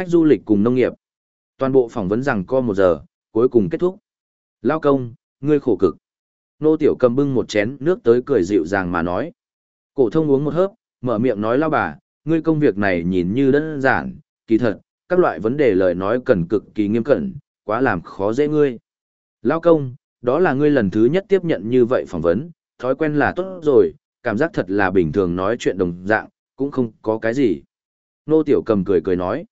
khách du lịch cùng nông nghiệp. Toàn bộ phỏng vấn rằng co một giờ, cuối cùng kết thúc. Lao công, ngươi khổ cực. Nô tiểu cầm bưng một chén nước tới cười dịu dàng mà nói. Cổ thông uống một hớp, mở miệng nói lao bà, ngươi công việc này nhìn như đơn giản, kỳ thật, các loại vấn đề lời nói cần cực kỳ nghiêm cẩn, quá làm khó dễ ngươi. Lao công, đó là ngươi lần thứ nhất tiếp nhận như vậy phỏng vấn, thói quen là tốt rồi, cảm giác thật là bình thường nói chuyện đồng dạng, cũng không có cái gì. Nô Tiểu Cầm cười cười nói.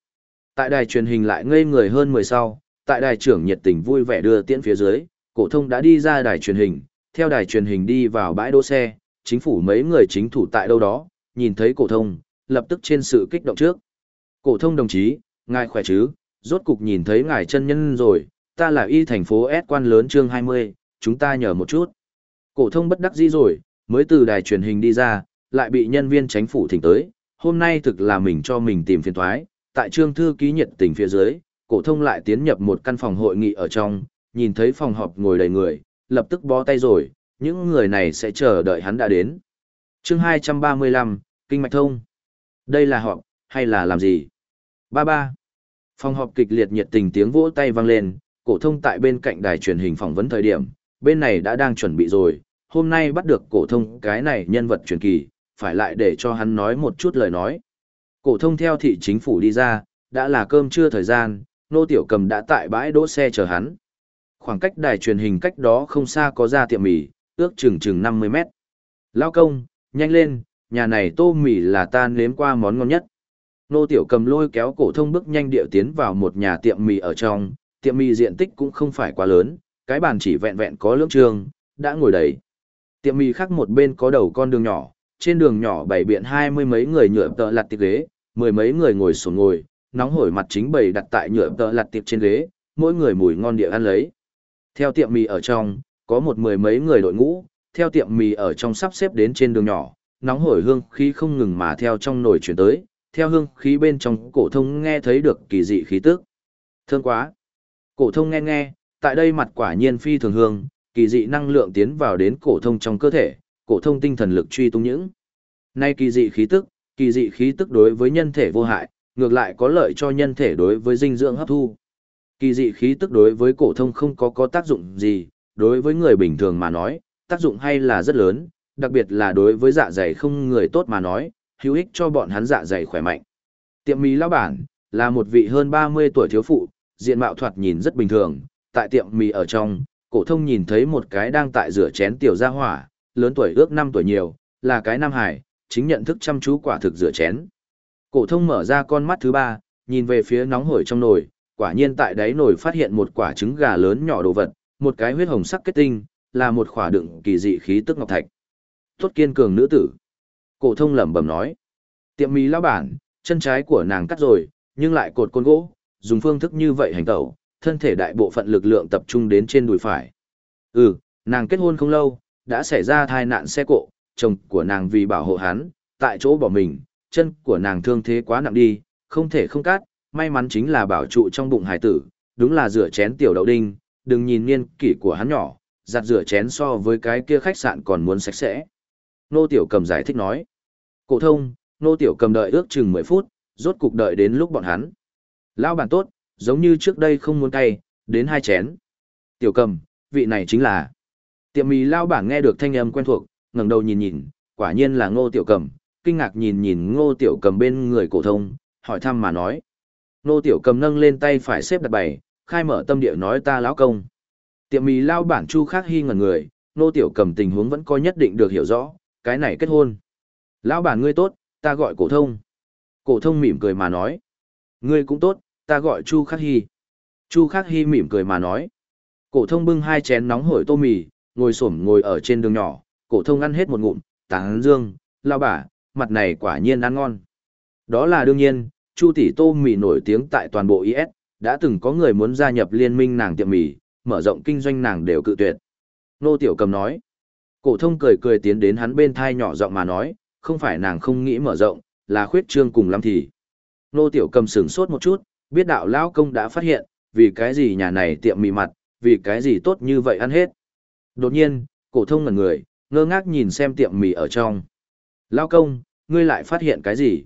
Tại đài truyền hình lại ngây người hơn 10 sau, tại đài trưởng nhiệt tình vui vẻ đưa tiễn phía dưới, cổ thông đã đi ra đài truyền hình, theo đài truyền hình đi vào bãi đỗ xe, chính phủ mấy người chính thủ tại đâu đó, nhìn thấy cổ thông, lập tức trên sự kích động trước. Cổ thông đồng chí, ngài khỏe chứ, rốt cục nhìn thấy ngài chân nhân rồi, ta là y thành phố S quan lớn chương 20, chúng ta nhờ một chút. Cổ thông bất đắc dĩ rồi, mới từ đài truyền hình đi ra, lại bị nhân viên chính phủ thỉnh tới, hôm nay thực là mình cho mình tìm phiền toái, tại trương thư ký nhiệt tình phía dưới, cổ thông lại tiến nhập một căn phòng hội nghị ở trong, nhìn thấy phòng họp ngồi đầy người, lập tức bó tay rồi, những người này sẽ chờ đợi hắn đã đến. Chương 235, Kinh mạch thông. Đây là họp, hay là làm gì? Ba ba. Phòng họp kịch liệt nhiệt tình tiếng vỗ tay vang lên, cổ thông tại bên cạnh đài truyền hình phỏng vấn thời điểm, bên này đã đang chuẩn bị rồi, hôm nay bắt được cổ thông cái này nhân vật truyền kỳ, phải lại để cho hắn nói một chút lời nói. Cổ thông theo thị chính phủ đi ra, đã là cơm trưa thời gian, nô tiểu cầm đã tại bãi đỗ xe chờ hắn. Khoảng cách đài truyền hình cách đó không xa có ra tiệm mì, ước chừng chừng 50 mét. Lao công, nhanh lên, nhà này tô mì là ta nếm qua món ngon nhất. Nô tiểu cầm lôi kéo cổ thông bước nhanh điệu tiến vào một nhà tiệm mì ở trong, tiệm mì diện tích cũng không phải quá lớn, cái bàn chỉ vẹn vẹn có lưỡng trường, đã ngồi đầy. Tiệm mì khác một bên có đầu con đường nhỏ, trên đường nhỏ bày biện hai mươi mấy người nhựa tợ lặt tiệc ghế, mười mấy người ngồi xuống ngồi, nóng hổi mặt chính bày đặt tại nhựa tợ lặt tiệc trên ghế, mỗi người mùi ngon địa ăn lấy. Theo tiệm mì ở trong, có một mười mấy người đội ngũ, theo tiệm mì ở trong sắp xếp đến trên đường nhỏ, nóng hổi hương khí không ngừng mà theo trong nồi chuyển tới, theo hương khí bên trong cổ thông nghe thấy được kỳ dị khí tức. Thương quá. Cổ thông nghe nghe, tại đây mặt quả nhiên phi thường hương, kỳ dị năng lượng tiến vào đến cổ thông trong cơ thể, cổ thông tinh thần lực truy tung những. Nay kỳ dị khí tức, kỳ dị khí tức đối với nhân thể vô hại, ngược lại có lợi cho nhân thể đối với dinh dưỡng hấp thu. Kỳ dị khí tức đối với cổ thông không có có tác dụng gì, đối với người bình thường mà nói, tác dụng hay là rất lớn, đặc biệt là đối với dạ dày không người tốt mà nói, hữu ích cho bọn hắn dạ dày khỏe mạnh. Tiệm mì lão bản là một vị hơn 30 tuổi thiếu phụ, diện mạo thoạt nhìn rất bình thường, tại tiệm mì ở trong, cổ thông nhìn thấy một cái đang tại rửa chén tiểu gia hỏa, lớn tuổi ước 5 tuổi nhiều, là cái nam hải, chính nhận thức chăm chú quả thực rửa chén. Cổ thông mở ra con mắt thứ ba, nhìn về phía nóng hổi trong nồi, quả nhiên tại đáy nồi phát hiện một quả trứng gà lớn nhỏ đồ vật, một cái huyết hồng sắc kết tinh, là một khỏa đựng kỳ dị khí tức ngọc thạch. Tốt kiên cường nữ tử. Cổ thông lẩm bẩm nói. Tiệm mì lão bản, chân trái của nàng cắt rồi, nhưng lại cột côn gỗ, dùng phương thức như vậy hành tẩu, thân thể đại bộ phận lực lượng tập trung đến trên đùi phải. Ừ, nàng kết hôn không lâu, đã xảy ra tai nạn xe cộ, chồng của nàng vì bảo hộ hắn, tại chỗ bỏ mình, chân của nàng thương thế quá nặng đi, không thể không cắt, may mắn chính là bảo trụ trong bụng hải tử, đúng là rửa chén tiểu đậu đinh, đừng nhìn niên kỷ của hắn nhỏ, giặt rửa chén so với cái kia khách sạn còn muốn sạch sẽ. Nô Tiểu Cầm giải thích nói. Cổ thông, Nô Tiểu Cầm đợi ước chừng 10 phút, rốt cục đợi đến lúc bọn hắn. Lão bản tốt, giống như trước đây không muốn cay, đến hai chén. Tiểu Cầm, vị này chính là. Tiệm mì lão bản nghe được thanh âm quen thuộc, ngẩng đầu nhìn nhìn, quả nhiên là Ngô Tiểu Cầm, kinh ngạc nhìn nhìn Ngô Tiểu Cầm bên người cổ thông, hỏi thăm mà nói. Ngô Tiểu Cầm nâng lên tay phải xếp đặt bày, khai mở tâm địa nói ta lão công. Tiệm mì lao bản Chu Khắc Hi ngẩn người, Ngô Tiểu Cầm tình huống vẫn coi nhất định được hiểu rõ, cái này kết hôn. Lão bản ngươi tốt, ta gọi cổ thông. Cổ thông mỉm cười mà nói. Ngươi cũng tốt, ta gọi Chu Khắc Hi. Chu Khắc Hi mỉm cười mà nói. Cổ thông bưng hai chén nóng hổi tô mì, ngồi xổm ngồi ở trên đường nhỏ, cổ thông ăn hết một ngụm, tán dương, lao bà, mặt này quả nhiên ăn ngon. Đó là đương nhiên, Chu tỷ tô mì nổi tiếng tại toàn bộ IS, đã từng có người muốn gia nhập liên minh nàng tiệm mì, mở rộng kinh doanh nàng đều cự tuyệt. Nô Tiểu Cầm nói. Cổ thông cười cười tiến đến hắn bên thai nhỏ giọng mà nói, không phải nàng không nghĩ mở rộng, là khuyết trương cùng lắm thì. Nô Tiểu Cầm sửng sốt một chút, biết đạo lão công đã phát hiện, vì cái gì nhà này tiệm mì mặt, vì cái gì tốt như vậy ăn hết. Đột nhiên, cổ thông ngẩn người, ngơ ngác nhìn xem tiệm mì ở trong. Lão công, ngươi lại phát hiện cái gì?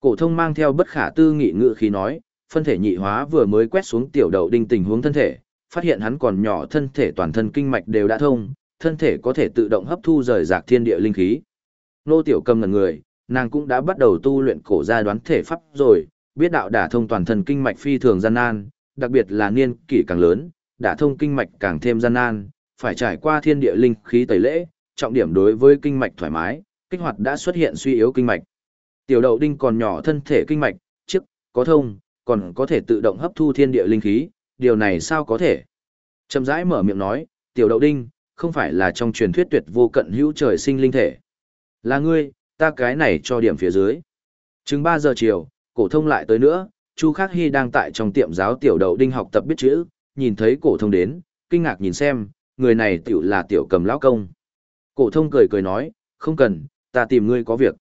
Cổ thông mang theo bất khả tư nghị ngữ khí nói, phân thể nhị hóa vừa mới quét xuống tiểu đậu đinh tình huống thân thể, phát hiện hắn còn nhỏ thân thể toàn thân kinh mạch đều đã thông, thân thể có thể tự động hấp thu rời rạc thiên địa linh khí. Nô tiểu cầm ngẩn người, nàng cũng đã bắt đầu tu luyện cổ gia đoán thể pháp rồi, biết đạo đả thông toàn thân kinh mạch phi thường gian nan, đặc biệt là niên kỷ càng lớn, đả thông kinh mạch càng thêm gian nan, phải trải qua thiên địa linh khí tẩy lễ, trọng điểm đối với kinh mạch thoải mái, kích hoạt đã xuất hiện suy yếu kinh mạch. Tiểu đậu đinh còn nhỏ thân thể kinh mạch, trước, có thông, còn có thể tự động hấp thu thiên địa linh khí, điều này sao có thể? Chậm rãi mở miệng nói, tiểu đậu đinh, không phải là trong truyền thuyết tuyệt vô cận hữu trời sinh linh thể. Là ngươi, ta cái này cho điểm phía dưới. Chừng 3 giờ chiều, cổ thông lại tới nữa, Chu Khắc Hy đang tại trong tiệm giáo tiểu đậu đinh học tập biết chữ, nhìn thấy cổ thông đến, kinh ngạc nhìn xem, người này tiểu là tiểu cầm lão công. Cổ thông cười cười nói, không cần, ta tìm ngươi có việc.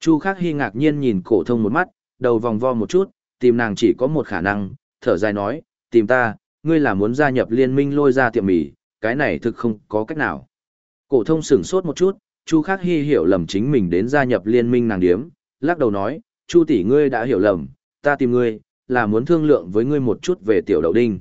Chu Khắc Hy ngạc nhiên nhìn cổ thông một mắt, đầu vòng vo một chút, tìm nàng chỉ có một khả năng, thở dài nói, tìm ta, ngươi là muốn gia nhập liên minh lôi ra tiệm mì, cái này thực không có cách nào. Cổ thông sửng sốt một chút, Chu Khắc Hy hiểu lầm chính mình đến gia nhập liên minh nàng điếm, lắc đầu nói, Chu tỷ ngươi đã hiểu lầm, ta tìm ngươi, là muốn thương lượng với ngươi một chút về tiểu đậu đinh.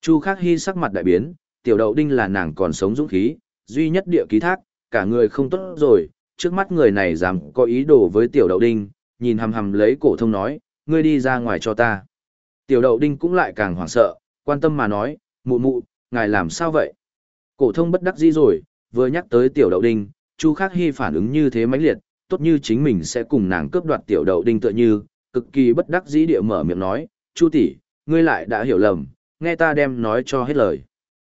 Chu Khắc Hy sắc mặt đại biến, tiểu đậu đinh là nàng còn sống dũng khí, duy nhất địa ký thác, cả người không tốt rồi, trước mắt người này dám có ý đồ với tiểu đậu đinh, nhìn hầm hầm lấy cổ thông nói, ngươi đi ra ngoài cho ta. Tiểu đậu đinh cũng lại càng hoảng sợ, quan tâm mà nói, mụ mụ, ngài làm sao vậy? Cổ thông bất đắc dĩ rồi, vừa nhắc tới tiểu đậu đinh, Chu Khắc Hy phản ứng như thế mãnh liệt, tốt như chính mình sẽ cùng nàng cướp đoạt tiểu đậu đinh tựa như, cực kỳ bất đắc dĩ địa mở miệng nói, Chu tỷ, ngươi lại đã hiểu lầm, nghe ta đem nói cho hết lời.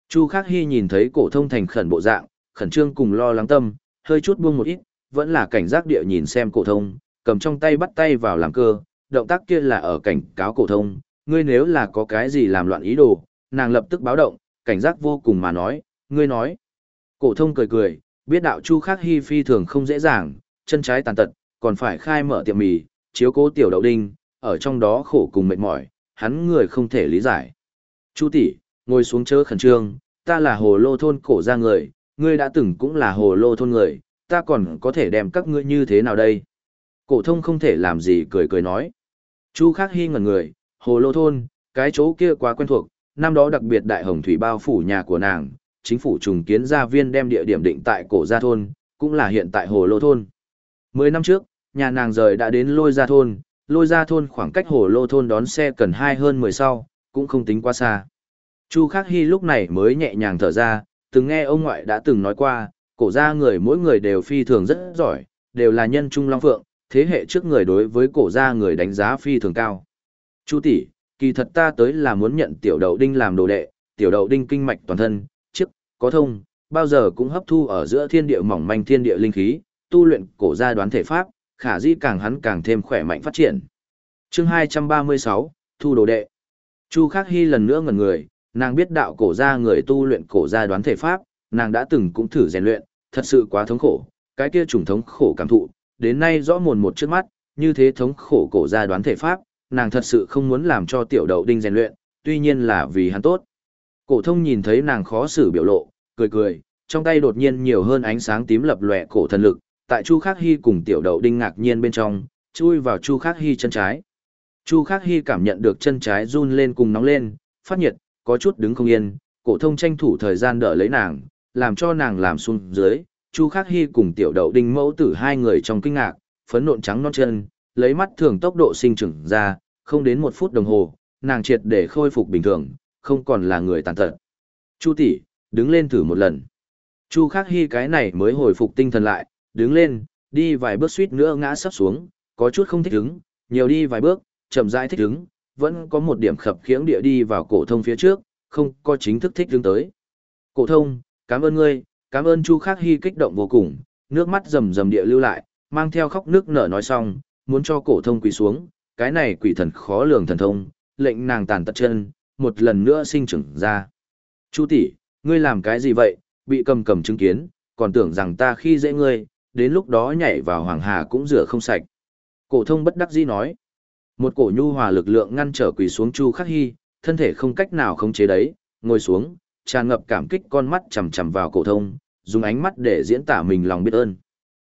Chu Khắc Hy nhìn thấy cổ thông thành khẩn bộ dạng, khẩn trương cùng lo lắng tâm, hơi chút buông một ít, vẫn là cảnh giác địa nhìn xem cổ thông, cầm trong tay bắt tay vào làm cơ, động tác kia là ở cảnh cáo cổ thông, ngươi nếu là có cái gì làm loạn ý đồ, nàng lập tức báo động, cảnh giác vô cùng mà nói, ngươi nói. Cổ thông cười cười, biết đạo Chu Khắc Hi phi thường không dễ dàng, chân trái tàn tật, còn phải khai mở tiệm mì, chiếu cố tiểu đậu đinh, ở trong đó khổ cùng mệt mỏi, hắn người không thể lý giải. Chu tỷ, ngồi xuống chớ khẩn trương, ta là hồ lô thôn cổ gia người, ngươi đã từng cũng là hồ lô thôn người, ta còn có thể đem các ngươi như thế nào đây? Cổ thông không thể làm gì cười cười nói. Chu Khắc Hi ngẩn người, hồ lô thôn, cái chỗ kia quá quen thuộc, năm đó đặc biệt đại hồng thủy bao phủ nhà của nàng, chính phủ trùng kiến gia viên đem địa điểm định tại cổ gia thôn, cũng là hiện tại hồ lô thôn. Mười năm trước, nhà nàng rời đã đến lôi gia thôn, lôi gia thôn khoảng cách hồ lô thôn đón xe cần hai hơn mười sau, cũng không tính quá xa. Chu Khắc Hi lúc này mới nhẹ nhàng thở ra, từng nghe ông ngoại đã từng nói qua, cổ gia người mỗi người đều phi thường rất giỏi, đều là nhân trung long phượng, thế hệ trước người đối với cổ gia người đánh giá phi thường cao. Chu tỷ, kỳ thật ta tới là muốn nhận tiểu đậu đinh làm đồ đệ, tiểu đậu đinh kinh mạch toàn thân, chức, có thông, bao giờ cũng hấp thu ở giữa thiên địa mỏng manh thiên địa linh khí, tu luyện cổ gia đoán thể pháp, khả dĩ càng hắn càng thêm khỏe mạnh phát triển. Chương 236, thu đồ đệ. Chu Khắc Hi lần nữa ngẩn người, nàng biết đạo cổ gia người tu luyện cổ gia đoán thể pháp, nàng đã từng cũng thử rèn luyện, thật sự quá thống khổ, cái kia trùng thống khổ cảm thụ, đến nay rõ mồn một trước mắt, như thế thống khổ cổ gia đoán thể pháp, nàng thật sự không muốn làm cho tiểu đậu đinh rèn luyện, tuy nhiên là vì hắn tốt. Cổ thông nhìn thấy nàng khó xử biểu lộ, cười cười, trong tay đột nhiên nhiều hơn ánh sáng tím lập lòe cổ thần lực, tại Chu Khắc Hi cùng tiểu đậu đinh ngạc nhiên bên trong, chui vào Chu Khắc Hi chân trái. Chu Khắc Hi cảm nhận được chân trái run lên cùng nóng lên, phát nhiệt, có chút đứng không yên, cổ thông tranh thủ thời gian đỡ lấy nàng, làm cho nàng làm xuống dưới. Chu Khắc Hi cùng tiểu đậu đinh mẫu tử hai người trong kinh ngạc, phấn nộn trắng non chân, lấy mắt thường tốc độ sinh trưởng ra, không đến một phút đồng hồ, nàng triệt để khôi phục bình thường, không còn là người tàn tật. Chu tỷ, đứng lên thử một lần. Chu Khắc Hi cái này mới hồi phục tinh thần lại, đứng lên, đi vài bước suýt nữa ngã sắp xuống, có chút không thích ứng, nhiều đi vài bước, chậm rãi thích ứng, vẫn có một điểm khập khiễng địa đi vào cổ thông phía trước, không có chính thức thích đứng tới. Cổ thông, cảm ơn ngươi, cảm ơn Chu Khắc Hi kích động vô cùng, nước mắt rầm rầm địa lưu lại, mang theo khóc nước nở nói xong, muốn cho cổ thông quỳ xuống, cái này quỷ thần khó lường thần thông, lệnh nàng tàn tật chân, một lần nữa sinh trưởng ra. Chu tỷ, ngươi làm cái gì vậy, bị cầm cầm chứng kiến, còn tưởng rằng ta khi dễ ngươi, đến lúc đó nhảy vào hoàng hà cũng rửa không sạch. Cổ thông bất đắc dĩ nói. Một cổ nhu hòa lực lượng ngăn trở quỳ xuống Chu Khắc hy thân thể không cách nào khống chế đấy, ngồi xuống, tràn ngập cảm kích con mắt chằm chằm vào cổ thông, dùng ánh mắt để diễn tả mình lòng biết ơn.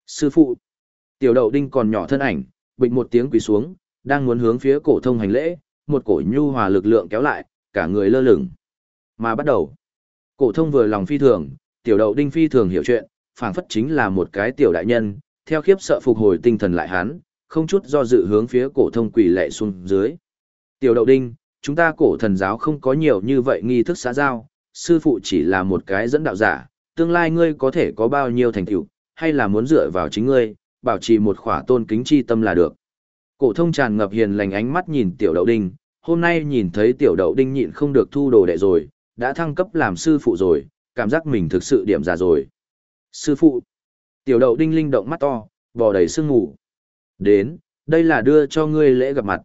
Sư phụ. Tiểu Đậu Đinh còn nhỏ thân ảnh, bịch một tiếng quỳ xuống, đang muốn hướng phía cổ thông hành lễ, một cổ nhu hòa lực lượng kéo lại, cả người lơ lửng. Mà bắt đầu, cổ thông vừa lòng phi thường, tiểu đậu đinh phi thường hiểu chuyện, phảng phất chính là một cái tiểu đại nhân, theo khiếp sợ phục hồi tinh thần lại hắn, không chút do dự hướng phía cổ thông quỳ lệ xuống dưới. Tiểu đậu đinh, chúng ta cổ thần giáo không có nhiều như vậy nghi thức xã giao, sư phụ chỉ là một cái dẫn đạo giả, tương lai ngươi có thể có bao nhiêu thành tựu, hay là muốn dựa vào chính ngươi, bảo trì một khỏa tôn kính chi tâm là được. Cổ thông tràn ngập hiền lành ánh mắt nhìn tiểu đậu đinh, hôm nay nhìn thấy tiểu đậu đinh nhịn không được thu đồ đệ rồi, đã thăng cấp làm sư phụ rồi, cảm giác mình thực sự điểm già rồi. Sư phụ, tiểu đậu đinh linh động mắt to, bò đầy sương ngủ. Đến, đây là đưa cho ngươi lễ gặp mặt.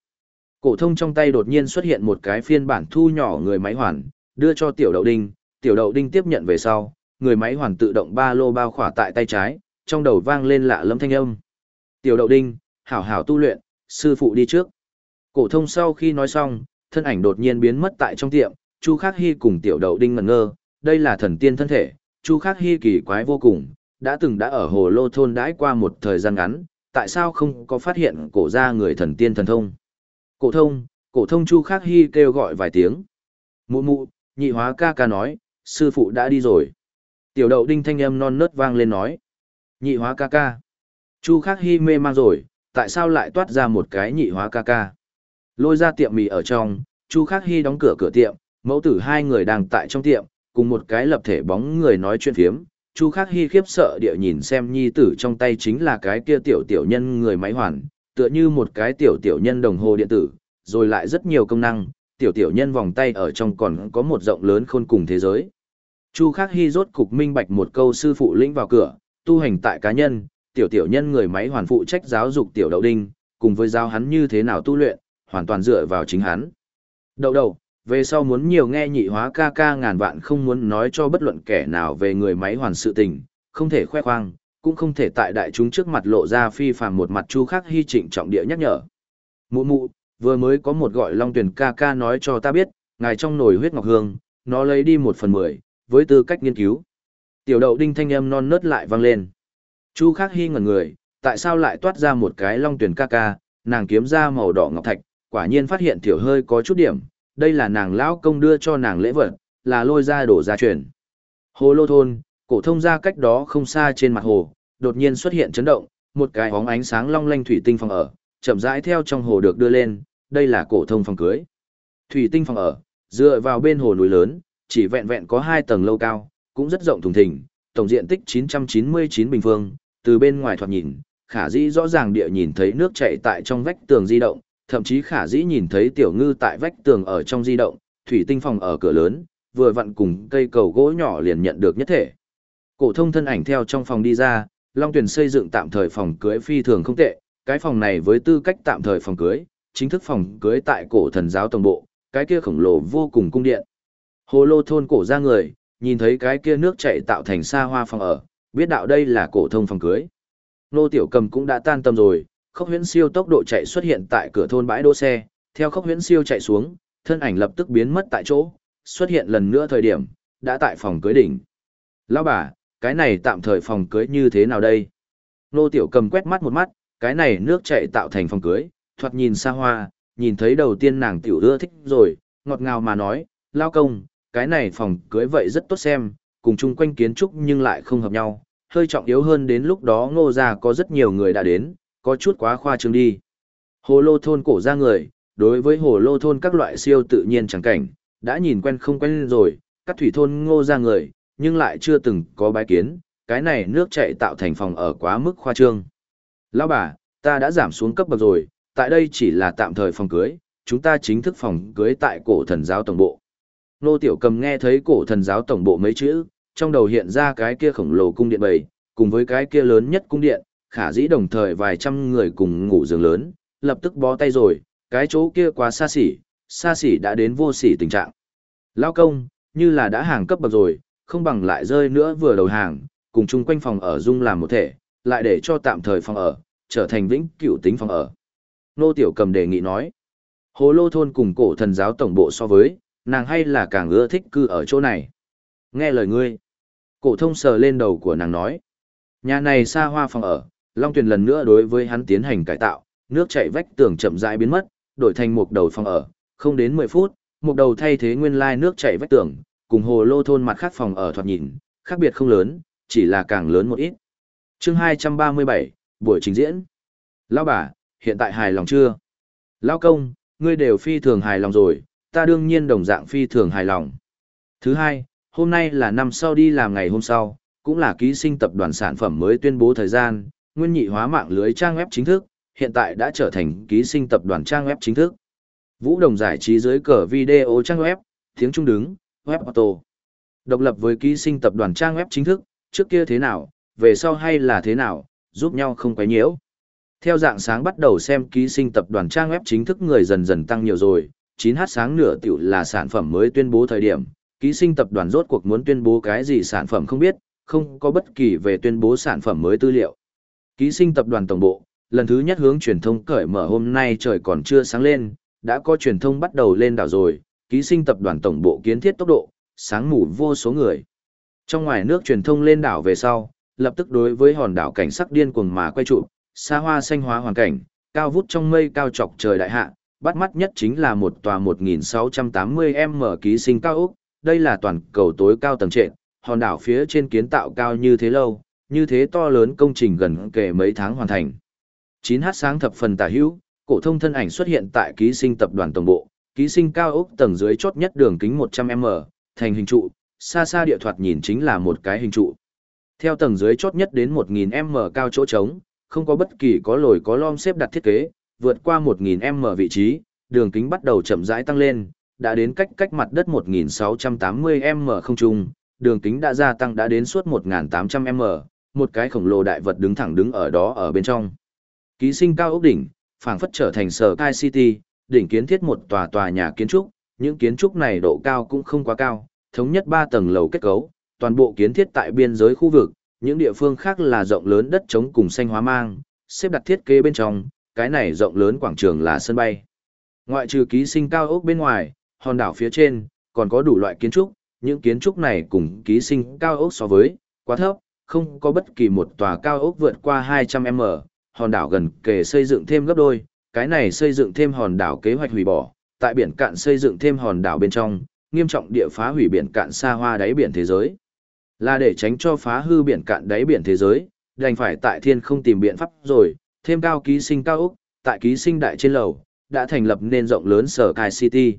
Cổ thông trong tay đột nhiên xuất hiện một cái phiên bản thu nhỏ người máy hoàn, đưa cho tiểu đậu đinh, tiểu đậu đinh tiếp nhận về sau, người máy hoàn tự động ba lô bao khỏa tại tay trái, trong đầu vang lên lạ lẫm thanh âm. Tiểu đậu đinh, hảo hảo tu luyện, sư phụ đi trước. Cổ thông sau khi nói xong, thân ảnh đột nhiên biến mất tại trong tiệm, Chu Khắc Hi cùng tiểu đậu đinh ngẩn ngơ, đây là thần tiên thân thể, Chu Khắc Hi kỳ quái vô cùng, đã từng đã ở hồ lô thôn đãi qua một thời gian ngắn, tại sao không có phát hiện cổ ra người thần tiên thần thông. Cổ thông, cổ thông Chu Khắc Hi kêu gọi vài tiếng. Mụ mụ, nhị hóa ca ca nói, sư phụ đã đi rồi. Tiểu đậu đinh thanh âm non nớt vang lên nói. Nhị hóa ca ca. Chu Khắc Hi mê mang rồi, tại sao lại toát ra một cái nhị hóa ca ca. Lôi ra tiệm mì ở trong, Chu Khắc Hi đóng cửa cửa tiệm, mẫu tử hai người đang tại trong tiệm, cùng một cái lập thể bóng người nói chuyện phiếm. Chu Khắc Hi khiếp sợ địa nhìn xem nhi tử trong tay chính là cái kia tiểu tiểu nhân người máy hoàn, tựa như một cái tiểu tiểu nhân đồng hồ điện tử, rồi lại rất nhiều công năng, tiểu tiểu nhân vòng tay ở trong còn có một rộng lớn khôn cùng thế giới. Chu Khắc Hi rốt cục minh bạch một câu sư phụ lĩnh vào cửa, tu hành tại cá nhân, tiểu tiểu nhân người máy hoàn phụ trách giáo dục tiểu đậu đinh, cùng với giáo hắn như thế nào tu luyện, hoàn toàn dựa vào chính hắn. Đậu đậu, về sau muốn nhiều nghe nhị hóa ca ca ngàn vạn không muốn nói cho bất luận kẻ nào về người máy hoàn sự tình, không thể khoe khoang, cũng không thể tại đại chúng trước mặt lộ ra phi phàm một mặt chu khắc hy trịnh trọng địa nhắc nhở. Mụ mụ, vừa mới có một gọi long tuyển ca ca nói cho ta biết, ngài trong nồi huyết ngọc hương, nó lấy đi một phần mười, với tư cách nghiên cứu. Tiểu đậu đinh thanh âm non nớt lại vang lên. Chu khắc hy ngẩn người, tại sao lại toát ra một cái long tuyển ca ca, nàng kiếm ra màu đỏ ngọc thạch, quả nhiên phát hiện tiểu hơi có chút điểm, đây là nàng lão công đưa cho nàng lễ vật, là lôi ra đổ ra truyền. Hồ lô thôn, cổ thông ra cách đó không xa trên mặt hồ, đột nhiên xuất hiện chấn động, một cái bóng ánh sáng long lanh thủy tinh phòng ở, chậm rãi theo trong hồ được đưa lên, đây là cổ thông phòng cưới. Thủy tinh phòng ở, dựa vào bên hồ núi lớn, chỉ vẹn vẹn có hai tầng lâu cao, cũng rất rộng thùng thình, tổng diện tích 999 bình phương, từ bên ngoài thoạt nhìn, khả dĩ rõ ràng địa nhìn thấy nước chảy tại trong vách tường di động, thậm chí khả dĩ nhìn thấy tiểu ngư tại vách tường ở trong di động, thủy tinh phòng ở cửa lớn, vừa vặn cùng cây cầu gỗ nhỏ liền nhận được nhất thể. Cổ thông thân ảnh theo trong phòng đi ra, Long Tuyển xây dựng tạm thời phòng cưới phi thường không tệ, cái phòng này với tư cách tạm thời phòng cưới, chính thức phòng cưới tại cổ thần giáo tổng bộ, cái kia khổng lồ vô cùng cung điện. Hồ lô thôn cổ ra người, nhìn thấy cái kia nước chảy tạo thành xa hoa phòng ở, biết đạo đây là cổ thông phòng cưới. Nô Tiểu Cầm cũng đã tan tâm rồi, khốc huyễn siêu tốc độ chạy xuất hiện tại cửa thôn bãi đỗ xe, theo khốc huyễn siêu chạy xuống, thân ảnh lập tức biến mất tại chỗ, xuất hiện lần nữa thời điểm, đã tại phòng cưới đỉnh. Lão bà, cái này tạm thời phòng cưới như thế nào đây? Nô Tiểu Cầm quét mắt một mắt, cái này nước chạy tạo thành phòng cưới, thoạt nhìn xa hoa, nhìn thấy đầu tiên nàng tiểu ưa thích rồi, ngọt ngào mà nói, lao công, cái này phòng cưới vậy rất tốt xem, cùng chung quanh kiến trúc nhưng lại không hợp nhau, hơi trọng yếu hơn đến lúc đó ngô ra có rất nhiều người đã đến, có chút quá khoa trương đi. Hồ lô thôn cổ ra người, đối với hồ lô thôn các loại siêu tự nhiên chẳng cảnh, đã nhìn quen không quen rồi, các thủy thôn ngô ra người, nhưng lại chưa từng có bái kiến, cái này nước chạy tạo thành phòng ở quá mức khoa trương. Lão bà, ta đã giảm xuống cấp bậc rồi, tại đây chỉ là tạm thời phòng cưới, chúng ta chính thức phòng cưới tại cổ thần giáo tổng bộ. Nô Tiểu Cầm nghe thấy cổ thần giáo tổng bộ mấy chữ, trong đầu hiện ra cái kia khổng lồ cung điện bầy, cùng với cái kia lớn nhất cung điện, khả dĩ đồng thời vài trăm người cùng ngủ giường lớn, lập tức bó tay rồi, cái chỗ kia quá xa xỉ, xa xỉ đã đến vô xỉ tình trạng. Lao công, như là đã hàng cấp bậc rồi, không bằng lại rơi nữa vừa đầu hàng, cùng chung quanh phòng ở dung làm một thể, lại để cho tạm thời phòng ở, trở thành vĩnh cửu tính phòng ở. Nô Tiểu Cầm đề nghị nói, hồ lô thôn cùng cổ thần giáo tổng bộ so với, nàng hay là càng ưa thích cư ở chỗ này. Nghe lời ngươi, cổ thông sờ lên đầu của nàng nói, nhà này xa hoa phòng ở, Long Tuyền lần nữa đối với hắn tiến hành cải tạo, nước chảy vách tường chậm rãi biến mất, đổi thành một đầu phòng ở, Không đến 10 phút, một đầu thay thế nguyên lai nước chảy vách tường, cùng hồ lô thôn mặt khác phòng ở thoạt nhìn, khác biệt không lớn, chỉ là càng lớn một ít. chương 237, buổi trình diễn. Lão bà, hiện tại hài lòng chưa? Lão công, ngươi đều phi thường hài lòng rồi, ta đương nhiên đồng dạng phi thường hài lòng. Thứ hai, hôm nay là năm sau đi làm ngày hôm sau, cũng là ký sinh tập đoàn sản phẩm mới tuyên bố thời gian, nguyên nhị hóa mạng lưới trang web chính thức, hiện tại đã trở thành ký sinh tập đoàn trang web chính thức. Vũ Đồng giải trí dưới cờ video trang web, tiếng trung đứng, web auto. Độc lập với ký sinh tập đoàn trang web chính thức, trước kia thế nào, về sau hay là thế nào, giúp nhau không quấy nhiễu. Theo dạng sáng bắt đầu xem ký sinh tập đoàn trang web chính thức người dần dần tăng nhiều rồi, 9h sáng nửa tiểu là sản phẩm mới tuyên bố thời điểm, ký sinh tập đoàn rốt cuộc muốn tuyên bố cái gì sản phẩm không biết, không có bất kỳ về tuyên bố sản phẩm mới tư liệu. Ký sinh tập đoàn tổng bộ, lần thứ nhất hướng truyền thông cởi mở hôm nay trời còn chưa sáng lên, đã có truyền thông bắt đầu lên đảo rồi, ký sinh tập đoàn tổng bộ kiến thiết tốc độ, sáng mù vô số người. Trong ngoài nước truyền thông lên đảo về sau, lập tức đối với hòn đảo cảnh sắc điên cuồng mà quay trụ, xa hoa xanh hóa hoàn cảnh, cao vút trong mây cao chọc trời đại hạ, bắt mắt nhất chính là một tòa 1680m ký sinh cao ốc, đây là toàn cầu tối cao tầng trệt, hòn đảo phía trên kiến tạo cao như thế lâu, như thế to lớn công trình gần kể mấy tháng hoàn thành. 9h sáng thập phần tả hữu, cổ thông thân ảnh xuất hiện tại ký sinh tập đoàn tổng bộ, ký sinh cao ốc tầng dưới chốt nhất đường kính 100m, thành hình trụ, xa xa địa thoạt nhìn chính là một cái hình trụ. Theo tầng dưới chốt nhất đến 1000m cao chỗ trống, không có bất kỳ có lồi có lõm xếp đặt thiết kế, vượt qua 1000m vị trí, đường kính bắt đầu chậm rãi tăng lên, đã đến cách cách mặt đất 1680m không trung, đường kính đã gia tăng đã đến suốt 1800m, một cái khổng lồ đại vật đứng thẳng đứng ở đó ở bên trong. Ký sinh cao ốc đỉnh, phảng phất trở thành sở Kai City, đỉnh kiến thiết một tòa tòa nhà kiến trúc, những kiến trúc này độ cao cũng không quá cao, thống nhất 3 tầng lầu kết cấu, toàn bộ kiến thiết tại biên giới khu vực, những địa phương khác là rộng lớn đất trống cùng xanh hóa mang, xếp đặt thiết kế bên trong, cái này rộng lớn quảng trường là sân bay. Ngoại trừ ký sinh cao ốc bên ngoài, hòn đảo phía trên, còn có đủ loại kiến trúc, những kiến trúc này cùng ký sinh cao ốc so với, quá thấp, không có bất kỳ một tòa cao ốc vượt qua 200m, hòn đảo gần kề xây dựng thêm gấp đôi, cái này xây dựng thêm hòn đảo kế hoạch hủy bỏ, tại biển cạn xây dựng thêm hòn đảo bên trong, nghiêm trọng địa phá hủy biển cạn xa hoa đáy biển thế giới. Là để tránh cho phá hư biển cạn đáy biển thế giới, đành phải tại thiên không tìm biện pháp rồi, thêm cao ký sinh cao ốc, tại ký sinh đại trên lầu, đã thành lập nên rộng lớn sở Kai City.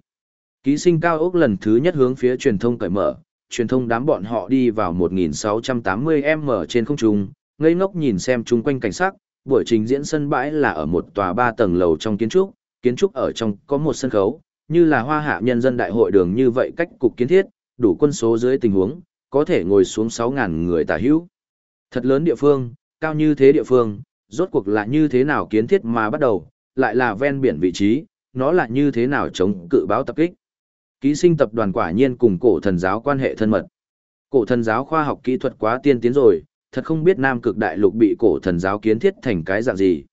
Ký sinh cao ốc lần thứ nhất hướng phía truyền thông cởi mở, truyền thông đám bọn họ đi vào 1680m trên không trung, ngây ngốc nhìn xem chung quanh cảnh sắc, buổi trình diễn sân bãi là ở một tòa ba tầng lầu trong kiến trúc, kiến trúc ở trong có một sân khấu, như là hoa hạ nhân dân đại hội đường như vậy cách cục kiến thiết, đủ quân số dưới tình huống, có thể ngồi xuống 6.000 người tả hữu. Thật lớn địa phương, cao như thế địa phương, rốt cuộc là như thế nào kiến thiết mà bắt đầu, lại là ven biển vị trí, nó là như thế nào chống cự báo tập kích. Ký sinh tập đoàn quả nhiên cùng cổ thần giáo quan hệ thân mật. Cổ thần giáo khoa học kỹ thuật quá tiên tiến rồi, thật không biết Nam cực đại lục bị cổ thần giáo kiến thiết thành cái dạng gì.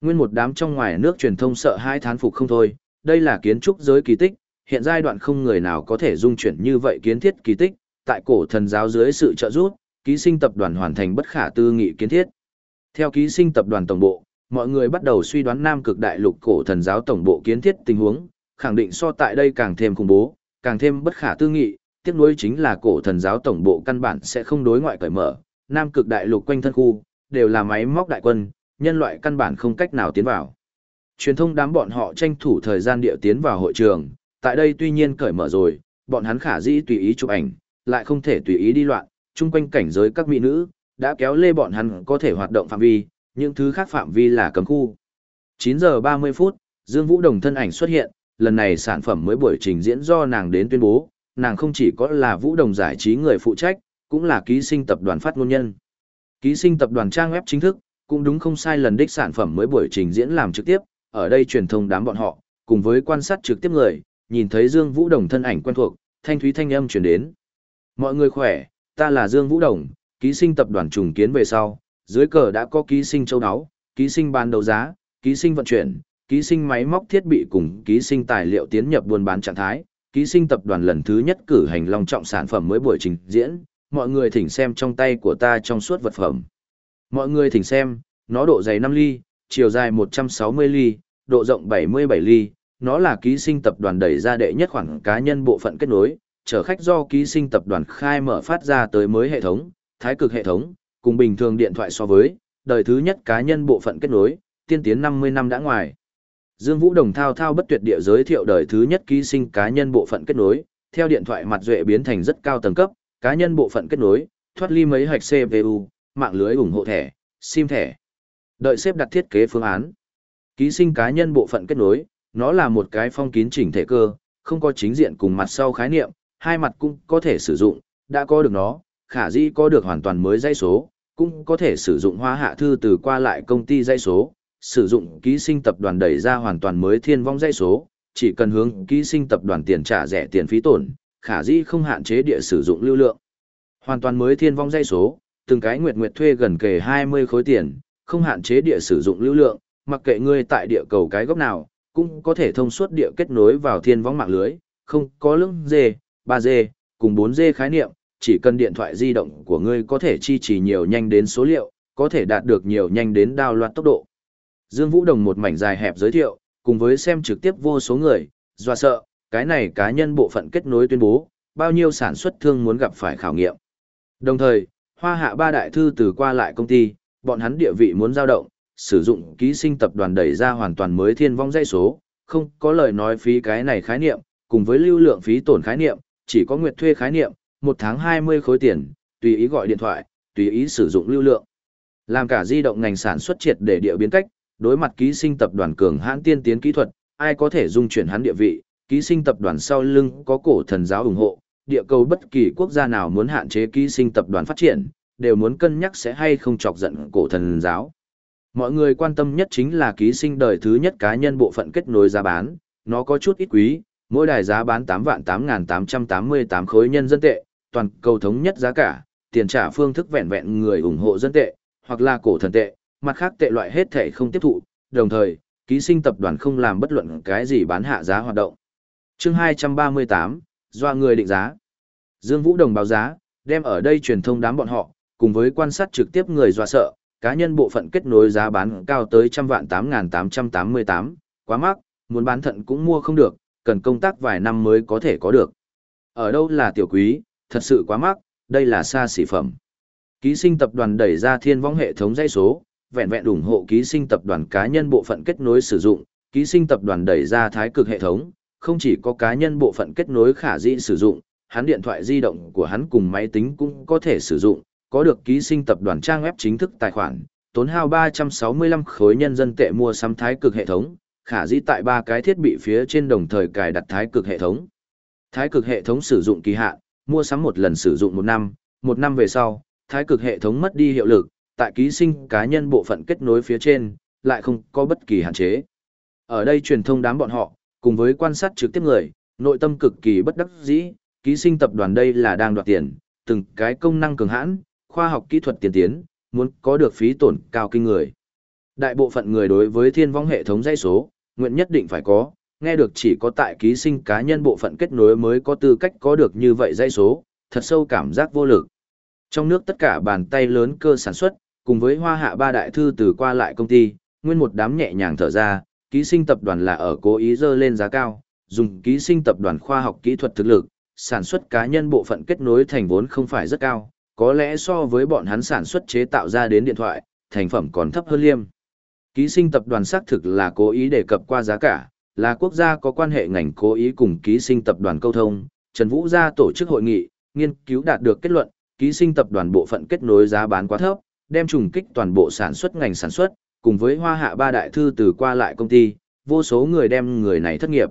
Nguyên một đám trong ngoài nước truyền thông sợ hai thán phục không thôi, đây là kiến trúc giới kỳ tích, hiện giai đoạn không người nào có thể dung chuyển như vậy kiến thiết kỳ tích, tại cổ thần giáo dưới sự trợ giúp, ký sinh tập đoàn hoàn thành bất khả tư nghị kiến thiết. Theo ký sinh tập đoàn tổng bộ, mọi người bắt đầu suy đoán Nam cực đại lục cổ thần giáo tổng bộ kiến thiết tình huống, khẳng định so tại đây càng thêm khủng bố, càng thêm bất khả tư nghị, tiếc nuối chính là cổ thần giáo tổng bộ căn bản sẽ không đối ngoại cởi mở, Nam cực đại lục quanh thân khu, đều là máy móc đại quân, nhân loại căn bản không cách nào tiến vào. Truyền thông đám bọn họ tranh thủ thời gian địa tiến vào hội trường, tại đây tuy nhiên cởi mở rồi, bọn hắn khả dĩ tùy ý chụp ảnh, lại không thể tùy ý đi loạn, chung quanh cảnh giới các mỹ nữ, đã kéo lê bọn hắn có thể hoạt động phạm vi, những thứ khác phạm vi là cấm khu. 9 giờ 30 phút, Dương Vũ Đồng thân ảnh xuất hiện, lần này sản phẩm mới buổi trình diễn do nàng đến tuyên bố, nàng không chỉ có là Vũ Đồng giải trí người phụ trách, cũng là ký sinh tập đoàn phát ngôn nhân. Ký sinh tập đoàn trang web chính thức, cũng đúng không sai lần đích sản phẩm mới buổi trình diễn làm trực tiếp, ở đây truyền thông đám bọn họ, cùng với quan sát trực tiếp người, nhìn thấy Dương Vũ Đồng thân ảnh quen thuộc, thanh thúy thanh âm truyền đến. Mọi người khỏe, ta là Dương Vũ Đồng, ký sinh tập đoàn trùng kiến về sau, dưới cờ đã có ký sinh châu đáo ký sinh ban đấu giá, ký sinh vận chuyển, ký sinh máy móc thiết bị cùng ký sinh tài liệu tiến nhập buôn bán trạng thái, ký sinh tập đoàn lần thứ nhất cử hành long trọng sản phẩm mới buổi trình diễn, mọi người thỉnh xem trong tay của ta trong suốt vật phẩm. Mọi người thỉnh xem, nó độ dày 5 ly, chiều dài 160 ly, độ rộng 77 ly, nó là ký sinh tập đoàn đẩy ra đệ nhất khoảng cá nhân bộ phận kết nối, chở khách do ký sinh tập đoàn khai mở phát ra tới mới hệ thống, thái cực hệ thống, cùng bình thường điện thoại so với, đời thứ nhất cá nhân bộ phận kết nối, tiên tiến 50 năm đã ngoài. Dương Vũ Đồng thao thao bất tuyệt địa giới thiệu đời thứ nhất ký sinh cá nhân bộ phận kết nối, theo điện thoại mặt duệ biến thành rất cao tầng cấp, cá nhân bộ phận kết nối, thoát ly mấy hạch CPU, mạng lưới ủng hộ thẻ, SIM thẻ. Đợi xếp đặt thiết kế phương án. Ký sinh cá nhân bộ phận kết nối, nó là một cái phong kín chỉnh thể cơ, không có chính diện cùng mặt sau khái niệm, hai mặt cũng có thể sử dụng, đã có được nó, khả dĩ có được hoàn toàn mới dây số, cũng có thể sử dụng hoa hạ thư từ qua lại công ty dây số, sử dụng ký sinh tập đoàn đẩy ra hoàn toàn mới thiên vong dây số, chỉ cần hướng ký sinh tập đoàn tiền trả rẻ tiền phí tổn, khả dĩ không hạn chế địa sử dụng lưu lượng. Hoàn toàn mới thiên vong dây số, từng cái nguyệt nguyệt thuê gần kề 20 khối tiền, không hạn chế địa sử dụng lưu lượng, mặc kệ ngươi tại địa cầu cái góc nào, cũng có thể thông suốt địa kết nối vào thiên vong mạng lưới, không có lưng dê, 3G, cùng 4G khái niệm, chỉ cần điện thoại di động của ngươi có thể chi trì nhiều nhanh đến số liệu, có thể đạt được nhiều nhanh đến đao loạt tốc độ. Dương Vũ Đồng một mảnh dài hẹp giới thiệu, cùng với xem trực tiếp vô số người, dọa sợ, cái này cá nhân bộ phận kết nối tuyên bố, bao nhiêu sản xuất thương muốn gặp phải khảo nghiệm. Đồng thời, hoa hạ ba đại thư từ qua lại công ty, bọn hắn địa vị muốn giao động, sử dụng ký sinh tập đoàn đẩy ra hoàn toàn mới thiên vong dây số, không có lời nói phí cái này khái niệm, cùng với lưu lượng phí tổn khái niệm, chỉ có nguyệt thuê khái niệm, một tháng 20 khối tiền, tùy ý gọi điện thoại, tùy ý sử dụng lưu lượng. Làm cả di động ngành sản xuất triệt để địa biến cách, đối mặt ký sinh tập đoàn cường hãn tiên tiến kỹ thuật, ai có thể dung chuyển hắn địa vị, ký sinh tập đoàn sau lưng có cổ thần giáo ủng hộ, địa cầu bất kỳ quốc gia nào muốn hạn chế ký sinh tập đoàn phát triển, đều muốn cân nhắc sẽ hay không chọc giận cổ thần giáo. Mọi người quan tâm nhất chính là ký sinh đời thứ nhất cá nhân bộ phận kết nối giá bán, nó có chút ít quý, mỗi đài giá bán 8 vạn 8.888 khối nhân dân tệ, toàn cầu thống nhất giá cả, tiền trả phương thức vẹn vẹn người ủng hộ dân tệ, hoặc là cổ thần tệ, mặt khác tệ loại hết thể không tiếp thụ, đồng thời, ký sinh tập đoàn không làm bất luận cái gì bán hạ giá hoạt động. chương 238, do người định giá. Dương Vũ Đồng báo giá, đem ở đây truyền thông đám bọn họ, cùng với quan sát trực tiếp người dọa sợ, cá nhân bộ phận kết nối giá bán cao tới trăm vạn 8.888, quá mắc, muốn bán thận cũng mua không được, cần công tác vài năm mới có thể có được. Ở đâu là tiểu quý, thật sự quá mắc, đây là xa xỉ phẩm. Ký sinh tập đoàn đẩy ra thiên vong hệ thống dây số, vẹn vẹn ủng hộ ký sinh tập đoàn cá nhân bộ phận kết nối sử dụng, ký sinh tập đoàn đẩy ra thái cực hệ thống, không chỉ có cá nhân bộ phận kết nối khả dĩ sử dụng, hắn điện thoại di động của hắn cùng máy tính cũng có thể sử dụng, có được ký sinh tập đoàn trang web chính thức tài khoản, tốn hao 365 khối nhân dân tệ mua sắm thái cực hệ thống, khả dĩ tại ba cái thiết bị phía trên đồng thời cài đặt thái cực hệ thống. Thái cực hệ thống sử dụng kỳ hạn, mua sắm một lần sử dụng một năm, một năm về sau, thái cực hệ thống mất đi hiệu lực, tại ký sinh cá nhân bộ phận kết nối phía trên, lại không có bất kỳ hạn chế. Ở đây truyền thông đám bọn họ, cùng với quan sát trực tiếp người, nội tâm cực kỳ bất đắc dĩ, ký sinh tập đoàn đây là đang đoạt tiền, từng cái công năng cường hãn, khoa học kỹ thuật tiên tiến, muốn có được phí tổn cao kinh người. Đại bộ phận người đối với thiên vong hệ thống dây số, nguyện nhất định phải có, nghe được chỉ có tại ký sinh cá nhân bộ phận kết nối mới có tư cách có được như vậy dây số, thật sâu cảm giác vô lực. Trong nước tất cả bàn tay lớn cơ sản xuất, cùng với hoa hạ ba đại thư từ qua lại công ty, nguyên một đám nhẹ nhàng thở ra, ký sinh tập đoàn là ở cố ý dơ lên giá cao, dùng ký sinh tập đoàn khoa học kỹ thuật thực lực, sản xuất cá nhân bộ phận kết nối thành vốn không phải rất cao, có lẽ so với bọn hắn sản xuất chế tạo ra đến điện thoại, thành phẩm còn thấp hơn liêm. Ký sinh tập đoàn xác thực là cố ý đề cập qua giá cả, là quốc gia có quan hệ ngành cố ý cùng ký sinh tập đoàn câu thông, Trần Vũ ra tổ chức hội nghị, nghiên cứu đạt được kết luận, ký sinh tập đoàn bộ phận kết nối giá bán quá thấp, đem trùng kích toàn bộ sản xuất ngành sản xuất, cùng với hoa hạ ba đại thư từ qua lại công ty, vô số người đem người này thất nghiệp.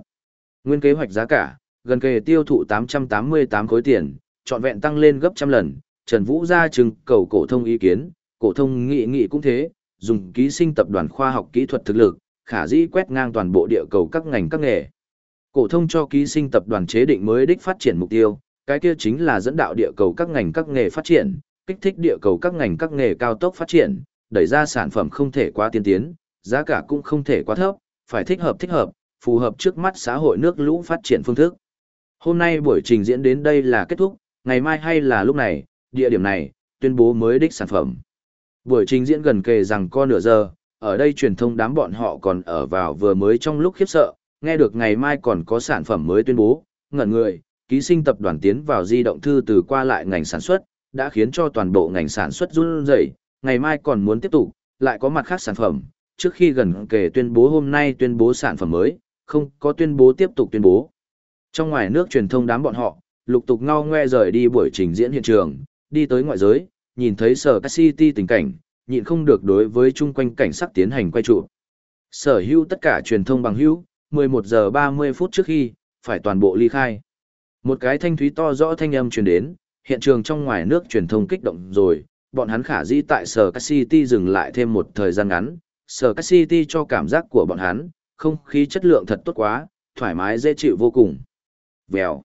Nguyên kế hoạch giá cả, gần kề tiêu thụ 888 khối tiền, trọn vẹn tăng lên gấp trăm lần, Trần Vũ ra trừng cầu cổ thông ý kiến, cổ thông nghị nghị cũng thế, dùng ký sinh tập đoàn khoa học kỹ thuật thực lực, khả dĩ quét ngang toàn bộ địa cầu các ngành các nghề. Cổ thông cho ký sinh tập đoàn chế định mới đích phát triển mục tiêu, cái kia chính là dẫn đạo địa cầu các ngành các nghề phát triển, kích thích địa cầu các ngành các nghề cao tốc phát triển, đẩy ra sản phẩm không thể quá tiên tiến, giá cả cũng không thể quá thấp, phải thích hợp thích hợp, phù hợp trước mắt xã hội nước lũ phát triển phương thức. Hôm nay buổi trình diễn đến đây là kết thúc, ngày mai hay là lúc này, địa điểm này, tuyên bố mới đích sản phẩm. Buổi trình diễn gần kề rằng co nửa giờ, ở đây truyền thông đám bọn họ còn ở vào vừa mới trong lúc khiếp sợ, nghe được ngày mai còn có sản phẩm mới tuyên bố, ngẩn người, ký sinh tập đoàn tiến vào di động thư từ qua lại ngành sản xuất, đã khiến cho toàn bộ ngành sản xuất run rẩy, ngày mai còn muốn tiếp tục, lại có mặt khác sản phẩm, trước khi gần kể tuyên bố hôm nay tuyên bố sản phẩm mới, không có tuyên bố tiếp tục tuyên bố. Trong ngoài nước truyền thông đám bọn họ, lục tục ngao ngoe rời đi buổi trình diễn hiện trường, đi tới ngoại giới, nhìn thấy sở city tình cảnh, nhịn không được đối với chung quanh cảnh sắc tiến hành quay trụ. Sở hữu tất cả truyền thông bằng hữu, 11 giờ 30 phút trước khi, phải toàn bộ ly khai. Một cái thanh thúy to rõ thanh âm truyền đến, hiện trường trong ngoài nước truyền thông kích động rồi, bọn hắn khả dĩ tại Sở Các City dừng lại thêm một thời gian ngắn. Sở Các City cho cảm giác của bọn hắn, không khí chất lượng thật tốt quá, thoải mái dễ chịu vô cùng. Vèo.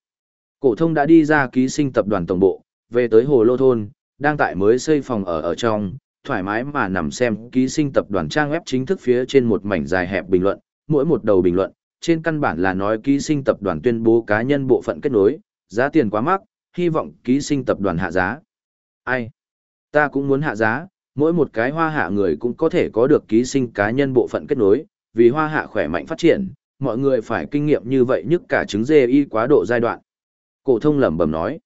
Cổ thông đã đi ra ký sinh tập đoàn tổng bộ, về tới Hồ Lô Thôn, đang tại mới xây phòng ở ở trong, thoải mái mà nằm xem ký sinh tập đoàn trang web chính thức phía trên một mảnh dài hẹp bình luận, mỗi một đầu bình luận, trên căn bản là nói ký sinh tập đoàn tuyên bố cá nhân bộ phận kết nối, giá tiền quá mắc, hy vọng ký sinh tập đoàn hạ giá. Ai? Ta cũng muốn hạ giá, mỗi một cái hoa hạ người cũng có thể có được ký sinh cá nhân bộ phận kết nối, vì hoa hạ khỏe mạnh phát triển, mọi người phải kinh nghiệm như vậy nhất cả chứng dê y quá độ giai đoạn. Cổ thông lẩm bẩm nói.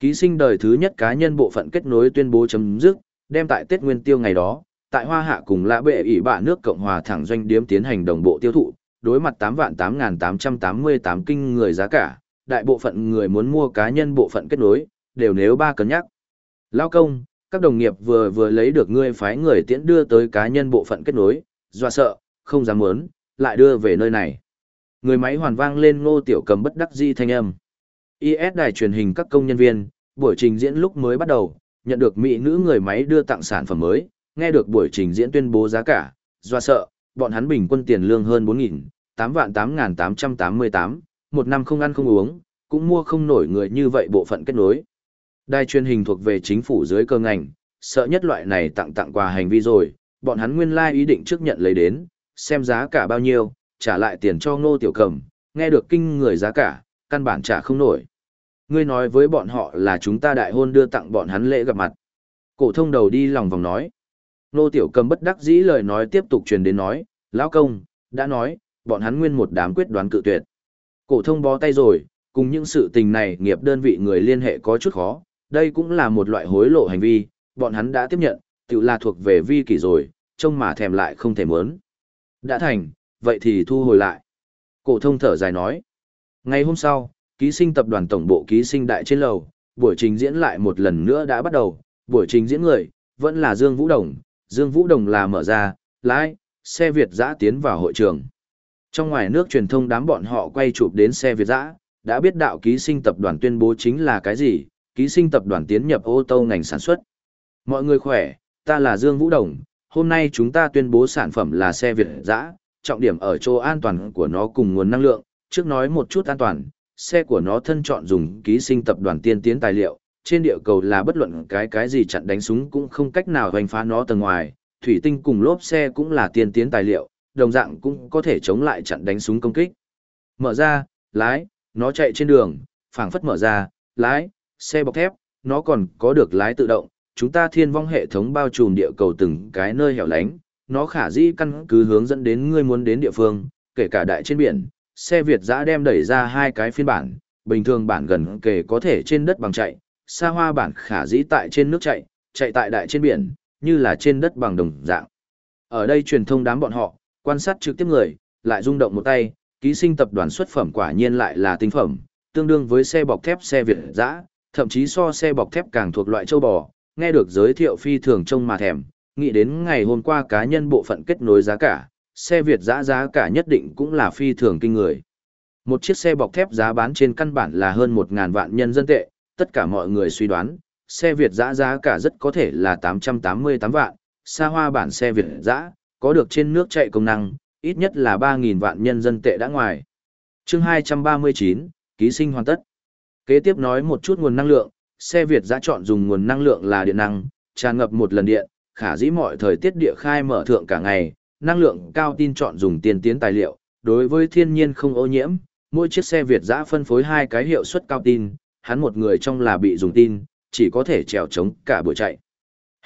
Ký sinh đời thứ nhất cá nhân bộ phận kết nối tuyên bố chấm dứt, đem tại Tết Nguyên Tiêu ngày đó, tại Hoa Hạ cùng Lã Bệ ỷ bạ nước Cộng hòa thẳng doanh điếm tiến hành đồng bộ tiêu thụ, đối mặt 8 vạn 8888 kinh người giá cả, đại bộ phận người muốn mua cá nhân bộ phận kết nối, đều nếu ba cân nhắc. Lao công, các đồng nghiệp vừa vừa lấy được ngươi phái người tiễn đưa tới cá nhân bộ phận kết nối, dọa sợ, không dám muốn, lại đưa về nơi này. Người máy hoàn vang lên ngô tiểu cầm bất đắc di thanh âm. IS đài truyền hình các công nhân viên, buổi trình diễn lúc mới bắt đầu, nhận được mỹ nữ người máy đưa tặng sản phẩm mới, nghe được buổi trình diễn tuyên bố giá cả, do sợ, bọn hắn bình quân tiền lương hơn 4.000, 8 vạn 8.888, một năm không ăn không uống, cũng mua không nổi người như vậy bộ phận kết nối. Đài truyền hình thuộc về chính phủ dưới cơ ngành, sợ nhất loại này tặng tặng quà hành vi rồi, bọn hắn nguyên lai like ý định trước nhận lấy đến, xem giá cả bao nhiêu, trả lại tiền cho ngô tiểu cầm, nghe được kinh người giá cả, căn bản trả không nổi. Ngươi nói với bọn họ là chúng ta đại hôn đưa tặng bọn hắn lễ gặp mặt. Cổ thông đầu đi lòng vòng nói. Nô tiểu cầm bất đắc dĩ lời nói tiếp tục truyền đến nói, lão công, đã nói, bọn hắn nguyên một đám quyết đoán cự tuyệt. Cổ thông bó tay rồi, cùng những sự tình này nghiệp đơn vị người liên hệ có chút khó, đây cũng là một loại hối lộ hành vi, bọn hắn đã tiếp nhận, tự là thuộc về vi kỷ rồi, trông mà thèm lại không thể muốn. Đã thành, vậy thì thu hồi lại. Cổ thông thở dài nói. Ngày hôm sau, ký sinh tập đoàn tổng bộ ký sinh đại trên lầu, buổi trình diễn lại một lần nữa đã bắt đầu, buổi trình diễn người, vẫn là Dương Vũ Đồng, Dương Vũ Đồng là mở ra, lái, xe Việt dã tiến vào hội trường. Trong ngoài nước truyền thông đám bọn họ quay chụp đến xe Việt dã, đã biết đạo ký sinh tập đoàn tuyên bố chính là cái gì, ký sinh tập đoàn tiến nhập ô tô ngành sản xuất. Mọi người khỏe, ta là Dương Vũ Đồng, hôm nay chúng ta tuyên bố sản phẩm là xe Việt dã, trọng điểm ở chỗ an toàn của nó cùng nguồn năng lượng, trước nói một chút an toàn, xe của nó thân chọn dùng ký sinh tập đoàn tiên tiến tài liệu, trên địa cầu là bất luận cái cái gì chặn đánh súng cũng không cách nào hoành phá nó tầng ngoài, thủy tinh cùng lốp xe cũng là tiên tiến tài liệu, đồng dạng cũng có thể chống lại chặn đánh súng công kích. Mở ra, lái, nó chạy trên đường, phảng phất mở ra, lái, xe bọc thép, nó còn có được lái tự động, chúng ta thiên vong hệ thống bao trùm địa cầu từng cái nơi hẻo lánh, nó khả dĩ căn cứ hướng dẫn đến ngươi muốn đến địa phương, kể cả đại trên biển, xe Việt giã đem đẩy ra hai cái phiên bản, bình thường bản gần kề có thể trên đất bằng chạy, xa hoa bản khả dĩ tại trên nước chạy, chạy tại đại trên biển, như là trên đất bằng đồng dạng. Ở đây truyền thông đám bọn họ, quan sát trực tiếp người, lại rung động một tay, ký sinh tập đoàn xuất phẩm quả nhiên lại là tinh phẩm, tương đương với xe bọc thép xe Việt giã, thậm chí so xe bọc thép càng thuộc loại châu bò, nghe được giới thiệu phi thường trông mà thèm, nghĩ đến ngày hôm qua cá nhân bộ phận kết nối giá cả, xe Việt giá giá cả nhất định cũng là phi thường kinh người. Một chiếc xe bọc thép giá bán trên căn bản là hơn 1.000 vạn nhân dân tệ, tất cả mọi người suy đoán, xe Việt giá giá cả rất có thể là 888 vạn, xa hoa bản xe Việt giá, có được trên nước chạy công năng, ít nhất là 3.000 vạn nhân dân tệ đã ngoài. chương 239, ký sinh hoàn tất. Kế tiếp nói một chút nguồn năng lượng, xe Việt giá chọn dùng nguồn năng lượng là điện năng, tràn ngập một lần điện, khả dĩ mọi thời tiết địa khai mở thượng cả ngày, năng lượng cao tin chọn dùng tiên tiến tài liệu, đối với thiên nhiên không ô nhiễm, mỗi chiếc xe Việt giã phân phối hai cái hiệu suất cao tin, hắn một người trong là bị dùng tin, chỉ có thể trèo chống cả buổi chạy.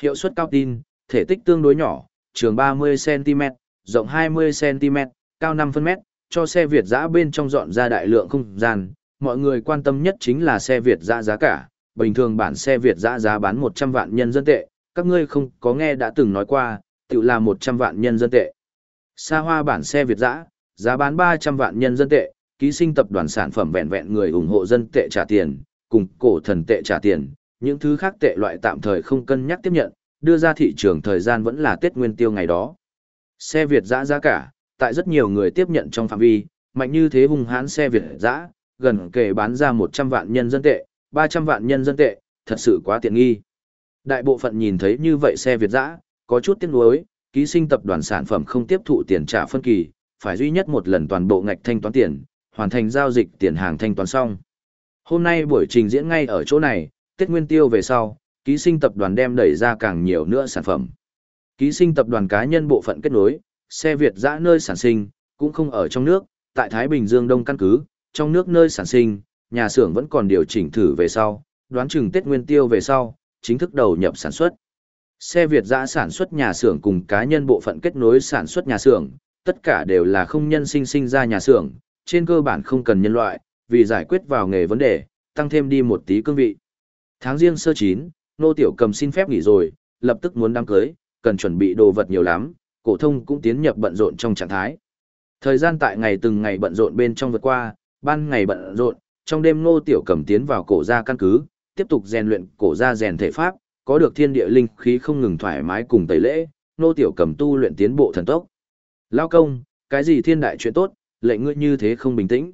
Hiệu suất cao tin, thể tích tương đối nhỏ, trường 30cm, rộng 20cm, cao 5 phân mét, cho xe Việt giã bên trong dọn ra đại lượng không gian, mọi người quan tâm nhất chính là xe Việt giã giá cả, bình thường bản xe Việt giã giá bán 100 vạn nhân dân tệ, các ngươi không có nghe đã từng nói qua, tự là 100 vạn nhân dân tệ. Xa hoa bản xe Việt giã, giá bán 300 vạn nhân dân tệ, ký sinh tập đoàn sản phẩm vẹn vẹn người ủng hộ dân tệ trả tiền, cùng cổ thần tệ trả tiền, những thứ khác tệ loại tạm thời không cân nhắc tiếp nhận, đưa ra thị trường thời gian vẫn là Tết Nguyên Tiêu ngày đó. Xe Việt giã giá cả, tại rất nhiều người tiếp nhận trong phạm vi, mạnh như thế hung hãn xe Việt giã, gần kể bán ra 100 vạn nhân dân tệ, 300 vạn nhân dân tệ, thật sự quá tiện nghi. Đại bộ phận nhìn thấy như vậy xe Việt giã, có chút tiếc nuối, ký sinh tập đoàn sản phẩm không tiếp thụ tiền trả phân kỳ, phải duy nhất một lần toàn bộ ngạch thanh toán tiền, hoàn thành giao dịch tiền hàng thanh toán xong. Hôm nay buổi trình diễn ngay ở chỗ này, Tết Nguyên Tiêu về sau, ký sinh tập đoàn đem đẩy ra càng nhiều nữa sản phẩm. Ký sinh tập đoàn cá nhân bộ phận kết nối, xe Việt dã nơi sản sinh, cũng không ở trong nước, tại Thái Bình Dương Đông căn cứ, trong nước nơi sản sinh, nhà xưởng vẫn còn điều chỉnh thử về sau, đoán chừng Tết Nguyên Tiêu về sau, chính thức đầu nhập sản xuất. Xe Việt dã sản xuất nhà xưởng cùng cá nhân bộ phận kết nối sản xuất nhà xưởng, tất cả đều là không nhân sinh sinh ra nhà xưởng, trên cơ bản không cần nhân loại, vì giải quyết vào nghề vấn đề, tăng thêm đi một tí cương vị. Tháng riêng sơ chín, nô tiểu cầm xin phép nghỉ rồi, lập tức muốn đám cưới, cần chuẩn bị đồ vật nhiều lắm, cổ thông cũng tiến nhập bận rộn trong trạng thái. Thời gian tại ngày từng ngày bận rộn bên trong vượt qua, ban ngày bận rộn, trong đêm nô tiểu cầm tiến vào cổ gia căn cứ, tiếp tục rèn luyện cổ gia rèn thể pháp, có được thiên địa linh khí không ngừng thoải mái cùng tẩy lễ, nô tiểu cầm tu luyện tiến bộ thần tốc. Lao công, cái gì thiên đại chuyện tốt, lệnh ngươi như thế không bình tĩnh.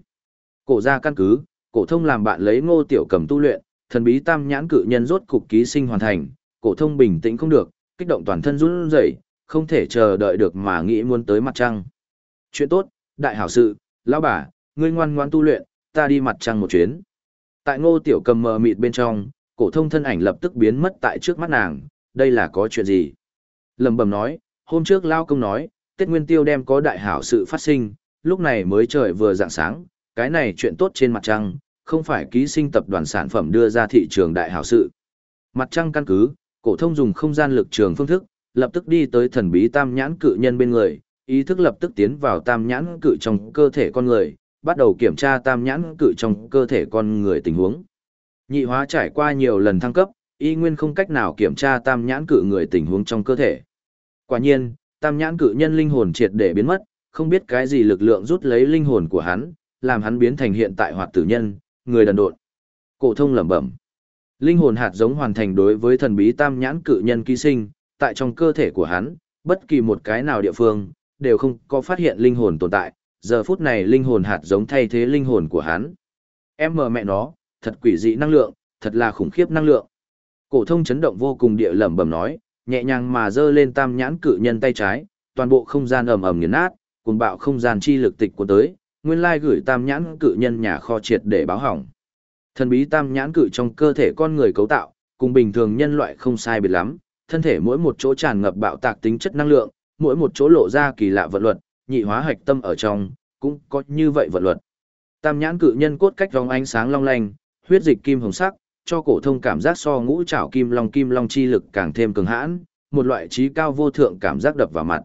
Cổ gia căn cứ, cổ thông làm bạn lấy ngô tiểu cầm tu luyện, thần bí tam nhãn cự nhân rốt cục ký sinh hoàn thành, cổ thông bình tĩnh không được, kích động toàn thân run rẩy, không thể chờ đợi được mà nghĩ muốn tới mặt trăng. Chuyện tốt, đại hảo sự, lão bà, ngươi ngoan ngoãn tu luyện, ta đi mặt trăng một chuyến. Tại Ngô Tiểu Cầm mờ mịt bên trong, cổ thông thân ảnh lập tức biến mất tại trước mắt nàng, đây là có chuyện gì? Lẩm bẩm nói, hôm trước lão công nói, Tết Nguyên Tiêu đem có đại hảo sự phát sinh, lúc này mới trời vừa rạng sáng, cái này chuyện tốt trên mặt trăng, không phải ký sinh tập đoàn sản phẩm đưa ra thị trường đại hảo sự. Mặt trăng căn cứ, cổ thông dùng không gian lực trường phương thức, lập tức đi tới thần bí tam nhãn cự nhân bên người, ý thức lập tức tiến vào tam nhãn cự trong cơ thể con người, bắt đầu kiểm tra tam nhãn cự trong cơ thể con người tình huống. Nhị hóa trải qua nhiều lần thăng cấp, y nguyên không cách nào kiểm tra tam nhãn cự người tình huống trong cơ thể. Quả nhiên, tam nhãn cự nhân linh hồn triệt để biến mất, không biết cái gì lực lượng rút lấy linh hồn của hắn, làm hắn biến thành hiện tại hoạt tử nhân, người đần độn. Cổ thông lẩm bẩm. Linh hồn hạt giống hoàn thành đối với thần bí tam nhãn cự nhân ký sinh, tại trong cơ thể của hắn, bất kỳ một cái nào địa phương, đều không có phát hiện linh hồn tồn tại, giờ phút này linh hồn hạt giống thay thế linh hồn của hắn. Em mờ mẹ nó, thật quỷ dị năng lượng, thật là khủng khiếp năng lượng. Cổ thông chấn động vô cùng địa lẩm bẩm nói, nhẹ nhàng mà giơ lên tam nhãn cự nhân tay trái, toàn bộ không gian ầm ầm nghiền nát, cuồng bạo không gian chi lực tịch của tới, nguyên lai gửi tam nhãn cự nhân nhà kho triệt để báo hỏng. Thần bí tam nhãn cự trong cơ thể con người cấu tạo, cùng bình thường nhân loại không sai biệt lắm, thân thể mỗi một chỗ tràn ngập bạo tạc tính chất năng lượng, mỗi một chỗ lộ ra kỳ lạ vận luật, nhị hóa hạch tâm ở trong, cũng có như vậy vận luật. Tam nhãn cự nhân cốt cách vòng ánh sáng long lanh, huyết dịch kim hồng sắc, cho cổ thông cảm giác so ngũ trảo kim long kim long chi lực càng thêm cường hãn, một loại trí cao vô thượng cảm giác đập vào mặt.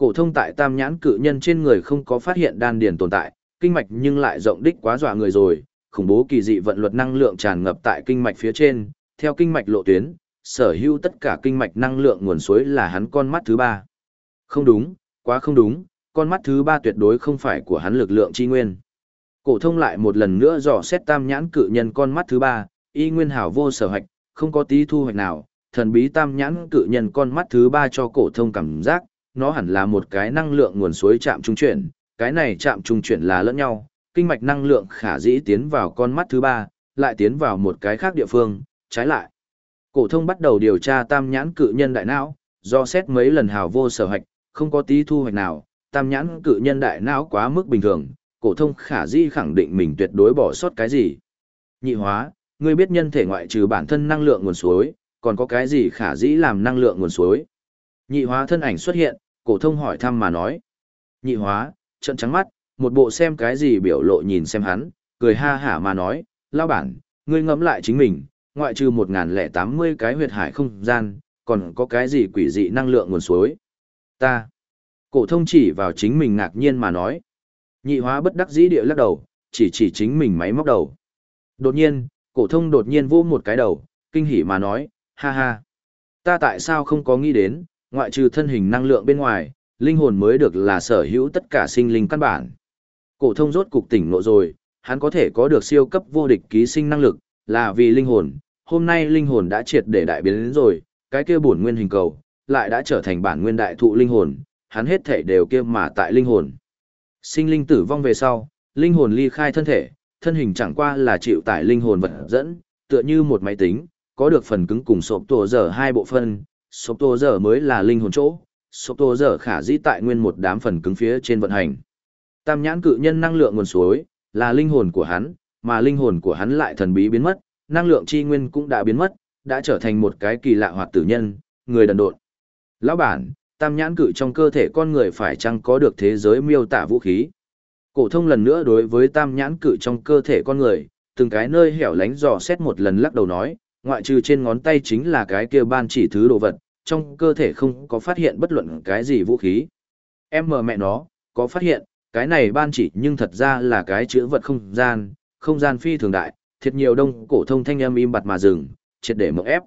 Cổ thông tại tam nhãn cự nhân trên người không có phát hiện đan điền tồn tại, kinh mạch nhưng lại rộng đích quá dọa người rồi, khủng bố kỳ dị vận luật năng lượng tràn ngập tại kinh mạch phía trên, theo kinh mạch lộ tuyến, sở hữu tất cả kinh mạch năng lượng nguồn suối là hắn con mắt thứ ba. Không đúng, quá không đúng, con mắt thứ ba tuyệt đối không phải của hắn lực lượng chi nguyên. Cổ thông lại một lần nữa dò xét tam nhãn cự nhân con mắt thứ ba, y nguyên hảo vô sở hạch, không có tí thu hoạch nào, thần bí tam nhãn cự nhân con mắt thứ ba cho cổ thông cảm giác, nó hẳn là một cái năng lượng nguồn suối chạm trung chuyển, cái này chạm trung chuyển là lẫn nhau, kinh mạch năng lượng khả dĩ tiến vào con mắt thứ ba, lại tiến vào một cái khác địa phương, trái lại. Cổ thông bắt đầu điều tra tam nhãn cự nhân đại não, do xét mấy lần hào vô sở hạch, không có tí thu hoạch nào, tam nhãn cự nhân đại não quá mức bình thường, cổ thông khả dĩ khẳng định mình tuyệt đối bỏ sót cái gì. Nhị hóa, ngươi biết nhân thể ngoại trừ bản thân năng lượng nguồn suối, còn có cái gì khả dĩ làm năng lượng nguồn suối? Nhị hóa thân ảnh xuất hiện, cổ thông hỏi thăm mà nói. Nhị hóa, trận trắng mắt, một bộ xem cái gì biểu lộ nhìn xem hắn, cười ha hả mà nói, lao bản, ngươi ngẫm lại chính mình, ngoại trừ 1080 cái huyệt hải không gian, còn có cái gì quỷ dị năng lượng nguồn suối. Ta. Cổ thông chỉ vào chính mình ngạc nhiên mà nói. Nhị hóa bất đắc dĩ địa lắc đầu, chỉ chỉ chính mình máy móc đầu. Đột nhiên, cổ thông đột nhiên vỗ một cái đầu, kinh hỉ mà nói, ha ha. Ta tại sao không có nghĩ đến, ngoại trừ thân hình năng lượng bên ngoài, linh hồn mới được là sở hữu tất cả sinh linh căn bản. Cổ thông rốt cục tỉnh ngộ rồi, hắn có thể có được siêu cấp vô địch ký sinh năng lực, là vì linh hồn, hôm nay linh hồn đã triệt để đại biến đến rồi, cái kia bổn nguyên hình cầu, lại đã trở thành bản nguyên đại thụ linh hồn, hắn hết thể đều kia mà tại linh hồn. Sinh linh tử vong về sau, linh hồn ly khai thân thể, thân hình chẳng qua là chịu tải linh hồn vật dẫn, tựa như một máy tính, có được phần cứng cùng sộp tổ giờ hai bộ phân, sộp tô dở mới là linh hồn chỗ, sộp tô dở khả dĩ tại nguyên một đám phần cứng phía trên vận hành. Tam nhãn cự nhân năng lượng nguồn suối, là linh hồn của hắn, mà linh hồn của hắn lại thần bí biến mất, năng lượng chi nguyên cũng đã biến mất, đã trở thành một cái kỳ lạ hoạt tử nhân, người đần độn. Lão bản, tam nhãn cự trong cơ thể con người phải chăng có được thế giới miêu tả vũ khí? Cổ thông lần nữa đối với tam nhãn cự trong cơ thể con người, từng cái nơi hẻo lánh dò xét một lần lắc đầu nói, ngoại trừ trên ngón tay chính là cái kia ban chỉ thứ đồ vật, trong cơ thể không có phát hiện bất luận cái gì vũ khí. Em mờ mẹ nó, có phát hiện, cái này ban chỉ nhưng thật ra là cái chữ vật không gian, không gian phi thường đại, thiệt nhiều đông cổ thông thanh âm im bặt mà dừng, triệt để mộng ép.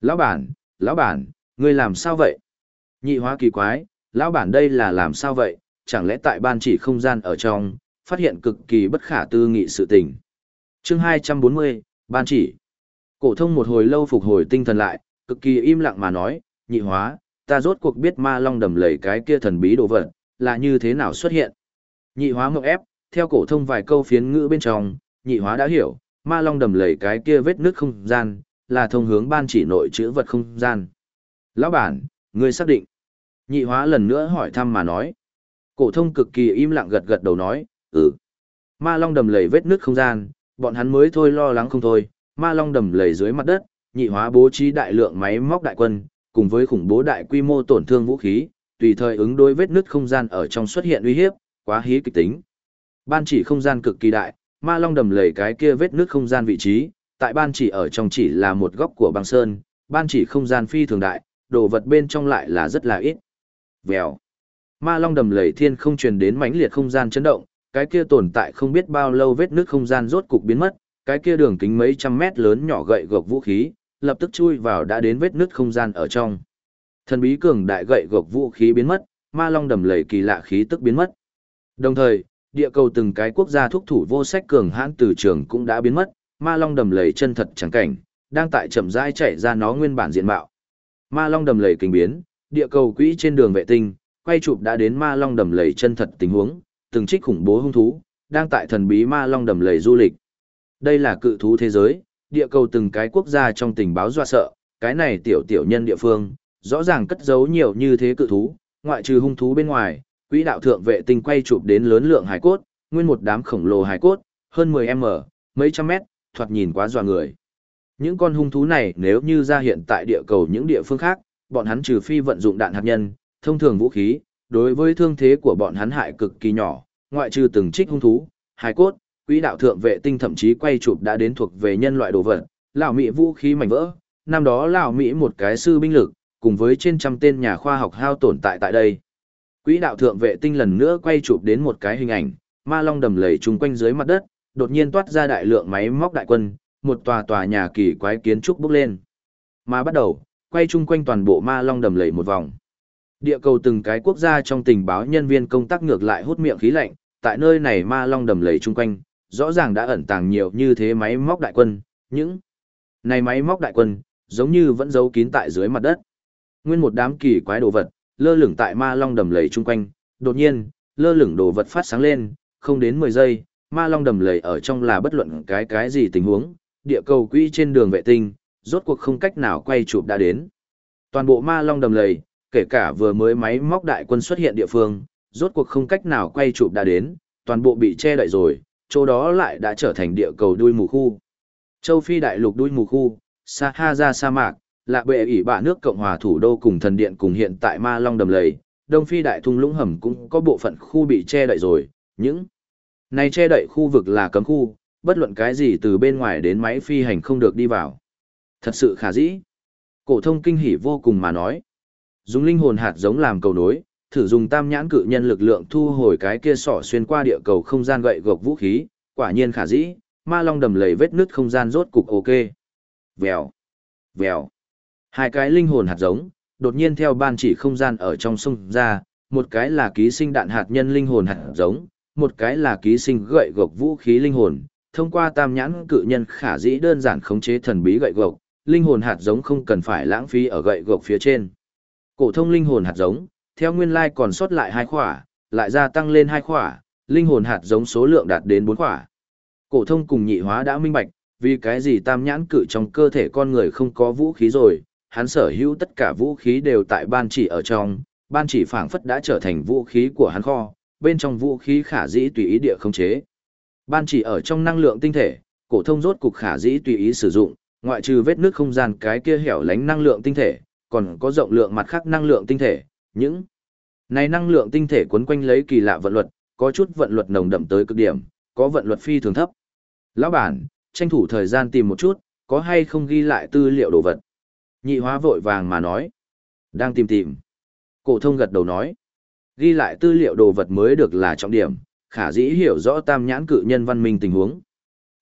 Lão bản, lão bản, ngươi làm sao vậy? Nhị hóa kỳ quái, lão bản đây là làm sao vậy? Chẳng lẽ tại ban chỉ không gian ở trong, phát hiện cực kỳ bất khả tư nghị sự tình. Chương 240, ban chỉ. Cổ thông một hồi lâu phục hồi tinh thần lại, cực kỳ im lặng mà nói, nhị hóa, ta rốt cuộc biết ma long đầm lầy cái kia thần bí đồ vật, là như thế nào xuất hiện. Nhị hóa mộng ép, theo cổ thông vài câu phiến ngữ bên trong, nhị hóa đã hiểu, ma long đầm lầy cái kia vết nước không gian, là thông hướng ban chỉ nội chữ vật không gian. Lão bản, ngươi xác định. Nhị hóa lần nữa hỏi thăm mà nói. Cổ thông cực kỳ im lặng gật gật đầu nói, ừ. Ma long đầm lầy vết nước không gian, bọn hắn mới thôi lo lắng không thôi, ma long đầm lầy dưới mặt đất, nhị hóa bố trí đại lượng máy móc đại quân, cùng với khủng bố đại quy mô tổn thương vũ khí, tùy thời ứng đối vết nứt không gian ở trong xuất hiện uy hiếp, quá hí kịch tính. Ban chỉ không gian cực kỳ đại, ma long đầm lầy cái kia vết nứt không gian vị trí, tại ban chỉ ở trong chỉ là một góc của băng sơn, ban chỉ không gian phi thường đại, đồ vật bên trong lại là rất là ít. Vèo. Ma long đầm lầy thiên không truyền đến mãnh liệt không gian chấn động, cái kia tồn tại không biết bao lâu vết nứt không gian rốt cục biến mất, cái kia đường kính mấy trăm mét lớn nhỏ gậy gộc vũ khí, lập tức chui vào đã đến vết nứt không gian ở trong. Thần bí cường đại gậy gộc vũ khí biến mất, ma long đầm lầy kỳ lạ khí tức biến mất. Đồng thời, địa cầu từng cái quốc gia thúc thủ vô sách cường hãn từ trường cũng đã biến mất, ma long đầm lầy chân thật chẳng cảnh, đang tại chậm rãi chạy ra nó nguyên bản diện mạo. Ma long đầm lầy kinh biến, địa cầu quỹ trên đường vệ tinh, quay chụp đã đến ma long đầm lầy chân thật tình huống, từng trích khủng bố hung thú, đang tại thần bí ma long đầm lầy du lịch. Đây là cự thú thế giới, địa cầu từng cái quốc gia trong tình báo dọa sợ, cái này tiểu tiểu nhân địa phương, rõ ràng cất giấu nhiều như thế cự thú, ngoại trừ hung thú bên ngoài, quỹ đạo thượng vệ tinh quay chụp đến lớn lượng hải cốt, nguyên một đám khổng lồ hải cốt, hơn 10m, mấy trăm mét, thoạt nhìn quá dọa người. Những con hung thú này nếu như ra hiện tại địa cầu những địa phương khác, bọn hắn trừ phi vận dụng đạn hạt nhân, thông thường vũ khí, đối với thương thế của bọn hắn hại cực kỳ nhỏ, ngoại trừ từng trích hung thú, hải cốt, quỹ đạo thượng vệ tinh thậm chí quay chụp đã đến thuộc về nhân loại đồ vật, lão Mỹ vũ khí mảnh vỡ, năm đó lão Mỹ một cái sư binh lực, cùng với trên trăm tên nhà khoa học hao tổn tại tại đây. Quỹ đạo thượng vệ tinh lần nữa quay chụp đến một cái hình ảnh, ma long đầm lầy chung quanh dưới mặt đất, đột nhiên toát ra đại lượng máy móc đại quân, một tòa tòa nhà kỳ quái kiến trúc bốc lên. Mà bắt đầu, quay chung quanh toàn bộ ma long đầm lầy một vòng. Địa cầu từng cái quốc gia trong tình báo nhân viên công tác ngược lại hút miệng khí lạnh, tại nơi này ma long đầm lầy chung quanh, rõ ràng đã ẩn tàng nhiều như thế máy móc đại quân, những này máy móc đại quân, giống như vẫn giấu kín tại dưới mặt đất. Nguyên một đám kỳ quái đồ vật, lơ lửng tại ma long đầm lầy chung quanh, đột nhiên, lơ lửng đồ vật phát sáng lên, không đến 10 giây, ma long đầm lầy ở trong là bất luận cái cái gì tình huống, địa cầu quỹ trên đường vệ tinh, rốt cuộc không cách nào quay chụp đã đến. Toàn bộ ma long đầm lầy, kể cả vừa mới máy móc đại quân xuất hiện địa phương, rốt cuộc không cách nào quay chụp đã đến, toàn bộ bị che đậy rồi, chỗ đó lại đã trở thành địa cầu đuôi mù khu. Châu Phi đại lục đuôi mù khu, Sahara sa mạc, là bệ ỷ bạ nước Cộng hòa thủ đô cùng thần điện cùng hiện tại Ma Long đầm lầy, Đông Phi đại thung lũng hầm cũng có bộ phận khu bị che đậy rồi, những này che đậy khu vực là cấm khu, bất luận cái gì từ bên ngoài đến máy phi hành không được đi vào. Thật sự khả dĩ. Cổ thông kinh hỉ vô cùng mà nói. Dùng linh hồn hạt giống làm cầu nối, thử dùng tam nhãn cự nhân lực lượng thu hồi cái kia sỏ xuyên qua địa cầu không gian gậy gộc vũ khí, quả nhiên khả dĩ, ma long đầm lầy vết nứt không gian rốt cục ok. Vèo, vèo. Hai cái linh hồn hạt giống, đột nhiên theo ban chỉ không gian ở trong sông ra, một cái là ký sinh đạn hạt nhân linh hồn hạt giống, một cái là ký sinh gậy gộc vũ khí linh hồn. Thông qua tam nhãn cự nhân khả dĩ đơn giản khống chế thần bí gậy gộc, linh hồn hạt giống không cần phải lãng phí ở gậy gộc phía trên. Cổ thông linh hồn hạt giống, theo nguyên lai còn sót lại hai khỏa, lại gia tăng lên hai khỏa, linh hồn hạt giống số lượng đạt đến bốn khỏa. Cổ thông cùng nhị hóa đã minh bạch, vì cái gì tam nhãn cự trong cơ thể con người không có vũ khí rồi, hắn sở hữu tất cả vũ khí đều tại ban chỉ ở trong, ban chỉ phảng phất đã trở thành vũ khí của hắn kho, bên trong vũ khí khả dĩ tùy ý địa không chế. Ban chỉ ở trong năng lượng tinh thể, cổ thông rốt cục khả dĩ tùy ý sử dụng, ngoại trừ vết nước không gian cái kia hẻo lánh năng lượng tinh thể, còn có rộng lượng mặt khác năng lượng tinh thể, những này năng lượng tinh thể quấn quanh lấy kỳ lạ vận luật, có chút vận luật nồng đậm tới cực điểm, có vận luật phi thường thấp. Lão bản, tranh thủ thời gian tìm một chút, có hay không ghi lại tư liệu đồ vật. Nhị hóa vội vàng mà nói. Đang tìm tìm. Cổ thông gật đầu nói. Ghi lại tư liệu đồ vật mới được là trọng điểm, khả dĩ hiểu rõ tam nhãn cự nhân văn minh tình huống.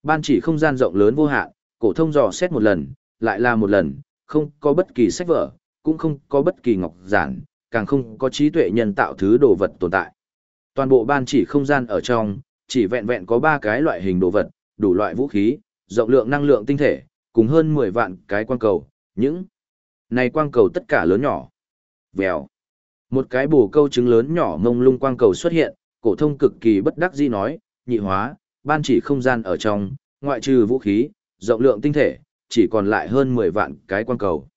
Ban chỉ không gian rộng lớn vô hạn, cổ thông dò xét một lần, lại là một lần, không có bất kỳ sách vở, cũng không có bất kỳ ngọc giản, càng không có trí tuệ nhân tạo thứ đồ vật tồn tại. Toàn bộ ban chỉ không gian ở trong, chỉ vẹn vẹn có 3 cái loại hình đồ vật, đủ loại vũ khí, rộng lượng năng lượng tinh thể, cùng hơn 10 vạn cái quang cầu, những này quang cầu tất cả lớn nhỏ. Vèo. Một cái bổ câu trứng lớn nhỏ mông lung quang cầu xuất hiện, cổ thông cực kỳ bất đắc dĩ nói, nhị hóa, ban chỉ không gian ở trong, ngoại trừ vũ khí, rộng lượng tinh thể, chỉ còn lại hơn 10 vạn cái quang cầu.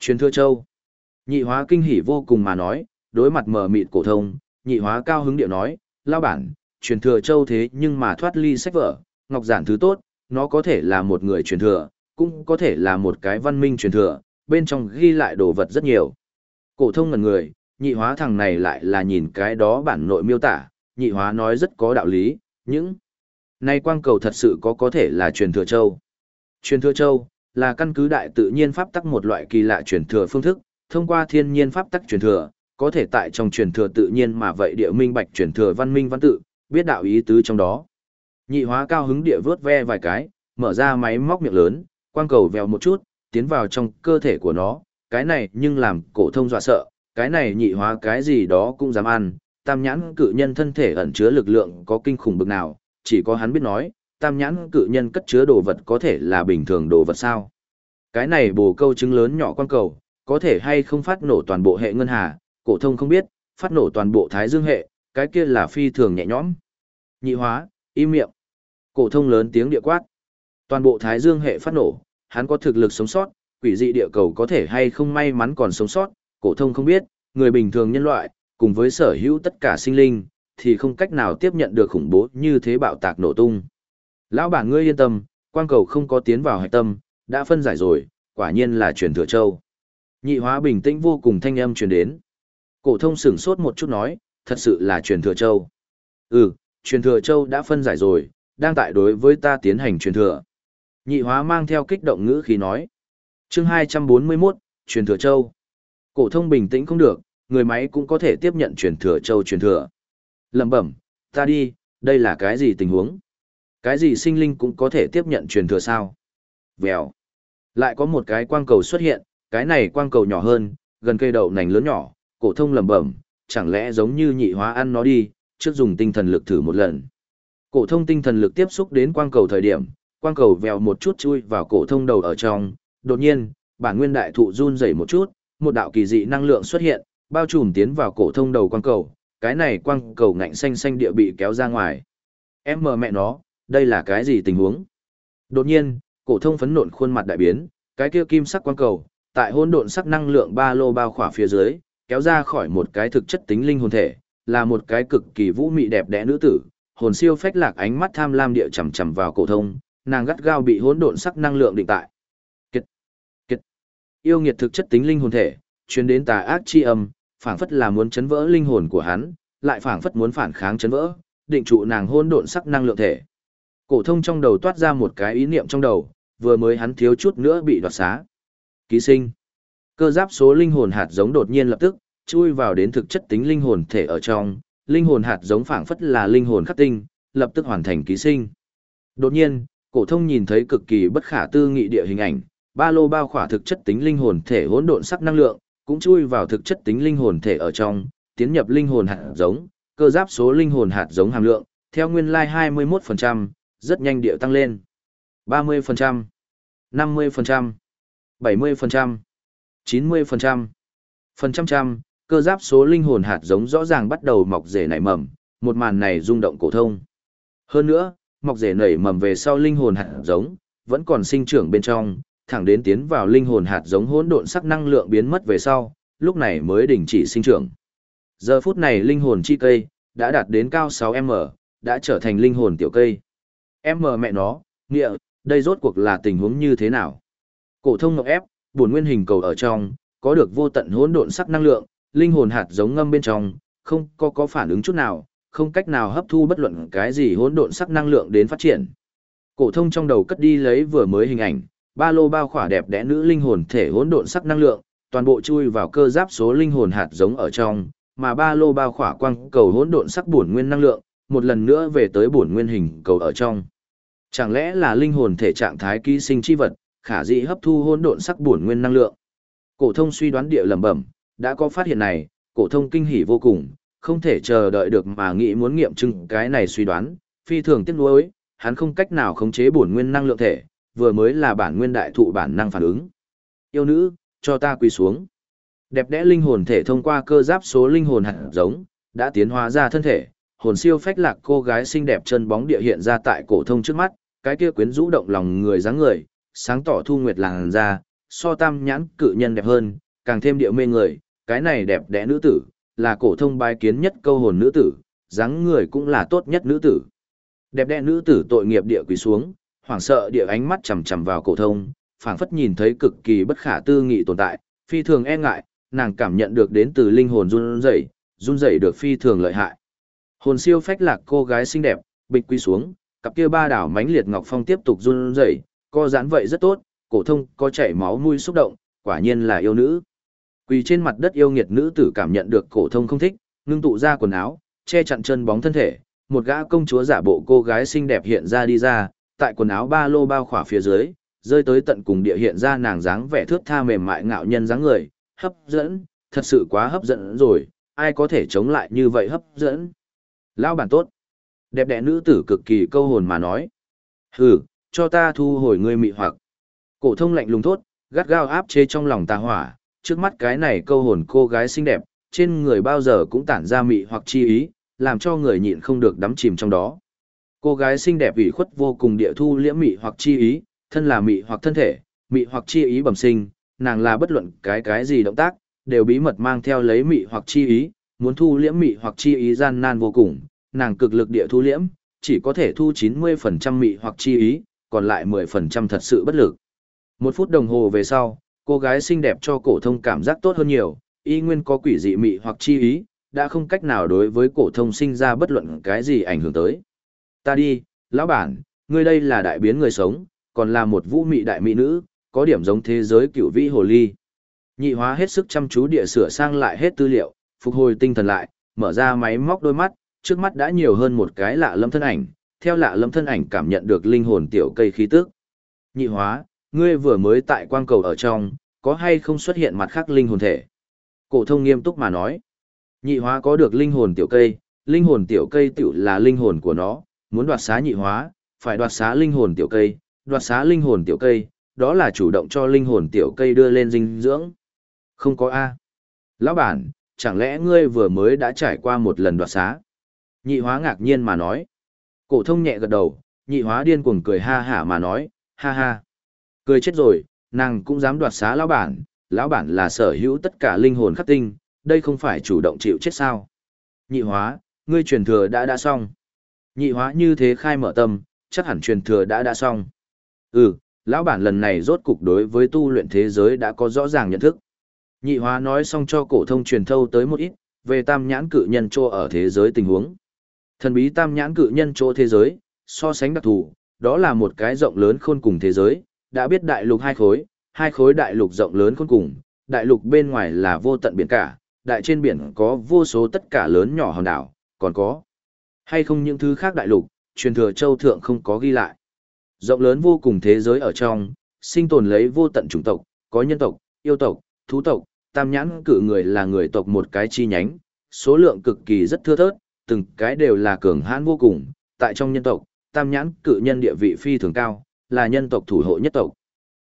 Truyền thừa châu. Nhị hóa kinh hỉ vô cùng mà nói, đối mặt mở mịt cổ thông, nhị hóa cao hứng điệu nói, lao bản, truyền thừa châu thế nhưng mà thoát ly sách vở, ngọc giản thứ tốt, nó có thể là một người truyền thừa, cũng có thể là một cái văn minh truyền thừa, bên trong ghi lại đồ vật rất nhiều. Cổ thông ngẩn người, nhị hóa thằng này lại là nhìn cái đó bản nội miêu tả, nhị hóa nói rất có đạo lý, những nay quang cầu thật sự có có thể là truyền thừa châu. Truyền thừa châu là căn cứ đại tự nhiên pháp tắc một loại kỳ lạ truyền thừa phương thức, thông qua thiên nhiên pháp tắc truyền thừa, có thể tại trong truyền thừa tự nhiên mà vậy địa minh bạch truyền thừa văn minh văn tự, biết đạo ý tứ trong đó. Nhị hóa cao hứng địa vớt ve vài cái, mở ra máy móc miệng lớn, quang cầu vèo một chút, tiến vào trong cơ thể của nó, cái này nhưng làm cổ thông dọa sợ, cái này nhị hóa cái gì đó cũng dám ăn, tam nhãn cự nhân thân thể ẩn chứa lực lượng có kinh khủng bực nào, chỉ có hắn biết nói, tam nhãn cự nhân cất chứa đồ vật có thể là bình thường đồ vật sao. Cái này bồ câu trứng lớn nhỏ quang cầu, có thể hay không phát nổ toàn bộ hệ ngân hà, cổ thông không biết, phát nổ toàn bộ thái dương hệ, cái kia là phi thường nhẹ nhõm. Nhị hóa, im miệng. Cổ thông lớn tiếng địa quát. Toàn bộ thái dương hệ phát nổ, hắn có thực lực sống sót, quỷ dị địa cầu có thể hay không may mắn còn sống sót, cổ thông không biết, người bình thường nhân loại, cùng với sở hữu tất cả sinh linh, thì không cách nào tiếp nhận được khủng bố như thế bạo tạc nổ tung. Lão bản ngươi yên tâm, quang cầu không có tiến vào hạch tâm, đã phân giải rồi, quả nhiên là truyền thừa châu. Nhị hóa bình tĩnh vô cùng thanh âm truyền đến. Cổ thông sửng sốt một chút nói, thật sự là truyền thừa châu. Ừ, truyền thừa châu đã phân giải rồi, đang tại đối với ta tiến hành truyền thừa. Nhị hóa mang theo kích động ngữ khí nói. Chương 241, truyền thừa châu. Cổ thông bình tĩnh không được, người máy cũng có thể tiếp nhận truyền thừa châu truyền thừa. Lẩm bẩm, ta đi, đây là cái gì tình huống? Cái gì sinh linh cũng có thể tiếp nhận truyền thừa sao? Vèo. Lại có một cái quang cầu xuất hiện, cái này quang cầu nhỏ hơn, gần cây đậu nành lớn nhỏ, cổ thông lẩm bẩm, chẳng lẽ giống như nhị hóa ăn nó đi, trước dùng tinh thần lực thử một lần. Cổ thông tinh thần lực tiếp xúc đến quang cầu thời điểm, quang cầu vèo một chút chui vào cổ thông đầu ở trong, đột nhiên, bản nguyên đại thụ run rẩy một chút, một đạo kỳ dị năng lượng xuất hiện, bao trùm tiến vào cổ thông đầu quang cầu, cái này quang cầu ngạnh xanh xanh địa bị kéo ra ngoài. Em mờ mẹ nó, đây là cái gì tình huống? Đột nhiên, cổ thông phấn nộ khuôn mặt đại biến, cái kia kim sắc quang cầu, tại hỗn độn sắc năng lượng ba lô bao khỏa phía dưới, kéo ra khỏi một cái thực chất tính linh hồn thể, là một cái cực kỳ vũ mị đẹp đẽ nữ tử, hồn siêu phách lạc ánh mắt tham lam địa chằm chằm vào cổ thông, nàng gắt gao bị hỗn độn sắc năng lượng định tại. Kiệt, kiệt, yêu nghiệt thực chất tính linh hồn thể, truyền đến tà ác chi âm, phảng phất là muốn chấn vỡ linh hồn của hắn, lại phảng phất muốn phản kháng chấn vỡ, định trụ nàng hỗn độn sắc năng lượng thể. Cổ thông trong đầu toát ra một cái ý niệm trong đầu, vừa mới hắn thiếu chút nữa bị đoạt xá. Ký sinh. Cơ giáp số linh hồn hạt giống đột nhiên lập tức, chui vào đến thực chất tính linh hồn thể ở trong, linh hồn hạt giống phảng phất là linh hồn khắc tinh, lập tức hoàn thành ký sinh. Đột nhiên, cổ thông nhìn thấy cực kỳ bất khả tư nghị địa hình ảnh, ba lô bao khỏa thực chất tính linh hồn thể hỗn độn sắc năng lượng, cũng chui vào thực chất tính linh hồn thể ở trong, tiến nhập linh hồn hạt giống, cơ giáp số linh hồn hạt giống hàm lượng, theo nguyên lai like 21%, rất nhanh điệu tăng lên. 30%, 50%, 70%, 90%, phần trăm trăm, cơ giáp số linh hồn hạt giống rõ ràng bắt đầu mọc rể nảy mầm, một màn này rung động cổ thông. Hơn nữa, mọc rể nảy mầm về sau linh hồn hạt giống, vẫn còn sinh trưởng bên trong, thẳng đến tiến vào linh hồn hạt giống hỗn độn sắc năng lượng biến mất về sau, lúc này mới đình chỉ sinh trưởng. Giờ phút này linh hồn chi cây đã đạt đến cao 6m, đã trở thành linh hồn tiểu cây. M mẹ nó, nghĩa, đây rốt cuộc là tình huống như thế nào? Cổ thông ngọc ép, buồn nguyên hình cầu ở trong, có được vô tận hỗn độn sắc năng lượng, linh hồn hạt giống ngâm bên trong, không có có phản ứng chút nào, không cách nào hấp thu bất luận cái gì hỗn độn sắc năng lượng đến phát triển. Cổ thông trong đầu cất đi lấy vừa mới hình ảnh, ba lô bao khỏa đẹp đẽ nữ linh hồn thể hỗn độn sắc năng lượng, toàn bộ chui vào cơ giáp số linh hồn hạt giống ở trong, mà ba lô bao khỏa quang cầu hỗn độn sắc bổn nguyên năng lượng, một lần nữa về tới bổn nguyên hình cầu ở trong. Chẳng lẽ là linh hồn thể trạng thái ký sinh chi vật, khả dĩ hấp thu hỗn độn sắc bổn nguyên năng lượng. Cổ thông suy đoán địa lẩm bẩm, đã có phát hiện này, cổ thông kinh hỉ vô cùng, không thể chờ đợi được mà nghĩ muốn nghiệm chứng cái này suy đoán, phi thường tiếc nuối, hắn không cách nào khống chế bổn nguyên năng lượng thể, vừa mới là bản nguyên đại thụ bản năng phản ứng. Yêu nữ, cho ta quỳ xuống. Đẹp đẽ linh hồn thể thông qua cơ giáp số linh hồn hạt giống, đã tiến hóa ra thân thể, hồn siêu phách lạc cô gái xinh đẹp chân bóng địa hiện ra tại cổ thông trước mắt, cái kia quyến rũ động lòng người dáng người, sáng tỏ thu nguyệt làn ra, so tam nhãn cự nhân đẹp hơn, càng thêm điệu mê người, cái này đẹp đẽ nữ tử, là cổ thông bái kiến nhất câu hồn nữ tử, dáng người cũng là tốt nhất nữ tử. Đẹp đẽ nữ tử tội nghiệp địa quỳ xuống, hoảng sợ địa ánh mắt chằm chằm vào cổ thông, phảng phất nhìn thấy cực kỳ bất khả tư nghị tồn tại, phi thường e ngại, nàng cảm nhận được đến từ linh hồn run rẩy, run rẩy được phi thường lợi hại. Hồn siêu phách lạc cô gái xinh đẹp, bịch quy xuống, cặp kia ba đảo mánh liệt ngọc phong tiếp tục run rẩy, co giãn vậy rất tốt, cổ thông có chảy máu mũi xúc động, quả nhiên là yêu nữ. Quỳ trên mặt đất yêu nghiệt nữ tử cảm nhận được cổ thông không thích, ngưng tụ ra quần áo, che chặn chân bóng thân thể, một gã công chúa giả bộ cô gái xinh đẹp hiện ra đi ra, tại quần áo ba lô bao khỏa phía dưới, rơi tới tận cùng địa hiện ra nàng dáng vẻ thướt tha mềm mại ngạo nhân dáng người, hấp dẫn, thật sự quá hấp dẫn rồi, ai có thể chống lại như vậy hấp dẫn. Lão bản tốt. Đẹp đẽ nữ tử cực kỳ câu hồn mà nói. Hừ, cho ta thu hồi ngươi mị hoặc. Cổ thông lạnh lùng thốt, gắt gao áp chế trong lòng tà hỏa, trước mắt cái này câu hồn cô gái xinh đẹp, trên người bao giờ cũng tản ra mị hoặc chi ý, làm cho người nhịn không được đắm chìm trong đó. Cô gái xinh đẹp ủy khuất vô cùng địa thu liễm mị hoặc chi ý, thân là mị hoặc thân thể, mị hoặc chi ý bẩm sinh, nàng là bất luận cái cái gì động tác, đều bí mật mang theo lấy mị hoặc chi ý, muốn thu liễm mị hoặc chi ý gian nan vô cùng, nàng cực lực địa thu liễm, chỉ có thể thu 90% mị hoặc chi ý, còn lại 10% thật sự bất lực. Một phút đồng hồ về sau, cô gái xinh đẹp cho cổ thông cảm giác tốt hơn nhiều, y nguyên có quỷ dị mị hoặc chi ý, đã không cách nào đối với cổ thông sinh ra bất luận cái gì ảnh hưởng tới. Ta đi, lão bản, ngươi đây là đại biến người sống, còn là một vũ mị đại mỹ nữ, có điểm giống thế giới cựu vĩ hồ ly. Nhị hóa hết sức chăm chú địa sửa sang lại hết tư liệu, phục hồi tinh thần lại, mở ra máy móc đôi mắt, trước mắt đã nhiều hơn một cái lạ lâm thân ảnh, theo lạ lâm thân ảnh cảm nhận được linh hồn tiểu cây khí tức. Nhị hóa, ngươi vừa mới tại quang cầu ở trong, có hay không xuất hiện mặt khác linh hồn thể? Cổ thông nghiêm túc mà nói. Nhị hóa có được linh hồn tiểu cây, linh hồn tiểu cây tiểu là linh hồn của nó, muốn đoạt xá nhị hóa, phải đoạt xá linh hồn tiểu cây, đoạt xá linh hồn tiểu cây, đó là chủ động cho linh hồn tiểu cây đưa lên dinh dưỡng. Không có A. Lão bản, chẳng lẽ ngươi vừa mới đã trải qua một lần đoạt xá? Nhị hóa ngạc nhiên mà nói. Cổ thông nhẹ gật đầu, nhị hóa điên cuồng cười ha hả mà nói, ha ha. Cười chết rồi, nàng cũng dám đoạt xá lão bản, lão bản là sở hữu tất cả linh hồn khắc tinh, đây không phải chủ động chịu chết sao. Nhị hóa, ngươi truyền thừa đã đã xong. Nhị hóa như thế khai mở tâm, chắc hẳn truyền thừa đã đã xong. Ừ, lão bản lần này rốt cục đối với tu luyện thế giới đã có rõ ràng nhận thức. Nhị hóa nói xong cho cổ thông truyền thâu tới một ít, về tam nhãn cự nhân trô ở thế giới tình huống. Thần bí tam nhãn cự nhân chỗ thế giới, so sánh đặc thù, đó là một cái rộng lớn khôn cùng thế giới, đã biết đại lục hai khối, hai khối đại lục rộng lớn khôn cùng, đại lục bên ngoài là vô tận biển cả, đại trên biển có vô số tất cả lớn nhỏ hòn đảo, còn có hay không những thứ khác đại lục, truyền thừa châu thượng không có ghi lại. Rộng lớn vô cùng thế giới ở trong, sinh tồn lấy vô tận chủng tộc, có nhân tộc, yêu tộc, thú tộc, tam nhãn cử người là người tộc một cái chi nhánh, số lượng cực kỳ rất thưa thớt, từng cái đều là cường hãn vô cùng, tại trong nhân tộc, tam nhãn cử nhân địa vị phi thường cao, là nhân tộc thủ hộ nhất tộc.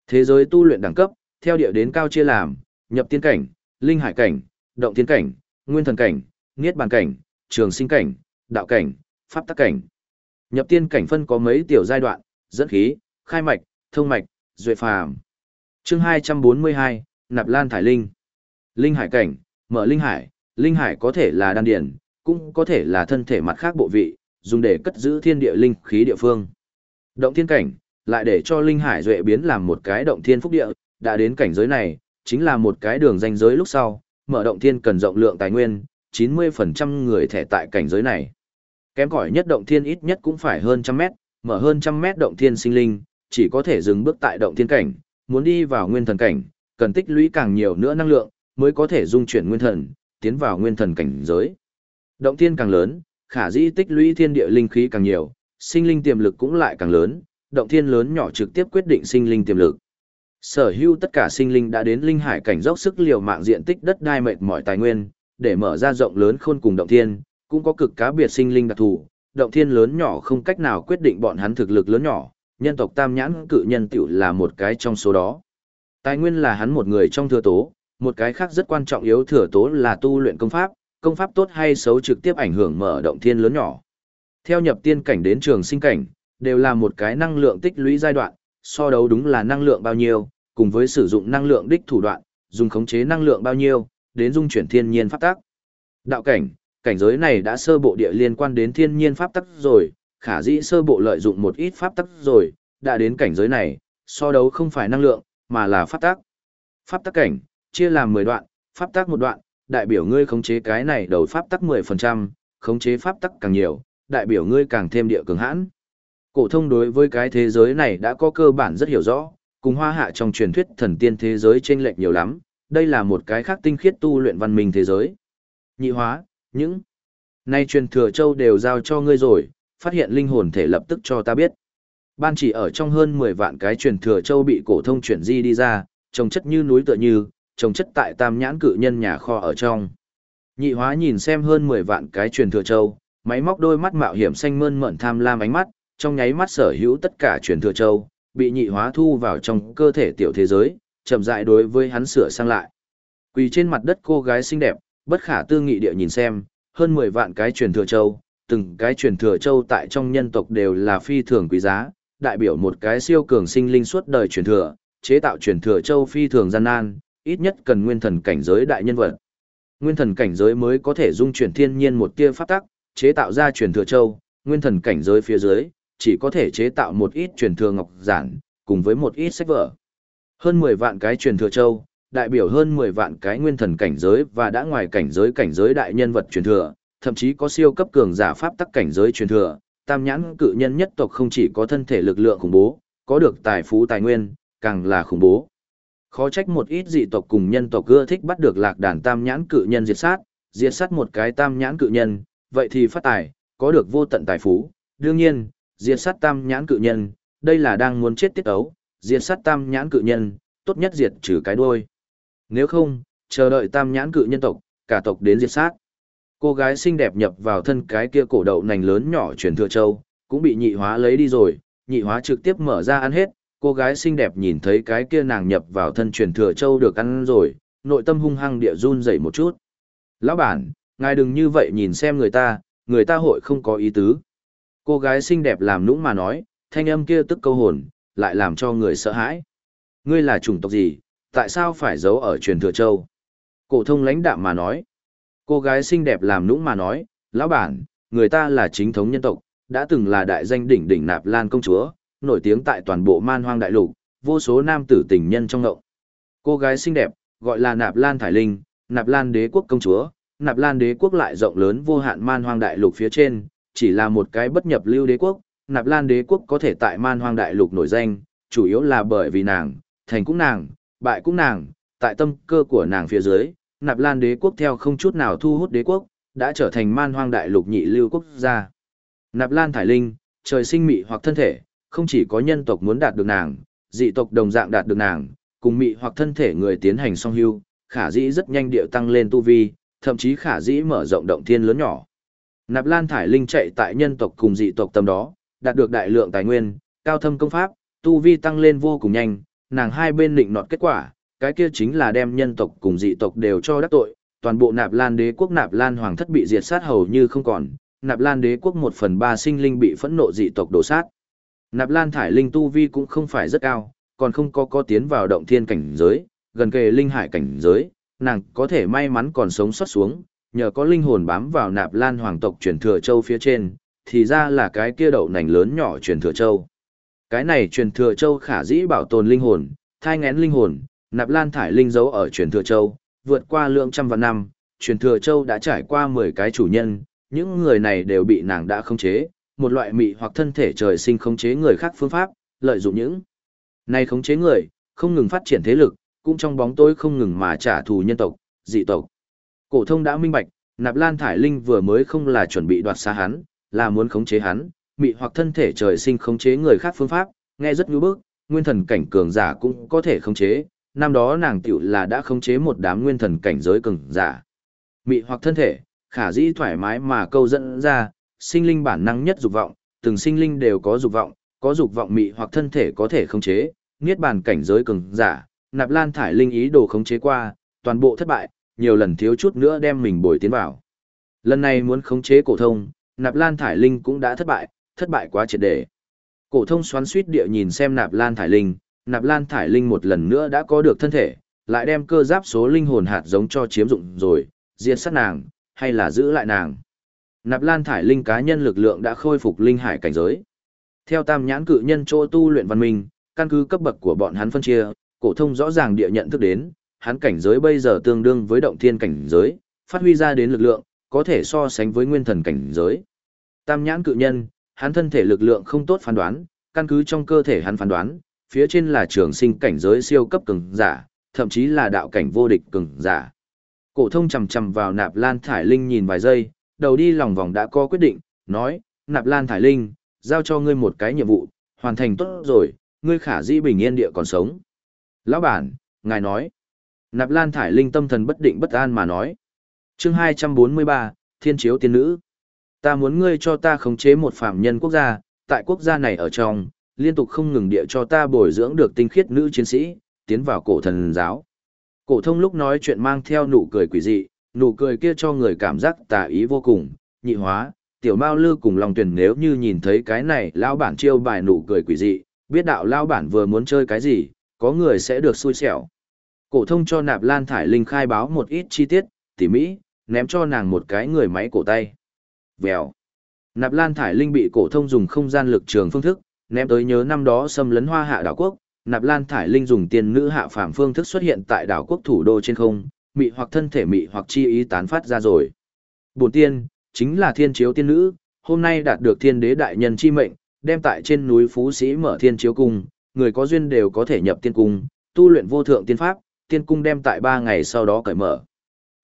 Thế giới tu luyện đẳng cấp, theo địa đến cao chia làm, nhập tiên cảnh, linh hải cảnh, động tiên cảnh, nguyên thần cảnh, niết bàn cảnh, trường sinh cảnh, đạo cảnh, pháp tắc cảnh. Nhập tiên cảnh phân có mấy tiểu giai đoạn, dẫn khí, khai mạch, thông mạch, duệ phàm. Chương 242, Nạp Lan thải linh. Linh hải cảnh, mở linh hải, linh hải có thể là đan điển, cũng có thể là thân thể mặt khác bộ vị, dùng để cất giữ thiên địa linh khí địa phương. Động thiên cảnh, lại để cho linh hải duệ biến làm một cái động thiên phúc địa, đã đến cảnh giới này, chính là một cái đường danh giới lúc sau, mở động thiên cần rộng lượng tài nguyên, 90% người thẻ tại cảnh giới này. Kém cỏi nhất động thiên ít nhất cũng phải hơn trăm mét, mở hơn trăm mét động thiên sinh linh, chỉ có thể dừng bước tại động thiên cảnh, muốn đi vào nguyên thần cảnh, cần tích lũy càng nhiều nữa năng lượng, mới có thể dung chuyển nguyên thần, tiến vào nguyên thần cảnh giới. Động thiên càng lớn, khả dĩ tích lũy thiên địa linh khí càng nhiều, sinh linh tiềm lực cũng lại càng lớn, động thiên lớn nhỏ trực tiếp quyết định sinh linh tiềm lực. Sở hữu tất cả sinh linh đã đến linh hải cảnh dốc sức liều mạng diện tích đất đai mệt mỏi tài nguyên, để mở ra rộng lớn khôn cùng động thiên, cũng có cực cá biệt sinh linh đặc thù, động thiên lớn nhỏ không cách nào quyết định bọn hắn thực lực lớn nhỏ, nhân tộc tam nhãn cự nhân tiểu là một cái trong số đó. Tài nguyên là hắn một người trong thừa tố, một cái khác rất quan trọng yếu thừa tố là tu luyện công pháp, công pháp tốt hay xấu trực tiếp ảnh hưởng mở động thiên lớn nhỏ. Theo nhập tiên cảnh đến trường sinh cảnh, đều là một cái năng lượng tích lũy giai đoạn, so đấu đúng là năng lượng bao nhiêu, cùng với sử dụng năng lượng đích thủ đoạn, dùng khống chế năng lượng bao nhiêu, đến dung chuyển thiên nhiên pháp tắc. Đạo cảnh, cảnh giới này đã sơ bộ địa liên quan đến thiên nhiên pháp tắc rồi, khả dĩ sơ bộ lợi dụng một ít pháp tắc rồi, đã đến cảnh giới này, so đấu không phải năng lượng, mà là pháp tắc. Pháp tắc cảnh, chia làm 10 đoạn, pháp tắc một đoạn, đại biểu ngươi khống chế cái này đầu pháp tắc 10%, khống chế pháp tắc càng nhiều, đại biểu ngươi càng thêm địa cường hãn. Cổ thông đối với cái thế giới này đã có cơ bản rất hiểu rõ, cùng hoa hạ trong truyền thuyết thần tiên thế giới chênh lệch nhiều lắm, đây là một cái khác tinh khiết tu luyện văn minh thế giới. Nhị hóa, những nay truyền thừa châu đều giao cho ngươi rồi, phát hiện linh hồn thể lập tức cho ta biết. Ban chỉ ở trong hơn 10 vạn cái truyền thừa châu bị cổ thông chuyển di đi ra, trồng chất như núi tựa như, trồng chất tại tam nhãn cự nhân nhà kho ở trong. Nhị hóa nhìn xem hơn 10 vạn cái truyền thừa châu, máy móc đôi mắt mạo hiểm xanh mơn mởn tham lam ánh mắt, trong nháy mắt sở hữu tất cả truyền thừa châu, bị nhị hóa thu vào trong cơ thể tiểu thế giới, chậm rãi đối với hắn sửa sang lại. Quỳ trên mặt đất cô gái xinh đẹp, bất khả tư nghị địa nhìn xem, hơn 10 vạn cái truyền thừa châu, từng cái truyền thừa châu tại trong nhân tộc đều là phi thường quý giá, đại biểu một cái siêu cường sinh linh suốt đời truyền thừa, chế tạo truyền thừa châu phi thường gian nan, ít nhất cần nguyên thần cảnh giới đại nhân vật. Nguyên thần cảnh giới mới có thể dung chuyển thiên nhiên một tia pháp tắc, chế tạo ra truyền thừa châu, nguyên thần cảnh giới phía dưới, chỉ có thể chế tạo một ít truyền thừa ngọc giản, cùng với một ít sách vở. Hơn 10 vạn cái truyền thừa châu, đại biểu hơn 10 vạn cái nguyên thần cảnh giới và đã ngoài cảnh giới cảnh giới đại nhân vật truyền thừa, thậm chí có siêu cấp cường giả pháp tắc cảnh giới truyền thừa, tam nhãn cự nhân nhất tộc không chỉ có thân thể lực lượng khủng bố, có được tài phú tài nguyên, càng là khủng bố. Khó trách một ít dị tộc cùng nhân tộc ưa thích bắt được lạc đàn tam nhãn cự nhân diệt sát, diệt sát một cái tam nhãn cự nhân, vậy thì phát tài, có được vô tận tài phú. Đương nhiên, diệt sát tam nhãn cự nhân, đây là đang muốn chết tiết ấu, diệt sát tam nhãn cự nhân, tốt nhất diệt trừ cái đuôi. Nếu không, chờ đợi tam nhãn cự nhân tộc, cả tộc đến diệt sát. Cô gái xinh đẹp nhập vào thân cái kia cổ đậu nành lớn nhỏ truyền thừa châu, cũng bị nhị hóa lấy đi rồi, nhị hóa trực tiếp mở ra ăn hết, cô gái xinh đẹp nhìn thấy cái kia nàng nhập vào thân truyền thừa châu được ăn rồi, nội tâm hung hăng địa run dậy một chút. Lão bản, ngài đừng như vậy nhìn xem người ta, người ta hội không có ý tứ. Cô gái xinh đẹp làm nũng mà nói, thanh âm kia tức câu hồn, lại làm cho người sợ hãi. Ngươi là chủng tộc gì, tại sao phải giấu ở truyền thừa châu? Cổ thông lãnh đạm mà nói. Cô gái xinh đẹp làm nũng mà nói, lão bản, người ta là chính thống nhân tộc, đã từng là đại danh đỉnh đỉnh nạp lan công chúa, nổi tiếng tại toàn bộ man hoang đại lục, vô số nam tử tình nhân trong ngộng. Cô gái xinh đẹp, gọi là nạp lan thải linh, nạp lan đế quốc công chúa, nạp lan đế quốc lại rộng lớn vô hạn man hoang đại lục phía trên, chỉ là một cái bất nhập lưu đế quốc, nạp lan đế quốc có thể tại man hoang đại lục nổi danh, chủ yếu là bởi vì nàng, thành cũng nàng, bại cũng nàng, tại tâm cơ của nàng phía dưới, Nạp Lan đế quốc theo không chút nào thu hút đế quốc, đã trở thành man hoang đại lục nhị lưu quốc gia. Nạp Lan Thải Linh, trời sinh mị hoặc thân thể, không chỉ có nhân tộc muốn đạt được nàng, dị tộc đồng dạng đạt được nàng, cùng mị hoặc thân thể người tiến hành song hưu, khả dĩ rất nhanh điệu tăng lên tu vi, thậm chí khả dĩ mở rộng động thiên lớn nhỏ. Nạp Lan Thải Linh chạy tại nhân tộc cùng dị tộc tâm đó, đạt được đại lượng tài nguyên, cao thâm công pháp, tu vi tăng lên vô cùng nhanh, nàng hai bên định nọt kết quả, cái kia chính là đem nhân tộc cùng dị tộc đều cho đắc tội, toàn bộ Nạp Lan đế quốc Nạp Lan hoàng thất bị diệt sát hầu như không còn, Nạp Lan đế quốc một phần ba sinh linh bị phẫn nộ dị tộc đổ sát. Nạp Lan thải linh tu vi cũng không phải rất cao, còn không có có tiến vào động thiên cảnh giới, gần kề linh hải cảnh giới, nàng có thể may mắn còn sống sót xuống, nhờ có linh hồn bám vào Nạp Lan hoàng tộc truyền thừa châu phía trên, thì ra là cái kia đậu nành lớn nhỏ truyền thừa châu. Cái này truyền thừa châu khả dĩ bảo tồn linh hồn, thai ngén linh hồn, Nạp Lan thải linh giấu ở truyền thừa châu, vượt qua lượng trăm vạn năm, truyền thừa châu đã trải qua 10 cái chủ nhân, những người này đều bị nàng đã khống chế, một loại mị hoặc thân thể trời sinh khống chế người khác phương pháp, lợi dụng những này khống chế người, không ngừng phát triển thế lực, cũng trong bóng tối không ngừng mà trả thù nhân tộc, dị tộc. Cổ thông đã minh bạch, Nạp Lan Thải Linh vừa mới không là chuẩn bị đoạt xa hắn, là muốn khống chế hắn, mị hoặc thân thể trời sinh khống chế người khác phương pháp, nghe rất nhu bức, nguyên thần cảnh cường giả cũng có thể khống chế, năm đó nàng tiểu là đã khống chế một đám nguyên thần cảnh giới cường giả. Mị hoặc thân thể, khả dĩ thoải mái mà câu dẫn ra, sinh linh bản năng nhất dục vọng, từng sinh linh đều có dục vọng, có dục vọng mị hoặc thân thể có thể khống chế, niết bàn cảnh giới cường giả, Nạp Lan thải linh ý đồ khống chế qua, toàn bộ thất bại, nhiều lần thiếu chút nữa đem mình bồi tiến vào. Lần này muốn khống chế cổ thông, Nạp Lan thải linh cũng đã thất bại, thất bại quá triệt để. Cổ thông xoắn xuýt địa nhìn xem Nạp Lan thải linh, Nạp Lan thải linh một lần nữa đã có được thân thể, lại đem cơ giáp số linh hồn hạt giống cho chiếm dụng rồi, diệt sát nàng, hay là giữ lại nàng. Nạp Lan thải linh cá nhân lực lượng đã khôi phục linh hải cảnh giới. Theo tam nhãn cự nhân chỗ tu luyện văn minh, căn cứ cấp bậc của bọn hắn phân chia, cổ thông rõ ràng địa nhận thức đến, hắn cảnh giới bây giờ tương đương với động thiên cảnh giới, phát huy ra đến lực lượng, có thể so sánh với nguyên thần cảnh giới. Tam nhãn cự nhân, hắn thân thể lực lượng không tốt phán đoán, căn cứ trong cơ thể hắn phán đoán, phía trên là trường sinh cảnh giới siêu cấp cường giả, thậm chí là đạo cảnh vô địch cường giả. Cổ thông chầm chậm vào Nạp Lan Thải Linh nhìn vài giây, đầu đi lòng vòng đã có quyết định, nói, Nạp Lan Thải Linh, giao cho ngươi một cái nhiệm vụ, hoàn thành tốt rồi, ngươi khả dĩ bình yên địa còn sống. Lão bản, ngài nói. Nạp Lan Thải Linh tâm thần bất định bất an mà nói. chương 243, Thiên Chiếu Tiên Nữ. Ta muốn ngươi cho ta khống chế một phạm nhân quốc gia, tại quốc gia này ở trong, liên tục không ngừng địa cho ta bồi dưỡng được tinh khiết nữ chiến sĩ, tiến vào cổ thần giáo. Cổ thông lúc nói chuyện mang theo nụ cười quỷ dị, nụ cười kia cho người cảm giác tà ý vô cùng, nhị hóa, tiểu mao lư cùng lòng tuyển nếu như nhìn thấy cái này lao bản chiêu bài nụ cười quỷ dị, biết đạo lao bản vừa muốn chơi cái gì, có người sẽ được xui xẻo. Cổ thông cho nạp lan thải linh khai báo một ít chi tiết, tỉ mỹ, ném cho nàng một cái người máy cổ tay. Vèo. Nạp lan thải linh bị cổ thông dùng không gian lực trường phương thức, ném tới nhớ năm đó xâm lấn hoa hạ đảo quốc, nạp lan thải linh dùng tiên nữ hạ phàm phương thức xuất hiện tại đảo quốc thủ đô trên không, mị hoặc thân thể mị hoặc chi ý tán phát ra rồi. Bổn tiên, chính là thiên chiếu tiên nữ, hôm nay đạt được thiên đế đại nhân chi mệnh, đem tại trên núi Phú Sĩ mở thiên chiếu cung, người có duyên đều có thể nhập tiên cung, tu luyện vô thượng tiên pháp, tiên cung đem tại ba ngày sau đó cởi mở.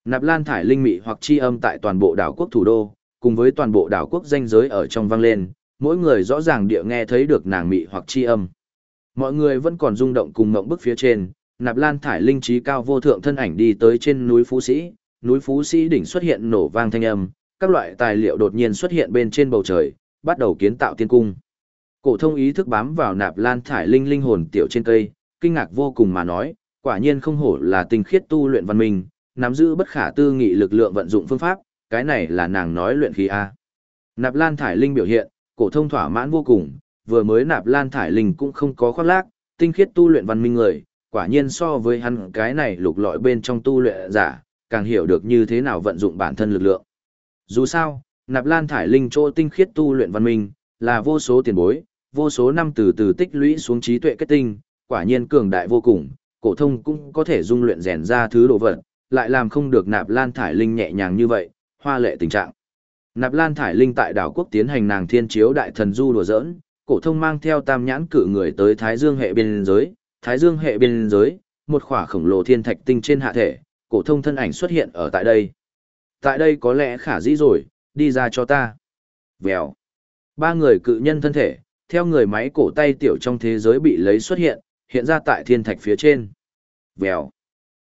Nạp Lan thải linh mị hoặc chi âm tại toàn bộ đảo quốc thủ đô, cùng với toàn bộ đảo quốc danh giới ở trong vang lên, mỗi người rõ ràng địa nghe thấy được nàng mị hoặc chi âm. Mọi người vẫn còn rung động cùng ngộng bức phía trên, Nạp Lan thải linh trí cao vô thượng thân ảnh đi tới trên núi Phú Sĩ, núi Phú Sĩ đỉnh xuất hiện nổ vang thanh âm, các loại tài liệu đột nhiên xuất hiện bên trên bầu trời, bắt đầu kiến tạo tiên cung. Cổ thông ý thức bám vào Nạp Lan thải linh linh hồn tiểu trên cây, kinh ngạc vô cùng mà nói, quả nhiên không hổ là tinh khiết tu luyện văn minh, nắm giữ bất khả tư nghị lực lượng vận dụng phương pháp, cái này là nàng nói luyện khí a. Nạp Lan thải linh biểu hiện, cổ thông thỏa mãn vô cùng, vừa mới Nạp Lan thải linh cũng không có khoác lác, tinh khiết tu luyện văn minh người, quả nhiên so với hắn cái này lục lọi bên trong tu luyện giả, càng hiểu được như thế nào vận dụng bản thân lực lượng. Dù sao, Nạp Lan thải linh chỗ tinh khiết tu luyện văn minh, là vô số tiền bối, vô số năm từ từ tích lũy xuống trí tuệ kết tinh, quả nhiên cường đại vô cùng, cổ thông cũng có thể dung luyện rèn ra thứ đồ vật, lại làm không được Nạp Lan thải linh nhẹ nhàng như vậy, hoa lệ tình trạng. Nạp Lan thải linh tại đảo quốc tiến hành nàng thiên chiếu đại thần du đùa giỡn, cổ thông mang theo tam nhãn cử người tới Thái Dương hệ biên giới, Thái Dương hệ biên giới, một khỏa khổng lồ thiên thạch tinh trên hạ thể, cổ thông thân ảnh xuất hiện ở tại đây. Tại đây có lẽ khả dĩ rồi, đi ra cho ta. Vèo. Ba người cự nhân thân thể, theo người máy cổ tay tiểu trong thế giới bị lấy xuất hiện, hiện ra tại thiên thạch phía trên. Vèo.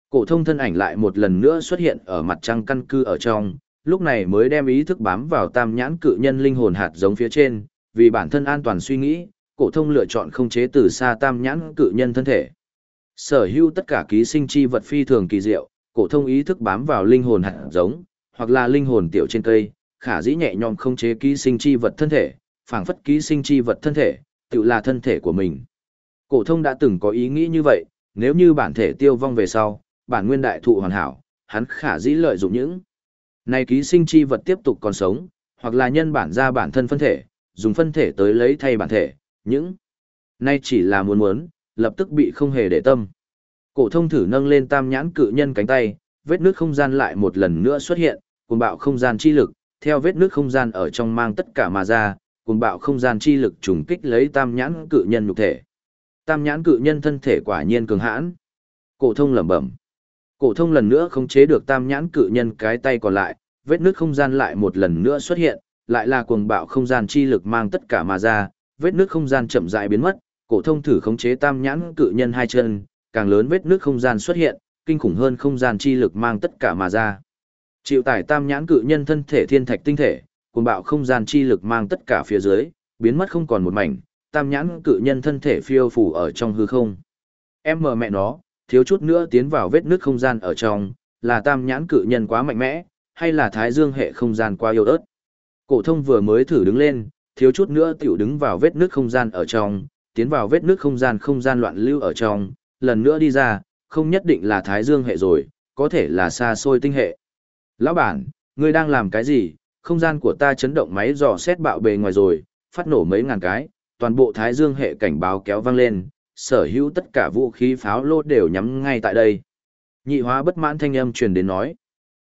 Cổ thông thân ảnh lại một lần nữa xuất hiện ở mặt trăng căn cư ở trong, lúc này mới đem ý thức bám vào tam nhãn cự nhân linh hồn hạt giống phía trên, vì bản thân an toàn suy nghĩ, cổ thông lựa chọn không chế từ xa tam nhãn cự nhân thân thể. Sở hữu tất cả ký sinh chi vật phi thường kỳ diệu, cổ thông ý thức bám vào linh hồn hạt giống, hoặc là linh hồn tiểu trên cây, khả dĩ nhẹ nhõm không chế ký sinh chi vật thân thể, phảng phất ký sinh chi vật thân thể, tự là thân thể của mình. Cổ thông đã từng có ý nghĩ như vậy, nếu như bản thể tiêu vong về sau, bản nguyên đại thụ hoàn hảo, hắn khả dĩ lợi dụng những này ký sinh chi vật tiếp tục còn sống, hoặc là nhân bản ra bản thân phân thể, dùng phân thể tới lấy thay bản thể, những nay chỉ là muốn muốn, lập tức bị không hề để tâm. Cổ thông thử nâng lên tam nhãn cự nhân cánh tay, vết nước không gian lại một lần nữa xuất hiện, cuồng bạo không gian chi lực, theo vết nước không gian ở trong mang tất cả mà ra, cuồng bạo không gian chi lực trùng kích lấy tam nhãn cự nhân nhục thể. Tam nhãn cự nhân thân thể quả nhiên cường hãn. Cổ thông lẩm bẩm. Cổ thông lần nữa khống chế được tam nhãn cự nhân cái tay còn lại, vết nước không gian lại một lần nữa xuất hiện, lại là cuồng bạo không gian chi lực mang tất cả mà ra, vết nước không gian chậm rãi biến mất, cổ thông thử khống chế tam nhãn cự nhân hai chân, càng lớn vết nước không gian xuất hiện, kinh khủng hơn không gian chi lực mang tất cả mà ra. Chịu tải tam nhãn cự nhân thân thể thiên thạch tinh thể, cuồng bạo không gian chi lực mang tất cả phía dưới, biến mất không còn một mảnh, tam nhãn cự nhân thân thể phiêu phù ở trong hư không. Em mờ mẹ nó, thiếu chút nữa tiến vào vết nước không gian ở trong, là tam nhãn cự nhân quá mạnh mẽ, hay là thái dương hệ không gian quá yếu ớt. Cổ thông vừa mới thử đứng lên, thiếu chút nữa tiểu đứng vào vết nước không gian ở trong, tiến vào vết nước không gian không gian loạn lưu ở trong, lần nữa đi ra, không nhất định là thái dương hệ rồi, có thể là xa xôi tinh hệ. Lão bản, ngươi đang làm cái gì? Không gian của ta chấn động máy dò xét bạo bề ngoài rồi, phát nổ mấy ngàn cái, toàn bộ thái dương hệ cảnh báo kéo vang lên, sở hữu tất cả vũ khí pháo lô đều nhắm ngay tại đây. Nhị hóa bất mãn thanh âm truyền đến nói.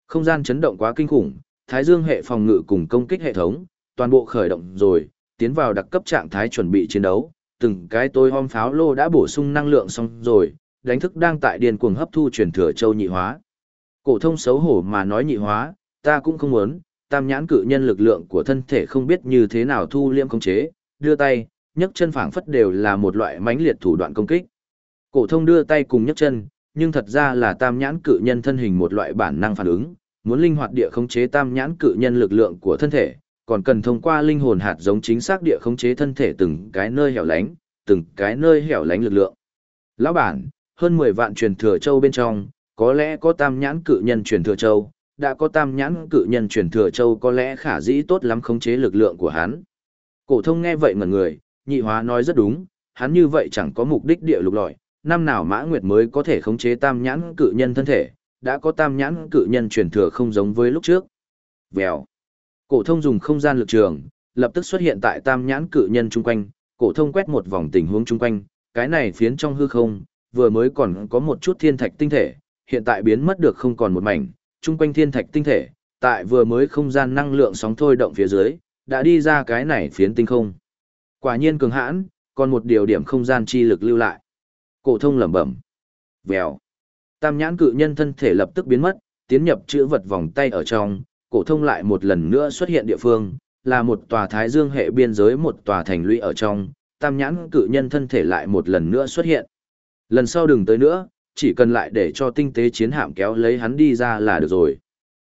Không gian chấn động quá kinh khủng, thái dương hệ phòng ngự cùng công kích hệ thống, toàn bộ khởi động rồi, tiến vào đặc cấp trạng thái chuẩn bị chiến đấu, từng cái tôi hom pháo lô đã bổ sung năng lượng xong rồi, đánh thức đang tại điền cuồng hấp thu truyền thừa châu nhị hóa. Cổ thông xấu hổ mà nói nhị hóa, ta cũng không muốn, tam nhãn cự nhân lực lượng của thân thể không biết như thế nào thu liêm khống chế, đưa tay, nhấc chân phảng phất đều là một loại mãnh liệt thủ đoạn công kích. Cổ thông đưa tay cùng nhấc chân, nhưng thật ra là tam nhãn cự nhân thân hình một loại bản năng phản ứng, muốn linh hoạt địa khống chế tam nhãn cự nhân lực lượng của thân thể, còn cần thông qua linh hồn hạt giống chính xác địa khống chế thân thể từng cái nơi hẻo lánh, từng cái nơi hẻo lánh lực lượng. Lão bản, hơn 10 vạn truyền thừa châu bên trong, có lẽ có tam nhãn cự nhân truyền thừa châu, đã có tam nhãn cự nhân truyền thừa châu có lẽ khả dĩ tốt lắm khống chế lực lượng của hắn. Cổ thông nghe vậy ngẩn người, nhị hóa nói rất đúng, hắn như vậy chẳng có mục đích địa lục lọi, năm nào Mã Nguyệt mới có thể khống chế tam nhãn cự nhân thân thể, đã có tam nhãn cự nhân truyền thừa không giống với lúc trước. Vèo. Cổ thông dùng không gian lực trường, lập tức xuất hiện tại tam nhãn cự nhân chung quanh, cổ thông quét một vòng tình huống chung quanh, cái này phiến trong hư không, vừa mới còn có một chút thiên thạch tinh thể, hiện tại biến mất được không còn một mảnh, chung quanh thiên thạch tinh thể, tại vừa mới không gian năng lượng sóng thôi động phía dưới, đã đi ra cái này phiến tinh không. Quả nhiên cường hãn, còn một điều điểm không gian chi lực lưu lại. Cổ thông lẩm bẩm. Vèo. Tam nhãn cự nhân thân thể lập tức biến mất, tiến nhập chữ vật vòng tay ở trong, cổ thông lại một lần nữa xuất hiện địa phương, là một tòa thái dương hệ biên giới một tòa thành lũy ở trong, tam nhãn cự nhân thân thể lại một lần nữa xuất hiện. Lần sau đừng tới nữa, chỉ cần lại để cho tinh tế chiến hạm kéo lấy hắn đi ra là được rồi.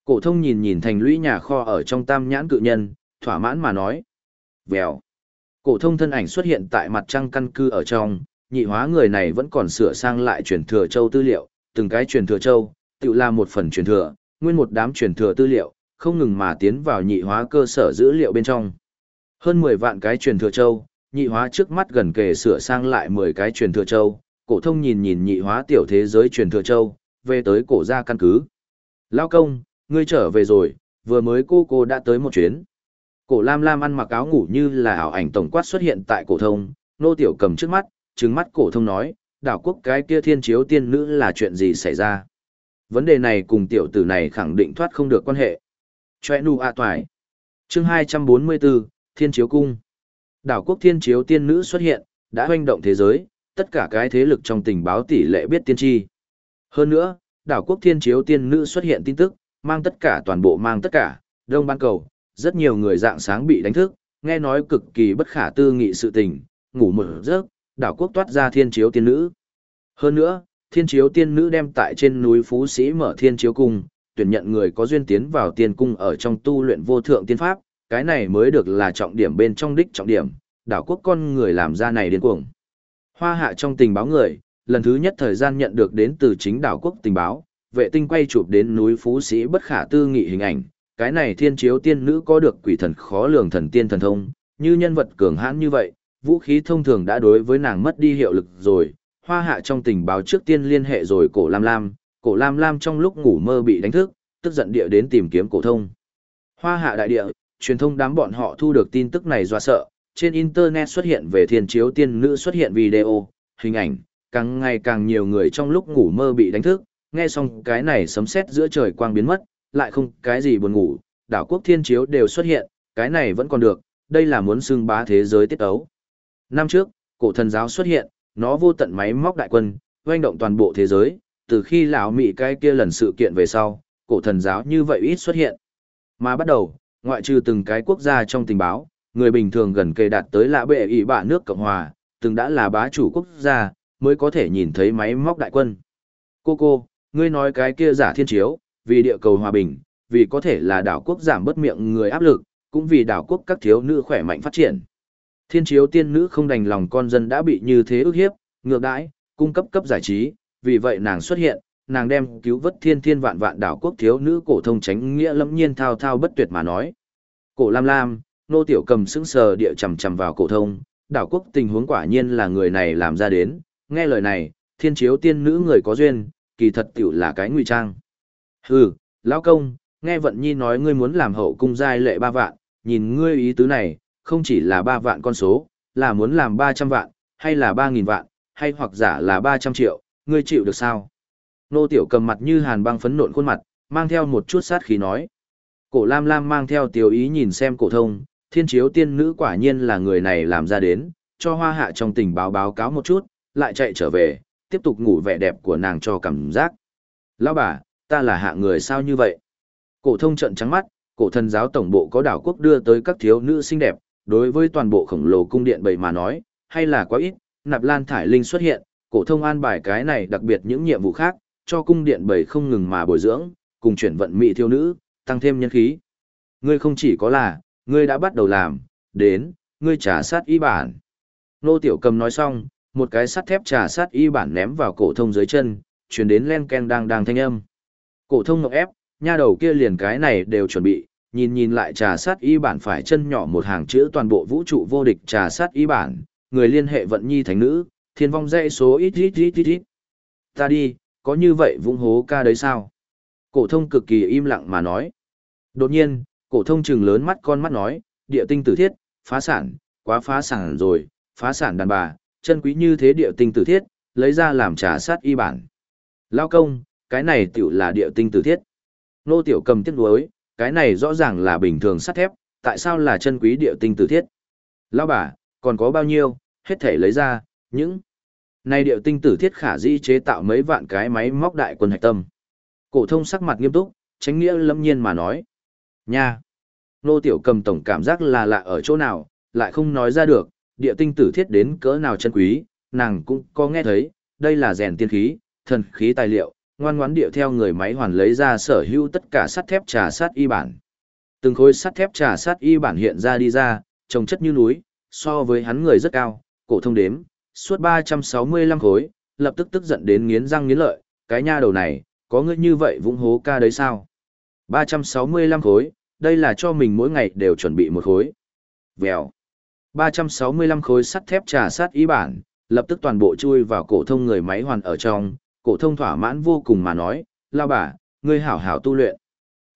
Cổ thông nhìn nhìn thành lũy nhà kho ở trong tam nhãn cự nhân, thỏa mãn mà nói. Vèo. Cổ thông thân ảnh xuất hiện tại mặt trăng căn cứ ở trong, nhị hóa người này vẫn còn sửa sang lại truyền thừa châu tư liệu, từng cái truyền thừa châu, tự là một phần truyền thừa, nguyên một đám truyền thừa tư liệu, không ngừng mà tiến vào nhị hóa cơ sở dữ liệu bên trong. Hơn 10 vạn cái truyền thừa châu, nhị hóa trước mắt gần kề sửa sang lại 10 cái truyền thừa châu, cổ thông nhìn nhìn nhị hóa tiểu thế giới truyền thừa châu, về tới cổ gia căn cứ. Lao công, ngươi trở về rồi, vừa mới cô cô đã tới một chuyến. Cổ Lam Lam ăn mặc áo ngủ như là ảo ảnh tổng quát xuất hiện tại cổ thông, nô tiểu cầm trước mắt, trừng mắt cổ thông nói, đảo quốc cái kia thiên chiếu tiên nữ là chuyện gì xảy ra? Vấn đề này cùng tiểu tử này khẳng định thoát không được quan hệ. Choe nu a toại. Chương 244, Thiên chiếu cung. Đảo quốc thiên chiếu tiên nữ xuất hiện, đã hoành động thế giới, tất cả cái thế lực trong tình báo tỷ lệ biết tiên tri. Hơn nữa, đảo quốc thiên chiếu tiên nữ xuất hiện tin tức, mang tất cả toàn bộ mang tất cả, đông ban cầu, rất nhiều người dạng sáng bị đánh thức, nghe nói cực kỳ bất khả tư nghị sự tình, ngủ một giấc, đảo quốc toát ra thiên chiếu tiên nữ. Hơn nữa, thiên chiếu tiên nữ đem tại trên núi Phú Sĩ mở thiên chiếu cung, tuyển nhận người có duyên tiến vào tiên cung ở trong tu luyện vô thượng tiên pháp, cái này mới được là trọng điểm bên trong đích trọng điểm, đảo quốc con người làm ra này điên cuồng. Hoa hạ trong tình báo người, lần thứ nhất thời gian nhận được đến từ chính đảo quốc tình báo, vệ tinh quay chụp đến núi Phú Sĩ bất khả tư nghị hình ảnh, cái này thiên chiếu tiên nữ có được quỷ thần khó lường thần tiên thần thông, như nhân vật cường hãn như vậy, vũ khí thông thường đã đối với nàng mất đi hiệu lực rồi. Hoa hạ trong tình báo trước tiên liên hệ rồi cổ Lam Lam, cổ Lam Lam trong lúc ngủ mơ bị đánh thức, tức giận địa đến tìm kiếm cổ thông. Hoa hạ đại địa, truyền thông đám bọn họ thu được tin tức này do sợ, trên internet xuất hiện về thiên chiếu tiên nữ xuất hiện video, hình ảnh, càng ngày càng nhiều người trong lúc ngủ mơ bị đánh thức, nghe xong cái này sấm sét giữa trời quang biến mất, lại không cái gì buồn ngủ, đảo quốc thiên chiếu đều xuất hiện, cái này vẫn còn được, đây là muốn xưng bá thế giới tiết ấu. Năm trước, cổ thần giáo xuất hiện, nó vô tận máy móc đại quân, doanh động toàn bộ thế giới, từ khi lão mị cái kia lần sự kiện về sau, cổ thần giáo như vậy ít xuất hiện. Mà bắt đầu, ngoại trừ từng cái quốc gia trong tình báo, người bình thường gần kề đạt tới lạ bệ ỷ bạ nước Cộng Hòa, từng đã là bá chủ quốc gia, mới có thể nhìn thấy máy móc đại quân. Cô cô, ngươi nói cái kia giả thiên chiếu, vì địa cầu hòa bình, vì có thể là đảo quốc giảm bớt miệng người áp lực, cũng vì đảo quốc các thiếu nữ khỏe mạnh phát triển. Thiên chiếu tiên nữ không đành lòng con dân đã bị như thế ức hiếp, ngược đãi, cung cấp cấp giải trí, vì vậy nàng xuất hiện, nàng đem cứu vớt thiên thiên vạn vạn đảo quốc thiếu nữ cổ thông tránh nghĩa lâm nhiên thao thao bất tuyệt mà nói. Cổ Lam Lam, nô tiểu cầm sững sờ địa chầm chầm vào cổ thông, đảo quốc tình huống quả nhiên là người này làm ra đến, nghe lời này, thiên chiếu tiên nữ người có duyên, kỳ thật tiểu là cái ngụy trang. Hừ, lão công, nghe vận nhi nói ngươi muốn làm hậu cung giai lệ ba vạn, nhìn ngươi ý tứ này, không chỉ là ba vạn con số, là muốn làm ba trăm vạn, hay là ba nghìn vạn, hay hoặc giả là ba trăm triệu, ngươi chịu được sao? Nô tiểu cầm mặt như hàn băng phấn nộn khuôn mặt, mang theo một chút sát khí nói. Cổ Lam Lam mang theo tiểu ý nhìn xem cổ thông, thiên chiếu tiên nữ quả nhiên là người này làm ra đến, cho hoa hạ trong tình báo báo cáo một chút, lại chạy trở về, tiếp tục ngủ vẻ đẹp của nàng cho cảm giác. Lão bà, ta là hạ người sao như vậy? Cổ thông trợn trắng mắt, cổ thần giáo tổng bộ có đảo quốc đưa tới các thiếu nữ xinh đẹp, đối với toàn bộ khổng lồ cung điện bầy mà nói, hay là quá ít, nạp lan thải linh xuất hiện, cổ thông an bài cái này đặc biệt những nhiệm vụ khác, cho cung điện bảy không ngừng mà bồi dưỡng, cùng chuyển vận mỹ thiếu nữ, tăng thêm nhân khí. Ngươi không chỉ có là, ngươi đã bắt đầu làm, đến, ngươi trả sát y bản. Nô Tiểu Cầm nói xong, một cái sắt thép trà sát y bản ném vào cổ thông dưới chân, truyền đến len ken đang đang thanh âm. Cổ thông ngọc ép, nha đầu kia liền cái này đều chuẩn bị, nhìn nhìn lại trà sát y bản phải chân nhỏ một hàng chữ toàn bộ vũ trụ vô địch trà sát y bản, người liên hệ vận nhi thánh nữ, thiên vong dãy số ít ít ít ít ít. Ta đi, có như vậy vung hố ca đấy sao? Cổ thông cực kỳ im lặng mà nói. Đột nhiên, cổ thông trừng lớn mắt con mắt nói, địa tinh tử thiết, phá sản, quá phá sản rồi, phá sản đàn bà, chân quý như thế địa tinh tử thiết, lấy ra làm trà sát y bản. Lao công, cái này tiểu là địa tinh tử thiết. Nô tiểu cầm tiếc nuối, cái này rõ ràng là bình thường sắt thép, tại sao là chân quý địa tinh tử thiết? Lao bà, còn có bao nhiêu, hết thể lấy ra, những nay địa tinh tử thiết khả di chế tạo mấy vạn cái máy móc đại quân hạch tâm. Cổ thông sắc mặt nghiêm túc, tránh nghĩa lâm nhiên mà nói. Nha! Nô tiểu cầm tổng cảm giác là lạ ở chỗ nào, lại không nói ra được, địa tinh tử thiết đến cỡ nào chân quý, nàng cũng có nghe thấy, đây là rèn tiên khí, thần khí tài liệu, ngoan ngoãn điệu theo người máy hoàn lấy ra sở hữu tất cả sắt thép trà sát y bản. Từng khối sắt thép trà sát y bản hiện ra đi ra, trồng chất như núi, so với hắn người rất cao, cổ thông đếm, suốt 365 khối, lập tức tức giận đến nghiến răng nghiến lợi, cái nha đầu này, có ngươi như vậy vũng hố ca đấy sao? 365 khối, đây là cho mình mỗi ngày đều chuẩn bị một khối. Vèo. 365 khối sắt thép trà sát ý bản, lập tức toàn bộ chui vào cổ thông người máy hoàn ở trong, cổ thông thỏa mãn vô cùng mà nói, lao bà, ngươi hảo hảo tu luyện.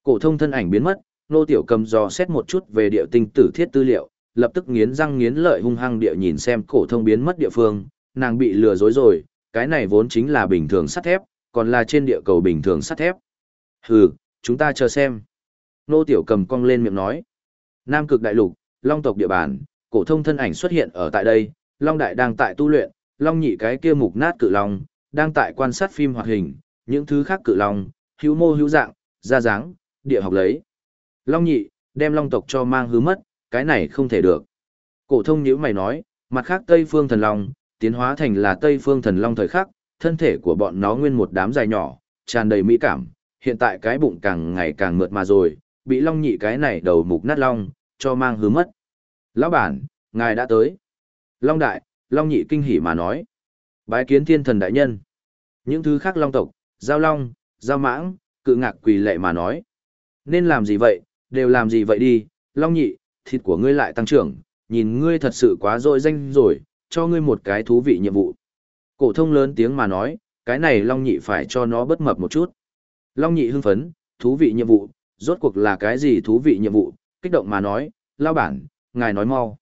Cổ thông thân ảnh biến mất, nô tiểu cầm dò xét một chút về địa tinh tử thiết tư liệu, lập tức nghiến răng nghiến lợi hung hăng địa nhìn xem cổ thông biến mất địa phương, nàng bị lừa dối rồi, cái này vốn chính là bình thường sắt thép, còn là trên địa cầu bình thường sắt thép. Hừ, chúng ta chờ xem. Nô tiểu cầm cong lên miệng nói. Nam cực đại lục, long tộc địa bàn, cổ thông thân ảnh xuất hiện ở tại đây, long đại đang tại tu luyện, long nhị cái kia mục nát cự long, đang tại quan sát phim hoạt hình, những thứ khác cự long, hữu mô hữu dạng, ra dáng, địa học lấy. Long nhị, đem long tộc cho mang hư mất, cái này không thể được. Cổ thông nhữ mày nói, mặt khác Tây Phương Thần Long, tiến hóa thành là Tây Phương Thần Long thời khắc, thân thể của bọn nó nguyên một đám dài nhỏ, tràn đầy mỹ cảm, hiện tại cái bụng càng ngày càng mượt mà rồi, bị long nhị cái này đầu mục nát long, cho mang hứa mất. Lão bản, ngài đã tới. Long đại, long nhị kinh hỉ mà nói. Bái kiến thiên thần đại nhân. Những thứ khác long tộc, giao long, giao mãng, cự ngạc quỳ lệ mà nói. Nên làm gì vậy, đều làm gì vậy đi, long nhị, thịt của ngươi lại tăng trưởng, nhìn ngươi thật sự quá dội danh rồi, cho ngươi một cái thú vị nhiệm vụ. Cổ thông lớn tiếng mà nói, cái này long nhị phải cho nó bất mập một chút. Long nhị hưng phấn, thú vị nhiệm vụ, rốt cuộc là cái gì thú vị nhiệm vụ, kích động mà nói, lao bản, ngài nói mau.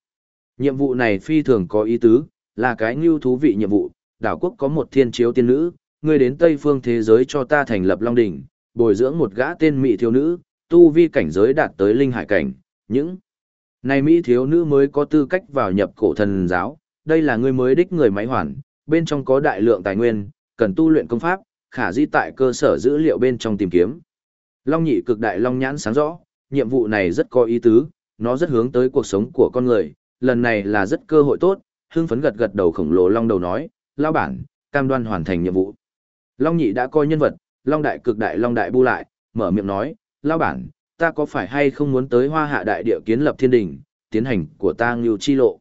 Nhiệm vụ này phi thường có ý tứ, là cái ngưu thú vị nhiệm vụ, đảo quốc có một thiên chiếu tiên nữ, ngươi đến Tây phương thế giới cho ta thành lập Long Đỉnh, bồi dưỡng một gã tên mỹ thiếu nữ, tu vi cảnh giới đạt tới linh hải cảnh, những này mỹ thiếu nữ mới có tư cách vào nhập cổ thần giáo, đây là ngươi mới đích người máy hoàn, bên trong có đại lượng tài nguyên, cần tu luyện công pháp, khả di tại cơ sở dữ liệu bên trong tìm kiếm. Long nhị cực đại long nhãn sáng rõ, nhiệm vụ này rất có ý tứ, nó rất hướng tới cuộc sống của con người, lần này là rất cơ hội tốt, hưng phấn gật gật đầu khổng lồ long đầu nói, lao bản, cam đoan hoàn thành nhiệm vụ. Long nhị đã coi nhân vật, long đại cực đại long đại bu lại, mở miệng nói, lao bản, ta có phải hay không muốn tới hoa hạ đại địa kiến lập thiên đình, tiến hành của ta ngưu chi lộ.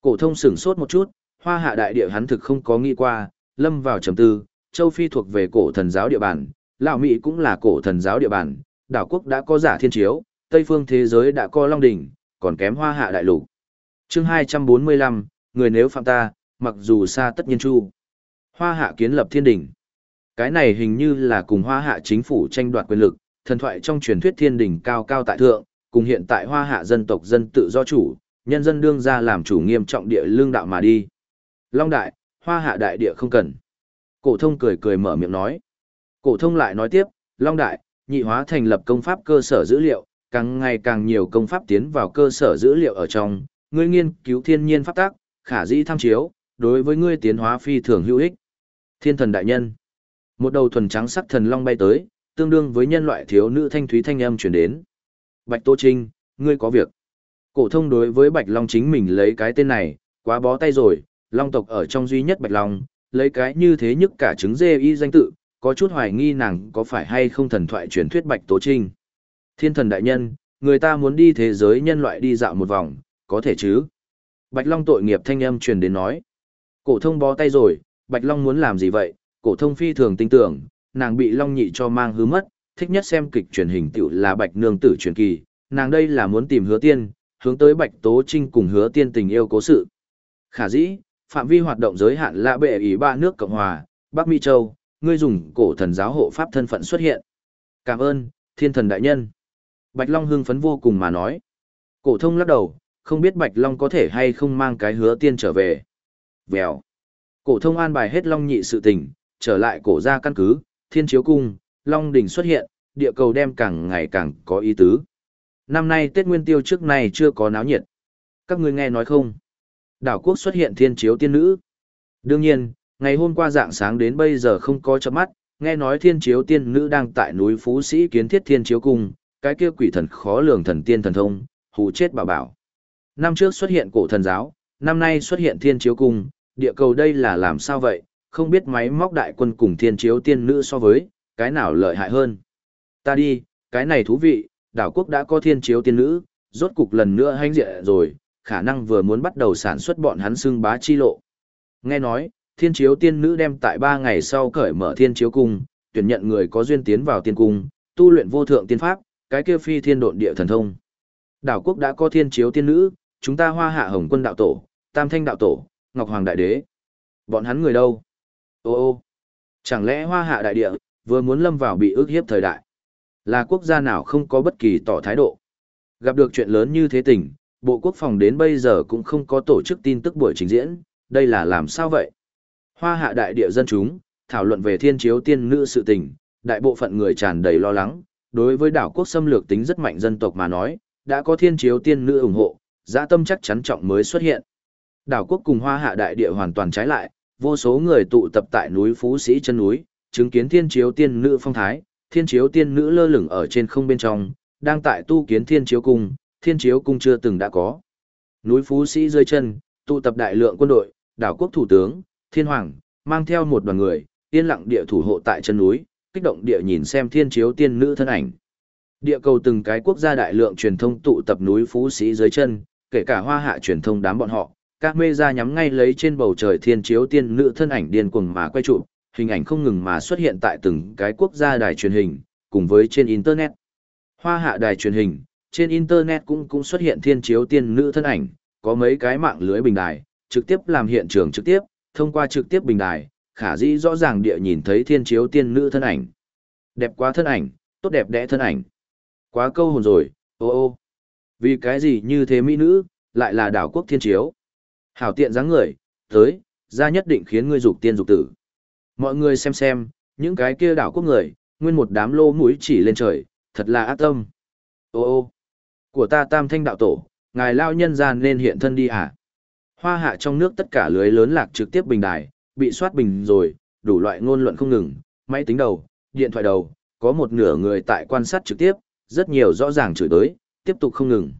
Cổ thông sửng sốt một chút, hoa hạ đại địa hắn thực không có nghĩ qua, lâm vào trầm tư, châu Phi thuộc về cổ thần giáo địa bàn, Lào Mỹ cũng là cổ thần giáo địa bàn, đảo quốc đã có giả thiên chiếu, Tây phương thế giới đã có Long Đỉnh, còn kém hoa hạ đại lục. chương 245, người nếu phạm ta, mặc dù xa tất nhiên chu. Hoa hạ kiến lập thiên Đình, Cái này hình như là cùng hoa hạ chính phủ tranh đoạt quyền lực, thần thoại trong truyền thuyết thiên đình cao cao tại thượng, cùng hiện tại hoa hạ dân tộc dân tự do chủ, nhân dân đương ra làm chủ nghiêm trọng địa lương đạo mà đi. Long đại, hoa hạ đại địa không cần. Cổ thông cười cười mở miệng nói. Cổ thông lại nói tiếp, Long đại, nhị hóa thành lập công pháp cơ sở dữ liệu, càng ngày càng nhiều công pháp tiến vào cơ sở dữ liệu ở trong, ngươi nghiên cứu thiên nhiên pháp tắc, khả dĩ tham chiếu, đối với ngươi tiến hóa phi thường hữu ích. Thiên thần đại nhân. Một đầu thuần trắng sắc thần long bay tới, tương đương với nhân loại thiếu nữ thanh thúy thanh âm chuyển đến. Bạch Tô Trinh, ngươi có việc. Cổ thông đối với Bạch Long chính mình lấy cái tên này, quá bó tay rồi, Long tộc ở trong duy nhất Bạch Long, lấy cái như thế nhất cả trứng dê y danh tự, có chút hoài nghi nàng có phải hay không thần thoại truyền thuyết Bạch Tố Trinh. Thiên thần đại nhân, người ta muốn đi thế giới nhân loại đi dạo một vòng, có thể chứ? Bạch Long tội nghiệp thanh âm truyền đến nói. Cổ thông bó tay rồi, Bạch Long muốn làm gì vậy? Cổ thông phi thường tin tưởng, nàng bị Long nhị cho mang hứa mất, thích nhất xem kịch truyền hình tiểu là Bạch Nương tử truyền kỳ, nàng đây là muốn tìm Hứa Tiên, hướng tới Bạch Tố Trinh cùng Hứa Tiên tình yêu cố sự. Khả dĩ, phạm vi hoạt động giới hạn là bệ ý ba nước Cộng hòa, Bắc Mỹ Châu, ngươi dùng cổ thần giáo hộ pháp thân phận xuất hiện. Cảm ơn, thiên thần đại nhân. Bạch Long hưng phấn vô cùng mà nói. Cổ thông lắc đầu, không biết Bạch Long có thể hay không mang cái hứa tiên trở về. Vèo. Cổ thông an bài hết Long nhị sự tình, trở lại cổ gia căn cứ, thiên chiếu cung, Long đỉnh xuất hiện, địa cầu đem càng ngày càng có ý tứ. Năm nay Tết Nguyên Tiêu trước này chưa có náo nhiệt. Các người nghe nói không? Đảo quốc xuất hiện thiên chiếu tiên nữ. Đương nhiên, ngày hôm qua dạng sáng đến bây giờ không có chớp mắt, nghe nói thiên chiếu tiên nữ đang tại núi Phú Sĩ kiến thiết thiên chiếu cung, cái kia quỷ thần khó lường thần tiên thần thông, hù chết bảo bảo. Năm trước xuất hiện cổ thần giáo, năm nay xuất hiện thiên chiếu cung, địa cầu đây là làm sao vậy, không biết máy móc đại quân cùng thiên chiếu tiên nữ so với, cái nào lợi hại hơn. Ta đi, cái này thú vị, đảo quốc đã có thiên chiếu tiên nữ, rốt cục lần nữa hanh diện rồi, khả năng vừa muốn bắt đầu sản xuất bọn hắn xưng bá chi lộ. Nghe nói, thiên chiếu tiên nữ đem tại ba ngày sau cởi mở thiên chiếu cung, tuyển nhận người có duyên tiến vào tiên cung, tu luyện vô thượng tiên pháp, cái kia phi thiên độn địa thần thông. Đảo quốc đã có thiên chiếu tiên nữ, chúng ta hoa hạ hồng quân đạo tổ, tam thanh đạo tổ, ngọc hoàng đại đế. Bọn hắn người đâu? Ô ô, chẳng lẽ hoa hạ đại địa, vừa muốn lâm vào bị ước hiếp thời đại? Là quốc gia nào không có bất kỳ tỏ thái độ? Gặp được chuyện lớn như thế tình, Bộ Quốc phòng đến bây giờ cũng không có tổ chức tin tức buổi trình diễn, đây là làm sao vậy? Hoa hạ đại địa dân chúng, thảo luận về thiên chiếu tiên nữ sự tình, đại bộ phận người tràn đầy lo lắng, đối với đảo quốc xâm lược tính rất mạnh dân tộc mà nói, đã có thiên chiếu tiên nữ ủng hộ, dã tâm chắc chắn trọng mới xuất hiện. Đảo quốc cùng hoa hạ đại địa hoàn toàn trái lại, vô số người tụ tập tại núi Phú Sĩ chân núi, chứng kiến thiên chiếu tiên nữ phong thái, thiên chiếu tiên nữ lơ lửng ở trên không bên trong, đang tại tu kiến thiên chiếu cung, thiên chiếu cung chưa từng đã có. Núi Phú Sĩ rơi chân, tụ tập đại lượng quân đội, đảo quốc thủ tướng, thiên hoàng, mang theo một đoàn người, yên lặng địa thủ hộ tại chân núi, kích động địa nhìn xem thiên chiếu tiên nữ thân ảnh. Địa cầu từng cái quốc gia đại lượng truyền thông tụ tập núi Phú Sĩ dưới chân, kể cả hoa hạ truyền thông đám bọn họ, các mê ra nhắm ngay lấy trên bầu trời thiên chiếu tiên nữ thân ảnh điên cuồng mà quay trụ, hình ảnh không ngừng mà xuất hiện tại từng cái quốc gia đài truyền hình, cùng với trên Internet. Hoa hạ đài truyền hình, trên Internet cũng cũng xuất hiện thiên chiếu tiên nữ thân ảnh, có mấy cái mạng lưới bình đài, trực tiếp làm hiện trường trực tiếp, thông qua trực tiếp bình đài, khả dĩ rõ ràng địa nhìn thấy thiên chiếu tiên nữ thân ảnh. Đẹp quá thân ảnh, tốt đẹp đẽ thân ảnh. Quá câu hồn rồi, ô ô. Vì cái gì như thế mỹ nữ, lại là đảo quốc thiên chiếu. Hảo tiện dáng người, tới, ra nhất định khiến ngươi dục tiên dục tử. Mọi người xem xem, những cái kia đảo quốc người, nguyên một đám lô mũi chỉ lên trời, thật là ác tâm. Ô ô, của ta tam thanh đạo tổ, ngài lao nhân gian nên hiện thân đi hả? Hoa hạ trong nước tất cả lưới lớn lạc trực tiếp bình đài, bị soát bình rồi, đủ loại ngôn luận không ngừng, máy tính đầu, điện thoại đầu, có một nửa người tại quan sát trực tiếp, rất nhiều rõ ràng chửi tới, tiếp tục không ngừng.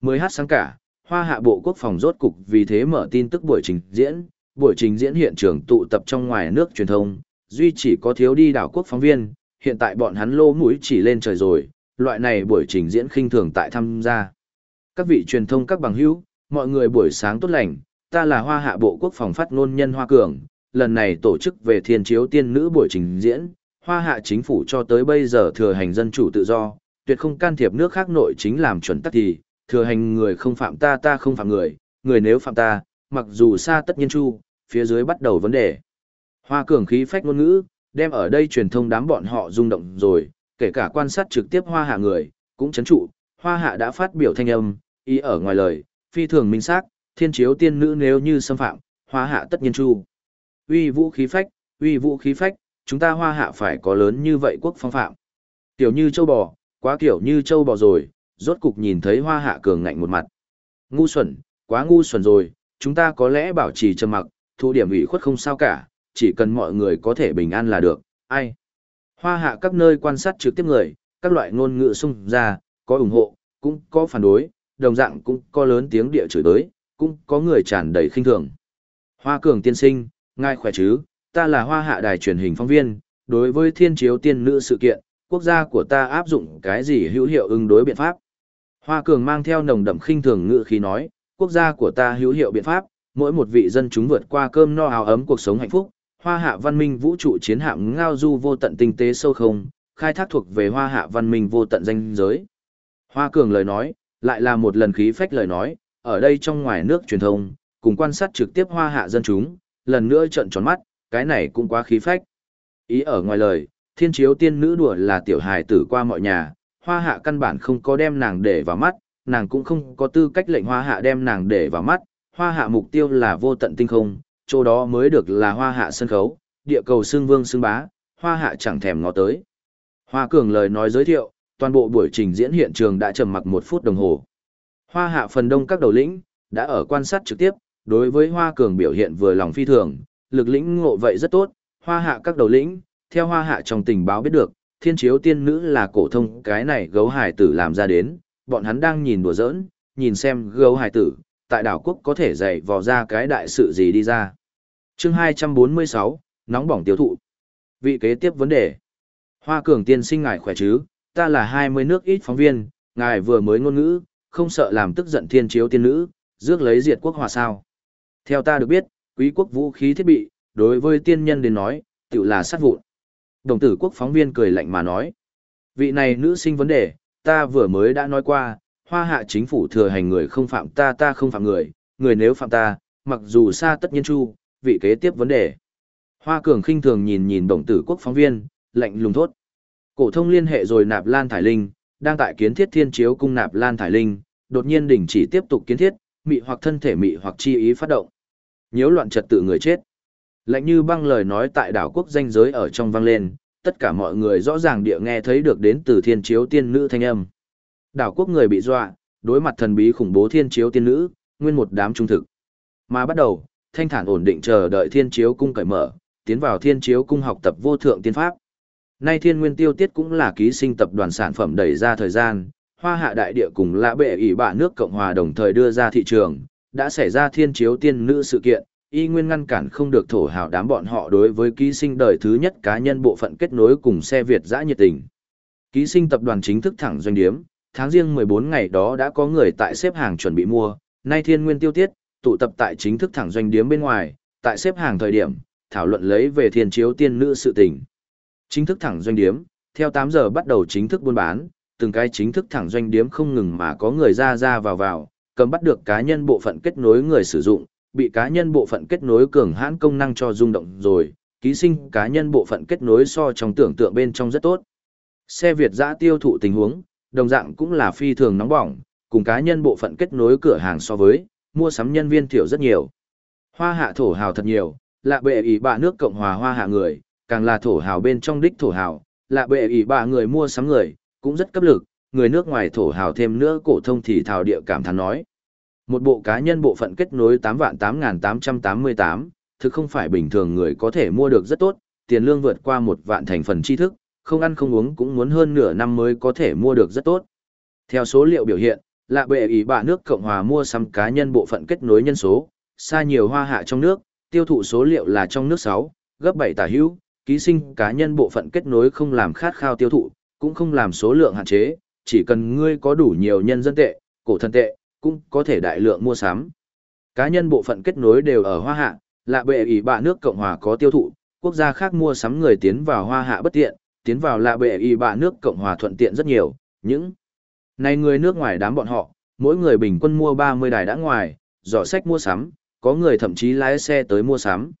Mới hát sáng cả, Hoa Hạ Bộ Quốc phòng rốt cục vì thế mở tin tức buổi trình diễn, buổi trình diễn hiện trường tụ tập trong ngoài nước truyền thông, duy chỉ có thiếu đi đảo quốc phóng viên, hiện tại bọn hắn lô mũi chỉ lên trời rồi, loại này buổi trình diễn khinh thường tại tham gia. Các vị truyền thông các bằng hữu, mọi người buổi sáng tốt lành, ta là Hoa Hạ Bộ Quốc phòng phát ngôn nhân Hoa Cường, lần này tổ chức về thiên chiếu tiên nữ buổi trình diễn, Hoa Hạ chính phủ cho tới bây giờ thừa hành dân chủ tự do, tuyệt không can thiệp nước khác nội chính làm chuẩn tắc thì, thừa hành người không phạm ta ta không phạm người, người nếu phạm ta, mặc dù xa tất nhiên chu, phía dưới bắt đầu vấn đề. Hoa cường khí phách ngôn ngữ, đem ở đây truyền thông đám bọn họ rung động rồi, kể cả quan sát trực tiếp hoa hạ người, cũng chấn trụ, hoa hạ đã phát biểu thanh âm, ý ở ngoài lời, phi thường minh xác, thiên chiếu tiên nữ nếu như xâm phạm, hoa hạ tất nhiên chu. Uy vũ khí phách, uy vũ khí phách, chúng ta hoa hạ phải có lớn như vậy quốc phong phạm. Tiểu như châu bò, quá kiểu như châu bò rồi, rốt cục nhìn thấy hoa hạ cường ngạnh một mặt. Ngu xuẩn, quá ngu xuẩn rồi, chúng ta có lẽ bảo trì trầm mặc, thu điểm ủy khuất không sao cả, chỉ cần mọi người có thể bình an là được, ai. Hoa hạ các nơi quan sát trực tiếp người, các loại ngôn ngữ xung ra, có ủng hộ, cũng có phản đối, đồng dạng cũng có lớn tiếng địa chửi tới, cũng có người tràn đầy khinh thường. Hoa cường tiên sinh, ngài khỏe chứ, ta là hoa hạ đài truyền hình phóng viên, đối với thiên chiếu tiên nữ sự kiện, quốc gia của ta áp dụng cái gì hữu hiệu ứng đối biện pháp. Hoa Cường mang theo nồng đậm khinh thường ngữ khí nói, quốc gia của ta hữu hiệu biện pháp, mỗi một vị dân chúng vượt qua cơm no áo ấm cuộc sống hạnh phúc, hoa hạ văn minh vũ trụ chiến hạm ngao du vô tận tinh tế sâu không, khai thác thuộc về hoa hạ văn minh vô tận danh giới. Hoa Cường lời nói, lại là một lần khí phách lời nói, ở đây trong ngoài nước truyền thông, cùng quan sát trực tiếp hoa hạ dân chúng, lần nữa trận tròn mắt, cái này cũng quá khí phách. Ý ở ngoài lời, thiên chiếu tiên nữ đùa là tiểu hài tử qua mọi nhà, hoa hạ căn bản không có đem nàng để vào mắt, nàng cũng không có tư cách lệnh hoa hạ đem nàng để vào mắt, hoa hạ mục tiêu là vô tận tinh không, chỗ đó mới được là hoa hạ sân khấu, địa cầu xương vương xương bá, hoa hạ chẳng thèm ngó tới. Hoa cường lời nói giới thiệu, toàn bộ buổi trình diễn hiện trường đã trầm mặc một phút đồng hồ. Hoa hạ phần đông các đầu lĩnh, đã ở quan sát trực tiếp, đối với hoa cường biểu hiện vừa lòng phi thường, lực lĩnh ngộ vậy rất tốt, hoa hạ các đầu lĩnh, theo hoa hạ trong tình báo biết được, thiên chiếu tiên nữ là cổ thông cái này gấu hải tử làm ra đến, bọn hắn đang nhìn đùa giỡn, nhìn xem gấu hải tử, tại đảo quốc có thể dạy vò ra cái đại sự gì đi ra. chương 246, nóng bỏng tiêu thụ. Vị kế tiếp vấn đề. Hoa cường tiên sinh ngài khỏe chứ, ta là 20 nước ít phóng viên, ngài vừa mới ngôn ngữ, không sợ làm tức giận thiên chiếu tiên nữ, rước lấy diệt quốc hòa sao. Theo ta được biết, quý quốc vũ khí thiết bị, đối với tiên nhân đến nói, tự là sát vụn. Đồng tử quốc phóng viên cười lạnh mà nói. Vị này nữ sinh vấn đề, ta vừa mới đã nói qua, hoa hạ chính phủ thừa hành người không phạm ta ta không phạm người, người nếu phạm ta, mặc dù xa tất nhiên chu, vị kế tiếp vấn đề. Hoa cường khinh thường nhìn nhìn đồng tử quốc phóng viên, lạnh lùng thốt. Cổ thông liên hệ rồi nạp lan thải linh, đang tại kiến thiết thiên chiếu cung nạp lan thải linh, đột nhiên đình chỉ tiếp tục kiến thiết, mị hoặc thân thể mị hoặc chi ý phát động. Nhiễu loạn trật tự người chết. Lạnh như băng lời nói tại đảo quốc danh giới ở trong vang lên, tất cả mọi người rõ ràng địa nghe thấy được đến từ thiên chiếu tiên nữ thanh âm. Đảo quốc người bị dọa, đối mặt thần bí khủng bố thiên chiếu tiên nữ, nguyên một đám trung thực. Mà bắt đầu, thanh thản ổn định chờ đợi thiên chiếu cung cởi mở, tiến vào thiên chiếu cung học tập vô thượng tiên pháp. Nay thiên nguyên tiêu tiết cũng là ký sinh tập đoàn sản phẩm đẩy ra thời gian, hoa hạ đại địa cùng lã bệ ỷ bạ nước Cộng Hòa đồng thời đưa ra thị trường, đã xảy ra thiên chiếu tiên nữ sự kiện, y nguyên ngăn cản không được thổ hào đám bọn họ đối với ký sinh đời thứ nhất cá nhân bộ phận kết nối cùng xe Việt dã nhiệt tình. Ký sinh tập đoàn chính thức thẳng doanh điếm, tháng riêng 14 ngày đó đã có người tại xếp hàng chuẩn bị mua, nay thiên nguyên tiêu tiết, tụ tập tại chính thức thẳng doanh điếm bên ngoài, tại xếp hàng thời điểm, thảo luận lấy về thiên chiếu tiên nữ sự tình. Chính thức thẳng doanh điếm, theo 8 giờ bắt đầu chính thức buôn bán, từng cái chính thức thẳng doanh điếm không ngừng mà có người ra ra vào vào, cầm bắt được cá nhân bộ phận kết nối người sử dụng, bị cá nhân bộ phận kết nối cường hãn công năng cho rung động rồi, ký sinh cá nhân bộ phận kết nối so trong tưởng tượng bên trong rất tốt. Xe Việt giã tiêu thụ tình huống, đồng dạng cũng là phi thường nóng bỏng, cùng cá nhân bộ phận kết nối cửa hàng so với, mua sắm nhân viên thiểu rất nhiều. Hoa hạ thổ hào thật nhiều, lạ bệ ý bạ nước Cộng hòa hoa hạ người, càng là thổ hào bên trong đích thổ hào, lạ bệ ý bạ người mua sắm người, cũng rất cấp lực, người nước ngoài thổ hào thêm nữa cổ thông thì thảo địa cảm thán nói. Một bộ cá nhân bộ phận kết nối 8 vạn 8888, thực không phải bình thường người có thể mua được rất tốt, tiền lương vượt qua một vạn thành phần tri thức, không ăn không uống cũng muốn hơn nửa năm mới có thể mua được rất tốt. Theo số liệu biểu hiện, lạ bệ ý bạ nước Cộng hòa mua sắm cá nhân bộ phận kết nối nhân số, xa nhiều hoa hạ trong nước, tiêu thụ số liệu là trong nước 6, gấp 7 tả hữu, ký sinh cá nhân bộ phận kết nối không làm khát khao tiêu thụ, cũng không làm số lượng hạn chế, chỉ cần ngươi có đủ nhiều nhân dân tệ, cổ thần tệ, cũng có thể đại lượng mua sắm. Cá nhân bộ phận kết nối đều ở hoa hạ, lạ bệ ỷ bạ nước Cộng hòa có tiêu thụ, quốc gia khác mua sắm người tiến vào hoa hạ bất tiện, tiến vào lạ bệ ỷ bạ nước Cộng hòa thuận tiện rất nhiều, những này người nước ngoài đám bọn họ, mỗi người bình quân mua 30 đài đã ngoài, giỏ sách mua sắm, có người thậm chí lái xe tới mua sắm.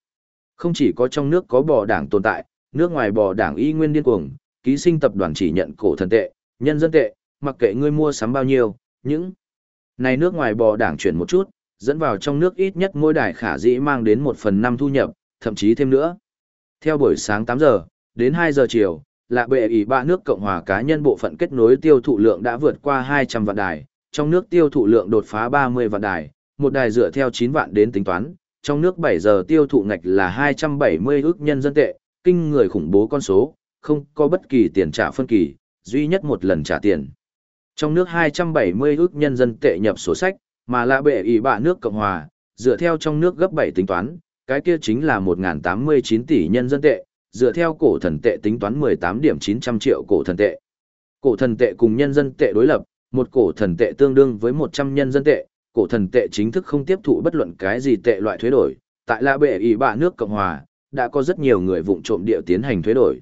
Không chỉ có trong nước có bò đảng tồn tại, nước ngoài bò đảng y nguyên điên cuồng, ký sinh tập đoàn chỉ nhận cổ thần tệ, nhân dân tệ, mặc kệ ngươi mua sắm bao nhiêu, những này nước ngoài bò đảng chuyển một chút, dẫn vào trong nước ít nhất mỗi đài khả dĩ mang đến 1 phần 5 thu nhập, thậm chí thêm nữa. Theo buổi sáng 8 giờ, đến 2 giờ chiều, lạ bệ ủy ba nước Cộng hòa cá nhân bộ phận kết nối tiêu thụ lượng đã vượt qua 200 vạn đài, trong nước tiêu thụ lượng đột phá 30 vạn đài, một đài dựa theo 9 vạn đến tính toán, trong nước 7 giờ tiêu thụ ngạch là 270 ước nhân dân tệ, kinh người khủng bố con số, không có bất kỳ tiền trả phân kỳ, duy nhất một lần trả tiền. Trong nước 270 ước nhân dân tệ nhập sổ sách, mà lạ bệ ý bạ nước Cộng Hòa, dựa theo trong nước gấp 7 tính toán, cái kia chính là 1.089 tỷ nhân dân tệ, dựa theo cổ thần tệ tính toán 18 điểm 900 triệu cổ thần tệ. Cổ thần tệ cùng nhân dân tệ đối lập, một cổ thần tệ tương đương với 100 nhân dân tệ, cổ thần tệ chính thức không tiếp thụ bất luận cái gì tệ loại thuế đổi. Tại lạ bệ ý bạ nước Cộng Hòa, đã có rất nhiều người vụng trộm địa tiến hành thuế đổi.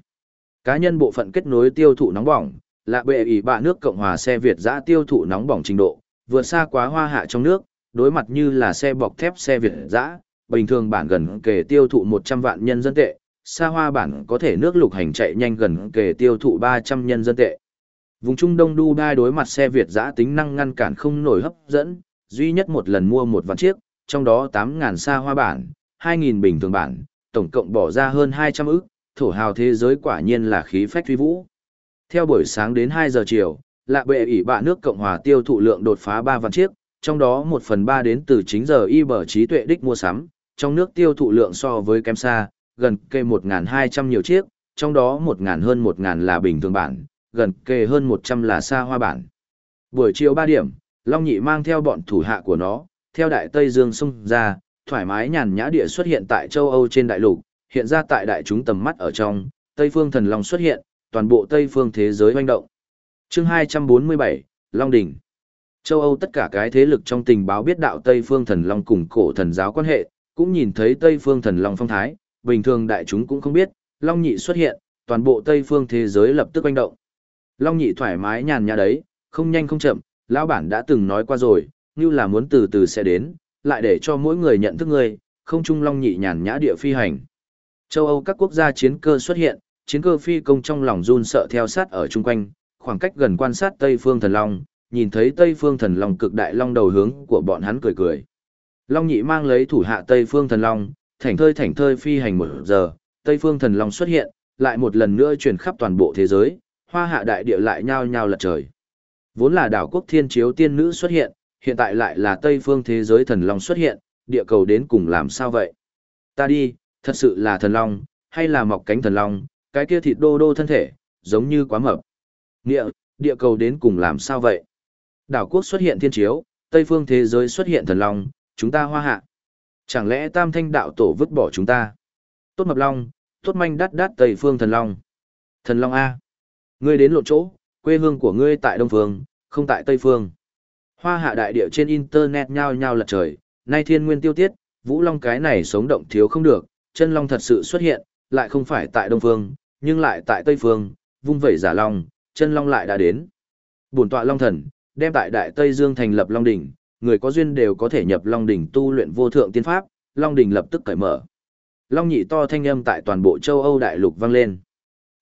Cá nhân bộ phận kết nối tiêu thụ nóng bỏng, lạ bệ ủy bạ nước Cộng hòa xe Việt giã tiêu thụ nóng bỏng trình độ, vượt xa quá hoa hạ trong nước, đối mặt như là xe bọc thép xe Việt giã, bình thường bản gần kề tiêu thụ 100 vạn nhân dân tệ, xa hoa bản có thể nước lục hành chạy nhanh gần kề tiêu thụ 300 nhân dân tệ. Vùng Trung Đông Dubai đối mặt xe Việt giã tính năng ngăn cản không nổi hấp dẫn, duy nhất một lần mua một vạn chiếc, trong đó 8.000 xa hoa bản, 2.000 bình thường bản, tổng cộng bỏ ra hơn 200 ức, thổ hào thế giới quả nhiên là khí phách phi vũ. Theo buổi sáng đến 2 giờ chiều, lạ bệ ỉ bạ nước Cộng hòa tiêu thụ lượng đột phá 3 vạn chiếc, trong đó 1 phần 3 đến từ chính giờ y bở trí tuệ đích mua sắm, trong nước tiêu thụ lượng so với kém xa, gần kê 1.200 nhiều chiếc, trong đó 1.000 hơn 1.000 là bình thường bản, gần kề hơn 100 là xa hoa bản. Buổi chiều 3 điểm, Long Nhị mang theo bọn thủ hạ của nó, theo đại Tây Dương sông ra, thoải mái nhàn nhã địa xuất hiện tại châu Âu trên đại lục, hiện ra tại đại chúng tầm mắt ở trong, Tây Phương Thần Long xuất hiện, toàn bộ Tây Phương thế giới hoành động. Chương 247, Long Đỉnh. Châu Âu tất cả cái thế lực trong tình báo biết đạo Tây Phương Thần Long cùng cổ thần giáo quan hệ, cũng nhìn thấy Tây Phương Thần Long phong thái, bình thường đại chúng cũng không biết, Long Nhị xuất hiện, toàn bộ Tây Phương thế giới lập tức hoành động. Long Nhị thoải mái nhàn nhã đấy, không nhanh không chậm, lão bản đã từng nói qua rồi, như là muốn từ từ sẽ đến, lại để cho mỗi người nhận thức người, không chung Long Nhị nhàn nhã địa phi hành. Châu Âu các quốc gia chiến cơ xuất hiện, chiến cơ phi công trong lòng run sợ theo sát ở chung quanh, khoảng cách gần quan sát Tây Phương Thần Long, nhìn thấy Tây Phương Thần Long cực đại long đầu hướng của bọn hắn cười cười. Long nhị mang lấy thủ hạ Tây Phương Thần Long, thảnh thơi thảnh thơi phi hành một giờ, Tây Phương Thần Long xuất hiện, lại một lần nữa truyền khắp toàn bộ thế giới, hoa hạ đại địa lại nhao nhao lật trời. Vốn là đảo quốc thiên chiếu tiên nữ xuất hiện, hiện tại lại là Tây Phương thế giới Thần Long xuất hiện, địa cầu đến cùng làm sao vậy? Ta đi, thật sự là Thần Long, hay là mọc cánh thần long, cái kia thịt đô đô thân thể, giống như quá mập. Nghĩa, địa cầu đến cùng làm sao vậy? Đảo quốc xuất hiện thiên chiếu, Tây phương thế giới xuất hiện thần long, chúng ta hoa hạ. Chẳng lẽ tam thanh đạo tổ vứt bỏ chúng ta? Tốt mập long, tốt manh đắt đắt Tây phương thần long. Thần long A. Ngươi đến lộ chỗ, quê hương của ngươi tại Đông Phương, không tại Tây Phương. Hoa hạ đại địa trên Internet nhao nhao lật trời, nay thiên nguyên tiêu tiết, Vũ Long cái này sống động thiếu không được, chân Long thật sự xuất hiện, lại không phải tại Đông Phương, nhưng lại tại Tây Phương, vung vẩy giả Long, chân Long lại đã đến. Bổn tọa Long thần, đem tại Đại Tây Dương thành lập Long đỉnh, người có duyên đều có thể nhập Long đỉnh tu luyện vô thượng tiên pháp, Long đỉnh lập tức cởi mở. Long nhị to thanh âm tại toàn bộ châu Âu đại lục vang lên.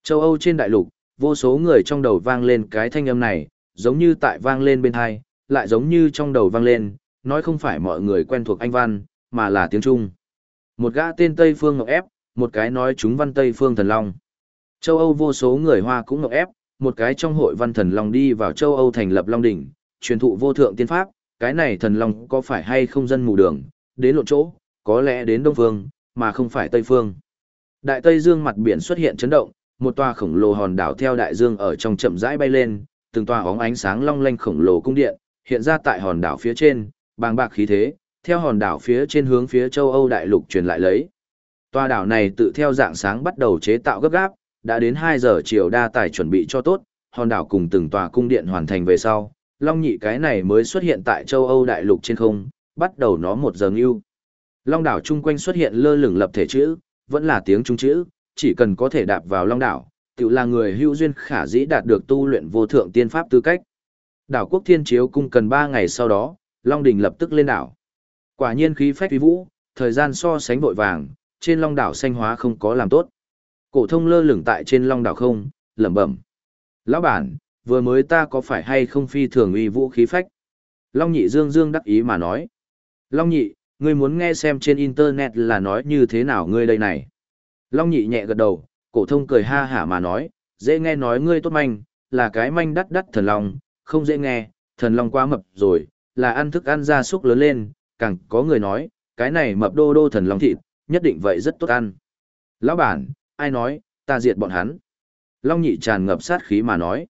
Châu Âu trên đại lục, vô số người trong đầu vang lên cái thanh âm này, giống như tại vang lên bên hai, lại giống như trong đầu vang lên, nói không phải mọi người quen thuộc anh văn, mà là tiếng Trung. Một gã tên Tây Phương Ngọc ép, một cái nói chúng văn Tây Phương Thần Long. Châu Âu vô số người Hoa cũng Ngọc ép, một cái trong hội văn Thần Long đi vào châu Âu thành lập Long Đỉnh, truyền thụ vô thượng tiên pháp, cái này Thần Long có phải hay không dân mù đường, đến lộn chỗ, có lẽ đến Đông Phương, mà không phải Tây Phương. Đại Tây Dương mặt biển xuất hiện chấn động, một tòa khổng lồ hòn đảo theo đại dương ở trong chậm rãi bay lên, từng tòa óng ánh sáng long lanh khổng lồ cung điện, hiện ra tại hòn đảo phía trên, bàng bạc khí thế, theo hòn đảo phía trên hướng phía châu Âu đại lục truyền lại lấy. Tòa đảo này tự theo dạng sáng bắt đầu chế tạo gấp gáp, đã đến 2 giờ chiều đa tài chuẩn bị cho tốt, hòn đảo cùng từng tòa cung điện hoàn thành về sau, Long Nhị cái này mới xuất hiện tại châu Âu đại lục trên không, bắt đầu nó một giờ ngưu. Long đảo chung quanh xuất hiện lơ lửng lập thể chữ, vẫn là tiếng trung chữ, chỉ cần có thể đạp vào Long đảo, tự là người hữu duyên khả dĩ đạt được tu luyện vô thượng tiên pháp tư cách. Đảo quốc thiên chiếu cung cần 3 ngày sau đó, Long Đình lập tức lên đảo. Quả nhiên khí phách uy vũ, thời gian so sánh vội vàng, trên Long đảo xanh hóa không có làm tốt. Cổ thông lơ lửng tại trên Long đảo không, lẩm bẩm. Lão bản, vừa mới ta có phải hay không phi thường uy vũ khí phách? Long Nhị Dương Dương đắc ý mà nói. Long Nhị, ngươi muốn nghe xem trên internet là nói như thế nào ngươi đây này? Long Nhị nhẹ gật đầu, cổ thông cười ha hả mà nói, dễ nghe nói ngươi tốt manh, là cái manh đắt đắt thần long, không dễ nghe, thần long quá mập rồi, là ăn thức ăn gia súc lớn lên, càng có người nói, cái này mập đô đô thần long thịt, nhất định vậy rất tốt ăn. Lão bản, ai nói, ta diệt bọn hắn. Long nhị tràn ngập sát khí mà nói.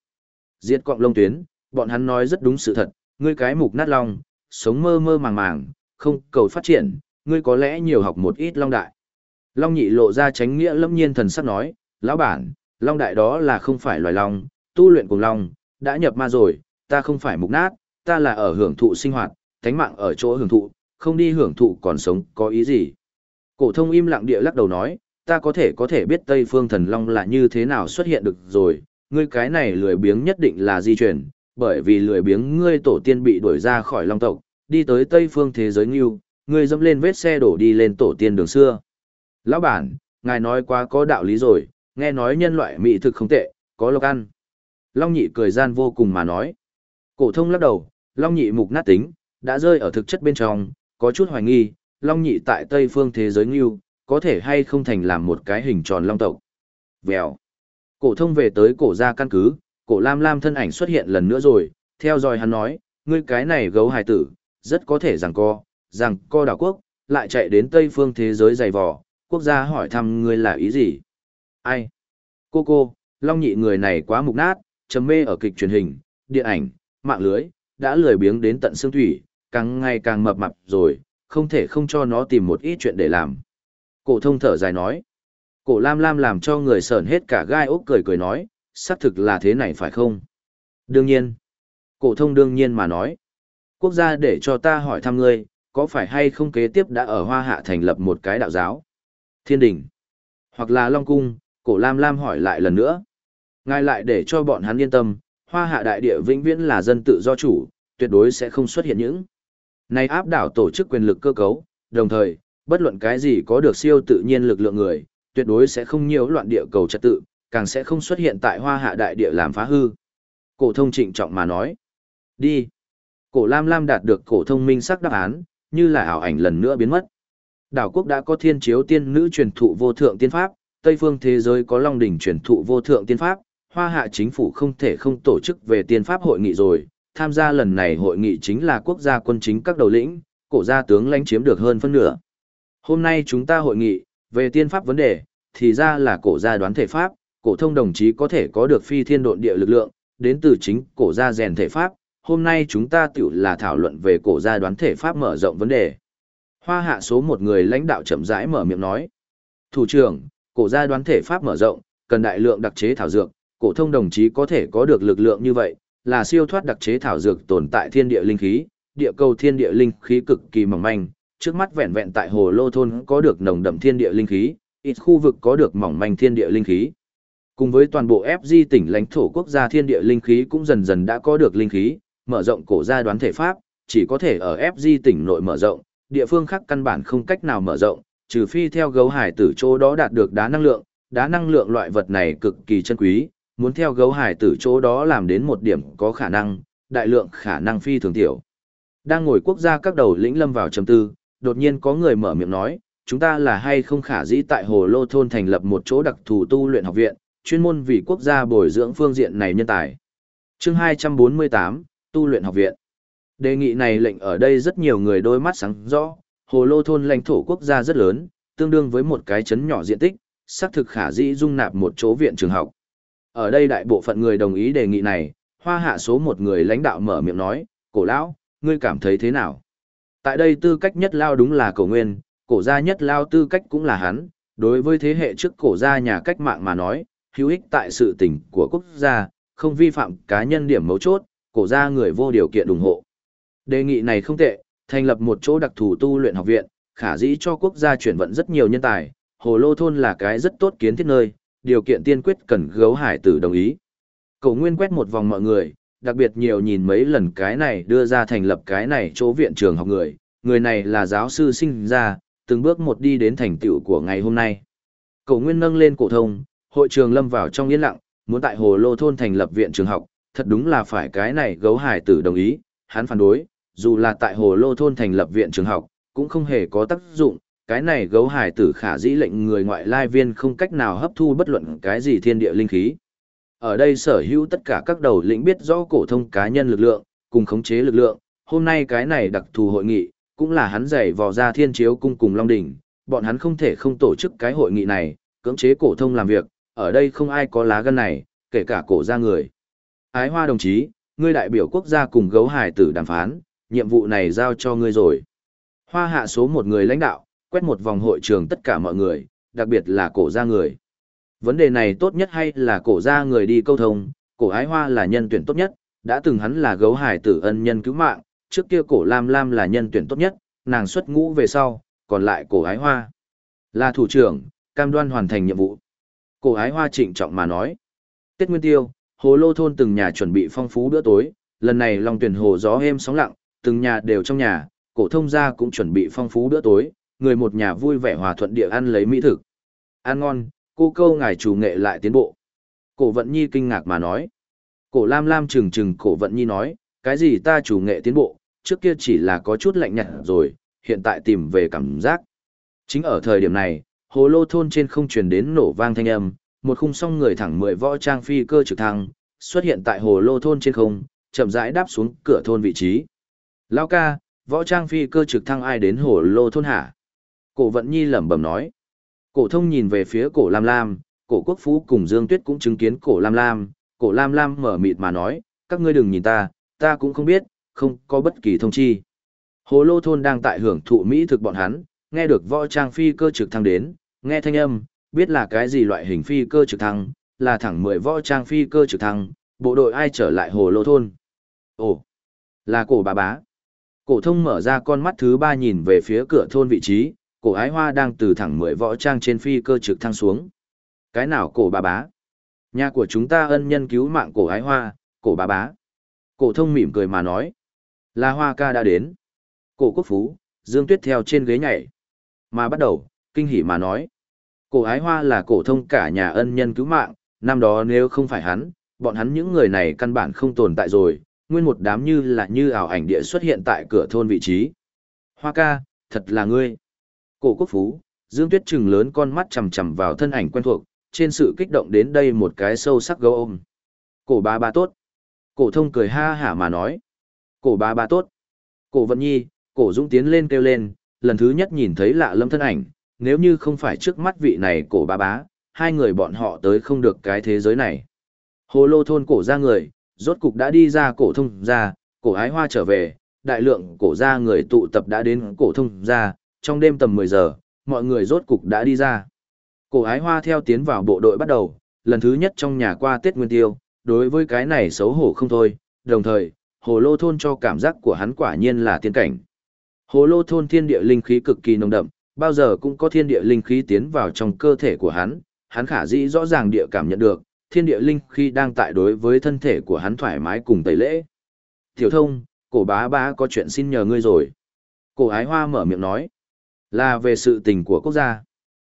Diệt cọng lông tuyến, bọn hắn nói rất đúng sự thật, ngươi cái mục nát long, sống mơ mơ màng màng, không cầu phát triển, ngươi có lẽ nhiều học một ít long đại. Long nhị lộ ra tránh nghĩa lâm nhiên thần sắc nói, lão bản, long đại đó là không phải loài long, tu luyện cùng long, đã nhập ma rồi, ta không phải mục nát, ta là ở hưởng thụ sinh hoạt, thánh mạng ở chỗ hưởng thụ, không đi hưởng thụ còn sống có ý gì. Cổ thông im lặng địa lắc đầu nói, ta có thể có thể biết Tây Phương Thần Long là như thế nào xuất hiện được rồi, ngươi cái này lười biếng nhất định là di chuyển, bởi vì lười biếng ngươi tổ tiên bị đuổi ra khỏi Long tộc, đi tới Tây Phương thế giới Ngưu, ngươi dẫm lên vết xe đổ đi lên tổ tiên đường xưa. Lão bản, ngài nói quá có đạo lý rồi, nghe nói nhân loại mỹ thực không tệ, có lộc ăn. Long nhị cười gian vô cùng mà nói. Cổ thông lắc đầu, Long nhị mục nát tính, đã rơi ở thực chất bên trong, có chút hoài nghi, Long nhị tại Tây phương thế giới Ngưu, có thể hay không thành làm một cái hình tròn long tộc. Vèo. Cổ thông về tới cổ gia căn cứ, cổ lam lam thân ảnh xuất hiện lần nữa rồi, theo dõi hắn nói, ngươi cái này gấu hài tử, rất có thể rằng co, rằng co đảo quốc, lại chạy đến Tây phương thế giới dày vò, quốc gia hỏi thăm ngươi là ý gì? Ai? Cô cô, Long nhị người này quá mục nát, chấm mê ở kịch truyền hình, điện ảnh, mạng lưới, đã lười biếng đến tận xương thủy, càng ngày càng mập mập rồi, không thể không cho nó tìm một ít chuyện để làm. Cổ thông thở dài nói. Cổ Lam Lam làm cho người sởn hết cả gai ốc cười cười nói, xác thực là thế này phải không? Đương nhiên. Cổ thông đương nhiên mà nói. Quốc gia để cho ta hỏi thăm ngươi, có phải hay không kế tiếp đã ở Hoa Hạ thành lập một cái đạo giáo? Thiên đình. Hoặc là Long Cung, cổ Lam Lam hỏi lại lần nữa. Ngài lại để cho bọn hắn yên tâm, hoa hạ đại địa vĩnh viễn là dân tự do chủ, tuyệt đối sẽ không xuất hiện những. Này áp đảo tổ chức quyền lực cơ cấu, đồng thời, bất luận cái gì có được siêu tự nhiên lực lượng người, tuyệt đối sẽ không nhiễu loạn địa cầu trật tự, càng sẽ không xuất hiện tại hoa hạ đại địa làm phá hư. Cổ thông trịnh trọng mà nói. Đi. Cổ Lam Lam đạt được cổ thông minh sắc đáp án, như là ảo ảnh lần nữa biến mất. Đảo quốc đã có thiên chiếu tiên nữ truyền thụ vô thượng tiên pháp, Tây phương thế giới có Long đỉnh truyền thụ vô thượng tiên pháp, Hoa Hạ chính phủ không thể không tổ chức về tiên pháp hội nghị rồi, tham gia lần này hội nghị chính là quốc gia quân chính các đầu lĩnh, cổ gia tướng lãnh chiếm được hơn phân nửa. Hôm nay chúng ta hội nghị, về tiên pháp vấn đề, thì ra là cổ gia đoán thể pháp, cổ thông đồng chí có thể có được phi thiên độn địa lực lượng, đến từ chính cổ gia rèn thể pháp, hôm nay chúng ta tiểu là thảo luận về cổ gia đoán thể pháp mở rộng vấn đề. Hoa hạ số một người lãnh đạo chậm rãi mở miệng nói. Thủ trưởng, cổ gia đoán thể pháp mở rộng, cần đại lượng đặc chế thảo dược, cổ thông đồng chí có thể có được lực lượng như vậy, là siêu thoát đặc chế thảo dược tồn tại thiên địa linh khí, địa cầu thiên địa linh khí cực kỳ mỏng manh, trước mắt vẹn vẹn tại hồ lô thôn có được nồng đậm thiên địa linh khí, ít khu vực có được mỏng manh thiên địa linh khí. Cùng với toàn bộ FG tỉnh lãnh thổ quốc gia thiên địa linh khí cũng dần dần đã có được linh khí, mở rộng cổ gia đoán thể pháp, chỉ có thể ở FG tỉnh nội mở rộng, địa phương khác căn bản không cách nào mở rộng, trừ phi theo gấu hải tử chỗ đó đạt được đá năng lượng, đá năng lượng loại vật này cực kỳ chân quý, muốn theo gấu hải tử chỗ đó làm đến một điểm có khả năng, đại lượng khả năng phi thường tiểu. Đang ngồi quốc gia các đầu lĩnh lâm vào trầm tư, đột nhiên có người mở miệng nói, chúng ta là hay không khả dĩ tại Hồ Lô Thôn thành lập một chỗ đặc thù tu luyện học viện, chuyên môn vì quốc gia bồi dưỡng phương diện này nhân tài. Chương 248, Tu luyện học viện. Đề nghị này lệnh ở đây rất nhiều người đôi mắt sáng rõ, Hồ Lô Thôn lãnh thổ quốc gia rất lớn, tương đương với một cái chấn nhỏ diện tích, xác thực khả dĩ dung nạp một chỗ viện trường học. Ở đây đại bộ phận người đồng ý đề nghị này, hoa hạ số một người lãnh đạo mở miệng nói, cổ lão, ngươi cảm thấy thế nào? Tại đây tư cách nhất lao đúng là cổ nguyên, cổ gia nhất lao tư cách cũng là hắn, đối với thế hệ trước cổ gia nhà cách mạng mà nói, hữu ích tại sự tình của quốc gia, không vi phạm cá nhân điểm mấu chốt, cổ gia người vô điều kiện ủng hộ. Đề nghị này không tệ, thành lập một chỗ đặc thù tu luyện học viện, khả dĩ cho quốc gia chuyển vận rất nhiều nhân tài, hồ lô thôn là cái rất tốt kiến thiết nơi, điều kiện tiên quyết cần gấu hải tử đồng ý. Cổ nguyên quét một vòng mọi người, đặc biệt nhiều nhìn mấy lần cái này đưa ra thành lập cái này chỗ viện trường học người, người này là giáo sư sinh ra, từng bước một đi đến thành tựu của ngày hôm nay. Cổ nguyên nâng lên cổ thông, hội trường lâm vào trong yên lặng, muốn tại hồ lô thôn thành lập viện trường học, thật đúng là phải cái này gấu hải tử đồng ý, hắn phản đối, dù là tại hồ lô thôn thành lập viện trường học, cũng không hề có tác dụng, cái này gấu hải tử khả dĩ lệnh người ngoại lai viên không cách nào hấp thu bất luận cái gì thiên địa linh khí. Ở đây sở hữu tất cả các đầu lĩnh biết rõ cổ thông cá nhân lực lượng, cùng khống chế lực lượng, hôm nay cái này đặc thù hội nghị, cũng là hắn dạy vò ra thiên chiếu cung cùng Long Đỉnh, bọn hắn không thể không tổ chức cái hội nghị này, cưỡng chế cổ thông làm việc, ở đây không ai có lá gan này, kể cả cổ gia người. Ái Hoa đồng chí, ngươi đại biểu quốc gia cùng gấu hải tử đàm phán, nhiệm vụ này giao cho ngươi rồi. Hoa hạ số một người lãnh đạo, quét một vòng hội trường tất cả mọi người, đặc biệt là cổ gia người. Vấn đề này tốt nhất hay là cổ ra người đi câu thông, cổ ái hoa là nhân tuyển tốt nhất, đã từng hắn là gấu hải tử ân nhân cứu mạng, trước kia cổ lam lam là nhân tuyển tốt nhất, nàng xuất ngũ về sau, còn lại cổ ái hoa. Là thủ trưởng, cam đoan hoàn thành nhiệm vụ. Cổ ái hoa trịnh trọng mà nói. Tết Nguyên Tiêu, hồ lô thôn từng nhà chuẩn bị phong phú bữa tối, lần này lòng tuyển hồ gió êm sóng lặng, từng nhà đều trong nhà, cổ thông gia cũng chuẩn bị phong phú bữa tối, người một nhà vui vẻ hòa thuận địa ăn lấy mỹ thực. Ăn ngon, cô câu ngài chủ nghệ lại tiến bộ. Cổ vận nhi kinh ngạc mà nói. Cổ lam lam trừng trừng cổ vận nhi nói, cái gì ta chủ nghệ tiến bộ, trước kia chỉ là có chút lạnh nhạt rồi, hiện tại tìm về cảm giác. Chính ở thời điểm này, hồ lô thôn trên không truyền đến nổ vang thanh âm, một khung song người thẳng mười võ trang phi cơ trực thăng, xuất hiện tại hồ lô thôn trên không, chậm rãi đáp xuống cửa thôn vị trí. Lao ca, võ trang phi cơ trực thăng ai đến hồ lô thôn hả? Cổ vận nhi lẩm bẩm nói. Cổ thông nhìn về phía cổ Lam Lam, cổ quốc phú cùng Dương Tuyết cũng chứng kiến cổ Lam Lam, cổ Lam Lam mở mịt mà nói, các ngươi đừng nhìn ta, ta cũng không biết, không có bất kỳ thông chi. Hồ lô thôn đang tại hưởng thụ mỹ thực bọn hắn, nghe được võ trang phi cơ trực thăng đến, nghe thanh âm, biết là cái gì loại hình phi cơ trực thăng, là thẳng mười võ trang phi cơ trực thăng, bộ đội ai trở lại hồ lô thôn. Ồ, là cổ bà bá. Cổ thông mở ra con mắt thứ ba nhìn về phía cửa thôn vị trí, cổ ái hoa đang từ thẳng mười võ trang trên phi cơ trực thăng xuống. Cái nào cổ bà bá? Nhà của chúng ta ân nhân cứu mạng cổ ái hoa, cổ bà bá. Cổ thông mỉm cười mà nói. Là hoa ca đã đến. Cổ quốc phú, Dương Tuyết theo trên ghế nhảy. Mà bắt đầu, kinh hỉ mà nói. Cổ ái hoa là cổ thông cả nhà ân nhân cứu mạng, năm đó nếu không phải hắn, bọn hắn những người này căn bản không tồn tại rồi, nguyên một đám như là như ảo ảnh địa xuất hiện tại cửa thôn vị trí. Hoa ca, thật là ngươi. Cổ quốc phú, Dương Tuyết trừng lớn con mắt chằm chằm vào thân ảnh quen thuộc, trên sự kích động đến đây một cái sâu sắc gấu ôm. Cổ ba ba tốt. Cổ thông cười ha hả mà nói. Cổ ba ba tốt. Cổ vận nhi, cổ dũng tiến lên kêu lên, lần thứ nhất nhìn thấy lạ lâm thân ảnh, nếu như không phải trước mắt vị này cổ ba bá, hai người bọn họ tới không được cái thế giới này. Hồ lô thôn cổ ra người, rốt cục đã đi ra cổ thông ra, cổ ái hoa trở về, đại lượng cổ ra người tụ tập đã đến cổ thông ra, trong đêm tầm 10 giờ, mọi người rốt cục đã đi ra. Cổ ái hoa theo tiến vào bộ đội bắt đầu, lần thứ nhất trong nhà qua Tết Nguyên Tiêu, đối với cái này xấu hổ không thôi, đồng thời, hồ lô thôn cho cảm giác của hắn quả nhiên là tiên cảnh. Hồ lô thôn thiên địa linh khí cực kỳ nồng đậm, bao giờ cũng có thiên địa linh khí tiến vào trong cơ thể của hắn, hắn khả dĩ rõ ràng địa cảm nhận được, thiên địa linh khí đang tại đối với thân thể của hắn thoải mái cùng tẩy lễ. Tiểu thông, cổ bá bá có chuyện xin nhờ ngươi rồi. Cổ ái hoa mở miệng nói, là về sự tình của quốc gia.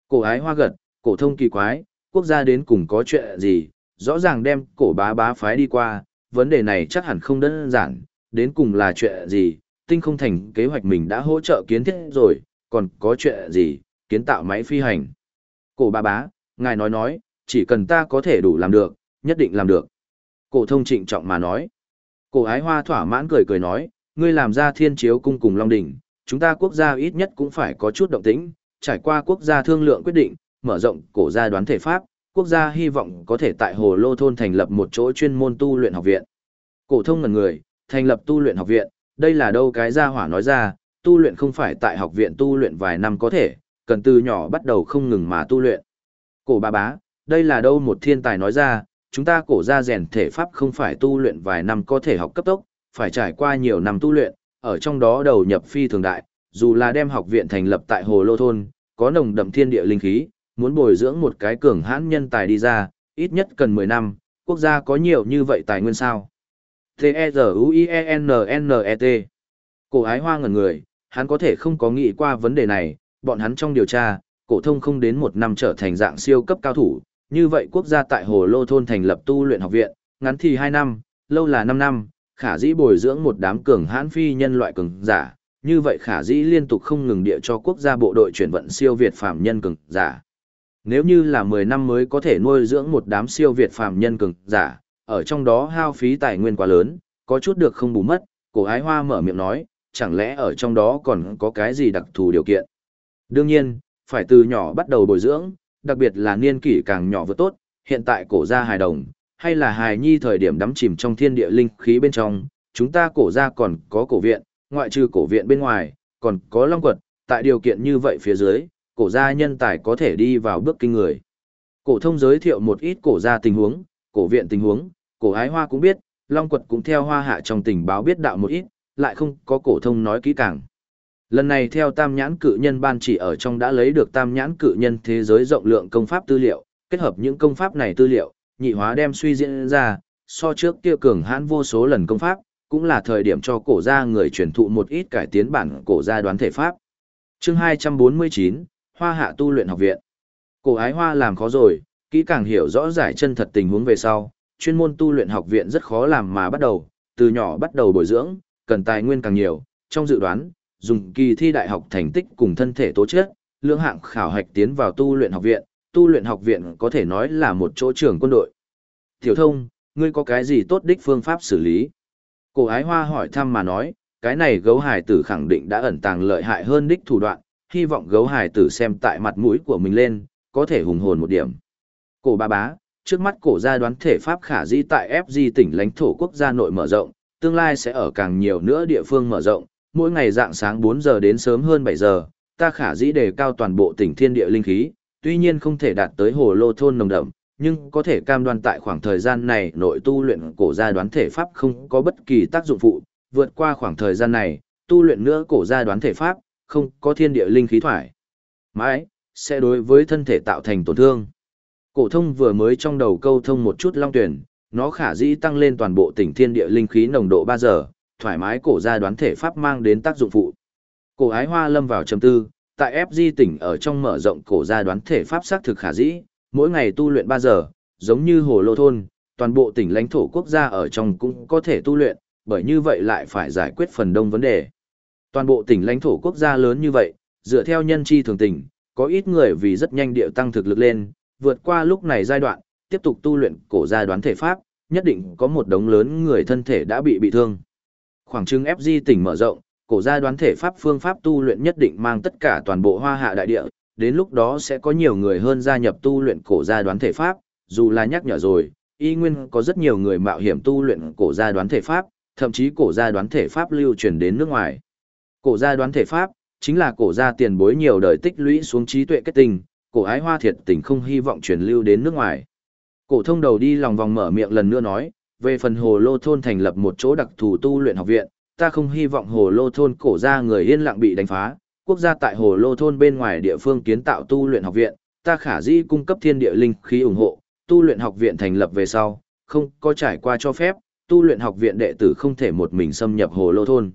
Cổ ái hoa gật, cổ thông kỳ quái, quốc gia đến cùng có chuyện gì, rõ ràng đem cổ bá bá phái đi qua, vấn đề này chắc hẳn không đơn giản, đến cùng là chuyện gì, tinh không thành kế hoạch mình đã hỗ trợ kiến thiết rồi, còn có chuyện gì, kiến tạo máy phi hành. Cổ bá bá, ngài nói nói, chỉ cần ta có thể đủ làm được, nhất định làm được. Cổ thông trịnh trọng mà nói. Cổ ái hoa thỏa mãn cười cười nói, ngươi làm ra thiên chiếu cung cùng Long Đỉnh, chúng ta quốc gia ít nhất cũng phải có chút động tĩnh, trải qua quốc gia thương lượng quyết định, mở rộng cổ gia đoán thể pháp, quốc gia hy vọng có thể tại Hồ Lô Thôn thành lập một chỗ chuyên môn tu luyện học viện. Cổ thông ngẩn người, thành lập tu luyện học viện, đây là đâu cái gia hỏa nói ra, tu luyện không phải tại học viện tu luyện vài năm có thể, cần từ nhỏ bắt đầu không ngừng mà tu luyện. Cổ bà bá, đây là đâu một thiên tài nói ra, chúng ta cổ gia rèn thể pháp không phải tu luyện vài năm có thể học cấp tốc, phải trải qua nhiều năm tu luyện, ở trong đó đầu nhập phi thường đại, dù là đem học viện thành lập tại Hồ Lô Thôn, có nồng đậm thiên địa linh khí, muốn bồi dưỡng một cái cường hãn nhân tài đi ra, ít nhất cần 10 năm, quốc gia có nhiều như vậy tài nguyên sao. T-E-Z-U-I-E-N-N-E-T Cổ ái hoa ngẩn người, hắn có thể không có nghĩ qua vấn đề này, bọn hắn trong điều tra, cổ thông không đến một năm trở thành dạng siêu cấp cao thủ, như vậy quốc gia tại Hồ Lô Thôn thành lập tu luyện học viện, ngắn thì 2 năm, lâu là 5 năm, khả dĩ bồi dưỡng một đám cường hãn phi nhân loại cường giả, như vậy khả dĩ liên tục không ngừng địa cho quốc gia bộ đội chuyển vận siêu việt phàm nhân cường giả. Nếu như là 10 năm mới có thể nuôi dưỡng một đám siêu việt phàm nhân cường giả, ở trong đó hao phí tài nguyên quá lớn, có chút được không bù mất, cổ ái hoa mở miệng nói, chẳng lẽ ở trong đó còn có cái gì đặc thù điều kiện. Đương nhiên, phải từ nhỏ bắt đầu bồi dưỡng, đặc biệt là niên kỷ càng nhỏ vừa tốt, hiện tại cổ gia hài đồng, hay là hài nhi thời điểm đắm chìm trong thiên địa linh khí bên trong, chúng ta cổ ra còn có cổ viện, ngoại trừ cổ viện bên ngoài, còn có long quật, tại điều kiện như vậy phía dưới, cổ gia nhân tài có thể đi vào bước kinh người. Cổ thông giới thiệu một ít cổ gia tình huống, cổ viện tình huống, cổ ái hoa cũng biết, long quật cũng theo hoa hạ trong tình báo biết đạo một ít, lại không có cổ thông nói kỹ càng. Lần này theo tam nhãn cự nhân ban chỉ ở trong đã lấy được tam nhãn cự nhân thế giới rộng lượng công pháp tư liệu, kết hợp những công pháp này tư liệu, nhị hóa đem suy diễn ra, so trước kia cường hãn vô số lần công pháp, cũng là thời điểm cho cổ gia người truyền thụ một ít cải tiến bản cổ gia đoán thể pháp. Chương 249, Hoa Hạ tu luyện học viện. Cổ ái hoa làm khó rồi, kỹ càng hiểu rõ giải chân thật tình huống về sau, chuyên môn tu luyện học viện rất khó làm mà bắt đầu, từ nhỏ bắt đầu bồi dưỡng, cần tài nguyên càng nhiều, trong dự đoán, dùng kỳ thi đại học thành tích cùng thân thể tố chất, lương hạng khảo hạch tiến vào tu luyện học viện, tu luyện học viện có thể nói là một chỗ trưởng quân đội. Tiểu thông, ngươi có cái gì tốt đích phương pháp xử lý? Cổ ái hoa hỏi thăm mà nói, cái này gấu hải tử khẳng định đã ẩn tàng lợi hại hơn đích thủ đoạn, hy vọng gấu hải tử xem tại mặt mũi của mình lên, có thể hùng hồn một điểm. Cổ ba bá, trước mắt cổ gia đoán thể pháp khả di tại FG tỉnh lãnh thổ quốc gia nội mở rộng, tương lai sẽ ở càng nhiều nữa địa phương mở rộng, mỗi ngày dạng sáng 4 giờ đến sớm hơn 7 giờ, ta khả dĩ đề cao toàn bộ tỉnh thiên địa linh khí, tuy nhiên không thể đạt tới hồ lô thôn nồng đậm, nhưng có thể cam đoan tại khoảng thời gian này nội tu luyện cổ gia đoán thể pháp không có bất kỳ tác dụng phụ, vượt qua khoảng thời gian này, tu luyện nữa cổ gia đoán thể pháp, không có thiên địa linh khí thoải. Mãi, sẽ đối với thân thể tạo thành tổn thương. Cổ thông vừa mới trong đầu câu thông một chút long tuyển, nó khả dĩ tăng lên toàn bộ tỉnh thiên địa linh khí nồng độ 3 giờ, thoải mái cổ gia đoán thể pháp mang đến tác dụng phụ. Cổ ái hoa lâm vào trầm tư, tại FG tỉnh ở trong mở rộng cổ gia đoán thể pháp xác thực khả dĩ, mỗi ngày tu luyện 3 giờ, giống như hồ lô thôn, toàn bộ tỉnh lãnh thổ quốc gia ở trong cũng có thể tu luyện, bởi như vậy lại phải giải quyết phần đông vấn đề. Toàn bộ tỉnh lãnh thổ quốc gia lớn như vậy, dựa theo nhân chi thường tình, có ít người vì rất nhanh điệu tăng thực lực lên, vượt qua lúc này giai đoạn, tiếp tục tu luyện cổ gia đoán thể pháp, nhất định có một đống lớn người thân thể đã bị bị thương. Khoảng trưng FG tỉnh mở rộng, cổ gia đoán thể pháp phương pháp tu luyện nhất định mang tất cả toàn bộ hoa hạ đại địa, đến lúc đó sẽ có nhiều người hơn gia nhập tu luyện cổ gia đoán thể pháp, dù là nhắc nhở rồi, y nguyên có rất nhiều người mạo hiểm tu luyện cổ gia đoán thể pháp, thậm chí cổ gia đoán thể pháp lưu truyền đến nước ngoài. Cổ gia đoán thể pháp chính là cổ gia tiền bối nhiều đời tích lũy xuống trí tuệ kết tình, cổ ái hoa thiệt tình không hy vọng truyền lưu đến nước ngoài. Cổ thông đầu đi lòng vòng mở miệng lần nữa nói, về phần hồ lô thôn thành lập một chỗ đặc thù tu luyện học viện, ta không hy vọng hồ lô thôn cổ gia người yên lặng bị đánh phá, quốc gia tại hồ lô thôn bên ngoài địa phương kiến tạo tu luyện học viện, ta khả dĩ cung cấp thiên địa linh khí ủng hộ, tu luyện học viện thành lập về sau, không có trải qua cho phép, tu luyện học viện đệ tử không thể một mình xâm nhập hồ lô thôn.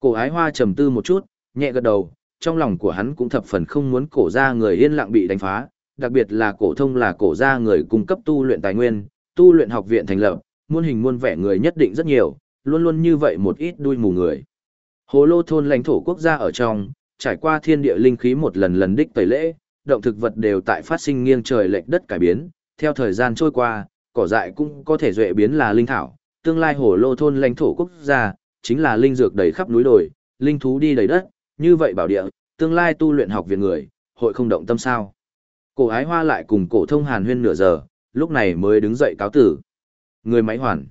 Cổ ái hoa trầm tư một chút, nhẹ gật đầu, trong lòng của hắn cũng thập phần không muốn cổ gia người yên lặng bị đánh phá, đặc biệt là cổ thông là cổ gia người cung cấp tu luyện tài nguyên, tu luyện học viện thành lập, muôn hình muôn vẻ người nhất định rất nhiều, luôn luôn như vậy một ít đuôi mù người. Hồ lô thôn lãnh thổ quốc gia ở trong, trải qua thiên địa linh khí một lần lần đích tẩy lễ, động thực vật đều tại phát sinh nghiêng trời lệch đất cải biến, theo thời gian trôi qua, cỏ dại cũng có thể duệ biến là linh thảo, tương lai hồ lô thôn lãnh thổ quốc gia, chính là linh dược đầy khắp núi đồi, linh thú đi đầy đất, như vậy bảo địa, tương lai tu luyện học viện người, hội không động tâm sao. Cổ ái hoa lại cùng cổ thông hàn huyên nửa giờ, lúc này mới đứng dậy cáo tử. Người máy hoàn.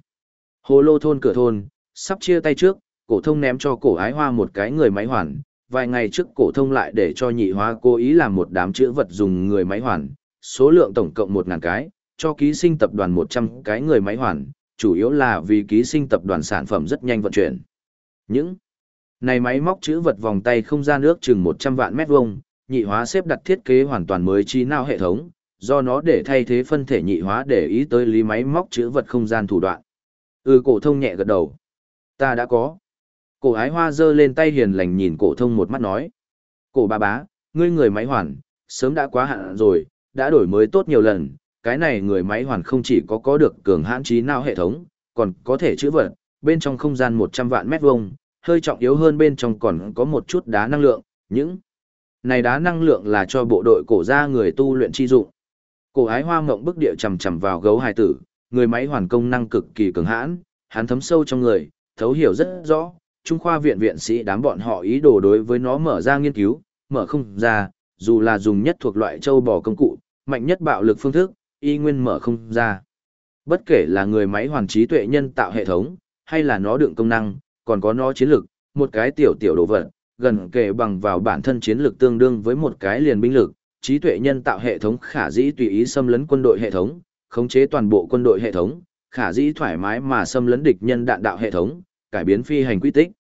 Hồ lô thôn cửa thôn, sắp chia tay trước, cổ thông ném cho cổ ái hoa một cái người máy hoàn. Vài ngày trước cổ thông lại để cho nhị hoa cố ý làm một đám chữ vật dùng người máy hoàn, số lượng tổng cộng 1000 cái, cho ký sinh tập đoàn 100 cái người máy hoàn, chủ yếu là vì ký sinh tập đoàn sản phẩm rất nhanh vận chuyển. Những này máy móc chữ vật vòng tay không gian nước chừng 100 vạn mét vuông, nhị hóa xếp đặt thiết kế hoàn toàn mới trí nào hệ thống, do nó để thay thế phân thể nhị hóa để ý tới lý máy móc chữ vật không gian thủ đoạn. Ừ cổ thông nhẹ gật đầu. Ta đã có. Cổ ái hoa giơ lên tay hiền lành nhìn cổ thông một mắt nói. Cổ ba bá, ngươi người máy hoàn, sớm đã quá hạn rồi, đã đổi mới tốt nhiều lần. Cái này người máy hoàn không chỉ có có được cường hãn trí não hệ thống, còn có thể chữ vật, bên trong không gian 100 vạn mét vuông, hơi trọng yếu hơn bên trong còn có một chút đá năng lượng, những này đá năng lượng là cho bộ đội cổ gia người tu luyện chi dụng. Cổ ái hoa ngộng bức địa chầm chầm vào gấu hài tử, người máy hoàn công năng cực kỳ cường hãn, hắn thấm sâu trong người, thấu hiểu rất rõ, Trung khoa viện viện sĩ đám bọn họ ý đồ đối với nó mở ra nghiên cứu, mở không ra, dù là dùng nhất thuộc loại châu bò công cụ, mạnh nhất bạo lực phương thức, y nguyên mở không ra. Bất kể là người máy hoàn trí tuệ nhân tạo hệ thống, hay là nó đựng công năng, còn có nó chiến lực, một cái tiểu tiểu đồ vật, gần kề bằng vào bản thân chiến lực tương đương với một cái liền binh lực, trí tuệ nhân tạo hệ thống khả dĩ tùy ý xâm lấn quân đội hệ thống, khống chế toàn bộ quân đội hệ thống, khả dĩ thoải mái mà xâm lấn địch nhân đạn đạo hệ thống, cải biến phi hành quy tích.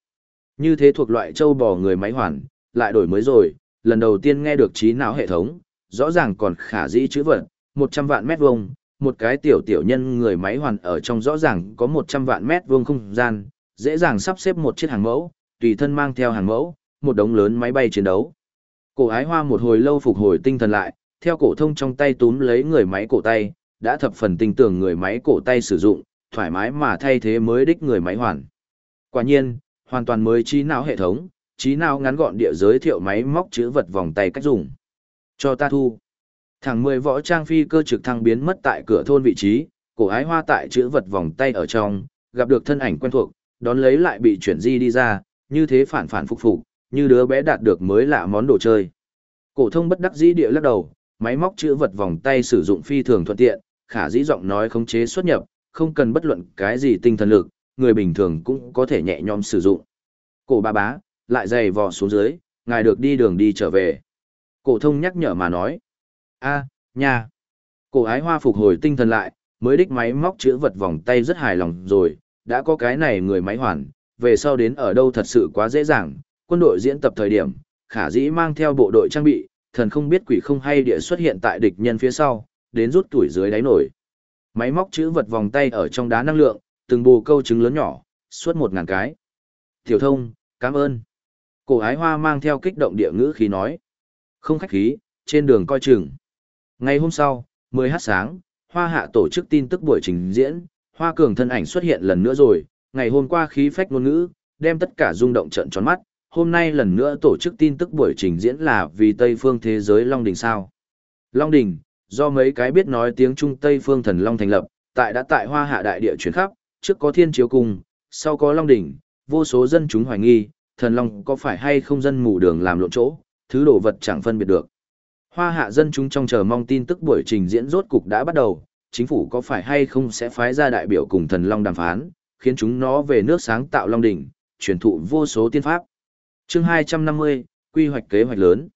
Như thế thuộc loại châu bò người máy hoàn, lại đổi mới rồi, lần đầu tiên nghe được trí não hệ thống, rõ ràng còn khả dĩ chữ vật, 100 vạn mét vuông, một cái tiểu tiểu nhân người máy hoàn ở trong rõ ràng có 100 vạn mét vuông không gian, dễ dàng sắp xếp một chiếc hàng mẫu, tùy thân mang theo hàng mẫu, một đống lớn máy bay chiến đấu. Cổ ái hoa một hồi lâu phục hồi tinh thần lại, theo cổ thông trong tay túm lấy người máy cổ tay, đã thập phần tinh tưởng người máy cổ tay sử dụng, thoải mái mà thay thế mới đích người máy hoàn. Quả nhiên, hoàn toàn mới trí não hệ thống, trí não ngắn gọn địa giới thiệu máy móc chữ vật vòng tay cách dùng. Cho ta thu. Thằng mười võ trang phi cơ trực thăng biến mất tại cửa thôn vị trí, cổ ái hoa tại chữ vật vòng tay ở trong, gặp được thân ảnh quen thuộc, đón lấy lại bị chuyển di đi ra, như thế phản phản phục phục, như đứa bé đạt được mới lạ món đồ chơi. Cổ thông bất đắc dĩ địa lắc đầu, máy móc chữ vật vòng tay sử dụng phi thường thuận tiện, khả dĩ giọng nói khống chế xuất nhập, không cần bất luận cái gì tinh thần lực, người bình thường cũng có thể nhẹ nhõm sử dụng. Cổ ba bá, lại dày vò xuống dưới, ngài được đi đường đi trở về. Cổ thông nhắc nhở mà nói. a nha. Cổ ái hoa phục hồi tinh thần lại, mới đích máy móc chữ vật vòng tay rất hài lòng rồi, đã có cái này người máy hoàn, về sau đến ở đâu thật sự quá dễ dàng, quân đội diễn tập thời điểm, khả dĩ mang theo bộ đội trang bị, thần không biết quỷ không hay địa xuất hiện tại địch nhân phía sau, đến rút tuổi dưới đáy nổi. Máy móc chữ vật vòng tay ở trong đá năng lượng, từng bù câu trứng lớn nhỏ, suốt một ngàn cái. Tiểu thông, cảm ơn. Cổ ái hoa mang theo kích động địa ngữ khí nói. Không khách khí, trên đường coi chừng. Ngày hôm sau, 10 h sáng, hoa hạ tổ chức tin tức buổi trình diễn, hoa cường thân ảnh xuất hiện lần nữa rồi, ngày hôm qua khí phách ngôn ngữ, đem tất cả rung động trận tròn mắt, hôm nay lần nữa tổ chức tin tức buổi trình diễn là vì Tây phương thế giới Long Đình sao. Long Đình, do mấy cái biết nói tiếng Trung Tây phương thần Long thành lập, tại đã tại hoa hạ đại địa chuyển khắp, trước có thiên chiếu cung, sau có Long Đình, vô số dân chúng hoài nghi, thần Long có phải hay không dân mù đường làm lộn chỗ, thứ đồ vật chẳng phân biệt được. Hoa hạ dân chúng trong chờ mong tin tức buổi trình diễn rốt cục đã bắt đầu, chính phủ có phải hay không sẽ phái ra đại biểu cùng thần long đàm phán, khiến chúng nó về nước sáng tạo long đỉnh, truyền thụ vô số tiên pháp. Chương 250, quy hoạch kế hoạch lớn.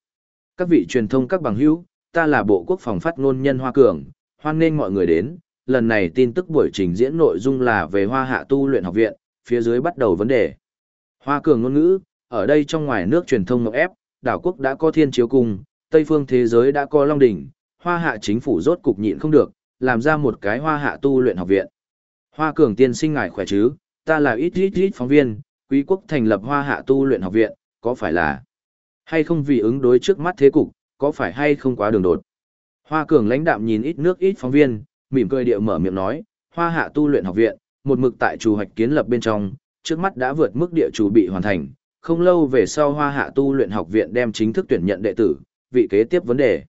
Các vị truyền thông các bằng hữu, ta là Bộ Quốc phòng phát ngôn nhân Hoa Cường, hoan nghênh mọi người đến. Lần này tin tức buổi trình diễn nội dung là về Hoa Hạ Tu luyện học viện, phía dưới bắt đầu vấn đề. Hoa Cường ngôn ngữ, ở đây trong ngoài nước truyền thông ngọc ép, đảo quốc đã có thiên chiếu cung, Tây phương thế giới đã có Long Đỉnh, Hoa Hạ chính phủ rốt cục nhịn không được, làm ra một cái Hoa Hạ Tu luyện học viện. Hoa Cường tiên sinh ngài khỏe chứ, ta là ít ít ít phóng viên, quý quốc thành lập Hoa Hạ Tu luyện học viện, có phải là hay không vì ứng đối trước mắt thế cục, có phải hay không quá đường đột. Hoa Cường lãnh đạm nhìn ít nước ít phóng viên, mỉm cười địa mở miệng nói, Hoa Hạ Tu luyện học viện, một mực tại chủ hoạch kiến lập bên trong, trước mắt đã vượt mức địa chủ bị hoàn thành, không lâu về sau Hoa Hạ Tu luyện học viện đem chính thức tuyển nhận đệ tử, vị kế tiếp vấn đề.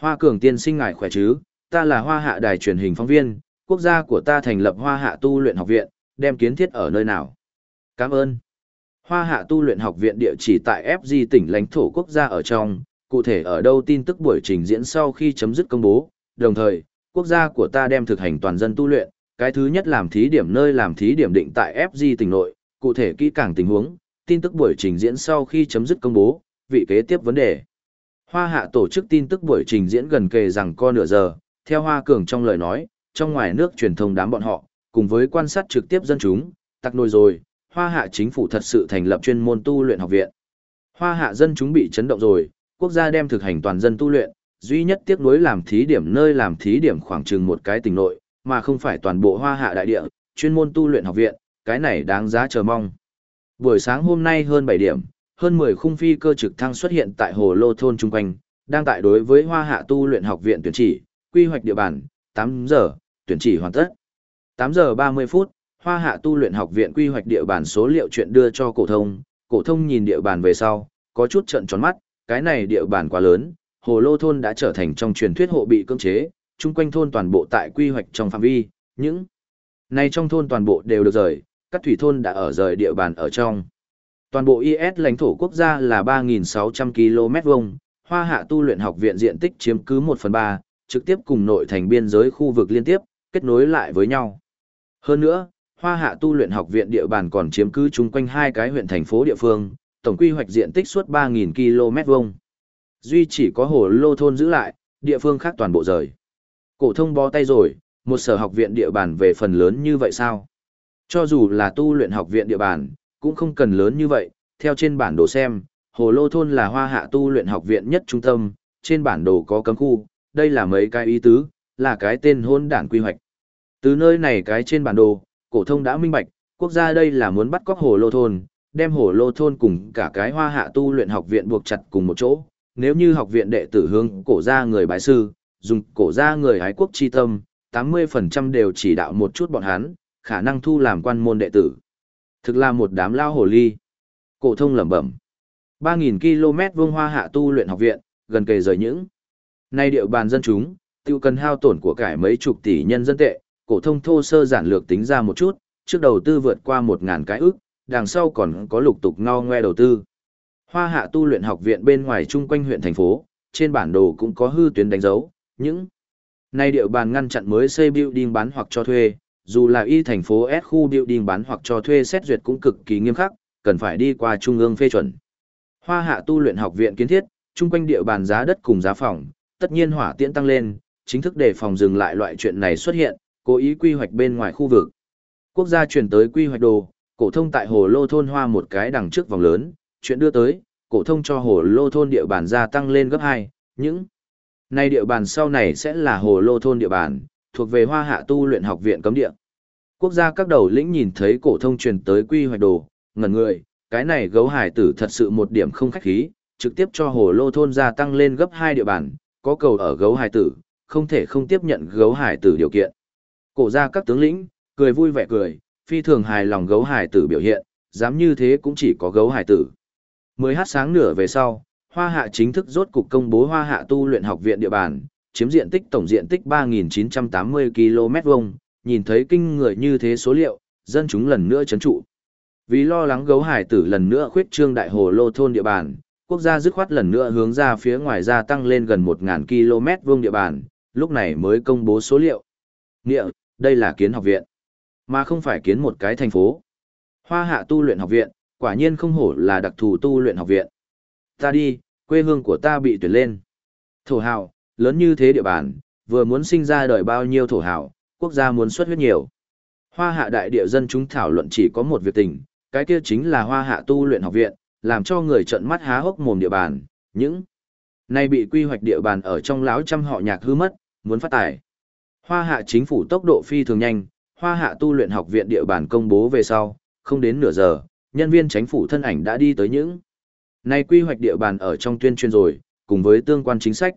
Hoa Cường tiên sinh ngài khỏe chứ, ta là Hoa Hạ đài truyền hình phóng viên, quốc gia của ta thành lập Hoa Hạ Tu luyện học viện, đem kiến thiết ở nơi nào? Cảm ơn. Hoa Hạ Tu luyện học viện địa chỉ tại FG tỉnh lãnh thổ quốc gia ở trong, cụ thể ở đâu tin tức buổi trình diễn sau khi chấm dứt công bố, đồng thời, quốc gia của ta đem thực hành toàn dân tu luyện, cái thứ nhất làm thí điểm nơi làm thí điểm định tại FG tỉnh nội, cụ thể kỹ càng tình huống, tin tức buổi trình diễn sau khi chấm dứt công bố, vị kế tiếp vấn đề. Hoa Hạ tổ chức tin tức buổi trình diễn gần kề rằng co nửa giờ, theo Hoa Cường trong lời nói, trong ngoài nước truyền thông đám bọn họ, cùng với quan sát trực tiếp dân chúng, tắc nồi rồi, Hoa Hạ chính phủ thật sự thành lập chuyên môn tu luyện học viện. Hoa Hạ dân chúng bị chấn động rồi, quốc gia đem thực hành toàn dân tu luyện, duy nhất tiếc nuối làm thí điểm nơi làm thí điểm khoảng chừng một cái tỉnh nội, mà không phải toàn bộ Hoa Hạ đại địa, chuyên môn tu luyện học viện, cái này đáng giá chờ mong. Buổi sáng hôm nay hơn 7 điểm, hơn 10 khung phi cơ trực thăng xuất hiện tại hồ lô thôn trung quanh, đang tại đối với Hoa Hạ tu luyện học viện tuyển chỉ, quy hoạch địa bàn, 8 giờ, tuyển chỉ hoàn tất. 8 giờ 30 phút, Hoa Hạ tu luyện học viện quy hoạch địa bàn số liệu chuyện đưa cho cổ thông, cổ thông nhìn địa bàn về sau, có chút trợn tròn mắt, cái này địa bàn quá lớn, hồ lô thôn đã trở thành trong truyền thuyết hộ bị cưỡng chế, chung quanh thôn toàn bộ tại quy hoạch trong phạm vi, những này trong thôn toàn bộ đều được rời, các thủy thôn đã ở rời địa bàn ở trong. Toàn bộ IS lãnh thổ quốc gia là 3.600 km vuông, Hoa Hạ tu luyện học viện diện tích chiếm cứ 1 phần 3, trực tiếp cùng nội thành biên giới khu vực liên tiếp, kết nối lại với nhau. Hơn nữa, Hoa Hạ tu luyện học viện địa bàn còn chiếm cứ chung quanh hai cái huyện thành phố địa phương, tổng quy hoạch diện tích suốt 3.000 km vuông. Duy chỉ có hồ lô thôn giữ lại, địa phương khác toàn bộ rời. Cổ thông bó tay rồi, một sở học viện địa bàn về phần lớn như vậy sao? Cho dù là tu luyện học viện địa bàn, cũng không cần lớn như vậy, theo trên bản đồ xem, Hồ Lô Thôn là hoa hạ tu luyện học viện nhất trung tâm, trên bản đồ có cấm khu, đây là mấy cái ý tứ, là cái tên hôn đảng quy hoạch. Từ nơi này cái trên bản đồ, cổ thông đã minh bạch, quốc gia đây là muốn bắt cóc Hồ Lô Thôn, đem Hồ Lô Thôn cùng cả cái hoa hạ tu luyện học viện buộc chặt cùng một chỗ. Nếu như học viện đệ tử hướng cổ gia người bái sư, dùng cổ gia người hái quốc chi tâm, 80% đều chỉ đạo một chút bọn hắn, khả năng thu làm quan môn đệ tử. Thực là một đám lao hồ ly. Cổ thông lẩm bẩm. 3000 km vuông hoa hạ tu luyện học viện, gần kề rời những. Nay địa bàn dân chúng, tiêu cần hao tổn của cải mấy chục tỷ nhân dân tệ, cổ thông thô sơ giản lược tính ra một chút, trước đầu tư vượt qua 1000 cái ức, đằng sau còn có lục tục ngo ngoe đầu tư. Hoa hạ tu luyện học viện bên ngoài chung quanh huyện thành phố, trên bản đồ cũng có hư tuyến đánh dấu, những nay địa bàn ngăn chặn mới xây building bán hoặc cho thuê, dù là y thành phố S khu building bán hoặc cho thuê xét duyệt cũng cực kỳ nghiêm khắc, cần phải đi qua trung ương phê chuẩn. Hoa hạ tu luyện học viện kiến thiết, chung quanh địa bàn giá đất cùng giá phòng, tất nhiên hỏa tiễn tăng lên, chính thức để phòng dừng lại loại chuyện này xuất hiện, cố ý quy hoạch bên ngoài khu vực. Quốc gia chuyển tới quy hoạch đồ, cổ thông tại hồ lô thôn hoa một cái đằng trước vòng lớn, chuyện đưa tới, cổ thông cho hồ lô thôn địa bàn gia tăng lên gấp 2, những nay địa bàn sau này sẽ là hồ lô thôn địa bàn, thuộc về hoa hạ tu luyện học viện cấm địa. Quốc gia các đầu lĩnh nhìn thấy cổ thông truyền tới quy hoạch đồ, ngẩn người, cái này gấu hải tử thật sự một điểm không khách khí, trực tiếp cho hồ lô thôn gia tăng lên gấp 2 địa bàn, có cầu ở gấu hải tử, không thể không tiếp nhận gấu hải tử điều kiện. Cổ ra các tướng lĩnh, cười vui vẻ cười, phi thường hài lòng gấu hải tử biểu hiện, dám như thế cũng chỉ có gấu hải tử. Mới hát sáng nửa về sau, Hoa Hạ chính thức rốt cục công bố Hoa Hạ tu luyện học viện địa bàn, chiếm diện tích tổng diện tích 3.980 km vuông, nhìn thấy kinh người như thế số liệu, dân chúng lần nữa chấn trụ. Vì lo lắng gấu hải tử lần nữa khuyết trương đại hồ lô thôn địa bàn, quốc gia dứt khoát lần nữa hướng ra phía ngoài gia tăng lên gần 1.000 km vuông địa bàn, lúc này mới công bố số liệu. Nghĩa, đây là kiến học viện, mà không phải kiến một cái thành phố. Hoa hạ tu luyện học viện, quả nhiên không hổ là đặc thù tu luyện học viện. Ta đi, quê hương của ta bị tuyển lên. Thổ hào, lớn như thế địa bàn, vừa muốn sinh ra đời bao nhiêu thổ hào, quốc gia muốn xuất huyết nhiều. Hoa hạ đại địa dân chúng thảo luận chỉ có một việc tình, cái kia chính là hoa hạ tu luyện học viện, làm cho người trợn mắt há hốc mồm địa bàn, những nay bị quy hoạch địa bàn ở trong láo trăm họ nhạc hư mất, muốn phát tài. Hoa hạ chính phủ tốc độ phi thường nhanh, hoa hạ tu luyện học viện địa bàn công bố về sau, không đến nửa giờ, nhân viên chính phủ thân ảnh đã đi tới những nay quy hoạch địa bàn ở trong tuyên truyền rồi, cùng với tương quan chính sách.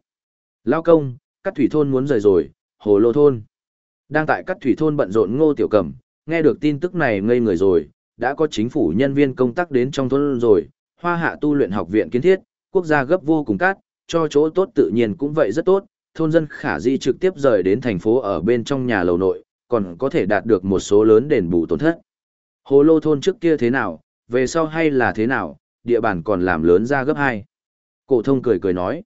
Lao công, các thủy thôn muốn rời rồi, hồ lô thôn. Đang tại các thủy thôn bận rộn ngô tiểu cẩm, nghe được tin tức này ngây người rồi, đã có chính phủ nhân viên công tác đến trong thôn rồi, hoa hạ tu luyện học viện kiến thiết, quốc gia gấp vô cùng cát, cho chỗ tốt tự nhiên cũng vậy rất tốt, thôn dân khả di trực tiếp rời đến thành phố ở bên trong nhà lầu nội, còn có thể đạt được một số lớn đền bù tổn thất. Hồ lô thôn trước kia thế nào, về sau hay là thế nào, địa bàn còn làm lớn ra gấp hai. Cổ thông cười cười nói.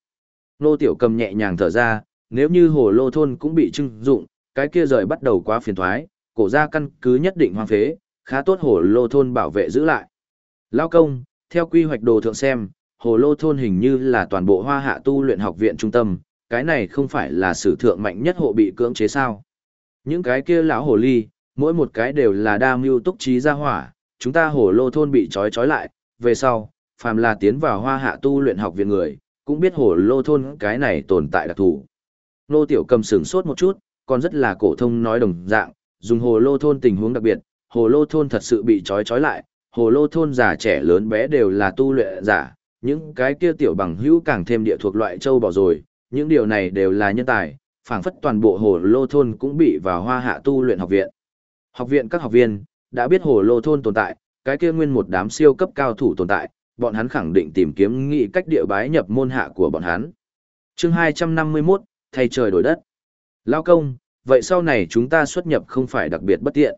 Nô tiểu cầm nhẹ nhàng thở ra, nếu như hồ lô thôn cũng bị trưng dụng, cái kia rời bắt đầu quá phiền thoái, cổ ra căn cứ nhất định hoang phế, khá tốt hồ lô thôn bảo vệ giữ lại. Lao công, theo quy hoạch đồ thượng xem, hồ lô thôn hình như là toàn bộ hoa hạ tu luyện học viện trung tâm, cái này không phải là sử thượng mạnh nhất hộ bị cưỡng chế sao. Những cái kia lão hồ ly, mỗi một cái đều là đa mưu túc trí gia hỏa, chúng ta hồ lô thôn bị trói trói lại, về sau, phàm là tiến vào hoa hạ tu luyện học viện người, cũng biết hồ lô thôn cái này tồn tại đặc thù. Nô tiểu cầm sửng sốt một chút, còn rất là cổ thông nói đồng dạng, dùng hồ lô thôn tình huống đặc biệt, hồ lô thôn thật sự bị trói trói lại, hồ lô thôn già trẻ lớn bé đều là tu luyện giả, những cái kia tiểu bằng hữu càng thêm địa thuộc loại châu bò rồi, những điều này đều là nhân tài, phảng phất toàn bộ hồ lô thôn cũng bị vào hoa hạ tu luyện học viện. Học viện các học viên, đã biết hồ lô thôn tồn tại, cái kia nguyên một đám siêu cấp cao thủ tồn tại, bọn hắn khẳng định tìm kiếm nghị cách địa bái nhập môn hạ của bọn hắn. chương 251, thay trời đổi đất. Lao công, vậy sau này chúng ta xuất nhập không phải đặc biệt bất tiện.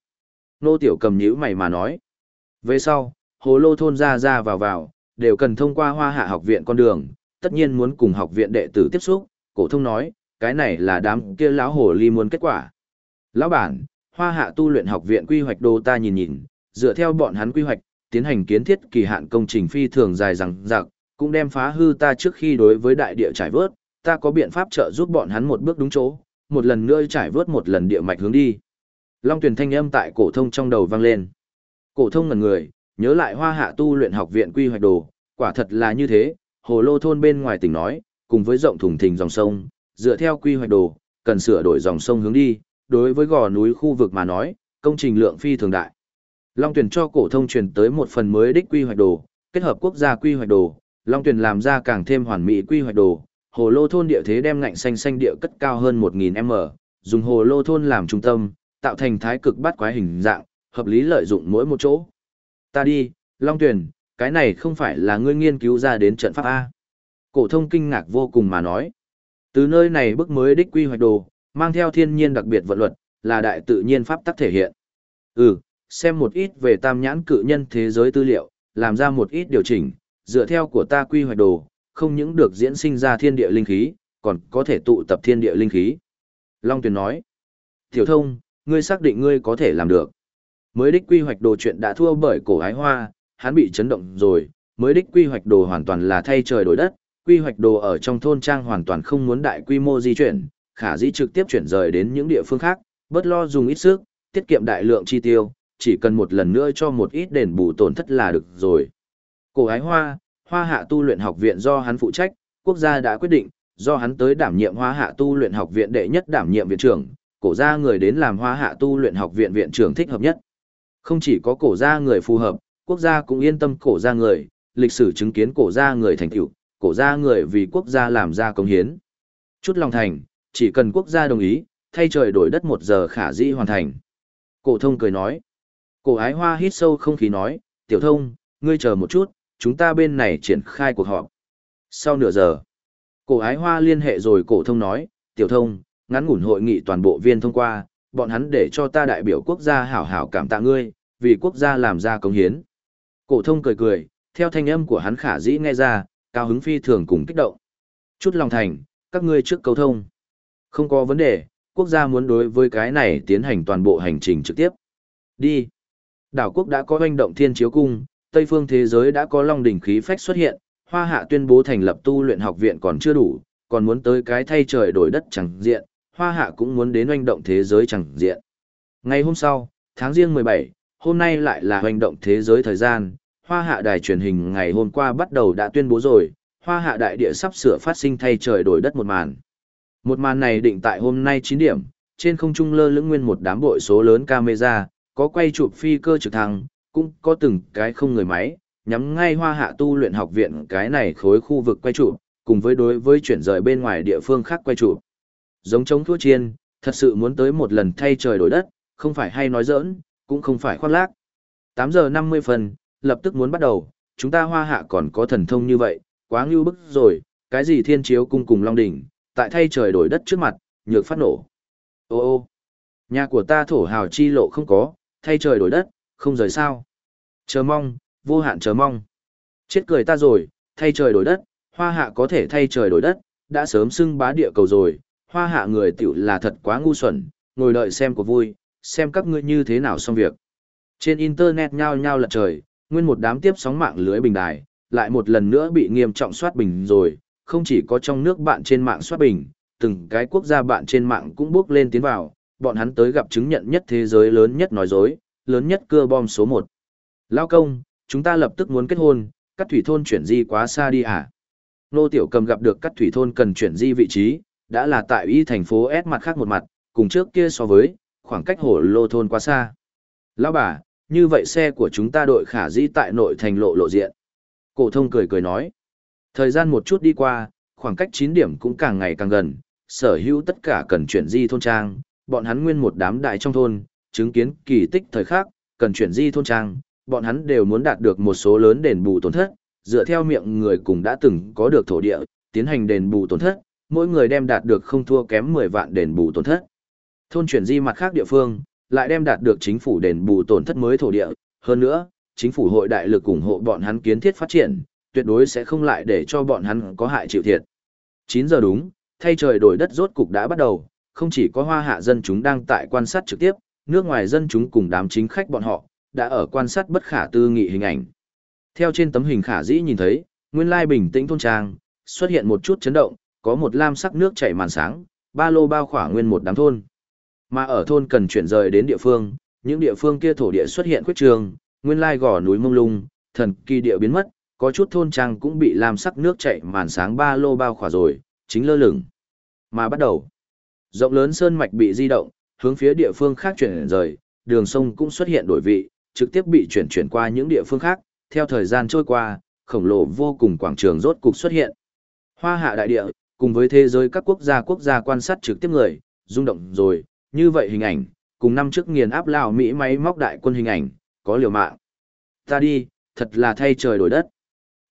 Nô tiểu cầm nhữ mày mà nói. Về sau, hồ lô thôn ra ra vào vào, đều cần thông qua hoa hạ học viện con đường, tất nhiên muốn cùng học viện đệ tử tiếp xúc, cổ thông nói, cái này là đám kia lão hồ ly muốn kết quả. Lão bản, hoa hạ tu luyện học viện quy hoạch đồ ta nhìn nhìn, dựa theo bọn hắn quy hoạch, tiến hành kiến thiết kỳ hạn công trình phi thường dài dằng dặc, cũng đem phá hư ta trước khi đối với đại địa trải vớt, ta có biện pháp trợ giúp bọn hắn một bước đúng chỗ, một lần nữa trải vớt một lần địa mạch hướng đi. Long tuyển thanh âm tại cổ thông trong đầu vang lên. Cổ thông ngẩn người, nhớ lại hoa hạ tu luyện học viện quy hoạch đồ, quả thật là như thế, hồ lô thôn bên ngoài tỉnh nói, cùng với rộng thùng thình dòng sông, dựa theo quy hoạch đồ, cần sửa đổi dòng sông hướng đi, đối với gò núi khu vực mà nói, công trình lượng phi thường đại. Long tuyển cho cổ thông truyền tới một phần mới đích quy hoạch đồ, kết hợp quốc gia quy hoạch đồ, Long tuyển làm ra càng thêm hoàn mỹ quy hoạch đồ, hồ lô thôn địa thế đem ngạnh xanh xanh địa cất cao hơn 1000m, dùng hồ lô thôn làm trung tâm, tạo thành thái cực bát quái hình dạng, hợp lý lợi dụng mỗi một chỗ. Ta đi, Long Tuyền, cái này không phải là ngươi nghiên cứu ra đến trận pháp A. Cổ thông kinh ngạc vô cùng mà nói. Từ nơi này bức mới đích quy hoạch đồ, mang theo thiên nhiên đặc biệt vận luật, là đại tự nhiên pháp tắc thể hiện. Ừ, xem một ít về tam nhãn cự nhân thế giới tư liệu, làm ra một ít điều chỉnh, dựa theo của ta quy hoạch đồ, không những được diễn sinh ra thiên địa linh khí, còn có thể tụ tập thiên địa linh khí. Long Tuyền nói, Tiểu thông, ngươi xác định ngươi có thể làm được. Mới đích quy hoạch đồ chuyện đã thua bởi cổ ái hoa, hắn bị chấn động rồi, mới đích quy hoạch đồ hoàn toàn là thay trời đổi đất, quy hoạch đồ ở trong thôn trang hoàn toàn không muốn đại quy mô di chuyển, khả dĩ trực tiếp chuyển rời đến những địa phương khác, bớt lo dùng ít sức, tiết kiệm đại lượng chi tiêu, chỉ cần một lần nữa cho một ít đền bù tổn thất là được rồi. Cổ ái hoa, hoa hạ tu luyện học viện do hắn phụ trách, quốc gia đã quyết định, do hắn tới đảm nhiệm hoa hạ tu luyện học viện đệ nhất đảm nhiệm viện trưởng, cổ gia người đến làm hoa hạ tu luyện học viện viện trưởng thích hợp nhất. Không chỉ có cổ gia người phù hợp, quốc gia cũng yên tâm cổ gia người, lịch sử chứng kiến cổ gia người thành tựu, cổ gia người vì quốc gia làm ra công hiến. Chút lòng thành, chỉ cần quốc gia đồng ý, thay trời đổi đất một giờ khả dĩ hoàn thành. Cổ thông cười nói. Cổ ái hoa hít sâu không khí nói, tiểu thông, ngươi chờ một chút, chúng ta bên này triển khai cuộc họp. Sau nửa giờ, cổ ái hoa liên hệ rồi cổ thông nói, tiểu thông, ngắn ngủn hội nghị toàn bộ viên thông qua, bọn hắn để cho ta đại biểu quốc gia hảo hảo cảm tạ ngươi, vì quốc gia làm ra công hiến. Cổ thông cười cười, theo thanh âm của hắn khả dĩ nghe ra, cao hứng phi thường cùng kích động. Chút lòng thành, các ngươi trước cầu thông. Không có vấn đề, quốc gia muốn đối với cái này tiến hành toàn bộ hành trình trực tiếp. Đi. Đảo quốc đã có hoành động thiên chiếu cung, Tây phương thế giới đã có long đỉnh khí phách xuất hiện, Hoa Hạ tuyên bố thành lập tu luyện học viện còn chưa đủ, còn muốn tới cái thay trời đổi đất chẳng diện, Hoa Hạ cũng muốn đến hoành động thế giới chẳng diện. Ngày hôm sau, tháng riêng 17, hôm nay lại là hoành động thế giới thời gian, Hoa Hạ đài truyền hình ngày hôm qua bắt đầu đã tuyên bố rồi, Hoa Hạ đại địa sắp sửa phát sinh thay trời đổi đất một màn. Một màn này định tại hôm nay 9 điểm, trên không trung lơ lửng nguyên một đám bội số lớn camera, có quay chụp phi cơ trực thăng, cũng có từng cái không người máy, nhắm ngay hoa hạ tu luyện học viện cái này khối khu vực quay chụp, cùng với đối với chuyển rời bên ngoài địa phương khác quay chụp. Giống chống thua chiên, thật sự muốn tới một lần thay trời đổi đất, không phải hay nói giỡn, cũng không phải khoác lác. 8 giờ 50 phần, lập tức muốn bắt đầu, chúng ta hoa hạ còn có thần thông như vậy, quá ngưu bức rồi, cái gì thiên chiếu cung cùng long đỉnh, tại thay trời đổi đất trước mặt, nhược phát nổ. Ô ô, nhà của ta thổ hào chi lộ không có, thay trời đổi đất, không rời sao. Chờ mong, vô hạn chờ mong. Chết cười ta rồi, thay trời đổi đất, hoa hạ có thể thay trời đổi đất, đã sớm xưng bá địa cầu rồi, hoa hạ người tiểu là thật quá ngu xuẩn, ngồi đợi xem của vui, xem các ngươi như thế nào xong việc. Trên internet nhao nhao lật trời, nguyên một đám tiếp sóng mạng lưới bình đài, lại một lần nữa bị nghiêm trọng soát bình rồi, không chỉ có trong nước bạn trên mạng soát bình, từng cái quốc gia bạn trên mạng cũng bước lên tiến vào, bọn hắn tới gặp chứng nhận nhất thế giới lớn nhất nói dối, lớn nhất cưa bom số 1. Lao công, chúng ta lập tức muốn kết hôn, cắt thủy thôn chuyển di quá xa đi à? Nô Tiểu Cầm gặp được cắt thủy thôn cần chuyển di vị trí, đã là tại y thành phố S mặt khác một mặt, cùng trước kia so với, khoảng cách hồ lô thôn quá xa. Lão bà, như vậy xe của chúng ta đội khả dĩ tại nội thành lộ lộ diện. Cổ thông cười cười nói. Thời gian một chút đi qua, khoảng cách 9 điểm cũng càng ngày càng gần, sở hữu tất cả cần chuyển di thôn trang, bọn hắn nguyên một đám đại trong thôn, chứng kiến kỳ tích thời khắc, cần chuyển di thôn trang, bọn hắn đều muốn đạt được một số lớn đền bù tổn thất, dựa theo miệng người cùng đã từng có được thổ địa, tiến hành đền bù tổn thất, mỗi người đem đạt được không thua kém 10 vạn đền bù tổn thất. Thôn chuyển di mặt khác địa phương, lại đem đạt được chính phủ đền bù tổn thất mới thổ địa, hơn nữa, chính phủ hội đại lực ủng hộ bọn hắn kiến thiết phát triển, tuyệt đối sẽ không lại để cho bọn hắn có hại chịu thiệt. 9 giờ đúng, thay trời đổi đất rốt cục đã bắt đầu, không chỉ có hoa hạ dân chúng đang tại quan sát trực tiếp, nước ngoài dân chúng cùng đám chính khách bọn họ, đã ở quan sát bất khả tư nghị hình ảnh. Theo trên tấm hình khả dĩ nhìn thấy, nguyên lai bình tĩnh thôn trang, xuất hiện một chút chấn động, có một lam sắc nước chảy màn sáng, ba lô bao khỏa nguyên một đám thôn. Mà ở thôn cần chuyển rời đến địa phương, những địa phương kia thổ địa xuất hiện khuyết trường, nguyên lai gò núi mông lung, thần kỳ địa biến mất, có chút thôn trang cũng bị làm sắc nước chảy màn sáng ba lô bao khỏa rồi, chính lơ lửng. Mà bắt đầu, rộng lớn sơn mạch bị di động, hướng phía địa phương khác chuyển rời, đường sông cũng xuất hiện đổi vị, trực tiếp bị chuyển chuyển qua những địa phương khác, theo thời gian trôi qua, khổng lồ vô cùng quảng trường rốt cục xuất hiện. Hoa hạ đại địa, cùng với thế giới các quốc gia quốc gia quan sát trực tiếp người, rung động rồi, như vậy hình ảnh, cùng năm trước nghiền áp Lào Mỹ máy móc đại quân hình ảnh, có liều mạng. Ta đi, thật là thay trời đổi đất.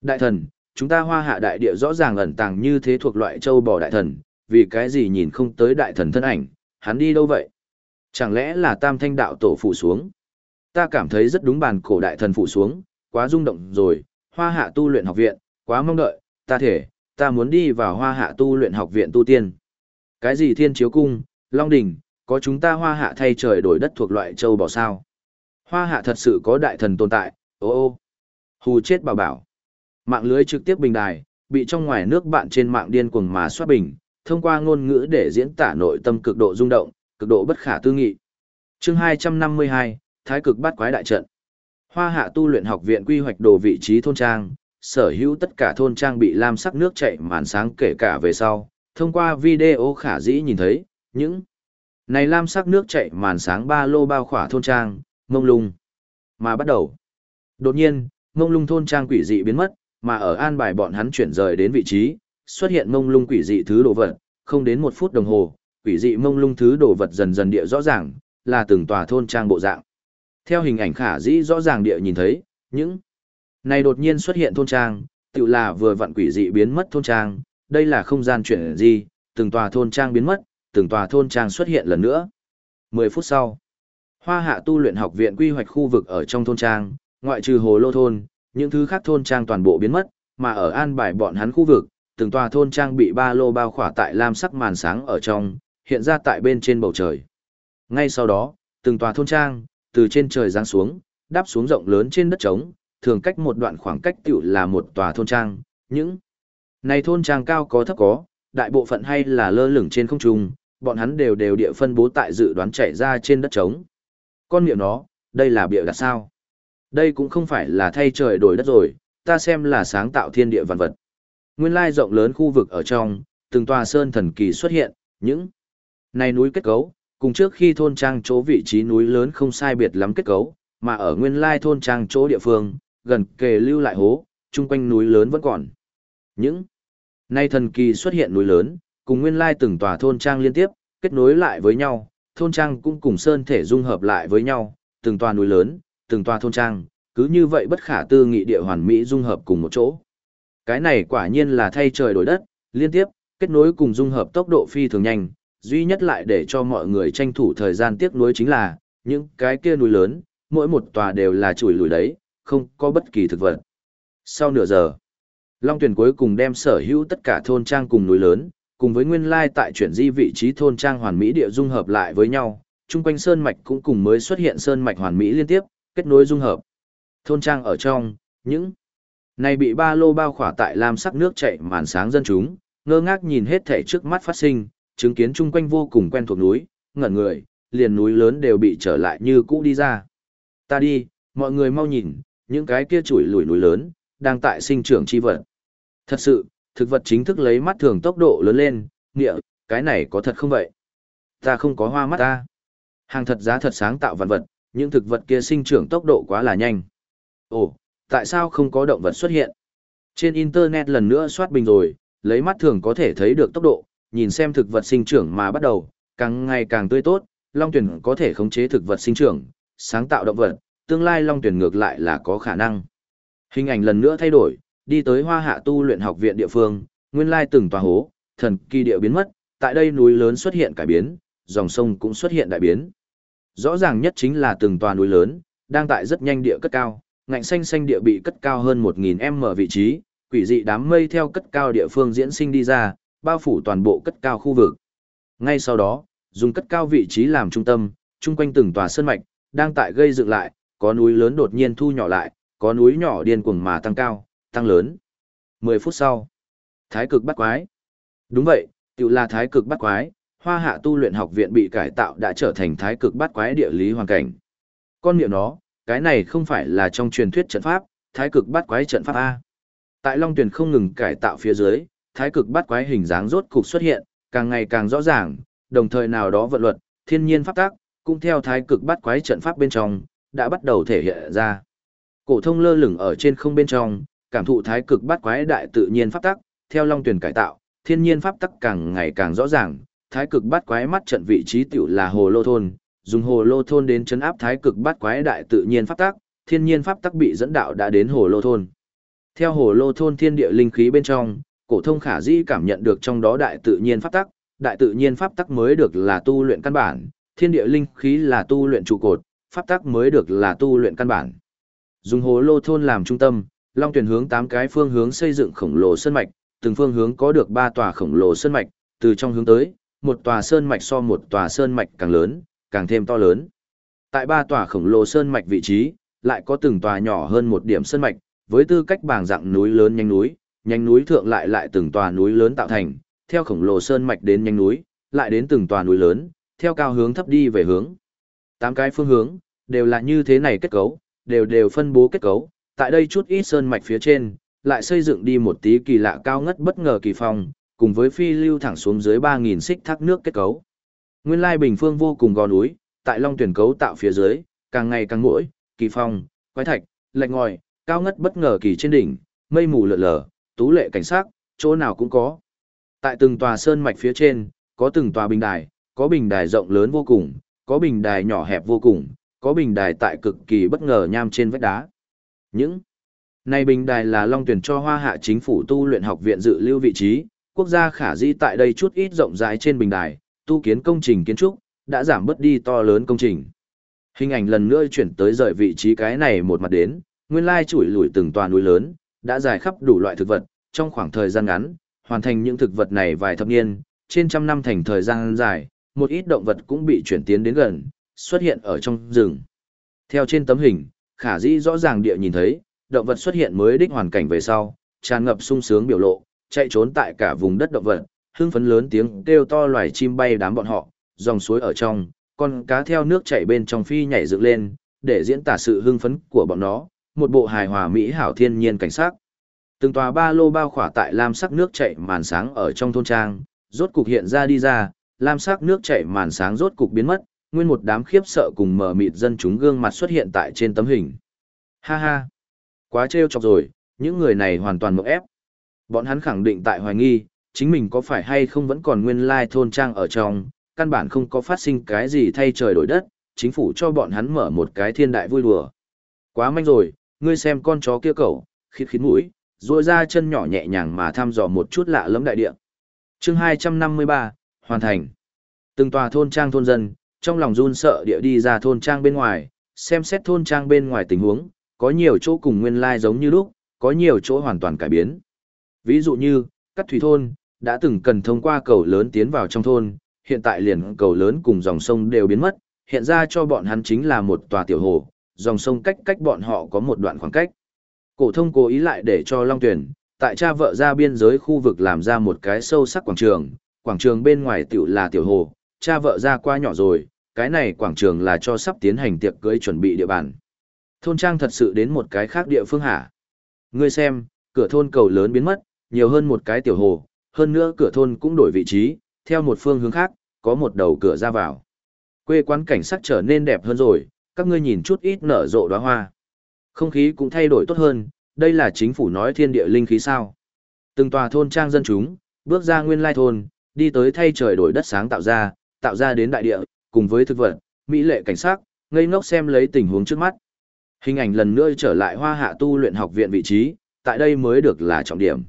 Đại thần, chúng ta hoa hạ đại địa rõ ràng ẩn tàng như thế thuộc loại châu bò đại thần, vì cái gì nhìn không tới đại thần thân ảnh, hắn đi đâu vậy? Chẳng lẽ là tam thanh đạo tổ phụ xuống? Ta cảm thấy rất đúng bàn cổ đại thần phụ xuống, quá rung động rồi, hoa hạ tu luyện học viện, quá mong đợi, ta thể, ta muốn đi vào hoa hạ tu luyện học viện tu tiên. Cái gì thiên chiếu cung, long đỉnh, có chúng ta hoa hạ thay trời đổi đất thuộc loại châu bò sao? Hoa hạ thật sự có đại thần tồn tại, ô ô. Hù chết bảo bảo. Mạng lưới trực tiếp bình đài, bị trong ngoài nước bạn trên mạng điên cuồng mà soát bình, thông qua ngôn ngữ để diễn tả nội tâm cực độ rung động, cực độ bất khả tư nghị. Chương 252, Thái cực bát quái đại trận. Hoa Hạ tu luyện học viện quy hoạch đồ vị trí thôn trang, sở hữu tất cả thôn trang bị lam sắc nước chảy màn sáng kể cả về sau, thông qua video khả dĩ nhìn thấy, những này lam sắc nước chảy màn sáng ba lô bao khỏa thôn trang, mông lung. Mà bắt đầu. Đột nhiên, mông lung thôn trang quỷ dị biến mất, mà ở an bài bọn hắn chuyển rời đến vị trí, xuất hiện mông lung quỷ dị thứ đồ vật, không đến một phút đồng hồ, quỷ dị mông lung thứ đồ vật dần dần địa rõ ràng, là từng tòa thôn trang bộ dạng. Theo hình ảnh khả dĩ rõ ràng địa nhìn thấy, những này đột nhiên xuất hiện thôn trang, tự là vừa vặn quỷ dị biến mất thôn trang, đây là không gian chuyển gì, từng tòa thôn trang biến mất, từng tòa thôn trang xuất hiện lần nữa. 10 phút sau, Hoa Hạ tu luyện học viện quy hoạch khu vực ở trong thôn trang, ngoại trừ hồ lô thôn, những thứ khác thôn trang toàn bộ biến mất, mà ở an bài bọn hắn khu vực, từng tòa thôn trang bị ba lô bao khỏa tại lam sắc màn sáng ở trong, hiện ra tại bên trên bầu trời. Ngay sau đó, từng tòa thôn trang, từ trên trời giáng xuống, đáp xuống rộng lớn trên đất trống, thường cách một đoạn khoảng cách tiểu là một tòa thôn trang, những này thôn trang cao có thấp có, đại bộ phận hay là lơ lửng trên không trung, bọn hắn đều đều địa phân bố tại dự đoán chảy ra trên đất trống. Con miệng nó, đây là bịa đặt sao? Đây cũng không phải là thay trời đổi đất rồi, ta xem là sáng tạo thiên địa vạn vật. Nguyên lai rộng lớn khu vực ở trong, từng tòa sơn thần kỳ xuất hiện, những này núi kết cấu, cùng trước khi thôn trang chỗ vị trí núi lớn không sai biệt lắm kết cấu, mà ở nguyên lai thôn trang chỗ địa phương, gần kề lưu lại hố, chung quanh núi lớn vẫn còn. Những nay thần kỳ xuất hiện núi lớn, cùng nguyên lai từng tòa thôn trang liên tiếp, kết nối lại với nhau, thôn trang cũng cùng sơn thể dung hợp lại với nhau, từng tòa núi lớn, từng tòa thôn trang, cứ như vậy bất khả tư nghị địa hoàn mỹ dung hợp cùng một chỗ. Cái này quả nhiên là thay trời đổi đất, liên tiếp, kết nối cùng dung hợp tốc độ phi thường nhanh, duy nhất lại để cho mọi người tranh thủ thời gian tiếc nối chính là, những cái kia núi lớn, mỗi một tòa đều là chuỗi lùi đấy, không có bất kỳ thực vật. Sau nửa giờ, Long Tuyền cuối cùng đem sở hữu tất cả thôn trang cùng núi lớn, cùng với nguyên lai tại chuyển di vị trí thôn trang hoàn mỹ địa dung hợp lại với nhau, chung quanh sơn mạch cũng cùng mới xuất hiện sơn mạch hoàn mỹ liên tiếp, kết nối dung hợp. Thôn trang ở trong, những này bị ba lô bao khỏa tại lam sắc nước chảy màn sáng dân chúng, ngơ ngác nhìn hết thể trước mắt phát sinh, chứng kiến chung quanh vô cùng quen thuộc núi, ngẩn người, liền núi lớn đều bị trở lại như cũ đi ra. Ta đi, mọi người mau nhìn, những cái kia chuỗi lùi núi lớn, đang tại sinh trưởng chi vật. Thật sự, thực vật chính thức lấy mắt thường tốc độ lớn lên, nghĩa, cái này có thật không vậy? Ta không có hoa mắt ta. Hàng thật giá thật sáng tạo vật vật, những thực vật kia sinh trưởng tốc độ quá là nhanh. Ồ, tại sao không có động vật xuất hiện? Trên Internet lần nữa soát bình rồi, lấy mắt thường có thể thấy được tốc độ, nhìn xem thực vật sinh trưởng mà bắt đầu, càng ngày càng tươi tốt, Long Tuyển có thể khống chế thực vật sinh trưởng, sáng tạo động vật, tương lai Long Tuyển ngược lại là có khả năng. Hình ảnh lần nữa thay đổi, đi tới Hoa Hạ tu luyện học viện địa phương, nguyên lai từng tòa hố, thần kỳ địa biến mất, tại đây núi lớn xuất hiện cải biến, dòng sông cũng xuất hiện đại biến. Rõ ràng nhất chính là từng tòa núi lớn, đang tại rất nhanh địa cất cao, ngạnh xanh xanh địa bị cất cao hơn 1000m vị trí, quỷ dị đám mây theo cất cao địa phương diễn sinh đi ra, bao phủ toàn bộ cất cao khu vực. Ngay sau đó, dùng cất cao vị trí làm trung tâm, chung quanh từng tòa sơn mạch, đang tại gây dựng lại, có núi lớn đột nhiên thu nhỏ lại, có núi nhỏ điên cuồng mà tăng cao, tăng lớn. 10 phút sau, thái cực bắt quái. Đúng vậy, tự là thái cực bắt quái, hoa hạ tu luyện học viện bị cải tạo đã trở thành thái cực bắt quái địa lý hoàn cảnh. Con miệng nó, cái này không phải là trong truyền thuyết trận pháp, thái cực bắt quái trận pháp A. Tại Long Tuyền không ngừng cải tạo phía dưới, thái cực bắt quái hình dáng rốt cục xuất hiện, càng ngày càng rõ ràng, đồng thời nào đó vận luật, thiên nhiên pháp tác, cũng theo thái cực bắt quái trận pháp bên trong, đã bắt đầu thể hiện ra. Cổ thông lơ lửng ở trên không bên trong, cảm thụ thái cực bát quái đại tự nhiên pháp tắc, theo long tuyển cải tạo, thiên nhiên pháp tắc càng ngày càng rõ ràng, thái cực bát quái mắt trận vị trí tiểu là hồ lô thôn, dùng hồ lô thôn đến chấn áp thái cực bát quái đại tự nhiên pháp tắc, thiên nhiên pháp tắc bị dẫn đạo đã đến hồ lô thôn. Theo hồ lô thôn thiên địa linh khí bên trong, cổ thông khả dĩ cảm nhận được trong đó đại tự nhiên pháp tắc, đại tự nhiên pháp tắc mới được là tu luyện căn bản, thiên địa linh khí là tu luyện trụ cột, pháp tắc mới được là tu luyện căn bản. Dùng hồ lô thôn làm trung tâm, Long tuyển hướng tám cái phương hướng xây dựng khổng lồ sơn mạch, từng phương hướng có được ba tòa khổng lồ sơn mạch, từ trong hướng tới, một tòa sơn mạch so một tòa sơn mạch càng lớn, càng thêm to lớn. Tại ba tòa khổng lồ sơn mạch vị trí, lại có từng tòa nhỏ hơn một điểm sơn mạch, với tư cách bảng dạng núi lớn nhanh núi, nhanh núi thượng lại lại từng tòa núi lớn tạo thành, theo khổng lồ sơn mạch đến nhanh núi, lại đến từng tòa núi lớn, theo cao hướng thấp đi về hướng. Tám cái phương hướng, đều là như thế này kết cấu, đều đều phân bố kết cấu, tại đây chút ít sơn mạch phía trên, lại xây dựng đi một tí kỳ lạ cao ngất bất ngờ kỳ phong, cùng với phi lưu thẳng xuống dưới 3000 xích thác nước kết cấu. Nguyên lai bình phương vô cùng gò núi, tại long tuyển cấu tạo phía dưới, càng ngày càng mỗi, kỳ phong, quái thạch, lạnh ngòi, cao ngất bất ngờ kỳ trên đỉnh, mây mù lượn lờ, tú lệ cảnh sắc, chỗ nào cũng có. Tại từng tòa sơn mạch phía trên, có từng tòa bình đài, có bình đài rộng lớn vô cùng, có bình đài nhỏ hẹp vô cùng, có bình đài tại cực kỳ bất ngờ nham trên vách đá. Những này bình đài là long tuyển cho hoa hạ chính phủ tu luyện học viện dự lưu vị trí, quốc gia khả dĩ tại đây chút ít rộng rãi trên bình đài, tu kiến công trình kiến trúc, đã giảm bớt đi to lớn công trình. Hình ảnh lần nữa chuyển tới rời vị trí cái này một mặt đến, nguyên lai chủi lủi từng toàn núi lớn, đã dài khắp đủ loại thực vật, trong khoảng thời gian ngắn, hoàn thành những thực vật này vài thập niên, trên trăm năm thành thời gian dài, một ít động vật cũng bị chuyển tiến đến gần, xuất hiện ở trong rừng. Theo trên tấm hình, khả dĩ rõ ràng địa nhìn thấy, động vật xuất hiện mới đích hoàn cảnh về sau, tràn ngập sung sướng biểu lộ, chạy trốn tại cả vùng đất động vật, hưng phấn lớn tiếng kêu to loài chim bay đám bọn họ, dòng suối ở trong, con cá theo nước chảy bên trong phi nhảy dựng lên, để diễn tả sự hưng phấn của bọn nó, một bộ hài hòa mỹ hảo thiên nhiên cảnh sắc. Từng tòa ba lô bao khỏa tại lam sắc nước chảy màn sáng ở trong thôn trang, rốt cục hiện ra đi ra, lam sắc nước chảy màn sáng rốt cục biến mất, nguyên một đám khiếp sợ cùng mở mịt dân chúng gương mặt xuất hiện tại trên tấm hình. Ha ha, quá trêu chọc rồi, những người này hoàn toàn mộng ép. Bọn hắn khẳng định tại hoài nghi, chính mình có phải hay không vẫn còn nguyên lai thôn trang ở trong, căn bản không có phát sinh cái gì thay trời đổi đất, chính phủ cho bọn hắn mở một cái thiên đại vui đùa. Quá manh rồi, ngươi xem con chó kia cẩu, khít khít mũi, rồi ra chân nhỏ nhẹ nhàng mà thăm dò một chút lạ lẫm đại địa. chương 253, hoàn thành. Từng tòa thôn trang thôn dân, trong lòng run sợ địa đi ra thôn trang bên ngoài, xem xét thôn trang bên ngoài tình huống, có nhiều chỗ cùng nguyên lai giống như lúc, có nhiều chỗ hoàn toàn cải biến. Ví dụ như, cắt thủy thôn, đã từng cần thông qua cầu lớn tiến vào trong thôn, hiện tại liền cầu lớn cùng dòng sông đều biến mất, hiện ra cho bọn hắn chính là một tòa tiểu hồ, dòng sông cách cách bọn họ có một đoạn khoảng cách. Cổ thông cố ý lại để cho Long Tuyển, tại cha vợ ra biên giới khu vực làm ra một cái sâu sắc quảng trường, quảng trường bên ngoài tiểu là tiểu hồ, cha vợ ra qua nhỏ rồi, cái này quảng trường là cho sắp tiến hành tiệc cưới chuẩn bị địa bàn. Thôn trang thật sự đến một cái khác địa phương hả? Ngươi xem, cửa thôn cầu lớn biến mất, nhiều hơn một cái tiểu hồ, hơn nữa cửa thôn cũng đổi vị trí, theo một phương hướng khác, có một đầu cửa ra vào. Quê quán cảnh sắc trở nên đẹp hơn rồi, các ngươi nhìn chút ít nở rộ đóa hoa. Không khí cũng thay đổi tốt hơn, đây là chính phủ nói thiên địa linh khí sao. Từng tòa thôn trang dân chúng, bước ra nguyên lai thôn, đi tới thay trời đổi đất sáng tạo ra, tạo ra đến đại địa, cùng với thực vật, mỹ lệ cảnh sát ngây ngốc xem lấy tình huống trước mắt. Hình ảnh lần nữa trở lại hoa hạ tu luyện học viện vị trí, tại đây mới được là trọng điểm.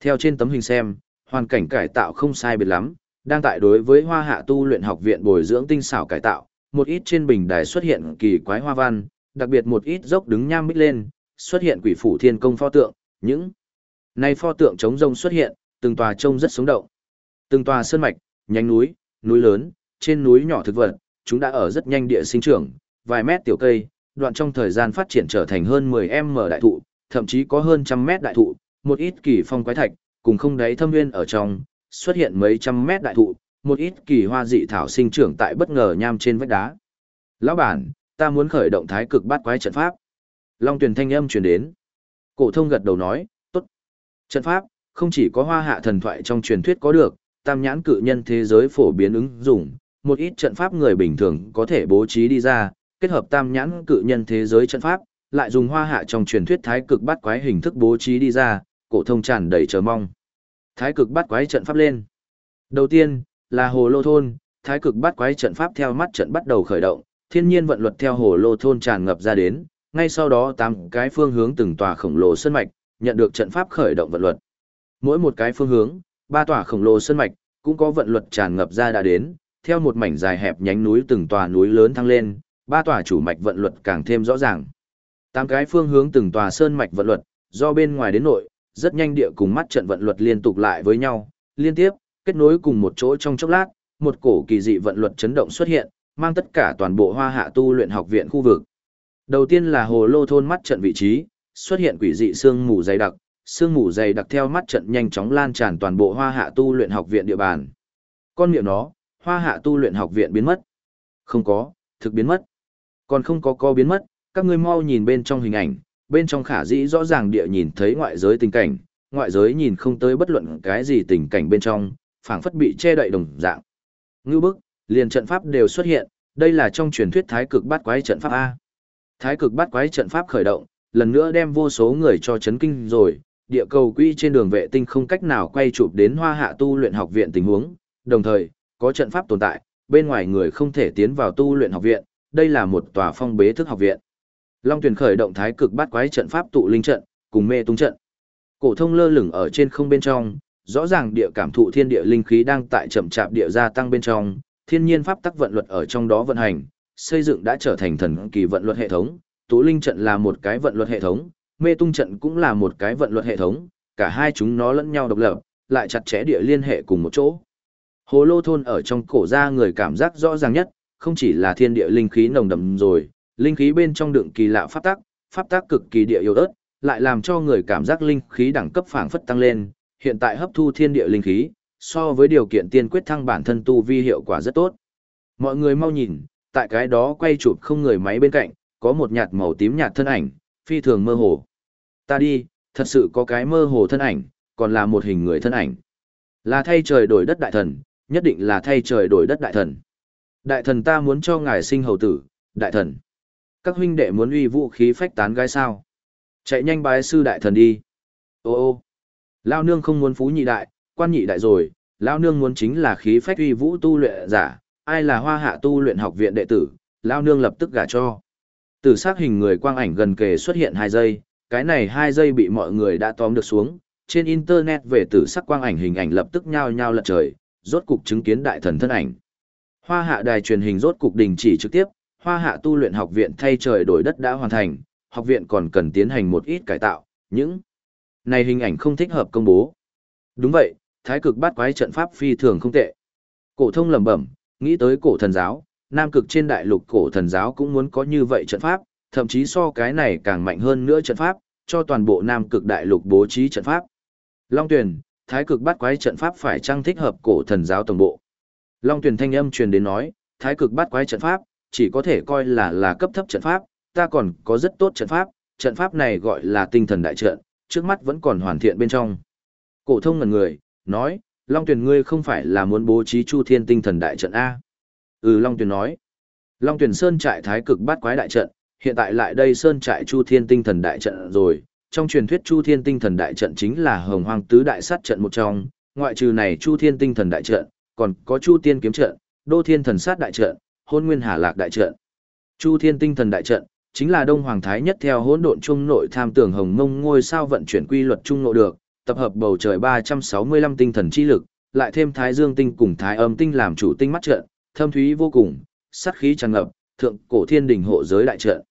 Theo trên tấm hình xem, hoàn cảnh cải tạo không sai biệt lắm, đang tại đối với hoa hạ tu luyện học viện bồi dưỡng tinh xảo cải tạo, một ít trên bình đài xuất hiện kỳ quái hoa văn, đặc biệt một ít dốc đứng nham mít lên, xuất hiện quỷ phủ thiên công pho tượng, những này pho tượng chống rông xuất hiện, từng tòa trông rất sống động. Từng tòa sơn mạch, nhánh núi, núi lớn, trên núi nhỏ thực vật, chúng đã ở rất nhanh địa sinh trưởng, vài mét tiểu cây, đoạn trong thời gian phát triển trở thành hơn 10m đại thụ, thậm chí có hơn trăm mét đại thụ, một ít kỳ phong quái thạch, cùng không đáy thâm nguyên ở trong, xuất hiện mấy trăm mét đại thụ, một ít kỳ hoa dị thảo sinh trưởng tại bất ngờ nham trên vách đá. Lão bản, ta muốn khởi động thái cực bát quái trận pháp. Long tuyển thanh âm truyền đến. Cổ thông gật đầu nói, tốt. Trận pháp, không chỉ có hoa hạ thần thoại trong truyền thuyết có được, tam nhãn cự nhân thế giới phổ biến ứng dụng, một ít trận pháp người bình thường có thể bố trí đi ra, kết hợp tam nhãn cự nhân thế giới trận pháp, lại dùng hoa hạ trong truyền thuyết thái cực bát quái hình thức bố trí đi ra, cổ thông tràn đầy chờ mong. Thái cực bát quái trận pháp lên. Đầu tiên, là hồ lô thôn, thái cực bát quái trận pháp theo mắt trận bắt đầu khởi động, thiên nhiên vận luật theo hồ lô thôn tràn ngập ra đến, ngay sau đó tám cái phương hướng từng tòa khổng lồ sơn mạch, nhận được trận pháp khởi động vận luật. Mỗi một cái phương hướng, ba tòa khổng lồ sơn mạch, cũng có vận luật tràn ngập ra đã đến, theo một mảnh dài hẹp nhánh núi từng tòa núi lớn thăng lên, ba tòa chủ mạch vận luật càng thêm rõ ràng. Tám cái phương hướng từng tòa sơn mạch vận luật, do bên ngoài đến nội, rất nhanh địa cùng mắt trận vận luật liên tục lại với nhau, liên tiếp, kết nối cùng một chỗ trong chốc lát, một cổ kỳ dị vận luật chấn động xuất hiện, mang tất cả toàn bộ hoa hạ tu luyện học viện khu vực. Đầu tiên là hồ lô thôn mắt trận vị trí, xuất hiện quỷ dị sương mù dày đặc, sương mù dày đặc theo mắt trận nhanh chóng lan tràn toàn bộ hoa hạ tu luyện học viện địa bàn. Con miệng nó, hoa hạ tu luyện học viện biến mất. Không có, thực biến mất. Còn không có co biến mất, các ngươi mau nhìn bên trong hình ảnh, bên trong khả dĩ rõ ràng địa nhìn thấy ngoại giới tình cảnh, ngoại giới nhìn không tới bất luận cái gì tình cảnh bên trong, phảng phất bị che đậy đồng dạng. Ngư bức, liền trận pháp đều xuất hiện, đây là trong truyền thuyết thái cực bát quái trận pháp A. Thái cực bát quái trận pháp khởi động, lần nữa đem vô số người cho chấn kinh rồi, địa cầu quỹ trên đường vệ tinh không cách nào quay chụp đến hoa hạ tu luyện học viện tình huống, đồng thời, có trận pháp tồn tại, bên ngoài người không thể tiến vào tu luyện học viện, đây là một tòa phong bế thức học viện. Long tuyển khởi động thái cực bát quái trận pháp tụ linh trận, cùng mê tung trận. Cổ thông lơ lửng ở trên không bên trong, rõ ràng địa cảm thụ thiên địa linh khí đang tại chậm chạp địa gia tăng bên trong, thiên nhiên pháp tắc vận luật ở trong đó vận hành, xây dựng đã trở thành thần kỳ vận luật hệ thống, tụ linh trận là một cái vận luật hệ thống, Mê tung trận cũng là một cái vận luật hệ thống, cả hai chúng nó lẫn nhau độc lập, lại chặt chẽ địa liên hệ cùng một chỗ. Hồ lô thôn ở trong cổ ra người cảm giác rõ ràng nhất, không chỉ là thiên địa linh khí nồng đậm rồi, linh khí bên trong đựng kỳ lạ pháp tắc, pháp tắc cực kỳ địa yếu ớt, lại làm cho người cảm giác linh khí đẳng cấp phảng phất tăng lên, hiện tại hấp thu thiên địa linh khí, so với điều kiện tiên quyết thăng bản thân tu vi hiệu quả rất tốt. Mọi người mau nhìn, tại cái đó quay chụp không người máy bên cạnh, có một nhạt màu tím nhạt thân ảnh, phi thường mơ hồ. Ta đi, thật sự có cái mơ hồ thân ảnh, còn là một hình người thân ảnh. Là thay trời đổi đất đại thần, nhất định là thay trời đổi đất đại thần. Đại thần ta muốn cho ngài sinh hầu tử, đại thần. Các huynh đệ muốn uy vũ khí phách tán gái sao. Chạy nhanh bái sư đại thần đi. Ô ô. Lao nương không muốn phú nhị đại, quan nhị đại rồi, Lao nương muốn chính là khí phách uy vũ tu luyện giả, ai là hoa hạ tu luyện học viện đệ tử, Lao nương lập tức gả cho. Từ xác hình người quang ảnh gần kề xuất hiện 2 giây, cái này 2 giây bị mọi người đã tóm được xuống, trên internet về tử sắc quang ảnh hình ảnh lập tức nhao nhao lật trời, rốt cục chứng kiến đại thần thân ảnh. Hoa hạ đài truyền hình rốt cục đình chỉ trực tiếp, hoa hạ tu luyện học viện thay trời đổi đất đã hoàn thành, học viện còn cần tiến hành một ít cải tạo, những này hình ảnh không thích hợp công bố. Đúng vậy, thái cực bát quái trận pháp phi thường không tệ. Cổ thông lẩm bẩm, nghĩ tới cổ thần giáo, nam cực trên đại lục cổ thần giáo cũng muốn có như vậy trận pháp, thậm chí so cái này càng mạnh hơn nữa trận pháp, cho toàn bộ nam cực đại lục bố trí trận pháp. Long Tuyền, thái cực bắt quái trận pháp phải trang thích hợp cổ thần giáo tổng bộ. Long Tuyền thanh âm truyền đến nói, thái cực bắt quái trận pháp, chỉ có thể coi là là cấp thấp trận pháp, ta còn có rất tốt trận pháp, trận pháp này gọi là tinh thần đại trận, trước mắt vẫn còn hoàn thiện bên trong. Cổ thông ngẩn người, nói, Long Tuyền ngươi không phải là muốn bố trí Chu Thiên tinh thần đại trận A. Ừ Long Tuyền nói, Long Tuyền Sơn trại thái cực bắt quái đại trận, hiện tại lại đây Sơn trại Chu Thiên tinh thần đại trận rồi. Trong truyền thuyết Chu Thiên tinh thần đại trận chính là hồng hoang tứ đại sát trận một trong, ngoại trừ này Chu Thiên tinh thần đại trận, còn có Chu Tiên kiếm trận, Đô Thiên thần sát đại trận, Hôn Nguyên Hà Lạc đại trận. Chu Thiên tinh thần đại trận chính là Đông Hoàng Thái nhất theo hỗn độn trung nội tham tưởng hồng mông ngôi sao vận chuyển quy luật trung nội được, tập hợp bầu trời 365 tinh thần chi lực, lại thêm Thái Dương tinh cùng Thái Âm tinh làm chủ tinh mắt trận, thâm thúy vô cùng, sát khí tràn ngập, thượng cổ thiên đỉnh hộ giới đại trận.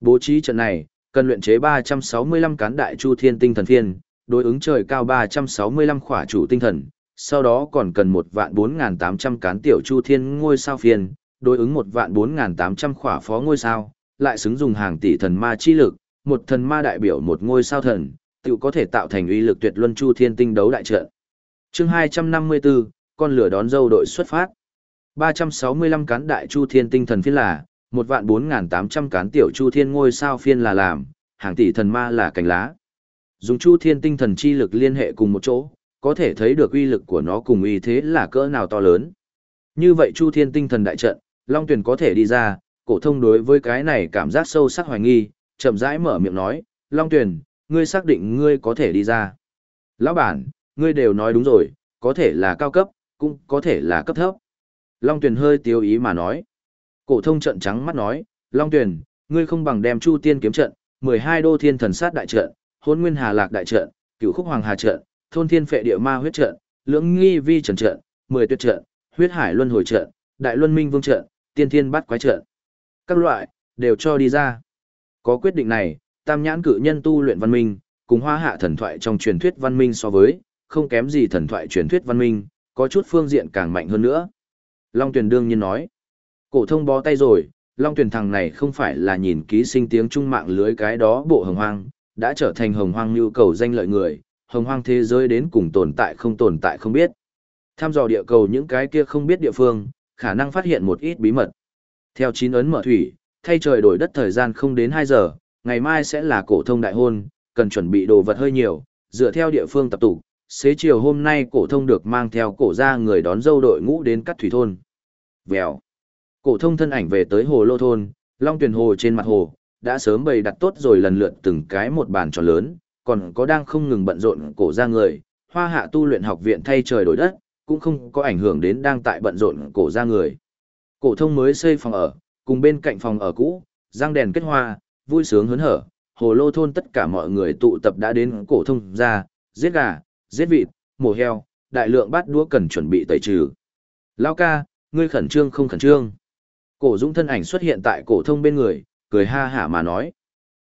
Bố trí trận này, cần luyện chế 365 cán đại chu thiên tinh thần phiên, đối ứng trời cao 365 khỏa chủ tinh thần, sau đó còn cần 1 vạn 4.800 cán tiểu chu thiên ngôi sao phiên, đối ứng 1 vạn 4.800 khỏa phó ngôi sao, lại xứng dùng hàng tỷ thần ma chi lực, một thần ma đại biểu một ngôi sao thần, tự có thể tạo thành uy lực tuyệt luân chu thiên tinh đấu đại trận. Chương 254, con lửa đón dâu đội xuất phát. 365 cán đại chu thiên tinh thần phiên là, một vạn 4.800 cán tiểu chu thiên ngôi sao phiên là làm, hàng tỷ thần ma là cành lá. Dùng chu thiên tinh thần chi lực liên hệ cùng một chỗ, có thể thấy được uy lực của nó cùng uy thế là cỡ nào to lớn. Như vậy chu thiên tinh thần đại trận, Long Tuyền có thể đi ra, cổ thông đối với cái này cảm giác sâu sắc hoài nghi, chậm rãi mở miệng nói, Long Tuyền, ngươi xác định ngươi có thể đi ra. Lão bản, ngươi đều nói đúng rồi, có thể là cao cấp, cũng có thể là cấp thấp. Long Tuyền hơi tiêu ý mà nói. Cổ thông trận trắng mắt nói, Long Tuyền, ngươi không bằng đem Chu Tiên kiếm trận, 12 đô thiên thần sát đại trận, Hỗn Nguyên Hà Lạc đại trận, Cửu Khúc Hoàng Hà trận, Thôn Thiên Phệ Địa Ma huyết trận, Lưỡng Nghi Vi trận trận, 10 tuyệt trận, Huyết Hải Luân hồi trận, Đại Luân Minh Vương trận, Tiên Thiên Bát Quái trận. Các loại đều cho đi ra. Có quyết định này, Tam Nhãn cự nhân tu luyện văn minh, cùng Hoa Hạ thần thoại trong truyền thuyết văn minh so với, không kém gì thần thoại truyền thuyết văn minh, có chút phương diện càng mạnh hơn nữa. Long Tuyền đương nhiên nói, cổ thông bó tay rồi, Long tuyển thằng này không phải là nhìn ký sinh tiếng trung mạng lưới cái đó bộ hồng hoang, đã trở thành hồng hoang nhu cầu danh lợi người, hồng hoang thế giới đến cùng tồn tại không tồn tại không biết. Tham dò địa cầu những cái kia không biết địa phương, khả năng phát hiện một ít bí mật. Theo chín ấn mở thủy, thay trời đổi đất thời gian không đến 2 giờ, ngày mai sẽ là cổ thông đại hôn, cần chuẩn bị đồ vật hơi nhiều, dựa theo địa phương tập tụ, xế chiều hôm nay cổ thông được mang theo cổ gia người đón dâu đội ngũ đến cắt thủy thôn. Vèo. Cổ thông thân ảnh về tới hồ lô thôn, long tuyển hồ trên mặt hồ, đã sớm bày đặt tốt rồi lần lượt từng cái một bàn tròn lớn, còn có đang không ngừng bận rộn cổ gia người, hoa hạ tu luyện học viện thay trời đổi đất, cũng không có ảnh hưởng đến đang tại bận rộn cổ gia người. Cổ thông mới xây phòng ở, cùng bên cạnh phòng ở cũ, răng đèn kết hoa, vui sướng hớn hở, hồ lô thôn tất cả mọi người tụ tập đã đến cổ thông ra, giết gà, giết vịt, mổ heo, đại lượng bát đũa cần chuẩn bị tẩy trừ. Lão ca, ngươi khẩn trương không khẩn trương? Cổ Dũng thân ảnh xuất hiện tại cổ thông bên người, cười ha hả mà nói.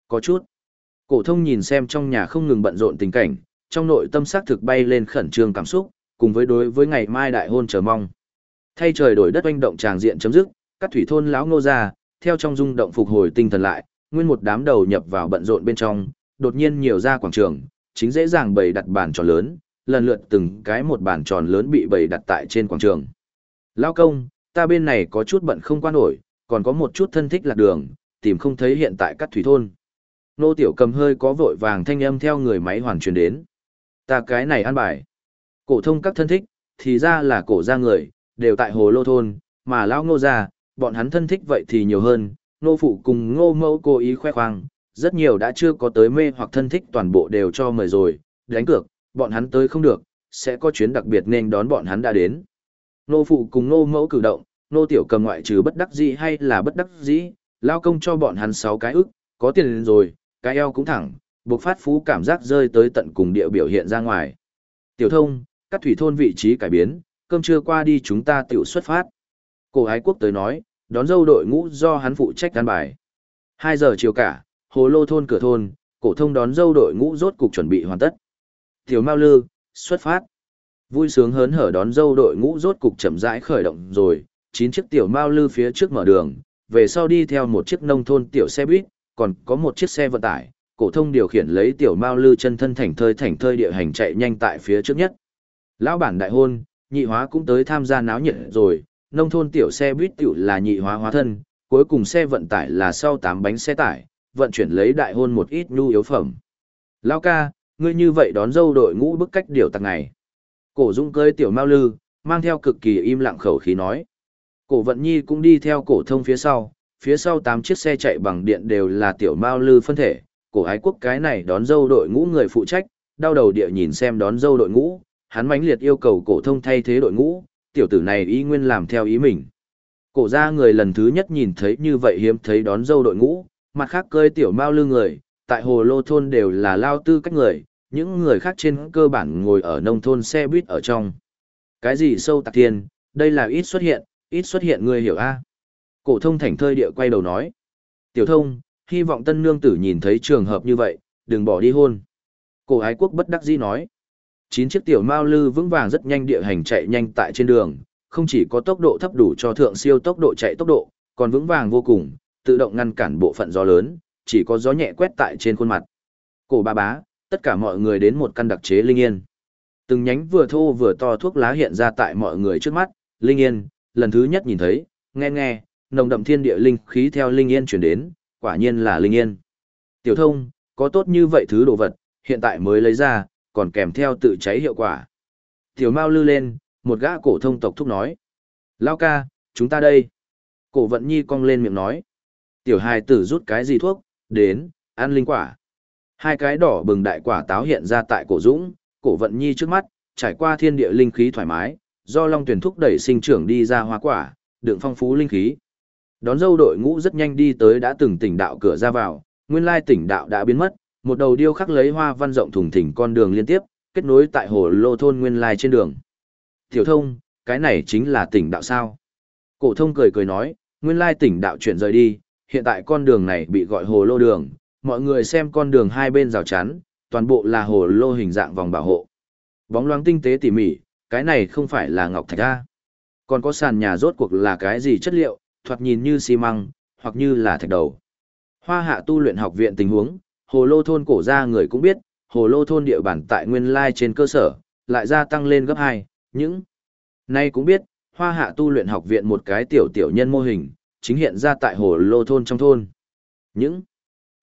Có chút. Cổ thông nhìn xem trong nhà không ngừng bận rộn tình cảnh, trong nội tâm xác thực bay lên khẩn trương cảm xúc, cùng với đối với ngày mai đại hôn chờ mong. Thay trời đổi đất oanh động tràng diện chấm dứt, các thủy thôn lão ngô ra, theo trong rung động phục hồi tinh thần lại, nguyên một đám đầu nhập vào bận rộn bên trong, đột nhiên nhiều ra quảng trường, chính dễ dàng bày đặt bàn tròn lớn, lần lượt từng cái một bàn tròn lớn bị bày đặt tại trên quảng trường. Lão công, ta bên này có chút bận không qua nổi, còn có một chút thân thích lạc đường, tìm không thấy hiện tại các thủy thôn. Nô tiểu cầm hơi có vội vàng thanh âm theo người máy hoàn truyền đến. Ta cái này ăn bài. Cổ thông các thân thích, thì ra là cổ gia người, đều tại hồ lô thôn, mà lão ngô gia, bọn hắn thân thích vậy thì nhiều hơn, nô phụ cùng ngô mẫu cố ý khoe khoang, rất nhiều đã chưa có tới mê hoặc thân thích toàn bộ đều cho mời rồi, đánh cược, bọn hắn tới không được, sẽ có chuyến đặc biệt nên đón bọn hắn đã đến. Nô phụ cùng nô mẫu cử động, nô tiểu cầm ngoại trừ bất đắc dĩ hay là bất đắc dĩ, lao công cho bọn hắn sáu cái ức, có tiền rồi, cái eo cũng thẳng, buộc phát phú cảm giác rơi tới tận cùng địa biểu hiện ra ngoài. Tiểu thông, các thủy thôn vị trí cải biến, cơm trưa qua đi chúng ta tiểu xuất phát. Cổ ái quốc tới nói, đón dâu đội ngũ do hắn phụ trách căn bài. Hai giờ chiều cả, hồ lô thôn cửa thôn, cổ thông đón dâu đội ngũ rốt cục chuẩn bị hoàn tất. Tiểu Mao Lư, xuất phát. Vui sướng hớn hở đón dâu đội ngũ rốt cục chậm rãi khởi động rồi, chín chiếc tiểu Mao Lư phía trước mở đường, về sau đi theo một chiếc nông thôn tiểu xe buýt, còn có một chiếc xe vận tải, cổ thông điều khiển lấy tiểu Mao Lư chân thân thành thơi thành thơi địa hành chạy nhanh tại phía trước nhất. Lão bản đại hôn, nhị hóa cũng tới tham gia náo nhiệt rồi, nông thôn tiểu xe buýt tiểu là nhị hóa hóa thân, cuối cùng xe vận tải là sau tám bánh xe tải, vận chuyển lấy đại hôn một ít nhu yếu phẩm. Lão ca, ngươi như vậy đón dâu đội ngũ bức cách điều tặc ngày. Cổ Dung cơi tiểu Mao Lư, mang theo cực kỳ im lặng khẩu khí nói. Cổ Vận Nhi cũng đi theo cổ thông phía sau, phía sau tám chiếc xe chạy bằng điện đều là tiểu Mao Lư phân thể. Cổ ái quốc cái này đón dâu đội ngũ người phụ trách, đau đầu địa nhìn xem đón dâu đội ngũ, hắn mãnh liệt yêu cầu cổ thông thay thế đội ngũ, tiểu tử này ý nguyên làm theo ý mình. Cổ gia người lần thứ nhất nhìn thấy như vậy hiếm thấy đón dâu đội ngũ, mặt khác cơi tiểu mao lư người, tại hồ lô thôn đều là lao tư cách người, những người khác trên cơ bản ngồi ở nông thôn xe buýt ở trong. Cái gì sâu tạc thiên, đây là ít xuất hiện, ít xuất hiện người hiểu a Cổ thông thảnh thơi địa quay đầu nói. Tiểu thông, hy vọng tân nương tử nhìn thấy trường hợp như vậy, đừng bỏ đi hôn. Cổ ái quốc bất đắc dĩ nói. Chín chiếc tiểu mao lư vững vàng rất nhanh địa hành chạy nhanh tại trên đường, không chỉ có tốc độ thấp đủ cho thượng siêu tốc độ chạy tốc độ, còn vững vàng vô cùng, tự động ngăn cản bộ phận gió lớn, chỉ có gió nhẹ quét tại trên khuôn mặt. Cổ ba bá, tất cả mọi người đến một căn đặc chế linh yên. Từng nhánh vừa thô vừa to thuốc lá hiện ra tại mọi người trước mắt, linh yên, lần thứ nhất nhìn thấy, nghe nghe, nồng đậm thiên địa linh khí theo linh yên chuyển đến, quả nhiên là linh yên. Tiểu thông, có tốt như vậy thứ đồ vật, hiện tại mới lấy ra, còn kèm theo tự cháy hiệu quả. Tiểu Mao lư lên, một gã cổ thông tộc thúc nói. Lao ca, chúng ta đây. Cổ vận nhi cong lên miệng nói. Tiểu hài tử rút cái gì thuốc, đến, ăn linh quả. Hai cái đỏ bừng đại quả táo hiện ra tại cổ dũng, cổ vận nhi trước mắt, trải qua thiên địa linh khí thoải mái, do long tuyển thúc đẩy sinh trưởng đi ra hoa quả, đựng phong phú linh khí. Đón dâu đội ngũ rất nhanh đi tới đã từng tỉnh đạo cửa ra vào, nguyên lai tỉnh đạo đã biến mất, một đầu điêu khắc lấy hoa văn rộng thùng thỉnh con đường liên tiếp, kết nối tại hồ lô thôn nguyên lai trên đường. Tiểu thông, cái này chính là tỉnh đạo sao? Cổ thông cười cười nói, nguyên lai tỉnh đạo chuyển rời đi, hiện tại con đường này bị gọi hồ lô đường, mọi người xem con đường hai bên rào chắn, toàn bộ là hồ lô hình dạng vòng bảo hộ. Bóng loáng tinh tế tỉ mỉ, cái này không phải là ngọc thạch a. Còn có sàn nhà rốt cuộc là cái gì chất liệu, thoạt nhìn như xi măng, hoặc như là thạch đầu. Hoa hạ tu luyện học viện tình huống, hồ lô thôn cổ ra người cũng biết, hồ lô thôn địa bản tại nguyên lai trên cơ sở, lại gia tăng lên gấp 2, những nay cũng biết, hoa hạ tu luyện học viện một cái tiểu tiểu nhân mô hình, chính hiện ra tại hồ lô thôn trong thôn. Những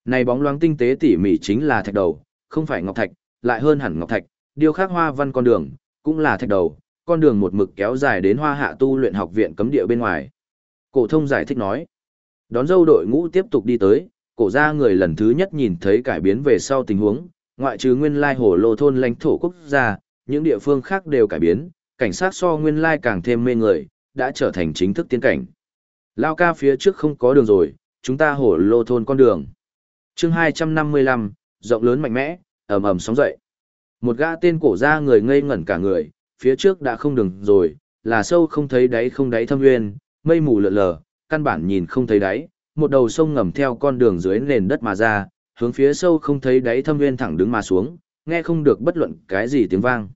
này bóng loáng tinh tế tỉ mỉ chính là thạch đầu, không phải ngọc thạch, lại hơn hẳn ngọc thạch, điêu khắc hoa văn con đường, cũng là thạch đầu, con đường một mực kéo dài đến hoa hạ tu luyện học viện cấm địa bên ngoài. Cổ thông giải thích nói, đón dâu đội ngũ tiếp tục đi tới, cổ gia người lần thứ nhất nhìn thấy cải biến về sau tình huống, ngoại trừ nguyên lai hồ lô thôn lãnh thổ quốc gia, những địa phương khác đều cải biến, cảnh sát so nguyên lai càng thêm mê người, đã trở thành chính thức tiên cảnh. Lao ca phía trước không có đường rồi, chúng ta hồ lô thôn con đường chương 255, rộng lớn mạnh mẽ, ầm ầm sóng dậy. Một gã tên cổ ra người ngây ngẩn cả người, phía trước đã không đường rồi, là sâu không thấy đáy không đáy thâm nguyên, mây mù lợn lờ, căn bản nhìn không thấy đáy, một đầu sông ngầm theo con đường dưới nền đất mà ra, hướng phía sâu không thấy đáy thâm nguyên thẳng đứng mà xuống, nghe không được bất luận cái gì tiếng vang.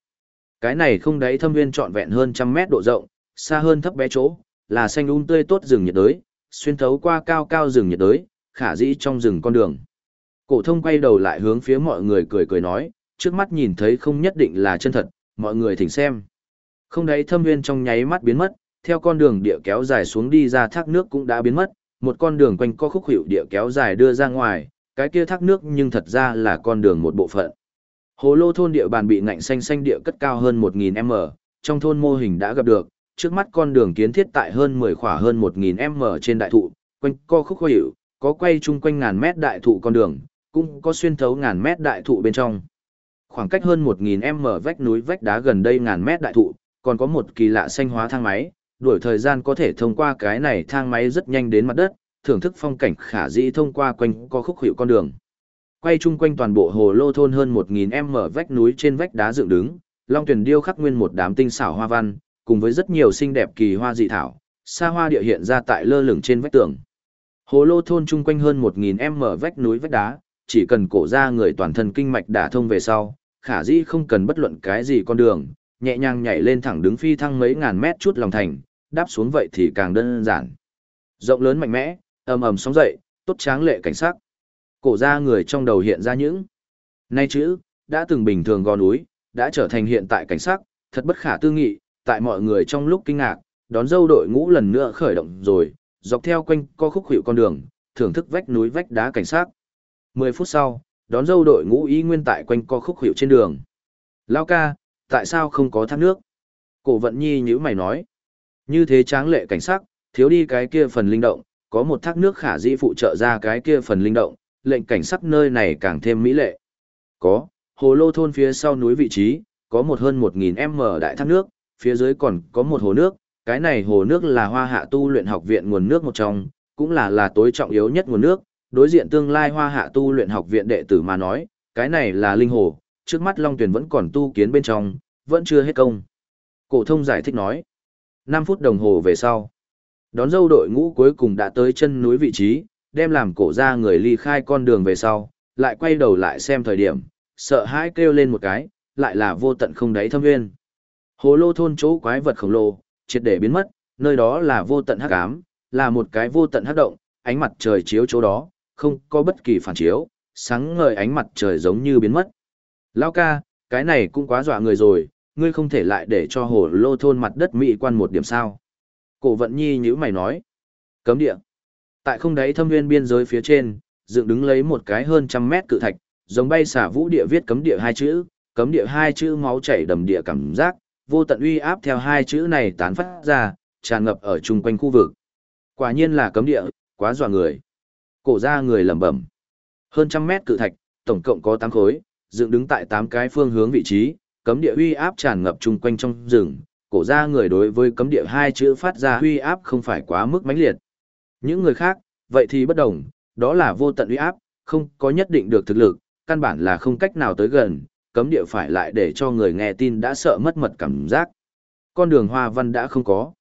Cái này không đáy thâm nguyên trọn vẹn hơn trăm mét độ rộng, xa hơn thấp bé chỗ, là xanh um tươi tốt rừng nhiệt đới, xuyên thấu qua cao cao rừng nhiệt đới, khả dĩ trong rừng con đường. Cổ thông quay đầu lại hướng phía mọi người cười cười nói, trước mắt nhìn thấy không nhất định là chân thật, mọi người thỉnh xem. Không đáy thâm nguyên trong nháy mắt biến mất, theo con đường địa kéo dài xuống đi ra thác nước cũng đã biến mất, một con đường quanh co khúc hiệu địa kéo dài đưa ra ngoài, cái kia thác nước nhưng thật ra là con đường một bộ phận. Hồ lô thôn địa bàn bị ngạnh xanh xanh địa cất cao hơn 1.000m, trong thôn mô hình đã gặp được, trước mắt con đường kiến thiết tại hơn 10 khỏa hơn 1.000m trên đại thụ, quanh co khúc hiệu, có quay chung quanh ngàn mét đại thụ con đường, cũng có xuyên thấu ngàn mét đại thụ bên trong. Khoảng cách hơn 1.000m vách núi vách đá gần đây ngàn mét đại thụ, còn có một kỳ lạ xanh hóa thang máy, đuổi thời gian có thể thông qua cái này thang máy rất nhanh đến mặt đất, thưởng thức phong cảnh khả dĩ thông qua quanh có khúc hiệu con đường. Quay chung quanh toàn bộ hồ lô thôn hơn 1.000 m vách núi trên vách đá dựng đứng, long tuyển điêu khắc nguyên một đám tinh xảo hoa văn, cùng với rất nhiều xinh đẹp kỳ hoa dị thảo, xa hoa địa hiện ra tại lơ lửng trên vách tường. Hồ lô thôn chung quanh hơn 1.000 m vách núi vách đá, chỉ cần cổ ra người toàn thân kinh mạch đả thông về sau, khả dĩ không cần bất luận cái gì con đường, nhẹ nhàng nhảy lên thẳng đứng phi thăng mấy ngàn mét chút lòng thành, đáp xuống vậy thì càng đơn giản. Rộng lớn mạnh mẽ, ầm ầm sóng dậy, tốt tráng lệ cảnh sắc. Cổ ra người trong đầu hiện ra những nay chữ, đã từng bình thường gò núi, đã trở thành hiện tại cảnh sắc, thật bất khả tư nghị, tại mọi người trong lúc kinh ngạc, đón dâu đội ngũ lần nữa khởi động rồi, dọc theo quanh co khúc hiệu con đường, thưởng thức vách núi vách đá cảnh sắc. 10 phút sau, đón dâu đội ngũ y nguyên tại quanh co khúc hiệu trên đường. Lao ca, tại sao không có thác nước? Cổ vận nhi như mày nói. Như thế tráng lệ cảnh sắc, thiếu đi cái kia phần linh động, có một thác nước khả dĩ phụ trợ ra cái kia phần linh động, lệnh cảnh sắc nơi này càng thêm mỹ lệ. Có, hồ lô thôn phía sau núi vị trí, có một hơn 1.000 m đại thác nước, phía dưới còn có một hồ nước, cái này hồ nước là hoa hạ tu luyện học viện nguồn nước một trong, cũng là là tối trọng yếu nhất nguồn nước, đối diện tương lai hoa hạ tu luyện học viện đệ tử mà nói, cái này là linh hồ, trước mắt Long Tuyền vẫn còn tu kiến bên trong, vẫn chưa hết công. Cổ thông giải thích nói, 5 phút đồng hồ về sau, đón dâu đội ngũ cuối cùng đã tới chân núi vị trí, đem làm cổ ra người ly khai con đường về sau, lại quay đầu lại xem thời điểm, sợ hãi kêu lên một cái, lại là vô tận không đáy thâm nguyên. Hồ lô thôn chỗ quái vật khổng lồ, triệt để biến mất, nơi đó là vô tận hắc ám, là một cái vô tận hắc động, ánh mặt trời chiếu chỗ đó, không có bất kỳ phản chiếu, sáng ngời ánh mặt trời giống như biến mất. Lao ca, cái này cũng quá dọa người rồi, ngươi không thể lại để cho hồ lô thôn mặt đất mỹ quan một điểm sao. Cổ vận nhi như mày nói. Cấm địa. Tại không đáy thâm nguyên biên giới phía trên, dựng đứng lấy một cái hơn trăm mét cự thạch, giống bay xả vũ địa viết cấm địa hai chữ, cấm địa hai chữ máu chảy đầm địa cảm giác, vô tận uy áp theo hai chữ này tán phát ra, tràn ngập ở chung quanh khu vực. Quả nhiên là cấm địa, quá dọa người. Cổ ra người lẩm bẩm. Hơn trăm mét cự thạch, tổng cộng có 8 khối, dựng đứng tại 8 cái phương hướng vị trí, cấm địa uy áp tràn ngập chung quanh trong rừng, cổ ra người đối với cấm địa hai chữ phát ra uy áp không phải quá mức mãnh liệt. Những người khác, vậy thì bất đồng, đó là vô tận uy áp, không có nhất định được thực lực, căn bản là không cách nào tới gần, cấm địa phải lại để cho người nghe tin đã sợ mất mật cảm giác. Con đường hoa văn đã không có.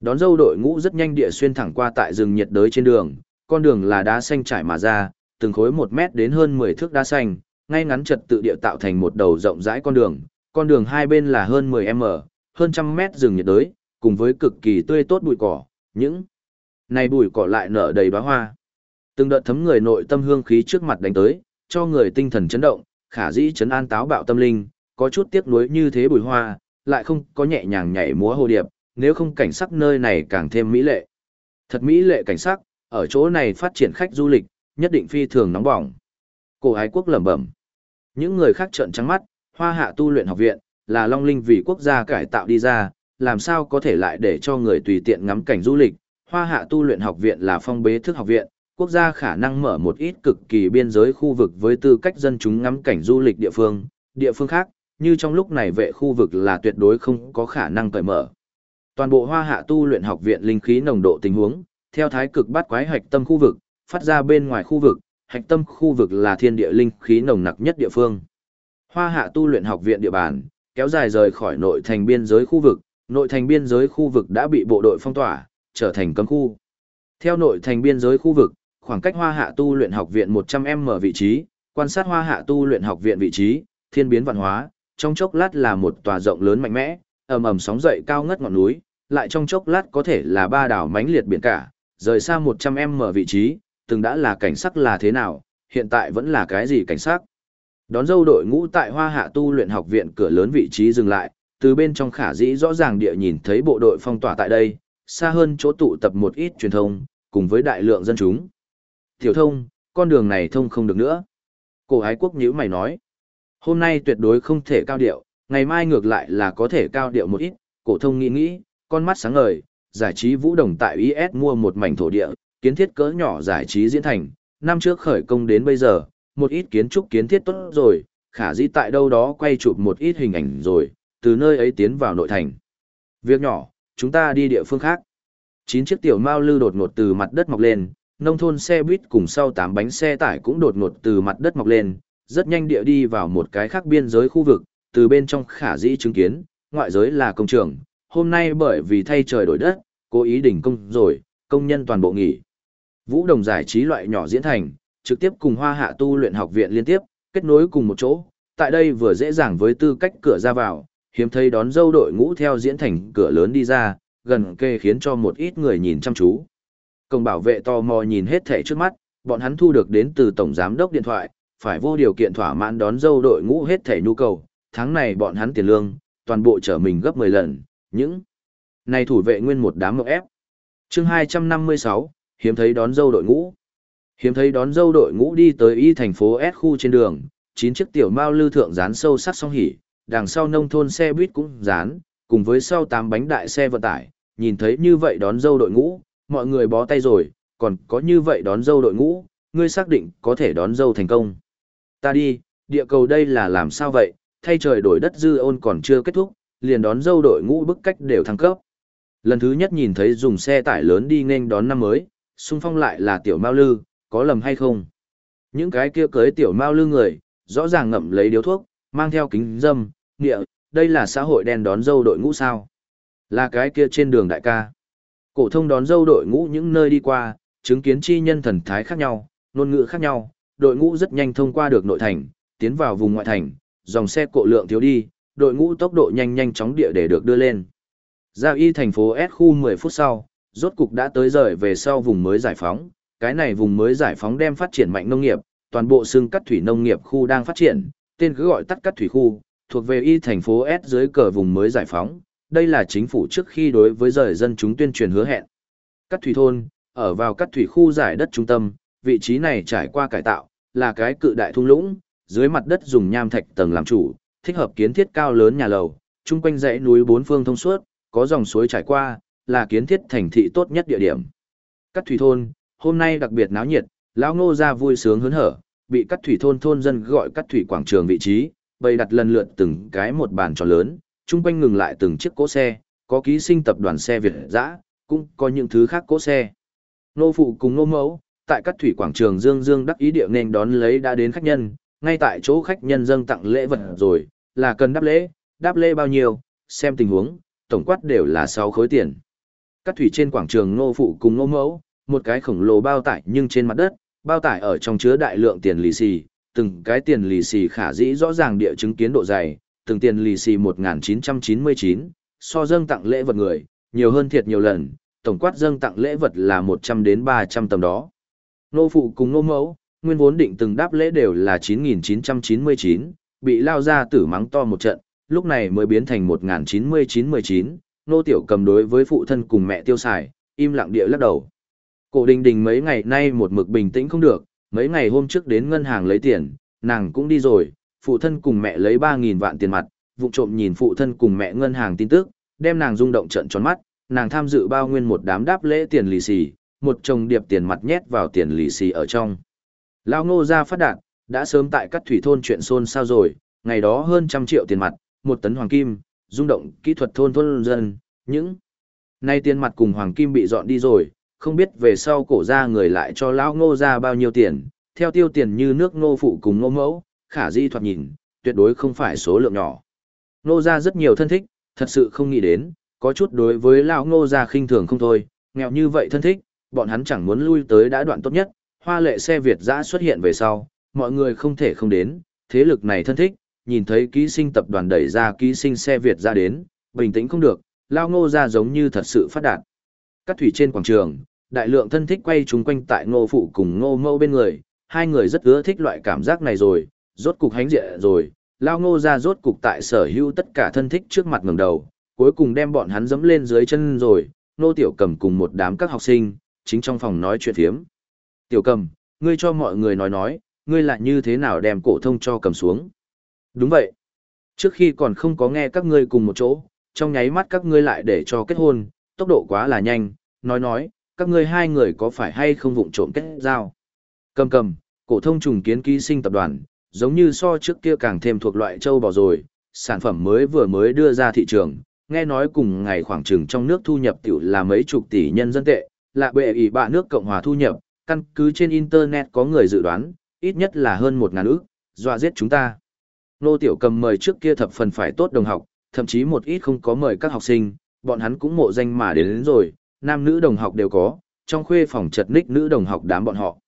Đón dâu đội ngũ rất nhanh địa xuyên thẳng qua tại rừng nhiệt đới trên đường, con đường là đá xanh trải mà ra, từng khối 1 mét đến hơn 10 thước đá xanh, ngay ngắn trật tự địa tạo thành một đầu rộng rãi con đường, con đường hai bên là hơn 10m, hơn trăm mét rừng nhiệt đới, cùng với cực kỳ tươi tốt bụi cỏ, những này bụi cỏ lại nở đầy bá hoa. Từng đợt thấm người nội tâm hương khí trước mặt đánh tới, cho người tinh thần chấn động, khả dĩ chấn an táo bạo tâm linh, có chút tiếc nuối như thế bụi hoa, lại không có nhẹ nhàng nhảy múa hồ điệp, nếu không cảnh sắc nơi này càng thêm mỹ lệ. Thật mỹ lệ cảnh sắc, ở chỗ này phát triển khách du lịch, nhất định phi thường nóng bỏng. Cổ ái quốc lẩm bẩm. Những người khác trợn trắng mắt, hoa hạ tu luyện học viện, là long linh vì quốc gia cải tạo đi ra, làm sao có thể lại để cho người tùy tiện ngắm cảnh du lịch. Hoa hạ tu luyện học viện là phong bế thức học viện, quốc gia khả năng mở một ít cực kỳ biên giới khu vực với tư cách dân chúng ngắm cảnh du lịch địa phương, địa phương khác, như trong lúc này vệ khu vực là tuyệt đối không có khả năng cởi mở. Toàn bộ hoa hạ tu luyện học viện linh khí nồng độ tình huống, theo thái cực bát quái hạch tâm khu vực, phát ra bên ngoài khu vực, hạch tâm khu vực là thiên địa linh khí nồng nặc nhất địa phương. Hoa hạ tu luyện học viện địa bàn, kéo dài rời khỏi nội thành biên giới khu vực, nội thành biên giới khu vực đã bị bộ đội phong tỏa, trở thành cấm khu. Theo nội thành biên giới khu vực, khoảng cách hoa hạ tu luyện học viện 100m vị trí, quan sát hoa hạ tu luyện học viện vị trí, thiên biến văn hóa, trong chốc lát là một tòa rộng lớn mạnh mẽ, ầm ầm sóng dậy cao ngất ngọn núi, lại trong chốc lát có thể là ba đảo mánh liệt biển cả, rời xa 100m vị trí, từng đã là cảnh sắc là thế nào, hiện tại vẫn là cái gì cảnh sắc. Đón dâu đội ngũ tại Hoa Hạ tu luyện học viện cửa lớn vị trí dừng lại, từ bên trong khả dĩ rõ ràng địa nhìn thấy bộ đội phong tỏa tại đây, xa hơn chỗ tụ tập một ít truyền thông, cùng với đại lượng dân chúng. Tiểu thông, con đường này thông không được nữa. Cổ ái quốc nhữ mày nói, hôm nay tuyệt đối không thể cao điệu, ngày mai ngược lại là có thể cao điệu một ít, cổ thông nghĩ nghĩ, con mắt sáng ngời, giải trí vũ đồng tại IS mua một mảnh thổ địa, kiến thiết cỡ nhỏ giải trí diễn thành, năm trước khởi công đến bây giờ, một ít kiến trúc kiến thiết tốt rồi, khả dĩ tại đâu đó quay chụp một ít hình ảnh rồi, từ nơi ấy tiến vào nội thành. Việc nhỏ, chúng ta đi địa phương khác. Chín chiếc tiểu mao lư đột ngột từ mặt đất mọc lên, nông thôn xe buýt cùng sau tám bánh xe tải cũng đột ngột từ mặt đất mọc lên, rất nhanh địa đi vào một cái khác biên giới khu vực, từ bên trong khả dĩ chứng kiến, ngoại giới là công trường, hôm nay bởi vì thay trời đổi đất, cố ý đình công rồi, công nhân toàn bộ nghỉ. Vũ đồng giải trí loại nhỏ diễn thành, trực tiếp cùng hoa hạ tu luyện học viện liên tiếp, kết nối cùng một chỗ, tại đây vừa dễ dàng với tư cách cửa ra vào, hiếm thấy đón dâu đội ngũ theo diễn thành cửa lớn đi ra, gần kề khiến cho một ít người nhìn chăm chú. Công bảo vệ tò mò nhìn hết thể trước mắt, bọn hắn thu được đến từ tổng giám đốc điện thoại, phải vô điều kiện thỏa mãn đón dâu đội ngũ hết thể nhu cầu, tháng này bọn hắn tiền lương, toàn bộ trở mình gấp 10 lần, những này thủ vệ nguyên một đám mộng ép. chương 256, hiếm thấy đón dâu đội ngũ. Hiếm thấy đón dâu đội ngũ đi tới y thành phố S khu trên đường, chín chiếc tiểu mao lưu thượng dán sâu sắc song hỉ, đằng sau nông thôn xe buýt cũng dán, cùng với sau tám bánh đại xe vận tải, nhìn thấy như vậy đón dâu đội ngũ, mọi người bó tay rồi, còn có như vậy đón dâu đội ngũ, ngươi xác định có thể đón dâu thành công. Ta đi, địa cầu đây là làm sao vậy, thay trời đổi đất dư ôn còn chưa kết thúc, liền đón dâu đội ngũ bức cách đều thăng cấp. Lần thứ nhất nhìn thấy dùng xe tải lớn đi nên đón năm mới, xung phong lại là tiểu mao lư, có lầm hay không? Những cái kia cưới tiểu mao lư người, rõ ràng ngậm lấy điếu thuốc, mang theo kính dâm, nghĩa, đây là xã hội đen đón dâu đội ngũ sao? Là cái kia trên đường đại ca. Cổ thông đón dâu đội ngũ những nơi đi qua, chứng kiến chi nhân thần thái khác nhau, ngôn ngữ khác nhau, đội ngũ rất nhanh thông qua được nội thành, tiến vào vùng ngoại thành, dòng xe cộ lượng thiếu đi, đội ngũ tốc độ nhanh nhanh chóng địa để được đưa lên. Giao y thành phố S khu 10 phút sau, rốt cục đã tới rời về sau vùng mới giải phóng, cái này vùng mới giải phóng đem phát triển mạnh nông nghiệp, toàn bộ xương cắt thủy nông nghiệp khu đang phát triển, tên cứ gọi tắt cắt thủy khu, thuộc về y thành phố S dưới cờ vùng mới giải phóng, đây là chính phủ trước khi đối với rời dân chúng tuyên truyền hứa hẹn. Cắt thủy thôn, ở vào cắt thủy khu giải đất trung tâm, vị trí này trải qua cải tạo, là cái cự đại thung lũng, dưới mặt đất dùng nham thạch tầng làm chủ, thích hợp kiến thiết cao lớn nhà lầu, chung quanh dãy núi bốn phương thông suốt, có dòng suối trải qua, là kiến thiết thành thị tốt nhất địa điểm. Cắt thủy thôn, hôm nay đặc biệt náo nhiệt, lão ngô ra vui sướng hớn hở, bị cắt thủy thôn thôn dân gọi cắt thủy quảng trường vị trí, bày đặt lần lượt từng cái một bàn tròn lớn, chung quanh ngừng lại từng chiếc cỗ xe, có ký sinh tập đoàn xe Việt dã, cũng có những thứ khác cỗ xe. Nô phụ cùng nô mẫu, tại các thủy quảng trường Dương Dương đắc ý địa nên đón lấy đã đến khách nhân, ngay tại chỗ khách nhân dâng tặng lễ vật rồi, là cần đáp lễ, đáp lễ bao nhiêu, xem tình huống, tổng quát đều là 6 khối tiền. Các thủy trên quảng trường nô phụ cùng nô mẫu, một cái khổng lồ bao tải nhưng trên mặt đất, bao tải ở trong chứa đại lượng tiền lì xì, từng cái tiền lì xì khả dĩ rõ ràng địa chứng kiến độ dày, từng tiền lì xì 1999, so dâng tặng lễ vật người, nhiều hơn thiệt nhiều lần, tổng quát dâng tặng lễ vật là 100 đến 300 tầm đó. Nô phụ cùng nô mẫu, nguyên vốn định từng đáp lễ đều là 9999, bị lao ra tử mắng to một trận, lúc này mới biến thành 1099-19, nô tiểu cầm đối với phụ thân cùng mẹ tiêu xài, im lặng địa lắc đầu. Cổ đình đình mấy ngày nay một mực bình tĩnh không được, mấy ngày hôm trước đến ngân hàng lấy tiền, nàng cũng đi rồi, phụ thân cùng mẹ lấy 3.000 vạn tiền mặt, vụ trộm nhìn phụ thân cùng mẹ ngân hàng tin tức, đem nàng rung động trận tròn mắt, nàng tham dự bao nguyên một đám đáp lễ tiền lì xì, một chồng điệp tiền mặt nhét vào tiền lì xì ở trong. Lao ngô ra phát đạt, đã sớm tại các thủy thôn chuyện xôn sao rồi, ngày đó hơn trăm triệu tiền mặt, một tấn hoàng kim, rung động kỹ thuật thôn thôn dân, những nay tiền mặt cùng hoàng kim bị dọn đi rồi, không biết về sau cổ ra người lại cho lão ngô ra bao nhiêu tiền, theo tiêu tiền như nước ngô phụ cùng ngô mẫu, khả di thoạt nhìn, tuyệt đối không phải số lượng nhỏ. Ngô ra rất nhiều thân thích, thật sự không nghĩ đến, có chút đối với lão ngô ra khinh thường không thôi, nghèo như vậy thân thích, bọn hắn chẳng muốn lui tới đã đoạn tốt nhất, Hoa lệ xe Việt giã xuất hiện về sau, mọi người không thể không đến, thế lực này thân thích, nhìn thấy ký sinh tập đoàn đẩy ra ký sinh xe Việt ra đến, bình tĩnh không được, lao ngô ra giống như thật sự phát đạt. Các thủy trên quảng trường, đại lượng thân thích quay chúng quanh tại ngô phụ cùng ngô mâu bên người, hai người rất ưa thích loại cảm giác này rồi, rốt cục hánh diện rồi, lao ngô ra rốt cục tại sở hữu tất cả thân thích trước mặt ngẩng đầu, cuối cùng đem bọn hắn dẫm lên dưới chân rồi, nô tiểu cầm cùng một đám các học sinh, chính trong phòng nói chuyện thiếm. Tiểu cầm, ngươi cho mọi người nói nói, ngươi lại như thế nào đem cổ thông cho cầm xuống. Đúng vậy. Trước khi còn không có nghe các ngươi cùng một chỗ, trong nháy mắt các ngươi lại để cho kết hôn, tốc độ quá là nhanh, nói nói, các ngươi hai người có phải hay không vụng trộm kết giao. Cầm cầm, cổ thông trùng kiến ký sinh tập đoàn, giống như so trước kia càng thêm thuộc loại châu bò rồi, sản phẩm mới vừa mới đưa ra thị trường, nghe nói cùng ngày khoảng chừng trong nước thu nhập tiểu là mấy chục tỷ nhân dân tệ, lạ bệ ỷ bạ nước Cộng hòa thu nhập, căn cứ trên Internet có người dự đoán, ít nhất là hơn một ngàn ước, dọa giết chúng ta. Nô Tiểu Cầm mời trước kia thập phần phải tốt đồng học, thậm chí một ít không có mời các học sinh, bọn hắn cũng mộ danh mà đến, đến rồi, nam nữ đồng học đều có, trong khuê phòng chật ních nữ đồng học đám bọn họ.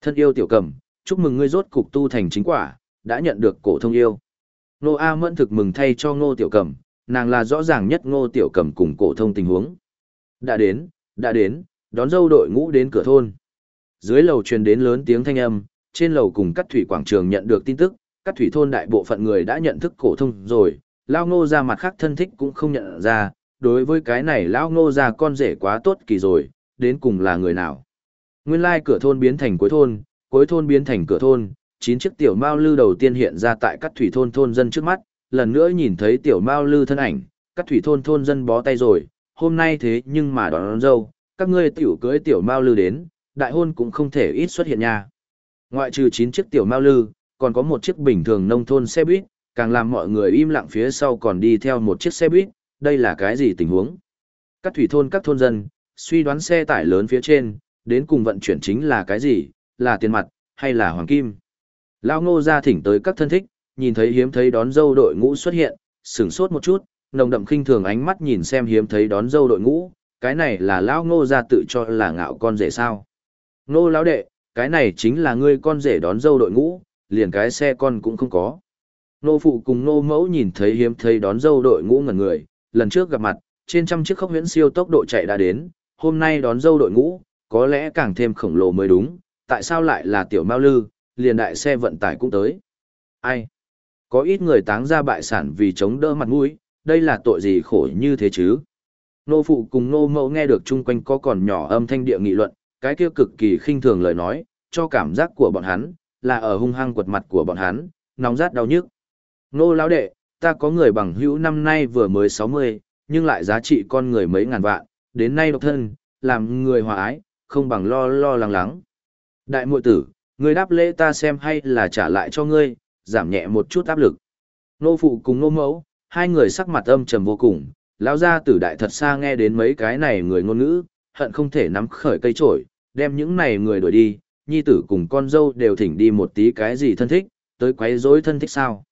Thân yêu Tiểu Cầm, chúc mừng ngươi rốt cục tu thành chính quả, đã nhận được cổ thông yêu. Nô A Mẫn thực mừng thay cho Ngô Tiểu Cầm, nàng là rõ ràng nhất Ngô Tiểu Cầm cùng cổ thông tình huống. Đã đến, đã đến, đón dâu đội ngũ đến cửa thôn. Dưới lầu truyền đến lớn tiếng thanh âm, trên lầu cùng Cắt Thủy quảng trường nhận được tin tức, các Thủy thôn đại bộ phận người đã nhận thức cổ thông rồi, lao Ngô ra mặt khác thân thích cũng không nhận ra, đối với cái này lao Ngô ra con rể quá tốt kỳ rồi, đến cùng là người nào. Nguyên lai cửa thôn biến thành cuối thôn, cuối thôn biến thành cửa thôn, chín chiếc tiểu mao lư đầu tiên hiện ra tại các thủy thôn thôn dân trước mắt, lần nữa nhìn thấy tiểu mao lư thân ảnh, các thủy thôn thôn dân bó tay rồi, hôm nay thế nhưng mà đón, đón dâu, các ngươi tiểu cưới tiểu mao lư đến, đại hôn cũng không thể ít xuất hiện nha. Ngoại trừ chín chiếc tiểu mao lư, còn có một chiếc bình thường nông thôn xe buýt, càng làm mọi người im lặng phía sau còn đi theo một chiếc xe buýt, đây là cái gì tình huống? Các thủy thôn các thôn dân, suy đoán xe tải lớn phía trên, đến cùng vận chuyển chính là cái gì, là tiền mặt, hay là hoàng kim? Lao ngô ra thỉnh tới các thân thích, nhìn thấy hiếm thấy đón dâu đội ngũ xuất hiện, sửng sốt một chút, nồng đậm khinh thường ánh mắt nhìn xem hiếm thấy đón dâu đội ngũ, cái này là Lao ngô ra tự cho là ngạo con rể sao. Ngô lão đệ, cái này chính là ngươi con rể đón dâu đội ngũ, liền cái xe con cũng không có. Nô phụ cùng nô mẫu nhìn thấy hiếm thấy đón dâu đội ngũ ngẩn người, lần trước gặp mặt, trên trăm chiếc khốc huyễn siêu tốc độ chạy đã đến, hôm nay đón dâu đội ngũ, có lẽ càng thêm khổng lồ mới đúng, tại sao lại là tiểu mao lư, liền đại xe vận tải cũng tới. Ai? Có ít người táng ra bại sản vì chống đỡ mặt mũi, đây là tội gì khổ như thế chứ? Nô phụ cùng nô mẫu nghe được chung quanh có còn nhỏ âm thanh địa nghị luận, cái kia cực kỳ khinh thường lời nói, cho cảm giác của bọn hắn, là ở hung hăng quật mặt của bọn hắn, nóng rát đau nhức. Nô lão đệ, ta có người bằng hữu năm nay vừa mới 60, nhưng lại giá trị con người mấy ngàn vạn, đến nay độc thân, làm người hòa ái, không bằng lo lo lắng lắng. Đại muội tử, Ngươi đáp lễ ta xem hay là trả lại cho ngươi, giảm nhẹ một chút áp lực. Nô phụ cùng nô mẫu, hai người sắc mặt âm trầm vô cùng, lão gia tử đại thật xa nghe đến mấy cái này người ngôn ngữ, hận không thể nắm khởi cây trổi, đem những này người đuổi đi, nhi tử cùng con dâu đều thỉnh đi một tí cái gì thân thích, tới quấy rối thân thích sao.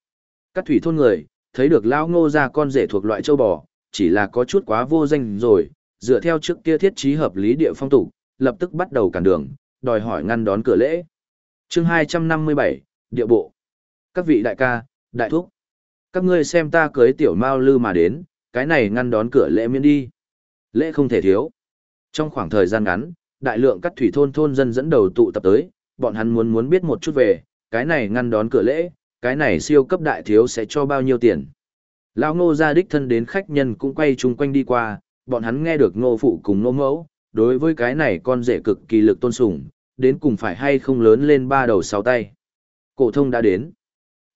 Các thủy thôn người, thấy được lão ngô ra con rể thuộc loại châu bò, chỉ là có chút quá vô danh rồi, dựa theo trước kia thiết trí hợp lý địa phong tục, lập tức bắt đầu cản đường, đòi hỏi ngăn đón cửa lễ. Chương hai trăm năm mươi bảy địa bộ. Các vị đại ca đại thúc các ngươi xem ta cưới tiểu mao lư mà đến cái này ngăn đón cửa lễ miễn đi. Lễ không thể thiếu. Trong khoảng thời gian ngắn đại lượng các thủy thôn thôn dân dẫn đầu tụ tập tới bọn hắn muốn muốn biết một chút về cái này ngăn đón cửa lễ cái này siêu cấp đại thiếu sẽ cho bao nhiêu tiền lão ngô gia đích thân đến khách nhân cũng quay chung quanh đi qua bọn hắn nghe được ngô phụ cùng ngô mẫu đối với cái này con rể cực kỳ lực tôn sủng, đến cùng phải hay không lớn lên ba đầu sáu tay. Cổ thông đã đến.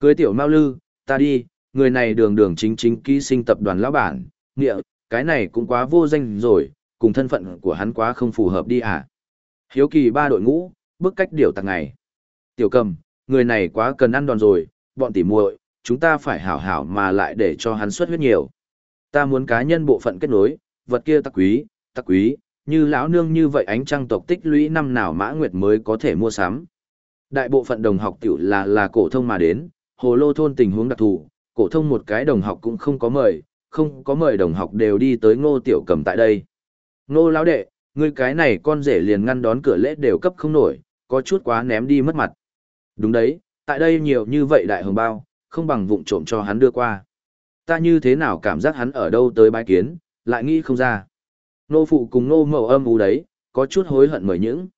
Cưới tiểu Mao Lư, ta đi, người này đường đường chính chính ký sinh tập đoàn lão bản, nghĩa, cái này cũng quá vô danh rồi, cùng thân phận của hắn quá không phù hợp đi à. Hiếu kỳ ba đội ngũ, bước cách điều tặng ngày. Tiểu cầm, người này quá cần ăn đòn rồi, bọn tỉ muội, chúng ta phải hảo hảo mà lại để cho hắn xuất huyết nhiều. Ta muốn cá nhân bộ phận kết nối, vật kia tắc quý, tắc quý, như lão nương như vậy ánh trăng tộc tích lũy năm nào mã nguyệt mới có thể mua sắm. Đại bộ phận đồng học tiểu là là cổ thông mà đến, hồ lô thôn tình huống đặc thù, cổ thông một cái đồng học cũng không có mời, không có mời đồng học đều đi tới ngô tiểu cầm tại đây. Nô lão đệ, ngươi cái này con rể liền ngăn đón cửa lễ đều cấp không nổi, có chút quá ném đi mất mặt. Đúng đấy, tại đây nhiều như vậy đại hồng bao, không bằng vụng trộm cho hắn đưa qua. Ta như thế nào cảm giác hắn ở đâu tới bái kiến, lại nghĩ không ra. Nô phụ cùng nô mậu âm ú đấy, có chút hối hận mời những.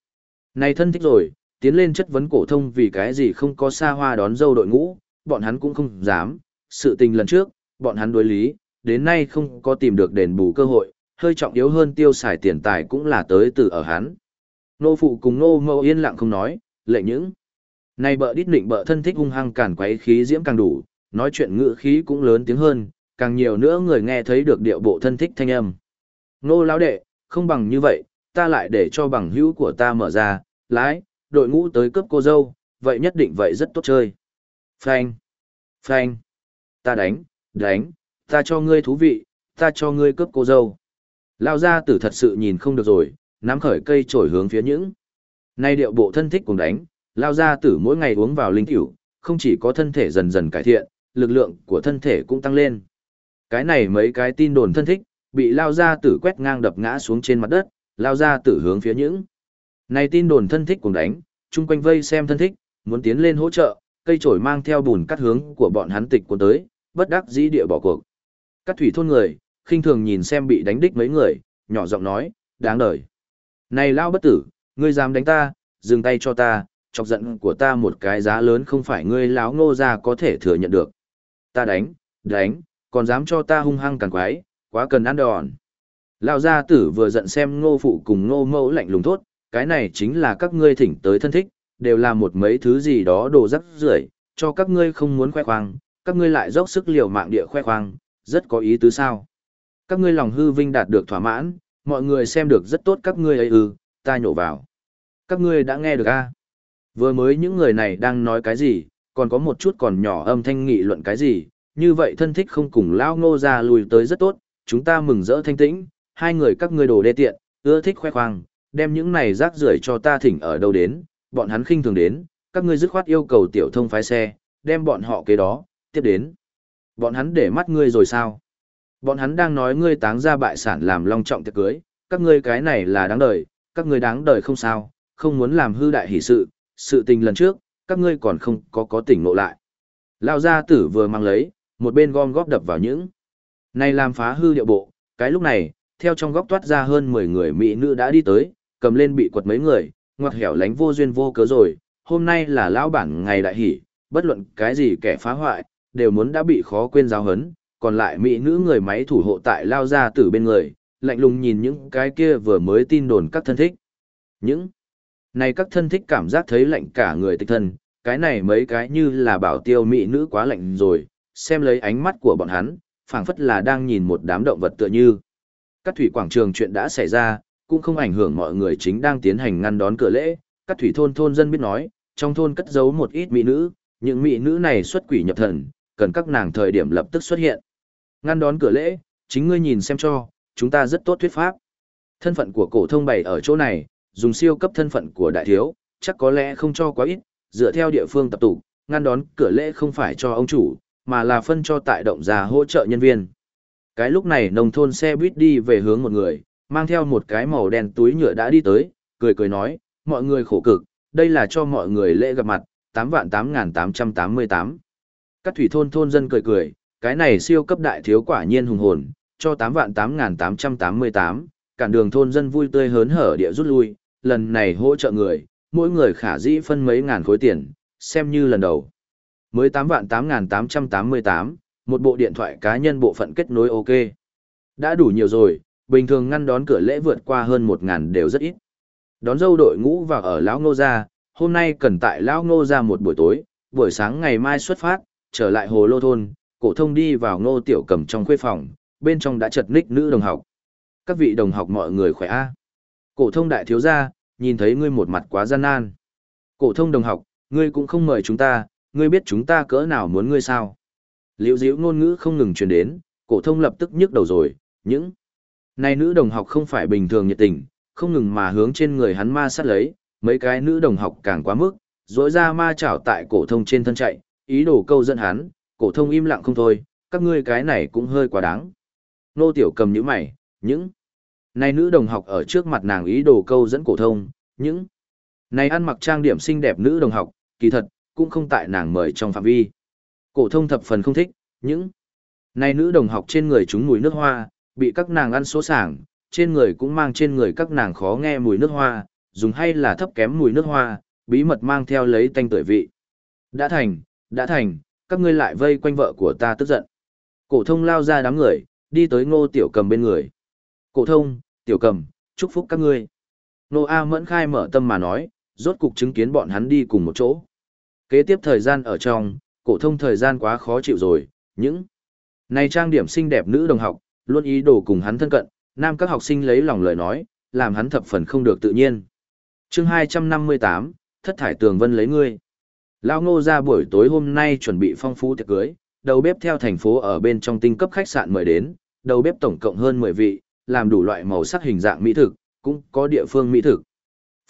Này thân thích rồi, tiến lên chất vấn cổ thông vì cái gì không có xa hoa đón dâu đội ngũ, bọn hắn cũng không dám. Sự tình lần trước, bọn hắn đối lý, đến nay không có tìm được đền bù cơ hội, hơi trọng yếu hơn tiêu xài tiền tài cũng là tới từ ở hắn. Nô phụ cùng nô mậu yên lặng không nói, lệ những. Này bợ đít định bợ thân thích hung hăng cản quấy khí diễm càng đủ, nói chuyện ngữ khí cũng lớn tiếng hơn, càng nhiều nữa người nghe thấy được điệu bộ thân thích thanh âm. Nô lão đệ, không bằng như vậy, ta lại để cho bằng hữu của ta mở ra, lái, đội ngũ tới cướp cô dâu, vậy nhất định vậy rất tốt chơi. Phanh, phanh, ta đánh, đánh, ta cho ngươi thú vị, ta cho ngươi cướp cô dâu. Lao gia tử thật sự nhìn không được rồi, nắm khởi cây trổi hướng phía những. Nay điệu bộ thân thích cùng đánh, Lao gia tử mỗi ngày uống vào linh tiểu, không chỉ có thân thể dần dần cải thiện, lực lượng của thân thể cũng tăng lên. Cái này mấy cái tin đồn thân thích, bị Lao gia tử quét ngang đập ngã xuống trên mặt đất, Lao gia tử hướng phía những. Này tin đồn thân thích cùng đánh, chung quanh vây xem thân thích, muốn tiến lên hỗ trợ, cây trổi mang theo bùn cắt hướng của bọn hắn tịch cuốn tới, bất đắc dĩ địa bỏ cuộc. Các thủy thôn người, khinh thường nhìn xem bị đánh đích mấy người, nhỏ giọng nói, đáng đời. Này lao bất tử, ngươi dám đánh ta, dừng tay cho ta, chọc giận của ta một cái giá lớn không phải ngươi láo ngô ra có thể thừa nhận được. Ta đánh, đánh, còn dám cho ta hung hăng càng quái, quá cần ăn đòn. Lão gia tử vừa giận xem ngô phụ cùng ngô mẫu lạnh lùng thốt, cái này chính là các ngươi thỉnh tới thân thích, đều là một mấy thứ gì đó đồ rắc rưởi, cho các ngươi không muốn khoe khoang, các ngươi lại dốc sức liều mạng địa khoe khoang, rất có ý tứ sao. Các ngươi lòng hư vinh đạt được thỏa mãn, mọi người xem được rất tốt các ngươi ấy ư, ta nhổ vào. Các ngươi đã nghe được a? Vừa mới những người này đang nói cái gì, còn có một chút còn nhỏ âm thanh nghị luận cái gì, như vậy thân thích không cùng lao ngô ra lùi tới rất tốt, chúng ta mừng rỡ thanh tĩnh, hai người các ngươi đồ đê tiện, ưa thích khoe khoang, đem những này rác rưởi cho ta thỉnh ở đâu đến, bọn hắn khinh thường đến, các ngươi dứt khoát yêu cầu tiểu thông phái xe, đem bọn họ kế đó, tiếp đến. Bọn hắn để mắt ngươi rồi sao? Bọn hắn đang nói ngươi táng ra bại sản làm long trọng tiệc cưới, các ngươi cái này là đáng đời, các ngươi đáng đời không sao, không muốn làm hư đại hỷ sự, sự tình lần trước, các ngươi còn không có có tỉnh ngộ lại. Lao gia tử vừa mang lấy, một bên gom góp đập vào những. Này làm phá hư điệu bộ, cái lúc này, theo trong góc toát ra hơn 10 người mỹ nữ đã đi tới, cầm lên bị quật mấy người, ngoặc hẻo lánh vô duyên vô cớ rồi, hôm nay là lão bản ngày đại hỷ, bất luận cái gì kẻ phá hoại, đều muốn đã bị khó quên giáo hấn, còn lại mỹ nữ người máy thủ hộ tại lao ra từ bên người, lạnh lùng nhìn những cái kia vừa mới tin đồn các thân thích. Những này các thân thích cảm giác thấy lạnh cả người tịch thân, cái này mấy cái như là bảo tiêu mỹ nữ quá lạnh rồi, xem lấy ánh mắt của bọn hắn, phảng phất là đang nhìn một đám động vật tựa như. Các thủy quảng trường chuyện đã xảy ra, cũng không ảnh hưởng mọi người chính đang tiến hành ngăn đón cửa lễ. Các thủy thôn thôn dân biết nói, trong thôn cất giấu một ít mỹ nữ, những mỹ nữ này xuất quỷ nhập thần, cần các nàng thời điểm lập tức xuất hiện. Ngăn đón cửa lễ, chính ngươi nhìn xem cho, chúng ta rất tốt thuyết pháp. Thân phận của cổ thông bày ở chỗ này, dùng siêu cấp thân phận của đại thiếu, chắc có lẽ không cho quá ít, dựa theo địa phương tập tụ, ngăn đón cửa lễ không phải cho ông chủ, mà là phân cho tại động gia hỗ trợ nhân viên. Cái lúc này nông thôn xe buýt đi về hướng một người, mang theo một cái màu đen túi nhựa đã đi tới, cười cười nói, mọi người khổ cực, đây là cho mọi người lễ gặp mặt, 8 vạn 8.888. Các thủy thôn thôn dân cười cười, cái này siêu cấp đại thiếu quả nhiên hùng hồn, cho 8 vạn 8.888, cản đường thôn dân vui tươi hớn hở địa rút lui, lần này hỗ trợ người, mỗi người khả dĩ phân mấy ngàn khối tiền, xem như lần đầu. Mới 8 vạn 8.888, một bộ điện thoại cá nhân bộ phận kết nối ok. Đã đủ nhiều rồi, bình thường ngăn đón cửa lễ vượt qua hơn 1.000 đều rất ít. Đón dâu đội ngũ vào ở Lão Ngô Gia, hôm nay cần tại Lão Ngô Gia một buổi tối, buổi sáng ngày mai xuất phát, trở lại Hồ Lô Thôn, cổ thông đi vào Ngô Tiểu Cầm trong khuê phòng, bên trong đã chật ních nữ đồng học. Các vị đồng học mọi người khỏe a. Cổ thông đại thiếu gia, nhìn thấy ngươi một mặt quá gian nan. Cổ thông đồng học, ngươi cũng không mời chúng ta, ngươi biết chúng ta cỡ nào muốn ngươi sao? Liễu Diễu ngôn ngữ không ngừng truyền đến, cổ thông lập tức nhức đầu rồi, những này nữ đồng học không phải bình thường nhiệt tình, không ngừng mà hướng trên người hắn ma sát lấy, mấy cái nữ đồng học càng quá mức, rỗi ra ma chảo tại cổ thông trên thân chạy, ý đồ câu dẫn hắn, cổ thông im lặng không thôi, các ngươi cái này cũng hơi quá đáng. Nô tiểu cầm nhíu mày, những này nữ đồng học ở trước mặt nàng ý đồ câu dẫn cổ thông, những Này ăn mặc trang điểm xinh đẹp nữ đồng học, kỳ thật, cũng không tại nàng mời trong phạm vi. Cổ thông thập phần không thích, những này nữ đồng học trên người chúng mùi nước hoa, bị các nàng ăn số sảng, trên người cũng mang trên người các nàng khó nghe mùi nước hoa, dùng hay là thấp kém mùi nước hoa, bí mật mang theo lấy tanh tuổi vị. Đã thành, đã thành, các ngươi lại vây quanh vợ của ta tức giận. Cổ thông lao ra đám người, đi tới ngô tiểu cầm bên người. Cổ thông, tiểu cầm, chúc phúc các ngươi. Nô A mẫn khai mở tâm mà nói, rốt cục chứng kiến bọn hắn đi cùng một chỗ. Kế tiếp thời gian ở trong, cổ thông thời gian quá khó chịu rồi, những này trang điểm xinh đẹp nữ đồng học, luôn ý đồ cùng hắn thân cận, nam các học sinh lấy lòng lời nói, làm hắn thập phần không được tự nhiên. Chương 258, Thất thải tường vân lấy ngươi. Lão Ngô ra buổi tối hôm nay chuẩn bị phong phú tiệc cưới, đầu bếp theo thành phố ở bên trong tinh cấp khách sạn mời đến, đầu bếp tổng cộng hơn 10 vị, làm đủ loại màu sắc hình dạng mỹ thực, cũng có địa phương mỹ thực.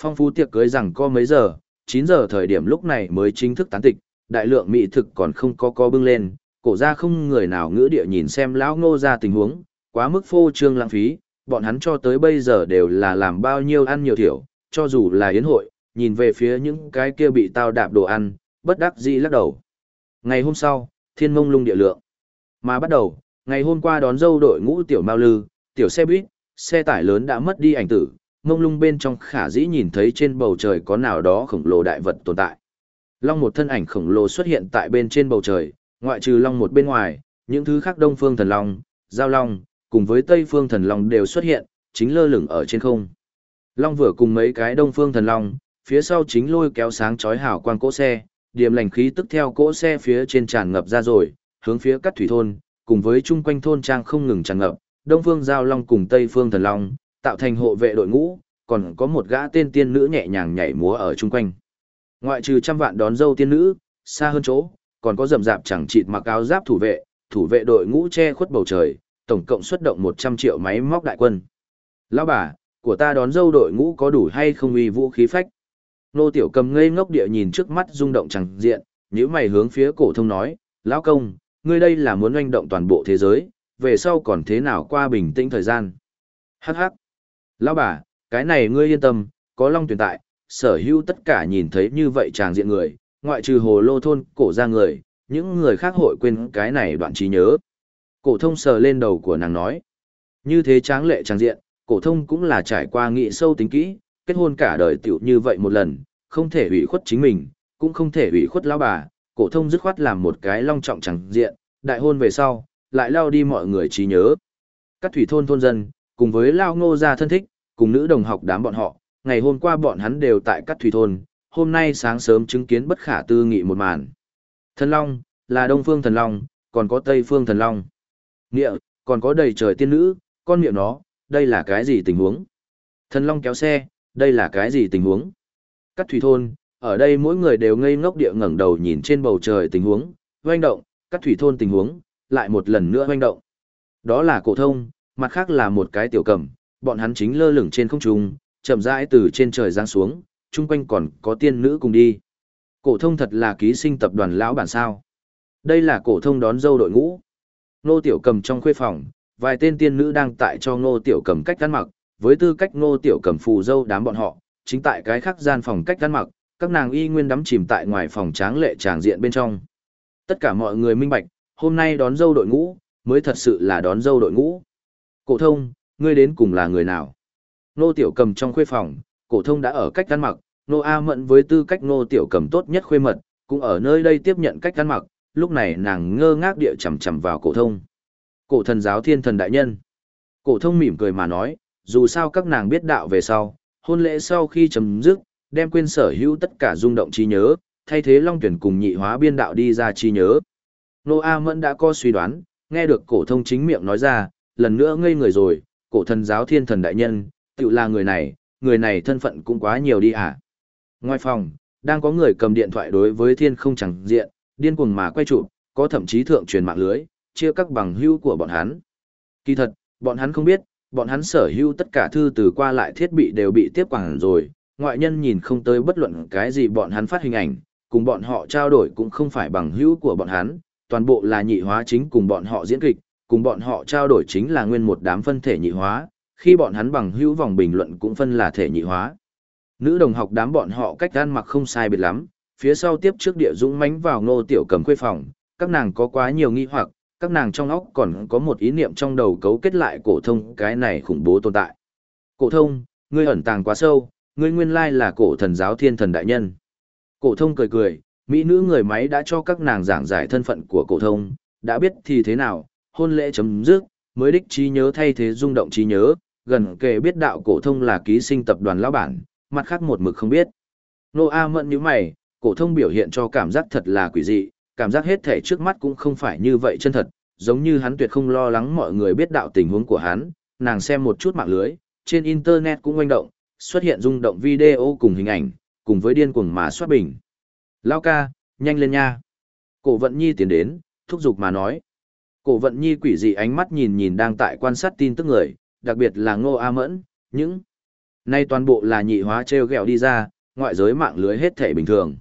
Phong phú tiệc cưới rằng có mấy giờ, 9 giờ thời điểm lúc này mới chính thức tán tịch, đại lượng mỹ thực còn không có có bưng lên, cổ ra không người nào ngữ địa nhìn xem lão ngô ra tình huống, quá mức phô trương lãng phí, bọn hắn cho tới bây giờ đều là làm bao nhiêu ăn nhiều thiểu, cho dù là yến hội, nhìn về phía những cái kia bị tao đạp đồ ăn, bất đắc dĩ lắc đầu. Ngày hôm sau, thiên mông lung địa lượng. Mà bắt đầu, ngày hôm qua đón dâu đội ngũ tiểu mao lư, tiểu xe buýt, xe tải lớn đã mất đi ảnh tử, mông lung bên trong khả dĩ nhìn thấy trên bầu trời có nào đó khổng lồ đại vật tồn tại. Long một thân ảnh khổng lồ xuất hiện tại bên trên bầu trời, ngoại trừ long một bên ngoài, những thứ khác đông phương thần long, giao long, cùng với tây phương thần long đều xuất hiện, chính lơ lửng ở trên không. Long vừa cùng mấy cái đông phương thần long, phía sau chính lôi kéo sáng chói hào quang cỗ xe, điểm lành khí tức theo cỗ xe phía trên tràn ngập ra rồi, hướng phía cắt thủy thôn, cùng với chung quanh thôn trang không ngừng tràn ngập, đông phương giao long cùng tây phương thần long, tạo thành hộ vệ đội ngũ, còn có một gã tên tiên nữ nhẹ nhàng nhảy múa ở chung quanh. Ngoại trừ trăm vạn đón dâu tiên nữ, xa hơn chỗ, còn có rầm rạp chẳng chịt mặc áo giáp thủ vệ, thủ vệ đội ngũ che khuất bầu trời, tổng cộng xuất động 100 triệu máy móc đại quân. Lão bà, của ta đón dâu đội ngũ có đủ hay không uy vũ khí phách? Nô tiểu cầm ngây ngốc địa nhìn trước mắt rung động chẳng diện, nếu mày hướng phía cổ thông nói, lão công, ngươi đây là muốn oanh động toàn bộ thế giới, về sau còn thế nào qua bình tĩnh thời gian. Hắc hắc. Lão bà, cái này ngươi yên tâm, có long tuyển tại, sở hữu tất cả nhìn thấy như vậy chàng diện người, ngoại trừ hồ lô thôn cổ ra người, những người khác hội quên cái này đoạn trí nhớ. Cổ thông sờ lên đầu của nàng nói. Như thế tráng lệ chàng diện, cổ thông cũng là trải qua nghị sâu tính kỹ, kết hôn cả đời tiểu như vậy một lần, không thể ủy khuất chính mình, cũng không thể ủy khuất lão bà, cổ thông dứt khoát làm một cái long trọng chẳng diện, đại hôn về sau, lại lao đi mọi người trí nhớ. Các thủy thôn thôn dân, cùng với lao ngô gia thân thích, cùng nữ đồng học đám bọn họ, ngày hôm qua bọn hắn đều tại các thủy thôn, hôm nay sáng sớm chứng kiến bất khả tư nghị một màn. Thần Long, là Đông Phương Thần Long, còn có Tây Phương Thần Long. Nghĩa, còn có đầy trời tiên nữ, con miệng nó, đây là cái gì tình huống? Thần Long kéo xe, đây là cái gì tình huống? Cắt thủy thôn, ở đây mỗi người đều ngây ngốc địa ngẩng đầu nhìn trên bầu trời tình huống, hoành động, cắt thủy thôn tình huống, lại một lần nữa hoành động. Đó là cổ thông, mặt khác là một cái tiểu cầm, bọn hắn chính lơ lửng trên không trung, chậm rãi từ trên trời giáng xuống, chung quanh còn có tiên nữ cùng đi. Cổ thông thật là ký sinh tập đoàn lão bản sao? Đây là cổ thông đón dâu đội ngũ. Nô Tiểu Cầm trong khuê phòng, vài tên tiên nữ đang tại cho Ngô Tiểu Cầm cách ăn mặc, với tư cách Ngô Tiểu Cầm phù dâu đám bọn họ, chính tại cái khác gian phòng cách ăn mặc, các nàng y nguyên đắm chìm tại ngoài phòng tráng lệ tràng diện bên trong. Tất cả mọi người minh bạch, hôm nay đón dâu đội ngũ, mới thật sự là đón dâu đội ngũ. Cổ thông, ngươi đến cùng là người nào? Nô Tiểu Cầm trong khuê phòng, cổ thông đã ở cách ăn mặc, Nô A Mẫn với tư cách Nô Tiểu Cầm tốt nhất khuê mật, cũng ở nơi đây tiếp nhận cách ăn mặc, lúc này nàng ngơ ngác địa chằm chằm vào cổ thông. Cổ thần giáo thiên thần đại nhân. Cổ thông mỉm cười mà nói, dù sao các nàng biết đạo về sau, hôn lễ sau khi chấm dứt, đem quên sở hữu tất cả rung động trí nhớ, thay thế Long Tuyển cùng nhị hóa biên đạo đi ra trí nhớ. Nô A Mẫn đã có suy đoán, nghe được cổ thông chính miệng nói ra, lần nữa ngây người rồi, cổ thần giáo thiên thần đại nhân, tự là người này, người này thân phận cũng quá nhiều đi à. Ngoài phòng, đang có người cầm điện thoại đối với thiên không chẳng diện, điên cuồng mà quay chụp, có thậm chí thượng truyền mạng lưới, chia các bằng hữu của bọn hắn. Kỳ thật, bọn hắn không biết, bọn hắn sở hữu tất cả thư từ qua lại thiết bị đều bị tiếp quản rồi, ngoại nhân nhìn không tới bất luận cái gì bọn hắn phát hình ảnh, cùng bọn họ trao đổi cũng không phải bằng hữu của bọn hắn, toàn bộ là nhị hóa chính cùng bọn họ diễn kịch, cùng bọn họ trao đổi chính là nguyên một đám phân thể nhị hóa, khi bọn hắn bằng hữu vòng bình luận cũng phân là thể nhị hóa. Nữ đồng học đám bọn họ cách ăn mặc không sai biệt lắm, phía sau tiếp trước địa dũng mánh vào ngô tiểu cầm khuê phòng, các nàng có quá nhiều nghi hoặc, các nàng trong óc còn có một ý niệm trong đầu cấu kết lại cổ thông cái này khủng bố tồn tại. Cổ thông, ngươi ẩn tàng quá sâu, ngươi nguyên lai là cổ thần giáo thiên thần đại nhân. Cổ thông cười cười, mỹ nữ người máy đã cho các nàng giảng giải thân phận của cổ thông, đã biết thì thế nào, hôn lễ chấm dứt, mới đích trí nhớ thay thế rung động trí nhớ, gần kề biết đạo cổ thông là ký sinh tập đoàn lão bản, mặt khác một mực không biết. Nô A mẫn như mày, cổ thông biểu hiện cho cảm giác thật là quỷ dị, cảm giác hết thể trước mắt cũng không phải như vậy chân thật, giống như hắn tuyệt không lo lắng mọi người biết đạo tình huống của hắn, nàng xem một chút mạng lưới, trên internet cũng oanh động, xuất hiện rung động video cùng hình ảnh, cùng với điên cuồng mà soát bình. Lao ca, nhanh lên nha. Cổ vận nhi tiến đến, thúc giục mà nói. Cổ vận nhi quỷ dị ánh mắt nhìn nhìn đang tại quan sát tin tức người, đặc biệt là ngô A mẫn, những Nay toàn bộ là nhị hóa treo gẹo đi ra, ngoại giới mạng lưới hết thể bình thường.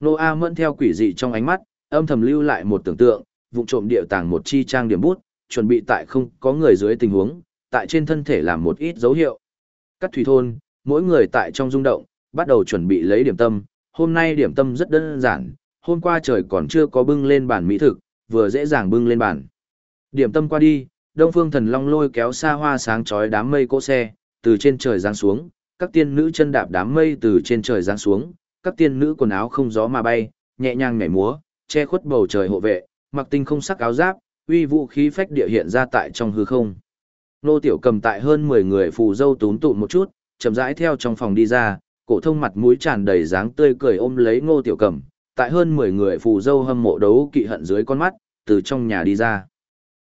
Ngô A mẫn theo quỷ dị trong ánh mắt, âm thầm lưu lại một tưởng tượng, vụng trộm điệu tàng một chi trang điểm bút, chuẩn bị tại không có người dưới tình huống, tại trên thân thể làm một ít dấu hiệu. Cắt thủy thôn, mỗi người tại trong rung động, bắt đầu chuẩn bị lấy điểm tâm, hôm nay điểm tâm rất đơn giản, hôm qua trời còn chưa có bưng lên bàn mỹ thực, vừa dễ dàng bưng lên bàn. Điểm tâm qua đi, Đông Phương Thần Long lôi kéo xa hoa sáng chói đám mây cỗ xe, từ trên trời giáng xuống, các tiên nữ chân đạp đám mây từ trên trời giáng xuống, các tiên nữ quần áo không gió mà bay, nhẹ nhàng nhảy múa, che khuất bầu trời hộ vệ, mặc tinh không sắc áo giáp, uy vũ khí phách địa hiện ra tại trong hư không. Nô Tiểu Cầm tại hơn 10 người phù dâu tún tụn một chút, chậm rãi theo trong phòng đi ra, cổ thông mặt mũi tràn đầy dáng tươi cười ôm lấy Ngô Tiểu Cầm, tại hơn 10 người phù dâu hâm mộ đấu kỵ hận dưới con mắt, từ trong nhà đi ra.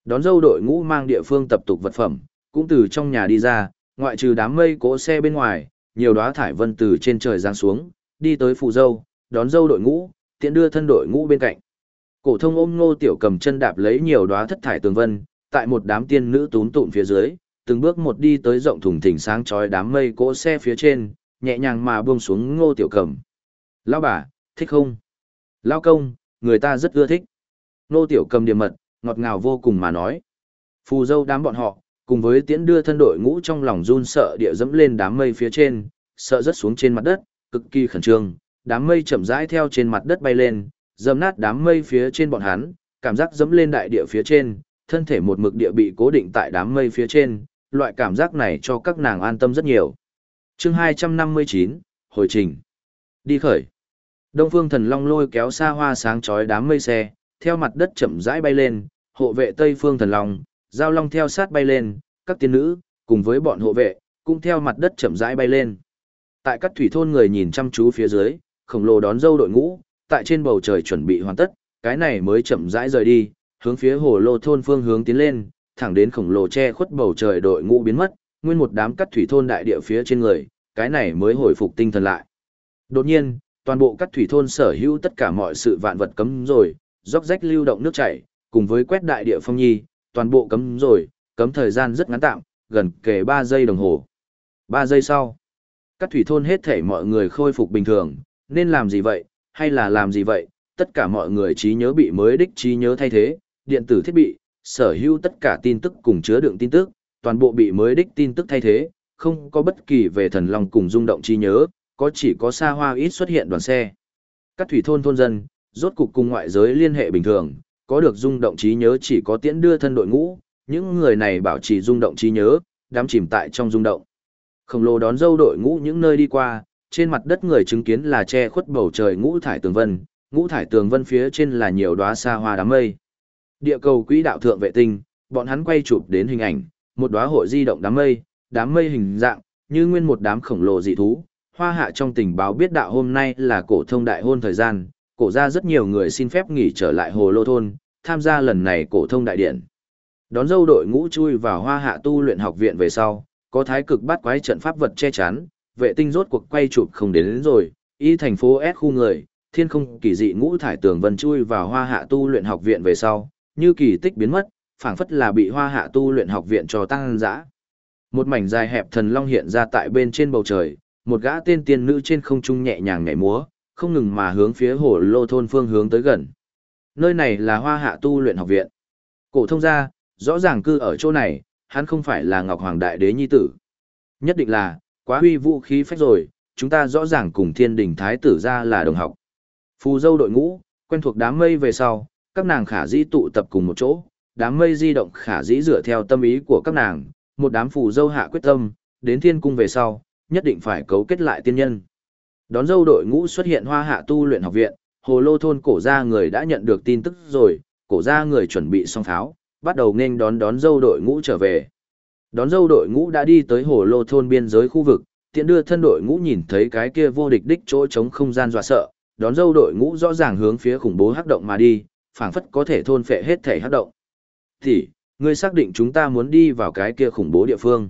Đón dâu đội ngũ mang địa phương tập tục vật phẩm, cũng từ trong nhà đi ra, ngoại trừ đám mây cỗ xe bên ngoài, nhiều đóa thải vân từ trên trời giáng xuống, đi tới phù dâu, đón dâu đội ngũ, tiện đưa thân đội ngũ bên cạnh. Cổ thông ôm Ngô Tiểu Cầm chân đạp lấy nhiều đóa thất thải tường vân, tại một đám tiên nữ tún tụm phía dưới, từng bước một đi tới rộng thùng thình sáng chói đám mây cỗ xe phía trên, nhẹ nhàng mà buông xuống Ngô Tiểu Cầm. "Lão bà, thích không?" "Lão công, người ta rất ưa thích." Ngô Tiểu Cầm điềm mật, ngọt ngào vô cùng mà nói. Phù dâu đám bọn họ, cùng với tiễn đưa thân đội ngũ trong lòng run sợ địa dẫm lên đám mây phía trên, sợ rất xuống trên mặt đất, cực kỳ khẩn trương, đám mây chậm rãi theo trên mặt đất bay lên, dẫm nát đám mây phía trên bọn hắn, cảm giác dẫm lên đại địa phía trên, thân thể một mực địa bị cố định tại đám mây phía trên, loại cảm giác này cho các nàng an tâm rất nhiều. Chương 259, hồi trình. Đi khởi. Đông Phương Thần Long lôi kéo xa hoa sáng chói đám mây xe, theo mặt đất chậm rãi bay lên, hộ vệ Tây Phương Thần Long, giao long theo sát bay lên, các tiên nữ, cùng với bọn hộ vệ, cũng theo mặt đất chậm rãi bay lên. Tại các thủy thôn người nhìn chăm chú phía dưới, khổng lồ đón dâu đội ngũ, tại trên bầu trời chuẩn bị hoàn tất, cái này mới chậm rãi rời đi, hướng phía hồ lô thôn phương hướng tiến lên, thẳng đến khổng lồ che khuất bầu trời đội ngũ biến mất, nguyên một đám cắt thủy thôn đại địa phía trên người, cái này mới hồi phục tinh thần lại. Đột nhiên, toàn bộ cắt thủy thôn sở hữu tất cả mọi sự vạn vật cấm rồi, róc rách lưu động nước chảy, cùng với quét đại địa phong nhi, toàn bộ cấm rồi, cấm thời gian rất ngắn tạm, gần kề 3 giây đồng hồ. 3 giây sau, các thủy thôn hết thể mọi người khôi phục bình thường, nên làm gì vậy, hay là làm gì vậy, tất cả mọi người trí nhớ bị mới đích trí nhớ thay thế, điện tử thiết bị, sở hữu tất cả tin tức cùng chứa đựng tin tức, toàn bộ bị mới đích tin tức thay thế, không có bất kỳ về thần long cùng rung động trí nhớ, có chỉ có xa hoa ít xuất hiện đoàn xe. Các thủy thôn thôn dân, rốt cục cùng ngoại giới liên hệ bình thường, có được rung động trí nhớ chỉ có tiễn đưa thân đội ngũ, những người này bảo trì rung động trí nhớ, đám chìm tại trong rung động. Khổng lồ đón dâu đội ngũ những nơi đi qua, trên mặt đất người chứng kiến là che khuất bầu trời ngũ thải tường vân, ngũ thải tường vân phía trên là nhiều đóa xa hoa đám mây. Địa cầu quỹ đạo thượng vệ tinh, bọn hắn quay chụp đến hình ảnh, một đóa hội di động đám mây, đám mây hình dạng như nguyên một đám khổng lồ dị thú. Hoa hạ trong tình báo biết đạo hôm nay là cổ thông đại hôn thời gian, cổ ra rất nhiều người xin phép nghỉ trở lại hồ lô thôn, tham gia lần này cổ thông đại điện. Đón dâu đội ngũ chui vào hoa hạ tu luyện học viện về sau, có thái cực bắt quái trận pháp vật che chắn, vệ tinh rốt cuộc quay chụp không đến, đến rồi, y thành phố S khu người, thiên không kỳ dị ngũ thải tường vân chui vào hoa hạ tu luyện học viện về sau, như kỳ tích biến mất, phảng phất là bị hoa hạ tu luyện học viện cho tăng dã. Một mảnh dài hẹp thần long hiện ra tại bên trên bầu trời, một gã tên tiên nữ trên không trung nhẹ nhàng nhảy múa, không ngừng mà hướng phía hồ lô thôn phương hướng tới gần. Nơi này là hoa hạ tu luyện học viện. Cổ thông gia, rõ ràng cư ở chỗ này, hắn không phải là Ngọc Hoàng Đại Đế Nhi Tử. Nhất định là, quá huy vũ khí phách rồi, chúng ta rõ ràng cùng thiên đình thái tử ra là đồng học. Phù dâu đội ngũ, quen thuộc đám mây về sau, các nàng khả dĩ tụ tập cùng một chỗ, đám mây di động khả dĩ dựa theo tâm ý của các nàng, một đám phù dâu hạ quyết tâm, đến thiên cung về sau, nhất định phải cấu kết lại tiên nhân. Đón dâu đội ngũ xuất hiện hoa hạ tu luyện học viện, hồ lô thôn cổ gia người đã nhận được tin tức rồi, cổ gia người chuẩn bị xong pháo, bắt đầu nên đón đón dâu đội ngũ trở về. Đón dâu đội ngũ đã đi tới hồ lô thôn biên giới khu vực, tiện đưa thân đội ngũ nhìn thấy cái kia vô địch đích chỗ chống không gian dọa sợ, đón dâu đội ngũ rõ ràng hướng phía khủng bố hắc động mà đi, phảng phất có thể thôn phệ hết thể hắc động. Thì, ngươi xác định chúng ta muốn đi vào cái kia khủng bố địa phương.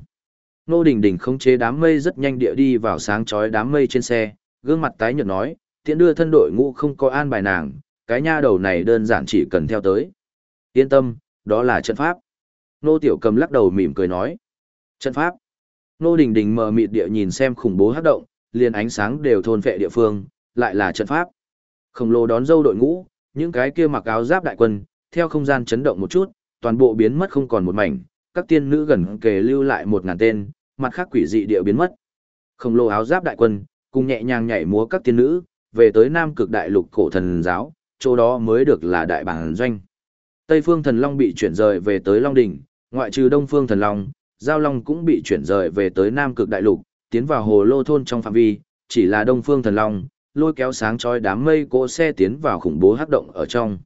Nô Đình Đình không chế đám mây rất nhanh địa đi vào sáng chói đám mây trên xe, gương mặt tái nhợt nói, tiện đưa thân đội ngũ không có an bài nàng, cái nha đầu này đơn giản chỉ cần theo tới. Yên tâm, đó là trận pháp. Nô Tiểu Cầm lắc đầu mỉm cười nói. Trận pháp. Nô Đình Đình mờ mịt địa nhìn xem khủng bố hắc động, liền ánh sáng đều thôn vệ địa phương, lại là trận pháp. Khổng lồ đón dâu đội ngũ, những cái kia mặc áo giáp đại quân, theo không gian chấn động một chút, toàn bộ biến mất không còn một mảnh, các tiên nữ gần kề lưu lại một ngàn tên, mặt khác quỷ dị địa biến mất. Khổng lồ áo giáp đại quân, cùng nhẹ nhàng nhảy múa các tiên nữ, về tới Nam Cực Đại Lục cổ thần giáo, chỗ đó mới được là đại bản doanh. Tây Phương Thần Long bị chuyển rời về tới Long Đỉnh, ngoại trừ Đông Phương Thần Long, Giao Long cũng bị chuyển rời về tới Nam Cực Đại Lục, tiến vào hồ lô thôn trong phạm vi, chỉ là Đông Phương Thần Long, lôi kéo sáng chói đám mây cỗ xe tiến vào khủng bố hắc động ở trong.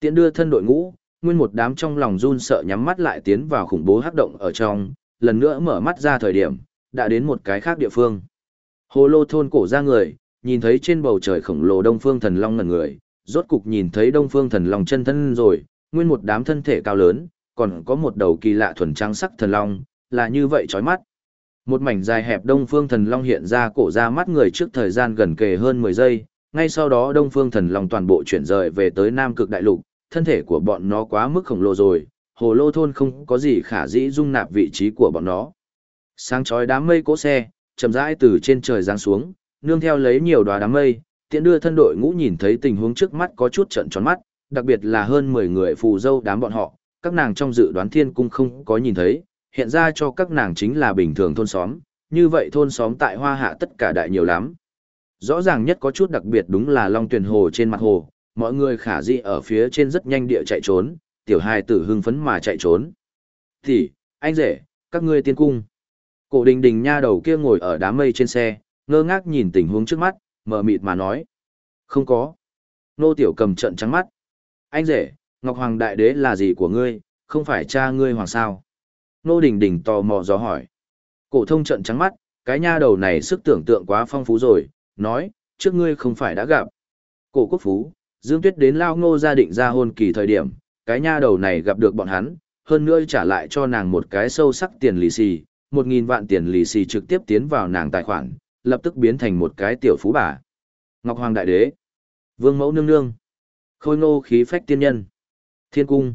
Tiến đưa thân đội ngũ, nguyên một đám trong lòng run sợ nhắm mắt lại tiến vào khủng bố hắc động ở trong, lần nữa mở mắt ra thời điểm, đã đến một cái khác địa phương. Hồ lô thôn cổ ra người, nhìn thấy trên bầu trời khổng lồ Đông Phương Thần Long ngẩn người, rốt cục nhìn thấy Đông Phương Thần Long chân thân rồi, nguyên một đám thân thể cao lớn, còn có một đầu kỳ lạ thuần trắng sắc thần long, là như vậy chói mắt. Một mảnh dài hẹp Đông Phương Thần Long hiện ra cổ ra mắt người trước thời gian gần kề hơn 10 giây, ngay sau đó Đông Phương Thần Long toàn bộ chuyển rời về tới Nam Cực Đại Lục, thân thể của bọn nó quá mức khổng lồ rồi, hồ lô thôn không có gì khả dĩ dung nạp vị trí của bọn nó. Sáng chói đám mây cỗ xe, chậm rãi từ trên trời giáng xuống, nương theo lấy nhiều đóa đám mây, tiện đưa thân đội ngũ nhìn thấy tình huống trước mắt có chút trận tròn mắt, đặc biệt là hơn 10 người phù dâu đám bọn họ, các nàng trong dự đoán thiên cung không có nhìn thấy, hiện ra cho các nàng chính là bình thường thôn xóm, như vậy thôn xóm tại hoa hạ tất cả đại nhiều lắm. Rõ ràng nhất có chút đặc biệt đúng là long tuyển hồ trên mặt hồ, mọi người khả dị ở phía trên rất nhanh địa chạy trốn, tiểu hài tử hưng phấn mà chạy trốn. Thì, anh rể, các ngươi tiên cung. Cổ đình đình nha đầu kia ngồi ở đám mây trên xe, ngơ ngác nhìn tình huống trước mắt, mờ mịt mà nói. Không có. Nô tiểu cầm trận trắng mắt. Anh rể, Ngọc Hoàng Đại Đế là gì của ngươi, không phải cha ngươi hoàng sao? Nô đình đình tò mò dò hỏi. Cổ thông trận trắng mắt, cái nha đầu này sức tưởng tượng quá phong phú rồi, nói, trước ngươi không phải đã gặp. Cổ quốc phú, Dương Tuyết đến Lao Ngô gia định ra hôn kỳ thời điểm, cái nha đầu này gặp được bọn hắn, hơn nữa trả lại cho nàng một cái sâu sắc tiền lì xì, một nghìn vạn tiền lì xì trực tiếp tiến vào nàng tài khoản, lập tức biến thành một cái tiểu phú bà. Ngọc Hoàng Đại Đế, Vương Mẫu Nương Nương, Khôi Ngô Khí Phách Tiên Nhân, Thiên Cung.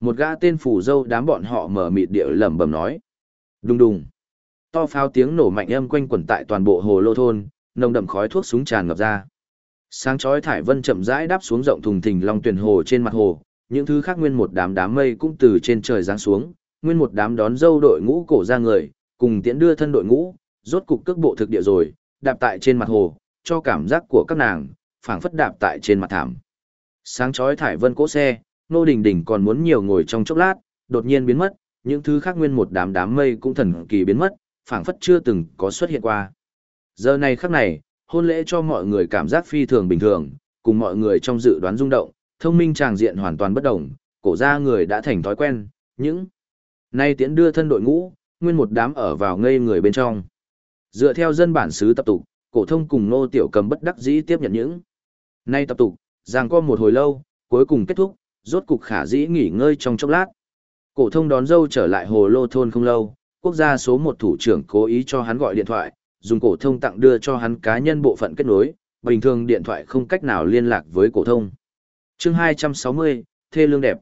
Một gã tên phủ dâu đám bọn họ mở mịt địa lẩm bẩm nói. Đùng đùng. To pháo tiếng nổ mạnh âm quanh quẩn tại toàn bộ hồ lô thôn, nồng đậm khói thuốc súng tràn ngập ra. Sáng chói thải vân chậm rãi đáp xuống rộng thùng thình long tuyển hồ trên mặt hồ, những thứ khác nguyên một đám đám mây cũng từ trên trời giáng xuống, nguyên một đám đón dâu đội ngũ cổ ra người, cùng tiễn đưa thân đội ngũ, rốt cục cước bộ thực địa rồi, đạp tại trên mặt hồ, cho cảm giác của các nàng, phảng phất đạp tại trên mặt thảm. Sáng chói thải vân cỗ xe, Nô Đình Đình còn muốn nhiều ngồi trong chốc lát, đột nhiên biến mất, những thứ khác nguyên một đám đám mây cũng thần kỳ biến mất, phảng phất chưa từng có xuất hiện qua. Giờ này khắc này, hôn lễ cho mọi người cảm giác phi thường bình thường, cùng mọi người trong dự đoán rung động, thông minh tràng diện hoàn toàn bất động, cổ ra người đã thành thói quen, những nay tiễn đưa thân đội ngũ, nguyên một đám ở vào ngây người bên trong. Dựa theo dân bản xứ tập tục, cổ thông cùng nô tiểu cầm bất đắc dĩ tiếp nhận những nay tập tục, giang co một hồi lâu, cuối cùng kết thúc, rốt cục khả dĩ nghỉ ngơi trong chốc lát. Cổ thông đón dâu trở lại hồ lô thôn không lâu, quốc gia số một thủ trưởng cố ý cho hắn gọi điện thoại, dùng cổ thông tặng đưa cho hắn cá nhân bộ phận kết nối, bình thường điện thoại không cách nào liên lạc với cổ thông. Chương 260, thê lương đẹp.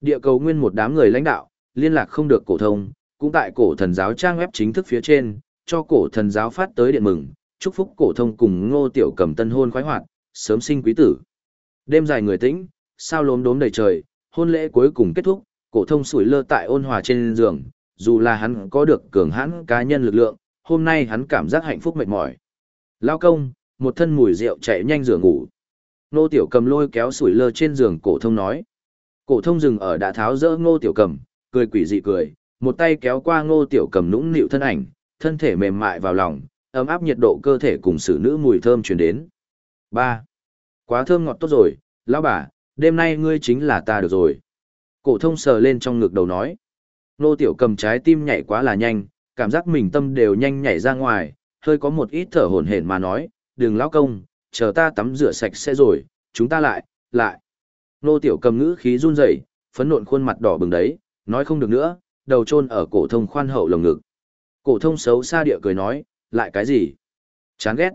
Địa cầu nguyên một đám người lãnh đạo, liên lạc không được cổ thông, cũng tại cổ thần giáo trang web chính thức phía trên, cho cổ thần giáo phát tới điện mừng, chúc phúc cổ thông cùng Ngô Tiểu Cầm tân hôn khoái hoạt, sớm sinh quý tử. Đêm dài người tĩnh, sao lốm đốm đầy trời, hôn lễ cuối cùng kết thúc, cổ thông sủi lơ tại ôn hòa trên giường, dù là hắn có được cường hãn cá nhân lực lượng, hôm nay hắn cảm giác hạnh phúc mệt mỏi. Lao công, một thân mùi rượu chạy nhanh rửa ngủ. Nô tiểu cầm lôi kéo sủi lơ trên giường cổ thông nói. Cổ thông dừng ở đã tháo rỡ ngô tiểu cầm, cười quỷ dị cười, một tay kéo qua ngô tiểu cầm nũng nịu thân ảnh, thân thể mềm mại vào lòng, ấm áp nhiệt độ cơ thể cùng sự nữ mùi thơm truyền đến. 3. Quá thơm ngọt tốt rồi, lão bà, đêm nay ngươi chính là ta được rồi. Cổ thông sờ lên trong ngực đầu nói. Nô tiểu cầm trái tim nhảy quá là nhanh, cảm giác mình tâm đều nhanh nhảy ra ngoài, hơi có một ít thở hổn hển mà nói, đừng lão công, chờ ta tắm rửa sạch sẽ rồi, chúng ta lại, lại. Nô tiểu cầm ngữ khí run rẩy, phấn nộn khuôn mặt đỏ bừng đấy, nói không được nữa, đầu chôn ở cổ thông khoan hậu lồng ngực. Cổ thông xấu xa địa cười nói, lại cái gì? Chán ghét.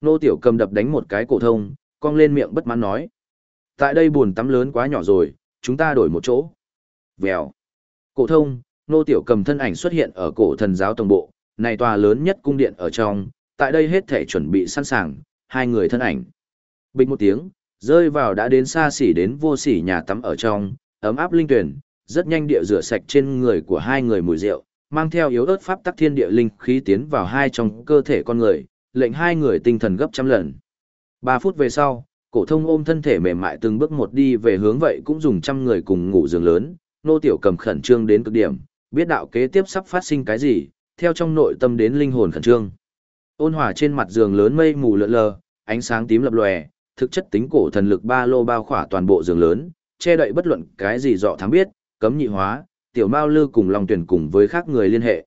Nô tiểu cầm đập đánh một cái cổ thông, cong lên miệng bất mãn nói. Tại đây buồn tắm lớn quá nhỏ rồi, chúng ta đổi một chỗ. Vèo. Cổ thông, nô tiểu cầm thân ảnh xuất hiện ở cổ thần giáo tổng bộ, này tòa lớn nhất cung điện ở trong, tại đây hết thể chuẩn bị sẵn sàng, hai người thân ảnh. Bình một tiếng, rơi vào đã đến xa xỉ đến vô xỉ nhà tắm ở trong, ấm áp linh tuyển, rất nhanh địa rửa sạch trên người của hai người mùi rượu, mang theo yếu ớt pháp tắc thiên địa linh khí tiến vào hai trong cơ thể con người, lệnh hai người tinh thần gấp trăm lần. Ba phút về sau, cổ thông ôm thân thể mềm mại từng bước một đi về hướng vậy cũng dùng trăm người cùng ngủ giường lớn, nô tiểu cầm khẩn trương đến cực điểm, biết đạo kế tiếp sắp phát sinh cái gì, theo trong nội tâm đến linh hồn khẩn trương. Ôn hòa trên mặt giường lớn mây mù lượn lờ, ánh sáng tím lập lòe, thực chất tính cổ thần lực ba lô bao khỏa toàn bộ giường lớn, che đậy bất luận cái gì dọ thám biết, cấm nhị hóa, tiểu mao lư cùng lòng tuyển cùng với khác người liên hệ.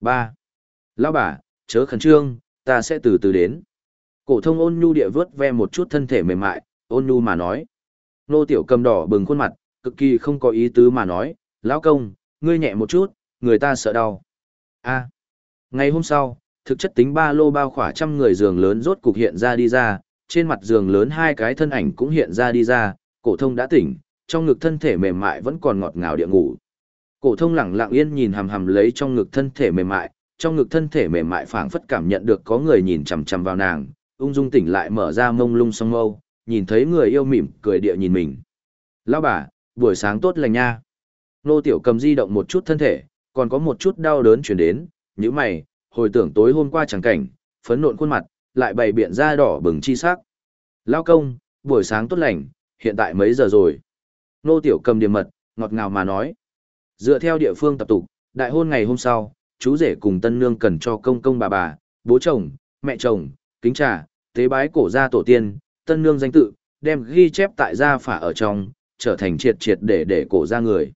3. Lão bà, chớ khẩn trương, ta sẽ từ từ đến. Cổ thông ôn nhu địa vớt ve một chút thân thể mềm mại, ôn nhu mà nói. Nô tiểu cầm đỏ bừng khuôn mặt, cực kỳ không có ý tứ mà nói, lão công, ngươi nhẹ một chút, người ta sợ đau. A. Ngày hôm sau, thực chất tính ba lô bao khỏa trăm người giường lớn rốt cục hiện ra đi ra, trên mặt giường lớn hai cái thân ảnh cũng hiện ra đi ra, cổ thông đã tỉnh, trong ngực thân thể mềm mại vẫn còn ngọt ngào địa ngủ. Cổ thông lặng lặng yên nhìn hằm hằm lấy trong ngực thân thể mềm mại, trong ngực thân thể mềm mại phảng phất cảm nhận được có người nhìn chằm chằm vào nàng, ung dung tỉnh lại mở ra mông lung song mâu, nhìn thấy người yêu mỉm cười địa nhìn mình. "Lão bà, buổi sáng tốt lành nha." Nô Tiểu Cầm di động một chút thân thể, còn có một chút đau đớn truyền đến, Những mày, hồi tưởng tối hôm qua chẳng cảnh, phấn nộn khuôn mặt, lại bày biện da đỏ bừng chi sắc. "Lão công, buổi sáng tốt lành, hiện tại mấy giờ rồi?" Nô Tiểu Cầm điềm mật, ngọt ngào mà nói. Dựa theo địa phương tập tục, đại hôn ngày hôm sau, chú rể cùng tân nương cần cho công công bà bà, bố chồng, mẹ chồng, kính trà, tế bái cổ gia tổ tiên, tân nương danh tự, đem ghi chép tại gia phả ở trong, trở thành triệt triệt để để cổ gia người.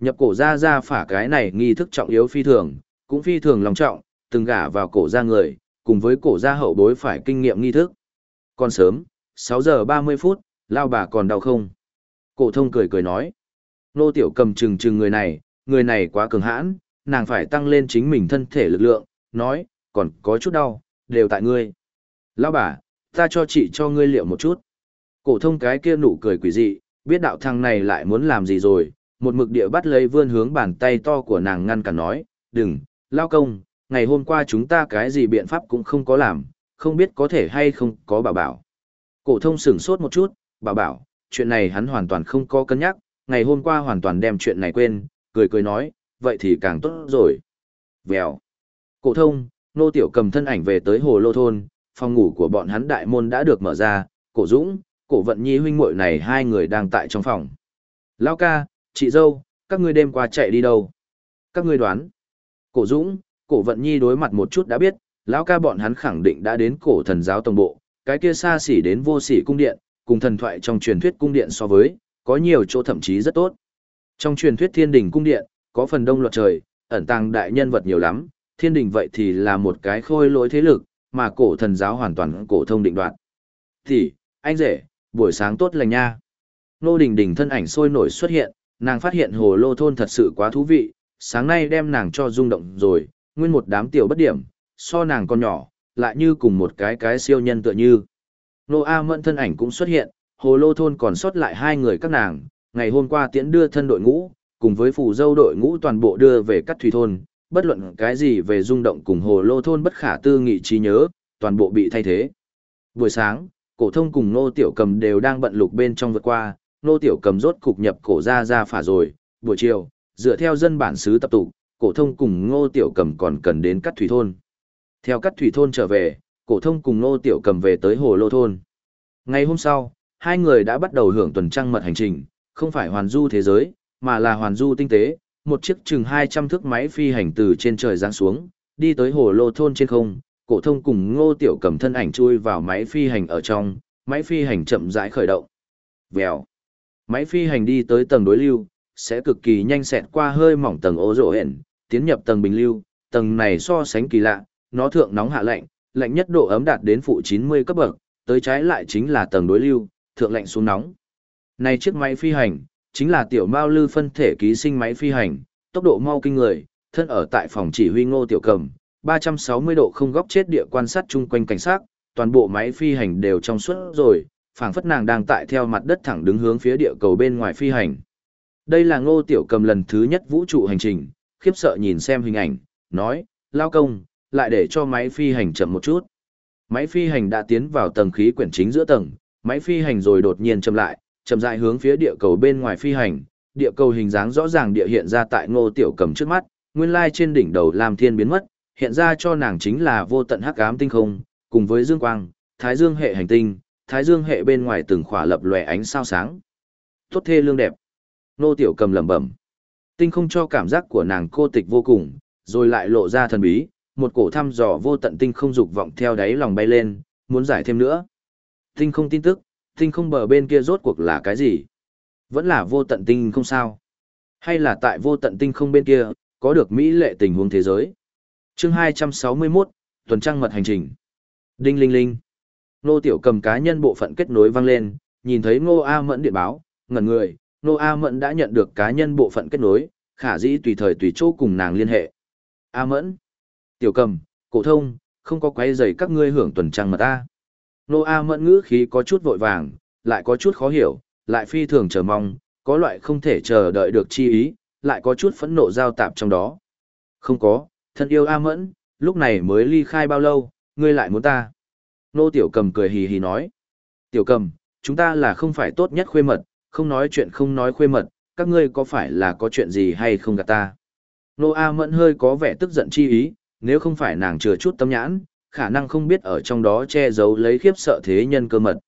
Nhập cổ gia gia phả cái này nghi thức trọng yếu phi thường, cũng phi thường lòng trọng, từng gả vào cổ gia người, cùng với cổ gia hậu bối phải kinh nghiệm nghi thức. Còn sớm, 6 giờ 30 phút, lao bà còn đau không? Cổ thông cười cười nói. Nô tiểu cầm trừng trừng người này, người này quá cường hãn, nàng phải tăng lên chính mình thân thể lực lượng, nói, còn có chút đau, đều tại ngươi. Lão bà, ta cho chị cho ngươi liệu một chút. Cổ thông cái kia nụ cười quỷ dị, biết đạo thằng này lại muốn làm gì rồi, một mực địa bắt lấy vươn hướng bàn tay to của nàng ngăn cản nói, đừng, lao công, ngày hôm qua chúng ta cái gì biện pháp cũng không có làm, không biết có thể hay không có bảo bảo. Cổ thông sửng sốt một chút, bảo bảo, chuyện này hắn hoàn toàn không có cân nhắc, ngày hôm qua hoàn toàn đem chuyện này quên, cười cười nói, vậy thì càng tốt rồi. Vèo. Cổ thông, nô tiểu cầm thân ảnh về tới hồ lô thôn, phòng ngủ của bọn hắn đại môn đã được mở ra, cổ dũng, cổ vận nhi huynh muội này hai người đang tại trong phòng. Lao ca, chị dâu, các ngươi đêm qua chạy đi đâu? Các ngươi đoán. Cổ dũng, cổ vận nhi đối mặt một chút đã biết, lão ca bọn hắn khẳng định đã đến cổ thần giáo tổng bộ, cái kia xa xỉ đến vô xỉ cung điện, cùng thần thoại trong truyền thuyết cung điện so với, có nhiều chỗ thậm chí rất tốt. Trong truyền thuyết thiên đình cung điện, có phần đông luật trời, ẩn tàng đại nhân vật nhiều lắm, thiên đình vậy thì là một cái khôi lỗi thế lực, mà cổ thần giáo hoàn toàn cổ thông định đoạt. Thì, anh rể, buổi sáng tốt lành nha. Nô Đình Đình thân ảnh sôi nổi xuất hiện, nàng phát hiện hồ lô thôn thật sự quá thú vị, sáng nay đem nàng cho rung động rồi, nguyên một đám tiểu bất điểm, so nàng còn nhỏ, lại như cùng một cái cái siêu nhân tựa như. Nô A Mẫn thân ảnh cũng xuất hiện, hồ lô thôn còn sót lại hai người các nàng, ngày hôm qua tiễn đưa thân đội ngũ, cùng với phù dâu đội ngũ toàn bộ đưa về cắt thủy thôn, bất luận cái gì về rung động cùng hồ lô thôn bất khả tư nghị trí nhớ, toàn bộ bị thay thế. Buổi sáng, cổ thông cùng nô tiểu cầm đều đang bận lục bên trong vượt qua, nô tiểu cầm rốt cục nhập cổ ra ra phả rồi, buổi chiều, dựa theo dân bản xứ tập tụ, cổ thông cùng nô tiểu cầm còn cần đến cắt thủy thôn. Theo cắt thủy thôn trở về, cổ thông cùng nô Tiểu Cầm về tới Hồ Lô thôn. Ngày hôm sau, hai người đã bắt đầu hưởng tuần trăng mật hành trình, không phải hoàn du thế giới, mà là hoàn du tinh tế, một chiếc chừng 200 thước máy phi hành từ trên trời giáng xuống, đi tới Hồ Lô thôn trên không, cổ thông cùng Ngô Tiểu Cầm thân ảnh chui vào máy phi hành ở trong, máy phi hành chậm rãi khởi động. Vèo. Máy phi hành đi tới tầng đối lưu, sẽ cực kỳ nhanh xẹt qua hơi mỏng tầng ố rộ hẹn, tiến nhập tầng bình lưu, tầng này so sánh kỳ lạ, nó thượng nóng hạ lạnh, lạnh nhất độ ấm đạt đến phụ 90 cấp bậc, tới trái lại chính là tầng đối lưu, thượng lạnh xuống nóng. Này chiếc máy phi hành, chính là tiểu mao lư phân thể ký sinh máy phi hành, tốc độ mau kinh người, thân ở tại phòng chỉ huy ngô tiểu cầm, 360 độ không góc chết địa quan sát chung quanh cảnh sát, toàn bộ máy phi hành đều trong suốt rồi, phảng phất nàng đang tại theo mặt đất thẳng đứng hướng phía địa cầu bên ngoài phi hành. Đây là ngô tiểu cầm lần thứ nhất vũ trụ hành trình, khiếp sợ nhìn xem hình ảnh, nói, lao công, lại để cho máy phi hành chậm một chút. Máy phi hành đã tiến vào tầng khí quyển chính giữa tầng, máy phi hành rồi đột nhiên chậm lại, chậm rãi hướng phía địa cầu bên ngoài phi hành, địa cầu hình dáng rõ ràng địa hiện ra tại Ngô Tiểu Cầm trước mắt, nguyên lai trên đỉnh đầu làm thiên biến mất, hiện ra cho nàng chính là vô tận hắc ám tinh không, cùng với dương quang, thái dương hệ hành tinh, thái dương hệ bên ngoài từng khỏa lập lòe ánh sao sáng. Tốt thê lương đẹp. Ngô Tiểu Cầm lẩm bẩm. Tinh không cho cảm giác của nàng cô tịch vô cùng, rồi lại lộ ra thần bí, một cổ thăm dò vô tận tinh không dục vọng theo đáy lòng bay lên, muốn giải thêm nữa. Tinh không tin tức, tinh không bờ bên kia rốt cuộc là cái gì? Vẫn là vô tận tinh không sao? Hay là tại vô tận tinh không bên kia, có được mỹ lệ tình huống thế giới? chương 261, tuần trăng mật hành trình. Đinh linh linh. Nô tiểu cầm cá nhân bộ phận kết nối vang lên, nhìn thấy Ngô A Mẫn điện báo, ngẩn người, Ngô A Mẫn đã nhận được cá nhân bộ phận kết nối, khả dĩ tùy thời tùy chỗ cùng nàng liên hệ. A Mẫn. Tiểu cầm, cổ thông, không có quấy rầy các ngươi hưởng tuần trăng mật ta. Nô A mẫn ngữ khí có chút vội vàng, lại có chút khó hiểu, lại phi thường chờ mong, có loại không thể chờ đợi được chi ý, lại có chút phẫn nộ giao tạp trong đó. Không có, thân yêu A mẫn, lúc này mới ly khai bao lâu, ngươi lại muốn ta. Nô tiểu cầm cười hì hì nói. Tiểu cầm, chúng ta là không phải tốt nhất khuê mật, không nói chuyện không nói khuê mật, các ngươi có phải là có chuyện gì hay không gặp ta. Nô A mẫn hơi có vẻ tức giận chi ý, nếu không phải nàng chừa chút tâm nhãn, khả năng không biết ở trong đó che giấu lấy khiếp sợ thế nhân cơ mật.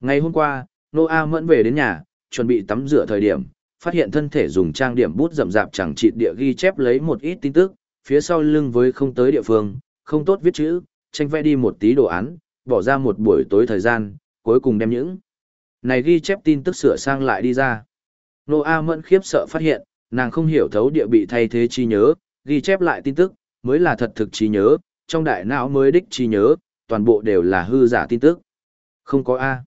Ngày hôm qua, Nô A mẫn về đến nhà, chuẩn bị tắm rửa thời điểm, phát hiện thân thể dùng trang điểm bút rậm rạp chẳng trị địa ghi chép lấy một ít tin tức, phía sau lưng với không tới địa phương, không tốt viết chữ, tranh vẽ đi một tí đồ án, bỏ ra một buổi tối thời gian, cuối cùng đem những này ghi chép tin tức sửa sang lại đi ra. Nô A mẫn khiếp sợ phát hiện, nàng không hiểu thấu địa bị thay thế chi nhớ, ghi chép lại tin tức, mới là thật thực trí nhớ, trong đại não mới đích trí nhớ, toàn bộ đều là hư giả tin tức. Không có A.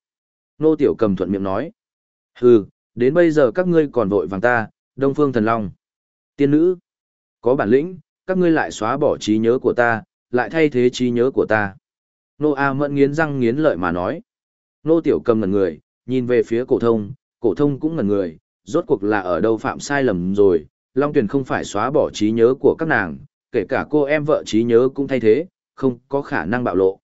Nô Tiểu Cầm thuận miệng nói. Hừ, đến bây giờ các ngươi còn vội vàng ta, Đông Phương Thần Long. Tiên nữ. Có bản lĩnh, các ngươi lại xóa bỏ trí nhớ của ta, lại thay thế trí nhớ của ta. Nô A mẫn nghiến răng nghiến lợi mà nói. Nô Tiểu Cầm ngẩn người, nhìn về phía cổ thông, cổ thông cũng ngẩn người, rốt cuộc là ở đâu phạm sai lầm rồi, Long Tuyền không phải xóa bỏ trí nhớ của các nàng, kể cả cô em vợ trí nhớ cũng thay thế, không có khả năng bạo lộ.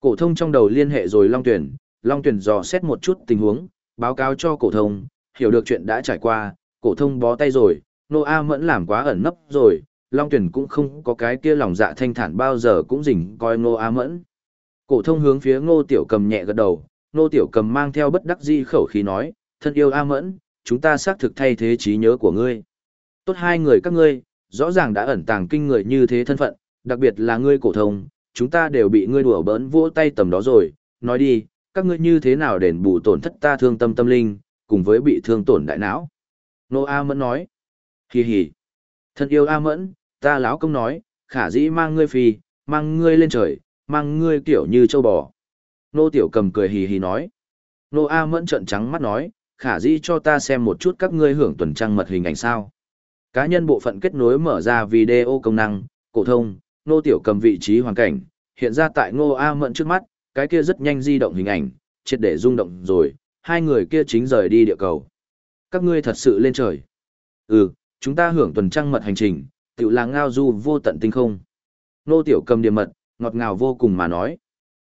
Cổ thông trong đầu liên hệ rồi Long Tuyển, Long Tuyển dò xét một chút tình huống, báo cáo cho cổ thông, hiểu được chuyện đã trải qua, cổ thông bó tay rồi, Nô A Mẫn làm quá ẩn nấp rồi, Long Tuyển cũng không có cái kia lòng dạ thanh thản bao giờ cũng rình coi Nô A Mẫn. Cổ thông hướng phía Ngô Tiểu Cầm nhẹ gật đầu, Ngô Tiểu Cầm mang theo bất đắc dĩ khẩu khí nói, thân yêu A Mẫn, chúng ta xác thực thay thế trí nhớ của ngươi. Tốt hai người các ngươi, rõ ràng đã ẩn tàng kinh người như thế thân phận, đặc biệt là ngươi cổ thông, chúng ta đều bị ngươi đùa bỡn vỗ tay tầm đó rồi, nói đi, các ngươi như thế nào đền bù tổn thất ta thương tâm tâm linh, cùng với bị thương tổn đại não. Nô A Mẫn nói, hì hì, thân yêu A Mẫn, ta láo công nói, khả dĩ mang ngươi phi, mang ngươi lên trời, mang ngươi kiểu như châu bò. Nô Tiểu cầm cười hì hì nói, Nô A Mẫn trợn trắng mắt nói, khả dĩ cho ta xem một chút các ngươi hưởng tuần trăng mật hình ảnh sao. Cá nhân bộ phận kết nối mở ra video công năng, cổ thông, nô tiểu cầm vị trí hoàn cảnh, hiện ra tại ngô A mận trước mắt, cái kia rất nhanh di động hình ảnh, triệt để rung động rồi, hai người kia chính rời đi địa cầu. Các ngươi thật sự lên trời. Ừ, chúng ta hưởng tuần trăng mật hành trình, tự là ngao du vô tận tinh không. Nô tiểu cầm điểm mật, ngọt ngào vô cùng mà nói.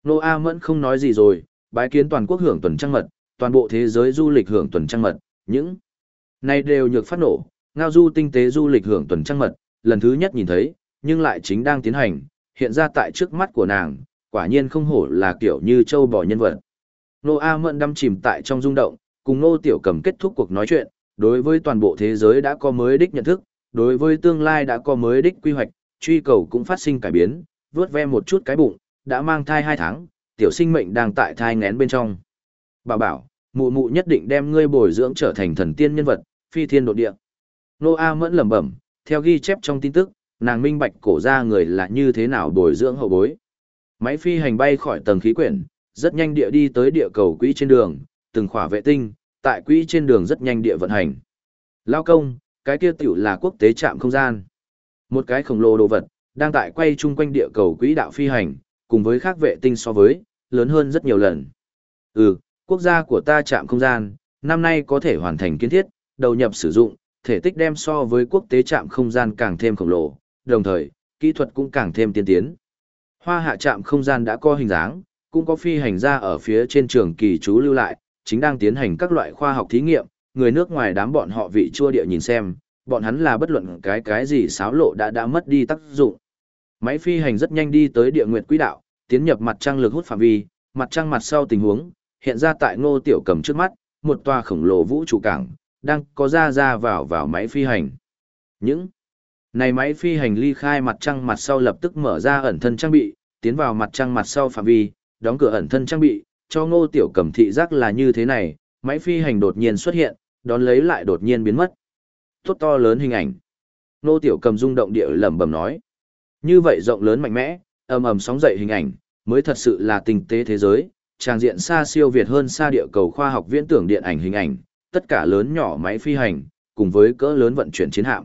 Nô A mẫn không nói gì rồi, bái kiến toàn quốc hưởng tuần trăng mật, toàn bộ thế giới du lịch hưởng tuần trăng mật, những này đều nhược phát nổ, ngao du tinh tế du lịch hưởng tuần trăng mật, lần thứ nhất nhìn thấy, nhưng lại chính đang tiến hành, hiện ra tại trước mắt của nàng, quả nhiên không hổ là kiểu như châu bò nhân vật. Nô A Mẫn đâm chìm tại trong rung động, cùng Nô Tiểu Cầm kết thúc cuộc nói chuyện, đối với toàn bộ thế giới đã có mới đích nhận thức, đối với tương lai đã có mới đích quy hoạch, truy cầu cũng phát sinh cải biến, vướt ve một chút cái bụng, đã mang thai 2 tháng, tiểu sinh mệnh đang tại thai ngén bên trong. Bà bảo, mụ mụ nhất định đem ngươi bồi dưỡng trở thành thần tiên nhân vật, phi thiên độ địa. Nô A Mẫn lẩm bẩm, theo ghi chép trong tin tức, nàng minh bạch cổ ra người là như thế nào bồi dưỡng hậu bối. Máy phi hành bay khỏi tầng khí quyển, rất nhanh địa đi tới địa cầu quỹ trên đường, từng khỏa vệ tinh, tại quỹ trên đường rất nhanh địa vận hành. Lao công, cái kia tiểu là quốc tế trạm không gian. Một cái khổng lồ đồ vật, đang tại quay chung quanh địa cầu quỹ đạo phi hành, cùng với khác vệ tinh so với, lớn hơn rất nhiều lần. Ừ, quốc gia của ta trạm không gian, năm nay có thể hoàn thành kiến thiết, đầu nhập sử dụng, thể tích đem so với quốc tế trạm không gian càng thêm khổng lồ, đồng thời, kỹ thuật cũng càng thêm tiên tiến. Hoa hạ trạm không gian đã có hình dáng, cũng có phi hành gia ở phía trên trường kỳ trú lưu lại, chính đang tiến hành các loại khoa học thí nghiệm, người nước ngoài đám bọn họ vị chua địa nhìn xem, bọn hắn là bất luận cái cái gì xáo lộ đã đã mất đi tác dụng. Máy phi hành rất nhanh đi tới địa nguyệt quỹ đạo, tiến nhập mặt trăng lực hút phạm vi, mặt trăng mặt sau tình huống, hiện ra tại ngô tiểu cầm trước mắt, một tòa khổng lồ vũ trụ cảng, đang có ra ra vào vào máy phi hành. Những này máy phi hành ly khai mặt trăng mặt sau lập tức mở ra ẩn thân trang bị, tiến vào mặt trăng mặt sau phạm vi, đóng cửa ẩn thân trang bị, cho ngô tiểu cầm thị giác là như thế này, máy phi hành đột nhiên xuất hiện, đón lấy lại đột nhiên biến mất. Tốt to lớn hình ảnh. Ngô tiểu cầm rung động địa lẩm bẩm nói. Như vậy rộng lớn mạnh mẽ, ầm ầm sóng dậy hình ảnh, mới thật sự là tình tế thế giới, trang diện xa siêu việt hơn xa địa cầu khoa học viễn tưởng điện ảnh hình ảnh, tất cả lớn nhỏ máy phi hành, cùng với cỡ lớn vận chuyển chiến hạm.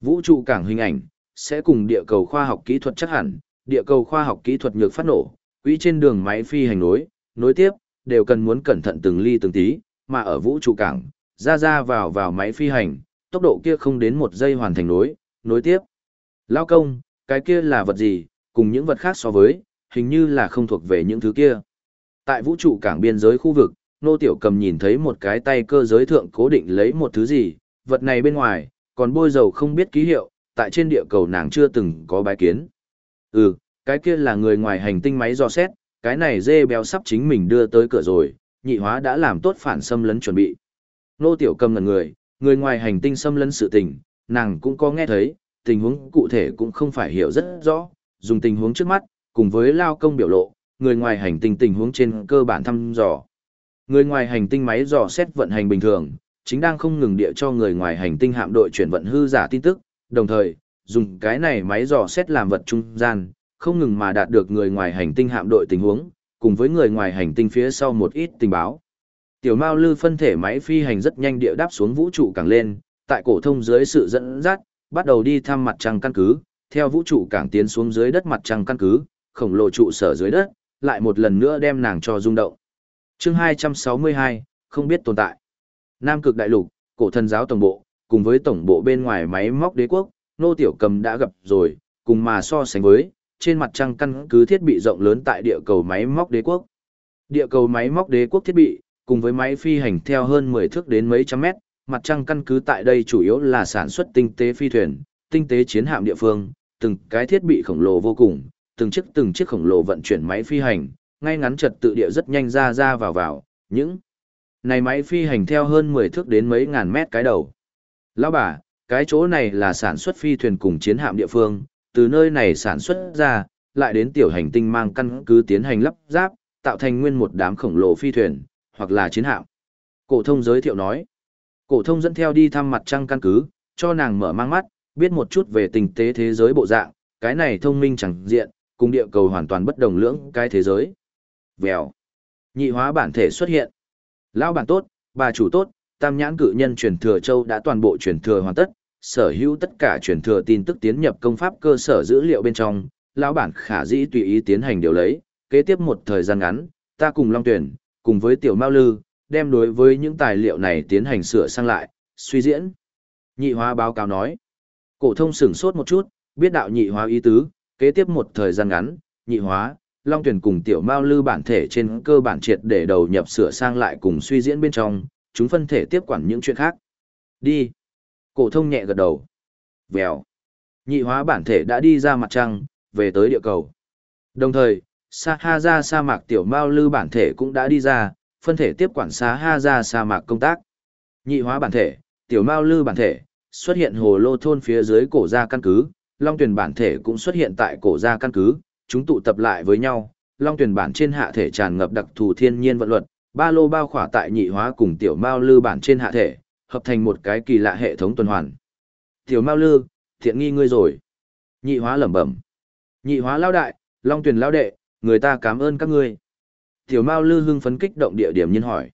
Vũ trụ cảng hình ảnh, sẽ cùng địa cầu khoa học kỹ thuật chắc hẳn, địa cầu khoa học kỹ thuật nhược phát nổ, quỹ trên đường máy phi hành nối, nối tiếp, đều cần muốn cẩn thận từng ly từng tí, mà ở vũ trụ cảng, ra ra vào vào máy phi hành, tốc độ kia không đến một giây hoàn thành nối, nối tiếp. Lao công, cái kia là vật gì, cùng những vật khác so với, hình như là không thuộc về những thứ kia. Tại vũ trụ cảng biên giới khu vực, nô tiểu cầm nhìn thấy một cái tay cơ giới thượng cố định lấy một thứ gì, vật này bên ngoài, còn bôi dầu không biết ký hiệu, tại trên địa cầu nàng chưa từng có bái kiến. Ừ, cái kia là người ngoài hành tinh máy dò xét, cái này dê béo sắp chính mình đưa tới cửa rồi, nhị hóa đã làm tốt phản xâm lấn chuẩn bị. Nô tiểu cầm ngần người, người ngoài hành tinh xâm lấn sự tình, nàng cũng có nghe thấy, tình huống cụ thể cũng không phải hiểu rất rõ, dùng tình huống trước mắt, cùng với lao công biểu lộ, người ngoài hành tinh tình huống trên cơ bản thăm dò. Người ngoài hành tinh máy dò xét vận hành bình thường, chính đang không ngừng địa cho người ngoài hành tinh hạm đội chuyển vận hư giả tin tức, đồng thời, dùng cái này máy dò xét làm vật trung gian, không ngừng mà đạt được người ngoài hành tinh hạm đội tình huống, cùng với người ngoài hành tinh phía sau một ít tình báo. Tiểu Mao Lư phân thể máy phi hành rất nhanh địa đáp xuống vũ trụ càng lên, tại cổ thông dưới sự dẫn dắt, bắt đầu đi thăm mặt trăng căn cứ, theo vũ trụ càng tiến xuống dưới đất mặt trăng căn cứ, khổng lồ trụ sở dưới đất, lại một lần nữa đem nàng cho rung động. Chương 262, không biết tồn tại. Nam cực đại lục, cổ thần giáo tổng bộ, cùng với tổng bộ bên ngoài máy móc đế quốc, nô tiểu cầm đã gặp rồi, cùng mà so sánh với, trên mặt trăng căn cứ thiết bị rộng lớn tại địa cầu máy móc đế quốc. Địa cầu máy móc đế quốc thiết bị, cùng với máy phi hành theo hơn 10 thước đến mấy trăm mét, mặt trăng căn cứ tại đây chủ yếu là sản xuất tinh tế phi thuyền, tinh tế chiến hạm địa phương, từng cái thiết bị khổng lồ vô cùng, từng chiếc từng chiếc khổng lồ vận chuyển máy phi hành, ngay ngắn trật tự địa rất nhanh ra ra vào vào, những này máy phi hành theo hơn 10 thước đến mấy ngàn mét cái đầu. Lão bà, cái chỗ này là sản xuất phi thuyền cùng chiến hạm địa phương, từ nơi này sản xuất ra, lại đến tiểu hành tinh mang căn cứ tiến hành lắp ráp, tạo thành nguyên một đám khổng lồ phi thuyền, hoặc là chiến hạm. Cổ thông giới thiệu nói. Cổ thông dẫn theo đi thăm mặt trăng căn cứ, cho nàng mở mang mắt, biết một chút về tình tế thế giới bộ dạng, cái này thông minh chẳng diện, cùng địa cầu hoàn toàn bất đồng lưỡng cái thế giới. Vèo. Nhị hóa bản thể xuất hiện. Lão bản tốt, bà chủ tốt, tam nhãn cự nhân truyền thừa châu đã toàn bộ truyền thừa hoàn tất, sở hữu tất cả truyền thừa tin tức tiến nhập công pháp cơ sở dữ liệu bên trong, lão bản khả dĩ tùy ý tiến hành điều lấy, kế tiếp một thời gian ngắn, ta cùng Long Tuyển, cùng với Tiểu Mao Lư, đem đối với những tài liệu này tiến hành sửa sang lại, suy diễn. Nhị hóa báo cáo nói, cổ thông sửng sốt một chút, biết đạo nhị hóa ý tứ, kế tiếp một thời gian ngắn, nhị hóa, Long Tuyển cùng Tiểu Mao Lư bản thể trên cơ bản triệt để đầu nhập sửa sang lại cùng suy diễn bên trong, chúng phân thể tiếp quản những chuyện khác. Đi. Cổ thông nhẹ gật đầu. Vèo. Nhị hóa bản thể đã đi ra mặt trăng, về tới địa cầu. Đồng thời, Sa Ha ra sa mạc tiểu mao lư bản thể cũng đã đi ra, phân thể tiếp quản Sa Ha ra sa mạc công tác. Nhị hóa bản thể, tiểu mao lư bản thể, xuất hiện hồ lô thôn phía dưới cổ gia căn cứ, long tuyển bản thể cũng xuất hiện tại cổ gia căn cứ, chúng tụ tập lại với nhau, long tuyển bản trên hạ thể tràn ngập đặc thù thiên nhiên vận luật, ba lô bao khỏa tại nhị hóa cùng tiểu mao lư bản trên hạ thể, hợp thành một cái kỳ lạ hệ thống tuần hoàn. Tiểu mao lư, thiện nghi ngươi rồi. Nhị hóa lẩm bẩm. Nhị hóa lao đại, long tuyển lao đệ, người ta cảm ơn các ngươi. Tiểu mao lư hưng phấn kích động địa điểm nhiên hỏi.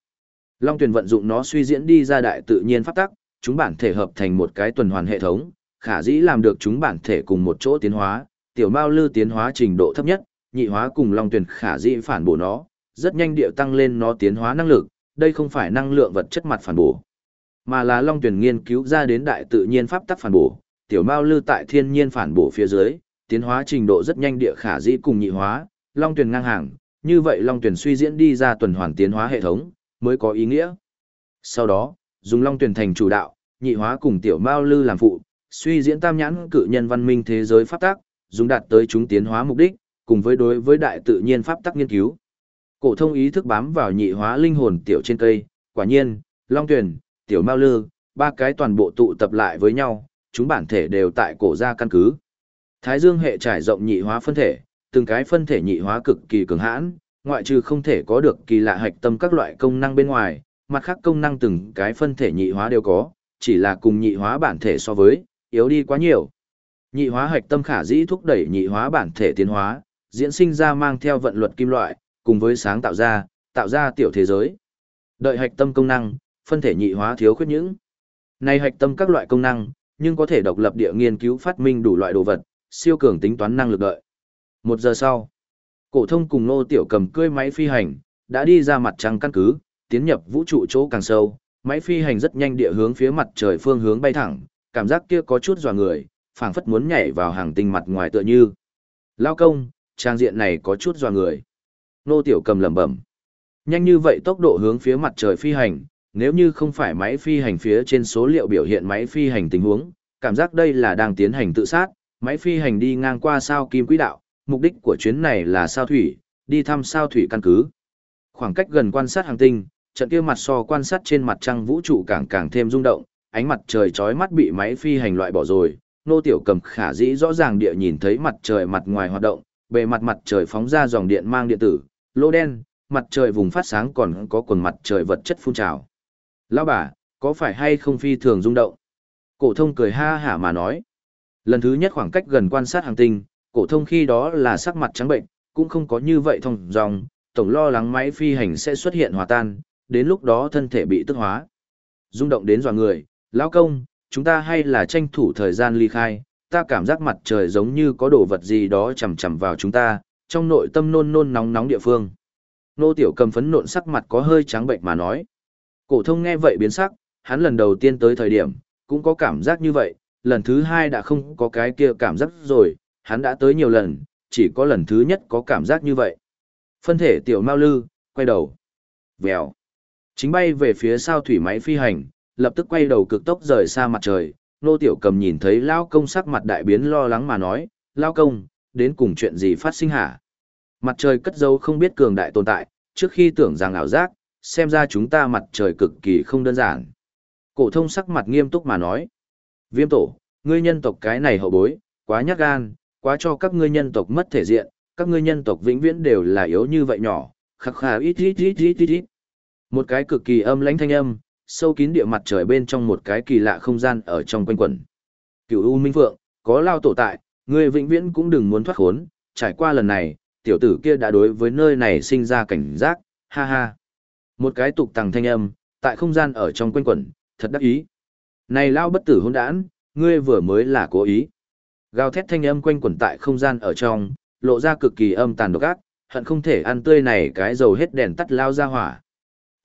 Long tuyển vận dụng nó suy diễn đi ra đại tự nhiên pháp tắc, chúng bản thể hợp thành một cái tuần hoàn hệ thống, khả dĩ làm được chúng bản thể cùng một chỗ tiến hóa, tiểu mao lư tiến hóa trình độ thấp nhất, nhị hóa cùng long tuyển khả dĩ phản bổ nó, rất nhanh điệu tăng lên nó tiến hóa năng lực, đây không phải năng lượng vật chất mặt phản bổ, mà là long tuyển nghiên cứu ra đến đại tự nhiên pháp tắc phản bổ, tiểu mao lư tại thiên nhiên phản bổ phía dưới, tiến hóa trình độ rất nhanh địa khả dĩ cùng nhị hóa, long tuyển ngang hàng, như vậy long tuyển suy diễn đi ra tuần hoàn tiến hóa hệ thống, mới có ý nghĩa. Sau đó, dùng long tuyển thành chủ đạo, nhị hóa cùng tiểu mao lư làm phụ, suy diễn tam nhãn cự nhân văn minh thế giới pháp tác dùng đạt tới chúng tiến hóa mục đích, cùng với đối với đại tự nhiên pháp tắc nghiên cứu. Cổ thông ý thức bám vào nhị hóa linh hồn tiểu trên cây, quả nhiên, long tuyển, tiểu mao lư, ba cái toàn bộ tụ tập lại với nhau, chúng bản thể đều tại cổ gia căn cứ. Thái Dương hệ trải rộng nhị hóa phân thể, từng cái phân thể nhị hóa cực kỳ cường hãn, ngoại trừ không thể có được kỳ lạ hạch tâm các loại công năng bên ngoài, mặt khác công năng từng cái phân thể nhị hóa đều có, chỉ là cùng nhị hóa bản thể so với, yếu đi quá nhiều. Nhị hóa hạch tâm khả dĩ thúc đẩy nhị hóa bản thể tiến hóa, diễn sinh ra mang theo vận luật kim loại, cùng với sáng tạo ra, tạo ra tiểu thế giới. Đợi hạch tâm công năng, phân thể nhị hóa thiếu khuyết những. Này hạch tâm các loại công năng, nhưng có thể độc lập địa nghiên cứu phát minh đủ loại đồ vật, siêu cường tính toán năng lực đợi. Một giờ sau, cổ thông cùng nô tiểu cầm cưỡi máy phi hành, đã đi ra mặt trăng căn cứ, tiến nhập vũ trụ chỗ càng sâu, máy phi hành rất nhanh địa hướng phía mặt trời phương hướng bay thẳng, cảm giác kia có chút dọa người, phảng phất muốn nhảy vào hàng tinh mặt ngoài tựa như. Lao công, trang diện này có chút dọa người. Nô tiểu cầm lẩm bẩm. Nhanh như vậy tốc độ hướng phía mặt trời phi hành, nếu như không phải máy phi hành phía trên số liệu biểu hiện máy phi hành tình huống, cảm giác đây là đang tiến hành tự sát, máy phi hành đi ngang qua sao kim quỹ đạo, mục đích của chuyến này là sao thủy, đi thăm sao thủy căn cứ. Khoảng cách gần quan sát hành tinh, trận kia mặt so quan sát trên mặt trăng vũ trụ càng càng thêm rung động, ánh mặt trời chói mắt bị máy phi hành loại bỏ rồi, nô tiểu cầm khả dĩ rõ ràng địa nhìn thấy mặt trời mặt ngoài hoạt động, bề mặt mặt trời phóng ra dòng điện mang điện tử, lô đen, mặt trời vùng phát sáng còn có quần mặt trời vật chất phun trào. Lão bà, có phải hay không phi thường rung động? Cổ thông cười ha hả mà nói. Lần thứ nhất khoảng cách gần quan sát hành tinh, cổ thông khi đó là sắc mặt trắng bệnh, cũng không có như vậy thông dòng, tổng lo lắng máy phi hành sẽ xuất hiện hòa tan, đến lúc đó thân thể bị tức hóa. Rung động đến dọa người, lão công, chúng ta hay là tranh thủ thời gian ly khai, ta cảm giác mặt trời giống như có đồ vật gì đó chầm chầm vào chúng ta, trong nội tâm nôn nôn nóng nóng địa phương. Nô tiểu cầm phấn nộn sắc mặt có hơi trắng bệnh mà nói. Cổ thông nghe vậy biến sắc, hắn lần đầu tiên tới thời điểm, cũng có cảm giác như vậy, lần thứ hai đã không có cái kia cảm giác rồi, hắn đã tới nhiều lần, chỉ có lần thứ nhất có cảm giác như vậy. Phân thể tiểu mau Lư, quay đầu. Vèo. Chính bay về phía sau thủy máy phi hành, lập tức quay đầu cực tốc rời xa mặt trời. Nô tiểu cầm nhìn thấy Lao công sắc mặt đại biến lo lắng mà nói, Lao công, đến cùng chuyện gì phát sinh hả? Mặt trời cất dấu không biết cường đại tồn tại, trước khi tưởng rằng ảo giác, xem ra chúng ta mặt trời cực kỳ không đơn giản. Cổ thông sắc mặt nghiêm túc mà nói, viêm tổ, ngươi nhân tộc cái này hậu bối, quá nhát gan, quá cho các ngươi nhân tộc mất thể diện, các ngươi nhân tộc vĩnh viễn đều là yếu như vậy nhỏ, khắc khà ít ít ít ít ít ít. Một cái cực kỳ âm lãnh thanh âm, sâu kín địa mặt trời bên trong một cái kỳ lạ không gian ở trong quanh quẩn. Cửu U Minh Phượng, có lao tổ tại, ngươi vĩnh viễn cũng đừng muốn thoát khốn, trải qua lần này, tiểu tử kia đã đối với nơi này sinh ra cảnh giác, ha ha. Một cái tục tằng thanh âm, tại không gian ở trong quanh quẩn, thật đắc ý. Này lao bất tử hôn đản, ngươi vừa mới là cố ý. Gào thét thanh âm quanh quẩn tại không gian ở trong, lộ ra cực kỳ âm tàn độc ác, hận không thể ăn tươi này cái dầu hết đèn tắt lao ra hỏa.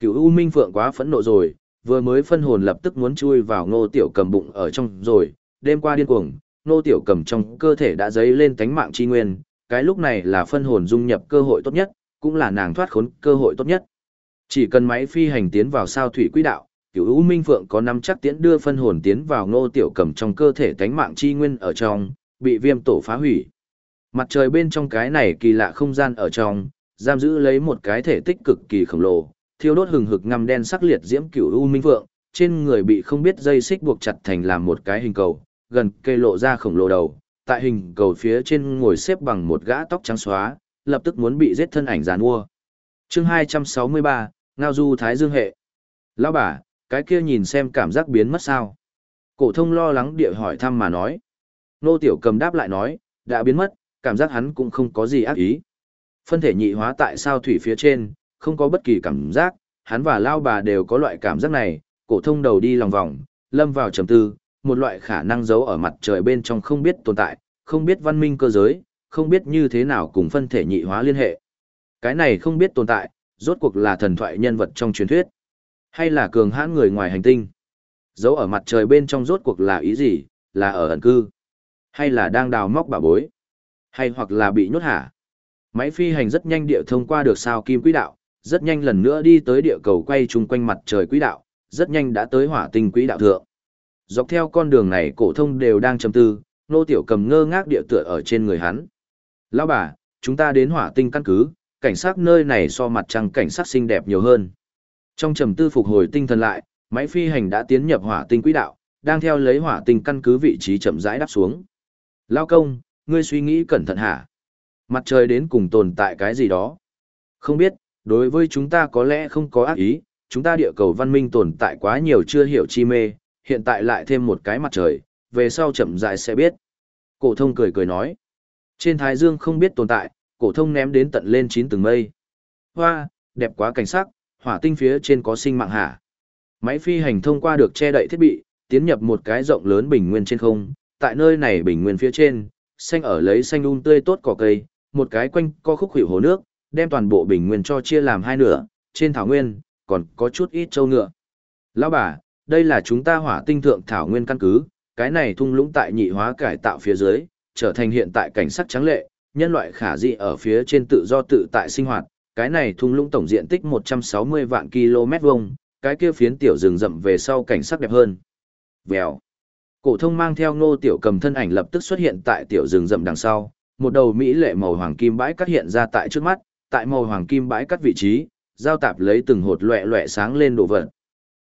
Cửu U Minh Phượng quá phẫn nộ rồi, vừa mới phân hồn lập tức muốn chui vào Ngô Tiểu Cầm bụng ở trong rồi, đêm qua điên cuồng, Ngô Tiểu Cầm trong cơ thể đã dấy lên tánh mạng chi nguyên, cái lúc này là phân hồn dung nhập cơ hội tốt nhất, cũng là nàng thoát khốn cơ hội tốt nhất. Chỉ cần máy phi hành tiến vào sao thủy quỹ đạo, Cửu U Minh Phượng có nắm chắc tiến đưa phân hồn tiến vào Ngô Tiểu Cầm trong cơ thể tánh mạng chi nguyên ở trong, bị viêm tổ phá hủy. Mặt trời bên trong cái này kỳ lạ không gian ở trong, giam giữ lấy một cái thể tích cực kỳ khổng lồ, thiêu đốt hừng hực ngăm đen sắc liệt diễm cửu u minh vượng, trên người bị không biết dây xích buộc chặt thành làm một cái hình cầu, gần cây lộ ra khổng lồ đầu, tại hình cầu phía trên ngồi xếp bằng một gã tóc trắng xóa, lập tức muốn bị giết thân ảnh giàn mua. Chương 263, Ngao Du Thái Dương hệ. Lão bà, cái kia nhìn xem cảm giác biến mất sao? Cổ thông lo lắng địa hỏi thăm mà nói. Nô Tiểu Cầm đáp lại nói, đã biến mất, cảm giác hắn cũng không có gì ác ý. Phân thể nhị hóa tại sao thủy phía trên, không có bất kỳ cảm giác, hắn và lao bà đều có loại cảm giác này, cổ thông đầu đi lòng vòng, lâm vào trầm tư, một loại khả năng giấu ở mặt trời bên trong không biết tồn tại, không biết văn minh cơ giới, không biết như thế nào cùng phân thể nhị hóa liên hệ. Cái này không biết tồn tại, rốt cuộc là thần thoại nhân vật trong truyền thuyết, hay là cường hãn người ngoài hành tinh. Giấu ở mặt trời bên trong rốt cuộc là ý gì, là ở ẩn cư, hay là đang đào móc bà bối, hay hoặc là bị nhốt hả. Máy phi hành rất nhanh địa thông qua được sao kim quỹ đạo, rất nhanh lần nữa đi tới địa cầu quay chung quanh mặt trời quỹ đạo, rất nhanh đã tới hỏa tinh quỹ đạo thượng. Dọc theo con đường này cổ thông đều đang trầm tư, nô tiểu cầm ngơ ngác địa tựa ở trên người hắn. Lão bà, chúng ta đến hỏa tinh căn cứ, cảnh sát nơi này so mặt trăng cảnh sát xinh đẹp nhiều hơn. Trong trầm tư phục hồi tinh thần lại, máy phi hành đã tiến nhập hỏa tinh quỹ đạo, đang theo lấy hỏa tinh căn cứ vị trí chậm rãi đáp xuống. Lao công, ngươi suy nghĩ cẩn thận hả? Mặt trời đến cùng tồn tại cái gì đó? Không biết, đối với chúng ta có lẽ không có ác ý, chúng ta địa cầu văn minh tồn tại quá nhiều chưa hiểu chi mê, hiện tại lại thêm một cái mặt trời, về sau chậm rãi sẽ biết. Cổ thông cười cười nói. Trên thái dương không biết tồn tại, cổ thông ném đến tận lên chín tầng mây. Hoa, đẹp quá cảnh sắc, hỏa tinh phía trên có sinh mạng hả? Máy phi hành thông qua được che đậy thiết bị, tiến nhập một cái rộng lớn bình nguyên trên không, tại nơi này bình nguyên phía trên, xanh ở lấy xanh um tươi tốt cỏ cây, một cái quanh co khúc hủy hồ nước, đem toàn bộ bình nguyên cho chia làm hai nửa, trên thảo nguyên, còn có chút ít châu ngựa. Lão bà, đây là chúng ta hỏa tinh thượng thảo nguyên căn cứ, cái này thung lũng tại nhị hóa cải tạo phía dưới, trở thành hiện tại cảnh sắc trắng lệ, nhân loại khả dị ở phía trên tự do tự tại sinh hoạt, cái này thung lũng tổng diện tích 160 vạn km vuông, cái kia phiến tiểu rừng rậm về sau cảnh sắc đẹp hơn. Vèo. Cổ thông mang theo Ngô Tiểu Cầm thân ảnh lập tức xuất hiện tại tiểu rừng rậm đằng sau, một đầu mỹ lệ màu hoàng kim bãi cắt hiện ra tại trước mắt, tại màu hoàng kim bãi cắt vị trí, giao tạp lấy từng hột loẹ loẹ sáng lên đồ vật.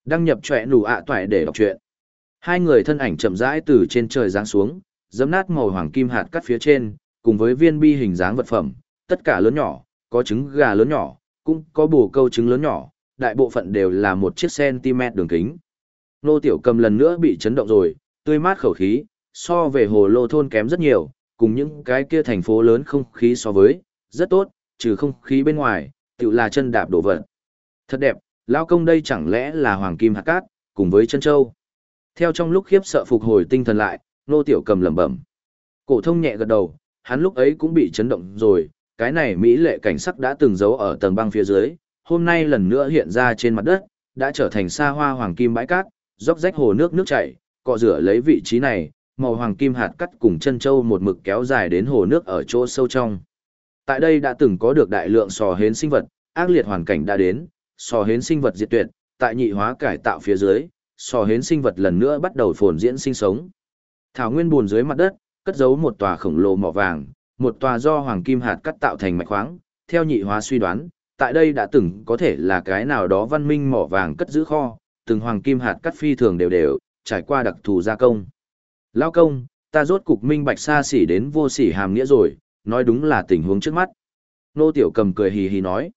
Đăng nhập trọe nủ ạ toại để đọc truyện. Hai người thân ảnh chậm rãi từ trên trời giáng xuống, dẫm nát màu hoàng kim hạt cắt phía trên, cùng với viên bi hình dáng vật phẩm, tất cả lớn nhỏ, có trứng gà lớn nhỏ, cũng có bồ câu trứng lớn nhỏ, đại bộ phận đều là một chiếc cm đường kính. Nô Tiểu Cầm lần nữa bị chấn động rồi, tươi mát khẩu khí, so về hồ lô thôn kém rất nhiều, cùng những cái kia thành phố lớn không khí so với, rất tốt, trừ không khí bên ngoài, tự là chân đạp đổ vật. Thật đẹp, lão công đây chẳng lẽ là hoàng kim hạt cát, cùng với chân châu. Theo trong lúc khiếp sợ phục hồi tinh thần lại, nô tiểu cầm lẩm bẩm. Cổ thông nhẹ gật đầu, hắn lúc ấy cũng bị chấn động rồi, cái này mỹ lệ cảnh sắc đã từng giấu ở tầng băng phía dưới, hôm nay lần nữa hiện ra trên mặt đất, đã trở thành xa hoa hoàng kim bãi cát, róc rách hồ nước nước chảy, cọ rửa lấy vị trí này, màu hoàng kim hạt cắt cùng chân châu một mực kéo dài đến hồ nước ở chỗ sâu trong. Tại đây đã từng có được đại lượng sò hến sinh vật, ác liệt hoàn cảnh đã đến, sò hến sinh vật diệt tuyệt, tại nhị hóa cải tạo phía dưới, sò hến sinh vật lần nữa bắt đầu phồn diễn sinh sống. Thảo nguyên buồn dưới mặt đất, cất giấu một tòa khổng lồ mỏ vàng, một tòa do hoàng kim hạt cắt tạo thành mạch khoáng, theo nhị hóa suy đoán, tại đây đã từng có thể là cái nào đó văn minh mỏ vàng cất giữ kho, từng hoàng kim hạt cắt phi thường đều đều, trải qua đặc thù gia công. Lao công, ta rốt cục minh bạch xa xỉ đến vô sỉ hàm nghĩa rồi, nói đúng là tình huống trước mắt. Nô Tiểu Cầm cười hì hì nói.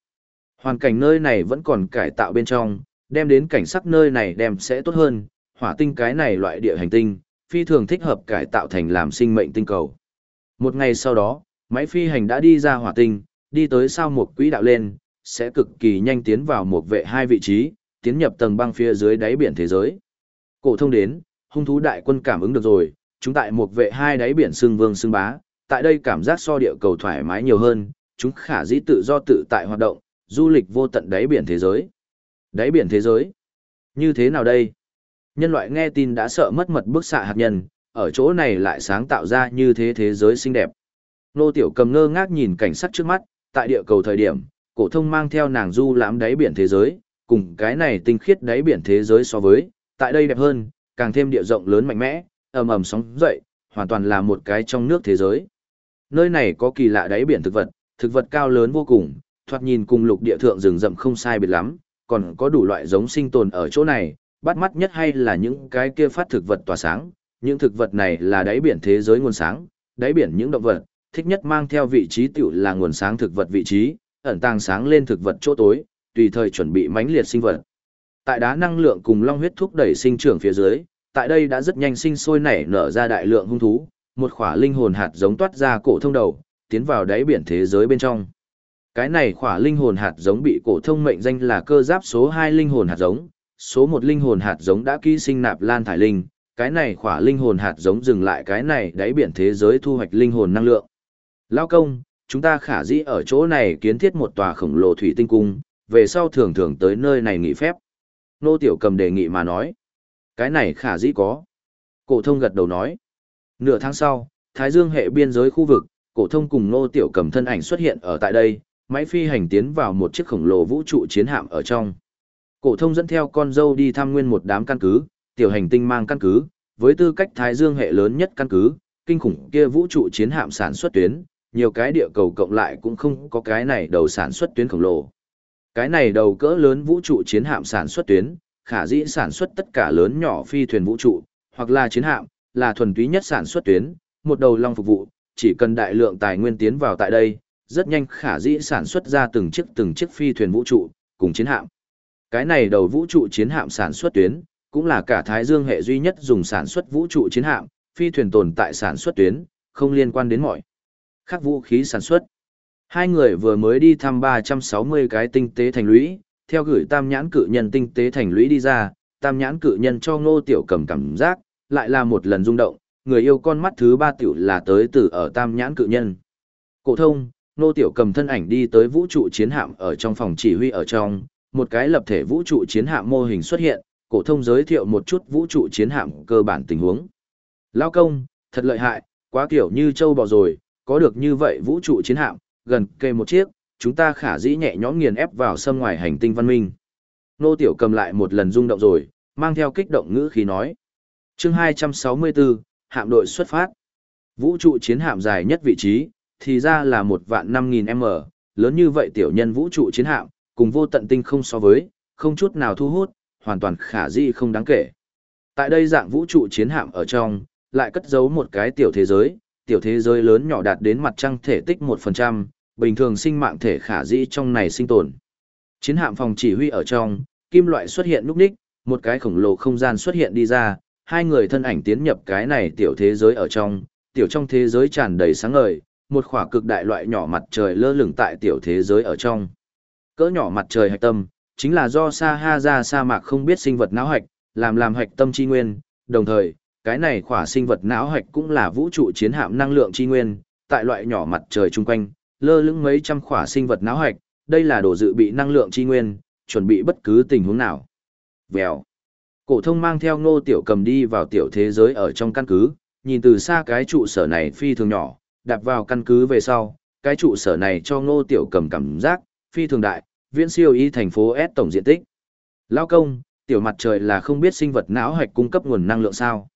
Hoàn cảnh nơi này vẫn còn cải tạo bên trong, đem đến cảnh sắc nơi này đem sẽ tốt hơn, hỏa tinh cái này loại địa hành tinh, phi thường thích hợp cải tạo thành làm sinh mệnh tinh cầu. Một ngày sau đó, máy phi hành đã đi ra hỏa tinh, đi tới sao một quỹ đạo lên, sẽ cực kỳ nhanh tiến vào một vệ hai vị trí, tiến nhập tầng băng phía dưới đáy biển thế giới. Cổ thông đến, hung thú đại quân cảm ứng được rồi, chúng tại một vệ hai đáy biển xương vương xương bá, tại đây cảm giác so địa cầu thoải mái nhiều hơn, chúng khả dĩ tự do tự tại hoạt động, du lịch vô tận đáy biển thế giới. Đáy biển thế giới? Như thế nào đây? Nhân loại nghe tin đã sợ mất mật bức xạ hạt nhân, ở chỗ này lại sáng tạo ra như thế thế giới xinh đẹp. Nô Tiểu cầm ngơ ngác nhìn cảnh sắc trước mắt, tại địa cầu thời điểm, cổ thông mang theo nàng du lãm đáy biển thế giới, cùng cái này tinh khiết đáy biển thế giới so với, tại đây đẹp hơn, càng thêm địa rộng lớn mạnh mẽ, ầm ầm sóng dậy, hoàn toàn là một cái trong nước thế giới. Nơi này có kỳ lạ đáy biển thực vật, thực vật cao lớn vô cùng, thoạt nhìn cùng lục địa thượng rừng rậm không sai biệt lắm, còn có đủ loại giống sinh tồn ở chỗ này, bắt mắt nhất hay là những cái kia phát thực vật tỏa sáng, những thực vật này là đáy biển thế giới nguồn sáng, đáy biển những động vật, thích nhất mang theo vị trí tiểu là nguồn sáng thực vật vị trí, ẩn tàng sáng lên thực vật chỗ tối, tùy thời chuẩn bị mãnh liệt sinh vật. Tại đá năng lượng cùng long huyết thúc đẩy sinh trưởng phía dưới, tại đây đã rất nhanh sinh sôi nảy nở ra đại lượng hung thú, một khỏa linh hồn hạt giống toát ra cổ thông đầu, tiến vào đáy biển thế giới bên trong. Cái này khỏa linh hồn hạt giống bị cổ thông mệnh danh là cơ giáp số 2 linh hồn hạt giống, số 1 linh hồn hạt giống đã ký sinh nạp lan thải linh, cái này khỏa linh hồn hạt giống dừng lại cái này đáy biển thế giới thu hoạch linh hồn năng lượng. Lao công, chúng ta khả dĩ ở chỗ này kiến thiết một tòa khổng lồ thủy tinh cung, về sau thường thường tới nơi này nghỉ phép. Nô Tiểu Cầm đề nghị mà nói. Cái này khả dĩ có. Cổ thông gật đầu nói. Nửa tháng sau, Thái Dương hệ biên giới khu vực, cổ thông cùng Nô Tiểu Cầm thân ảnh xuất hiện ở tại đây, máy phi hành tiến vào một chiếc khổng lồ vũ trụ chiến hạm ở trong. Cổ thông dẫn theo con dâu đi thăm nguyên một đám căn cứ, tiểu hành tinh mang căn cứ, với tư cách Thái Dương hệ lớn nhất căn cứ, kinh khủng kia vũ trụ chiến hạm sản xuất tuyến, nhiều cái địa cầu cộng lại cũng không có cái này đầu sản xuất tuyến khổng lồ. Cái này đầu cỡ lớn vũ trụ chiến hạm sản xuất tuyến, khả dĩ sản xuất tất cả lớn nhỏ phi thuyền vũ trụ, hoặc là chiến hạm, là thuần túy nhất sản xuất tuyến, một đầu long phục vụ, chỉ cần đại lượng tài nguyên tiến vào tại đây, rất nhanh khả dĩ sản xuất ra từng chiếc từng chiếc phi thuyền vũ trụ, cùng chiến hạm. Cái này đầu vũ trụ chiến hạm sản xuất tuyến, cũng là cả Thái Dương hệ duy nhất dùng sản xuất vũ trụ chiến hạm, phi thuyền tồn tại sản xuất tuyến, không liên quan đến mọi khác vũ khí sản xuất. Hai người vừa mới đi thăm 360 cái tinh tế thành lũy, theo gửi tam nhãn cự nhân tinh tế thành lũy đi ra, tam nhãn cự nhân cho ngô tiểu cầm cảm giác, lại là một lần rung động, người yêu con mắt thứ ba tiểu là tới từ ở tam nhãn cự nhân. Cổ thông, nô tiểu cầm thân ảnh đi tới vũ trụ chiến hạm ở trong phòng chỉ huy ở trong, một cái lập thể vũ trụ chiến hạm mô hình xuất hiện, cổ thông giới thiệu một chút vũ trụ chiến hạm cơ bản tình huống. Lao công, thật lợi hại, quá kiểu như châu bò rồi, có được như vậy vũ trụ chiến hạm, gần kề một chiếc, chúng ta khả dĩ nhẹ nhõm nghiền ép vào sâm ngoài hành tinh văn minh. Nô Tiểu cầm lại một lần rung động rồi, mang theo kích động ngữ khí nói chương 264, hạm đội xuất phát. Vũ trụ chiến hạm dài nhất vị trí, thì ra là một vạn 5.000 m, lớn như vậy tiểu nhân vũ trụ chiến hạm, cùng vô tận tinh không so với, không chút nào thu hút, hoàn toàn khả dĩ không đáng kể. Tại đây dạng vũ trụ chiến hạm ở trong, lại cất giấu một cái tiểu thế giới, tiểu thế giới lớn nhỏ đạt đến mặt trăng thể tích 1%, bình thường sinh mạng thể khả dĩ trong này sinh tồn. Chiến hạm phòng chỉ huy ở trong, kim loại xuất hiện lúc ních, một cái khổng lồ không gian xuất hiện đi ra, hai người thân ảnh tiến nhập cái này tiểu thế giới ở trong, tiểu trong thế giới tràn đầy sáng ngời, một khỏa cực đại loại nhỏ mặt trời lơ lửng tại tiểu thế giới ở trong. Cỡ nhỏ mặt trời hạch tâm, chính là do sa ha ra sa mạc không biết sinh vật não hạch, làm làm hạch tâm chi nguyên, đồng thời, cái này khỏa sinh vật não hạch cũng là vũ trụ chiến hạm năng lượng chi nguyên, tại loại nhỏ mặt trời chung quanh, lơ lửng mấy trăm khỏa sinh vật não hạch, đây là đồ dự bị năng lượng chi nguyên, chuẩn bị bất cứ tình huống nào. Vèo. Cổ thông mang theo ngô tiểu cầm đi vào tiểu thế giới ở trong căn cứ, nhìn từ xa cái trụ sở này phi thường nhỏ, đạp vào căn cứ về sau, cái trụ sở này cho ngô tiểu cầm cảm giác, phi thường đại, viễn siêu y thành phố S tổng diện tích. Lao công, tiểu mặt trời là không biết sinh vật não hạch cung cấp nguồn năng lượng sao.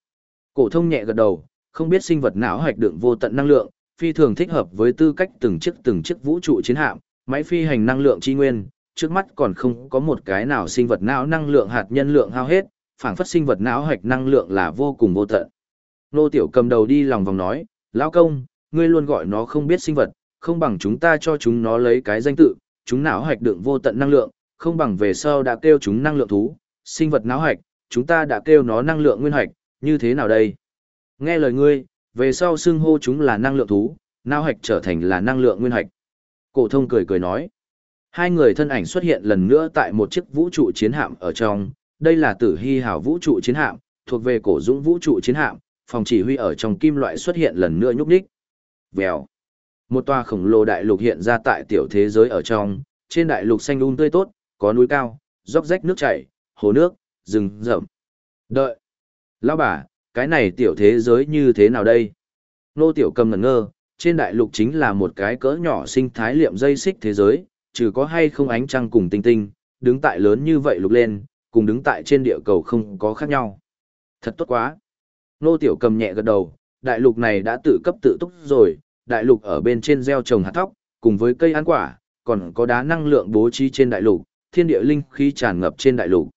Cổ thông nhẹ gật đầu, không biết sinh vật não hạch đựng vô tận năng lượng, phi thường thích hợp với tư cách từng chiếc từng chiếc vũ trụ chiến hạm, máy phi hành năng lượng chi nguyên, trước mắt còn không có một cái nào sinh vật não năng lượng hạt nhân lượng hao hết, phảng phất sinh vật não hạch năng lượng là vô cùng vô tận. Nô tiểu cầm đầu đi lòng vòng nói, lão công, ngươi luôn gọi nó không biết sinh vật, không bằng chúng ta cho chúng nó lấy cái danh tự, chúng não hạch đựng vô tận năng lượng, không bằng về sau đã kêu chúng năng lượng thú, sinh vật não hạch, chúng ta đã kêu nó năng lượng nguyên hạch, như thế nào đây? Nghe lời ngươi, về sau xưng hô chúng là năng lượng thú, não hạch trở thành là năng lượng nguyên hạch. Cổ thông cười cười nói. Hai người thân ảnh xuất hiện lần nữa tại một chiếc vũ trụ chiến hạm ở trong, đây là tử hy hào vũ trụ chiến hạm, thuộc về cổ dũng vũ trụ chiến hạm, phòng chỉ huy ở trong kim loại xuất hiện lần nữa nhúc nhích. Vèo. Một tòa khổng lồ đại lục hiện ra tại tiểu thế giới ở trong, trên đại lục xanh um tươi tốt, có núi cao, róc rách nước chảy, hồ nước, rừng rậm. Đợi. Lão bà, cái này tiểu thế giới như thế nào đây? Nô tiểu cầm ngẩn ngơ, trên đại lục chính là một cái cỡ nhỏ sinh thái liệm dây xích thế giới, trừ có hay không ánh trăng cùng tinh tinh, đứng tại lớn như vậy lục lên, cùng đứng tại trên địa cầu không có khác nhau. Thật tốt quá. Nô tiểu cầm nhẹ gật đầu, đại lục này đã tự cấp tự túc rồi, đại lục ở bên trên gieo trồng hạt thóc, cùng với cây ăn quả, còn có đá năng lượng bố trí trên đại lục, thiên địa linh khí tràn ngập trên đại lục.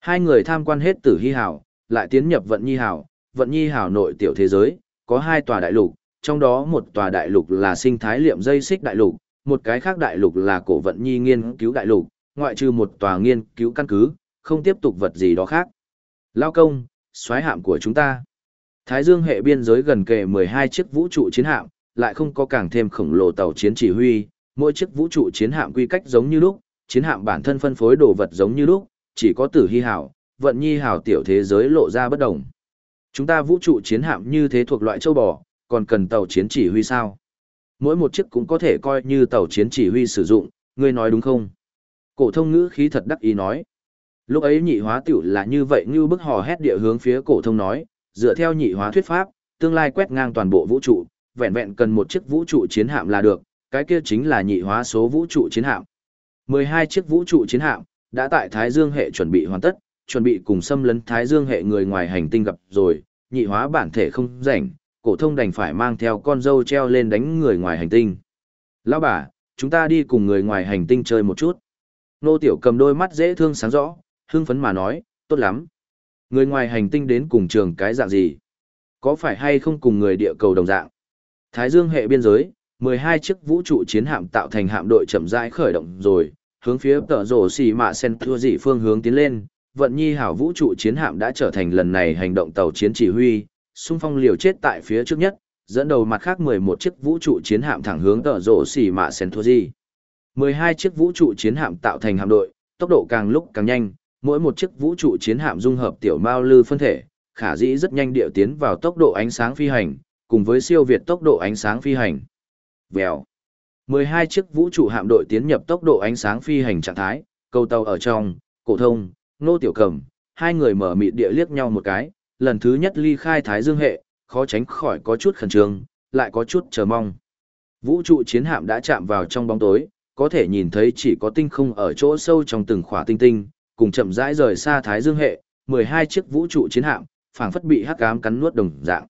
Hai người tham quan hết tử hy hảo, lại tiến nhập vận nhi hảo, vận nhi hảo nội tiểu thế giới, có hai tòa đại lục, trong đó một tòa đại lục là sinh thái liệm dây xích đại lục, một cái khác đại lục là cổ vận nhi nghiên cứu đại lục, ngoại trừ một tòa nghiên cứu căn cứ, không tiếp tục vật gì đó khác. Lao công, xoáy hạm của chúng ta. Thái Dương hệ biên giới gần kề 12 chiếc vũ trụ chiến hạm, lại không có càng thêm khổng lồ tàu chiến chỉ huy, mỗi chiếc vũ trụ chiến hạm quy cách giống như lúc, chiến hạm bản thân phân phối đồ vật giống như lúc, chỉ có tử hy hảo, vận nhi hảo tiểu thế giới lộ ra bất đồng. Chúng ta vũ trụ chiến hạm như thế thuộc loại châu bò, còn cần tàu chiến chỉ huy sao? Mỗi một chiếc cũng có thể coi như tàu chiến chỉ huy sử dụng, ngươi nói đúng không? Cổ thông ngữ khí thật đắc ý nói. Lúc ấy nhị hóa tiểu là như vậy như bức hò hét địa hướng phía cổ thông nói, dựa theo nhị hóa thuyết pháp, tương lai quét ngang toàn bộ vũ trụ, vẹn vẹn cần một chiếc vũ trụ chiến hạm là được, cái kia chính là nhị hóa số vũ trụ chiến hạm. 12 chiếc vũ trụ chiến hạm đã tại Thái Dương hệ chuẩn bị hoàn tất, chuẩn bị cùng xâm lấn Thái Dương hệ người ngoài hành tinh gặp rồi, nhị hóa bản thể không rảnh, cổ thông đành phải mang theo con dâu treo lên đánh người ngoài hành tinh. Lão bà, chúng ta đi cùng người ngoài hành tinh chơi một chút. Nô Tiểu cầm đôi mắt dễ thương sáng rõ, hưng phấn mà nói, tốt lắm. Người ngoài hành tinh đến cùng trường cái dạng gì? Có phải hay không cùng người địa cầu đồng dạng? Thái Dương hệ biên giới, 12 chiếc vũ trụ chiến hạm tạo thành hạm đội chậm rãi khởi động rồi, hướng phía tờ rổ xì mạ sen thua dị phương hướng tiến lên. Vận nhi hảo vũ trụ chiến hạm đã trở thành lần này hành động tàu chiến chỉ huy, xung phong liều chết tại phía trước nhất, dẫn đầu mặt khác 11 chiếc vũ trụ chiến hạm thẳng hướng tờ rổ xì mạ sen thua dị. 12 chiếc vũ trụ chiến hạm tạo thành hạm đội, tốc độ càng lúc càng nhanh, mỗi một chiếc vũ trụ chiến hạm dung hợp tiểu mao lư phân thể, khả dĩ rất nhanh điệu tiến vào tốc độ ánh sáng phi hành, cùng với siêu việt tốc độ ánh sáng phi hành. Vèo. 12 chiếc vũ trụ hạm đội tiến nhập tốc độ ánh sáng phi hành trạng thái, cầu tàu ở trong, cổ thông, nô tiểu cầm, hai người mở mịt địa liếc nhau một cái, lần thứ nhất ly khai thái dương hệ, khó tránh khỏi có chút khẩn trương, lại có chút chờ mong. Vũ trụ chiến hạm đã chạm vào trong bóng tối, có thể nhìn thấy chỉ có tinh không ở chỗ sâu trong từng khỏa tinh tinh, cùng chậm rãi rời xa thái dương hệ, 12 chiếc vũ trụ chiến hạm, phảng phất bị hắc ám cắn nuốt đồng dạng.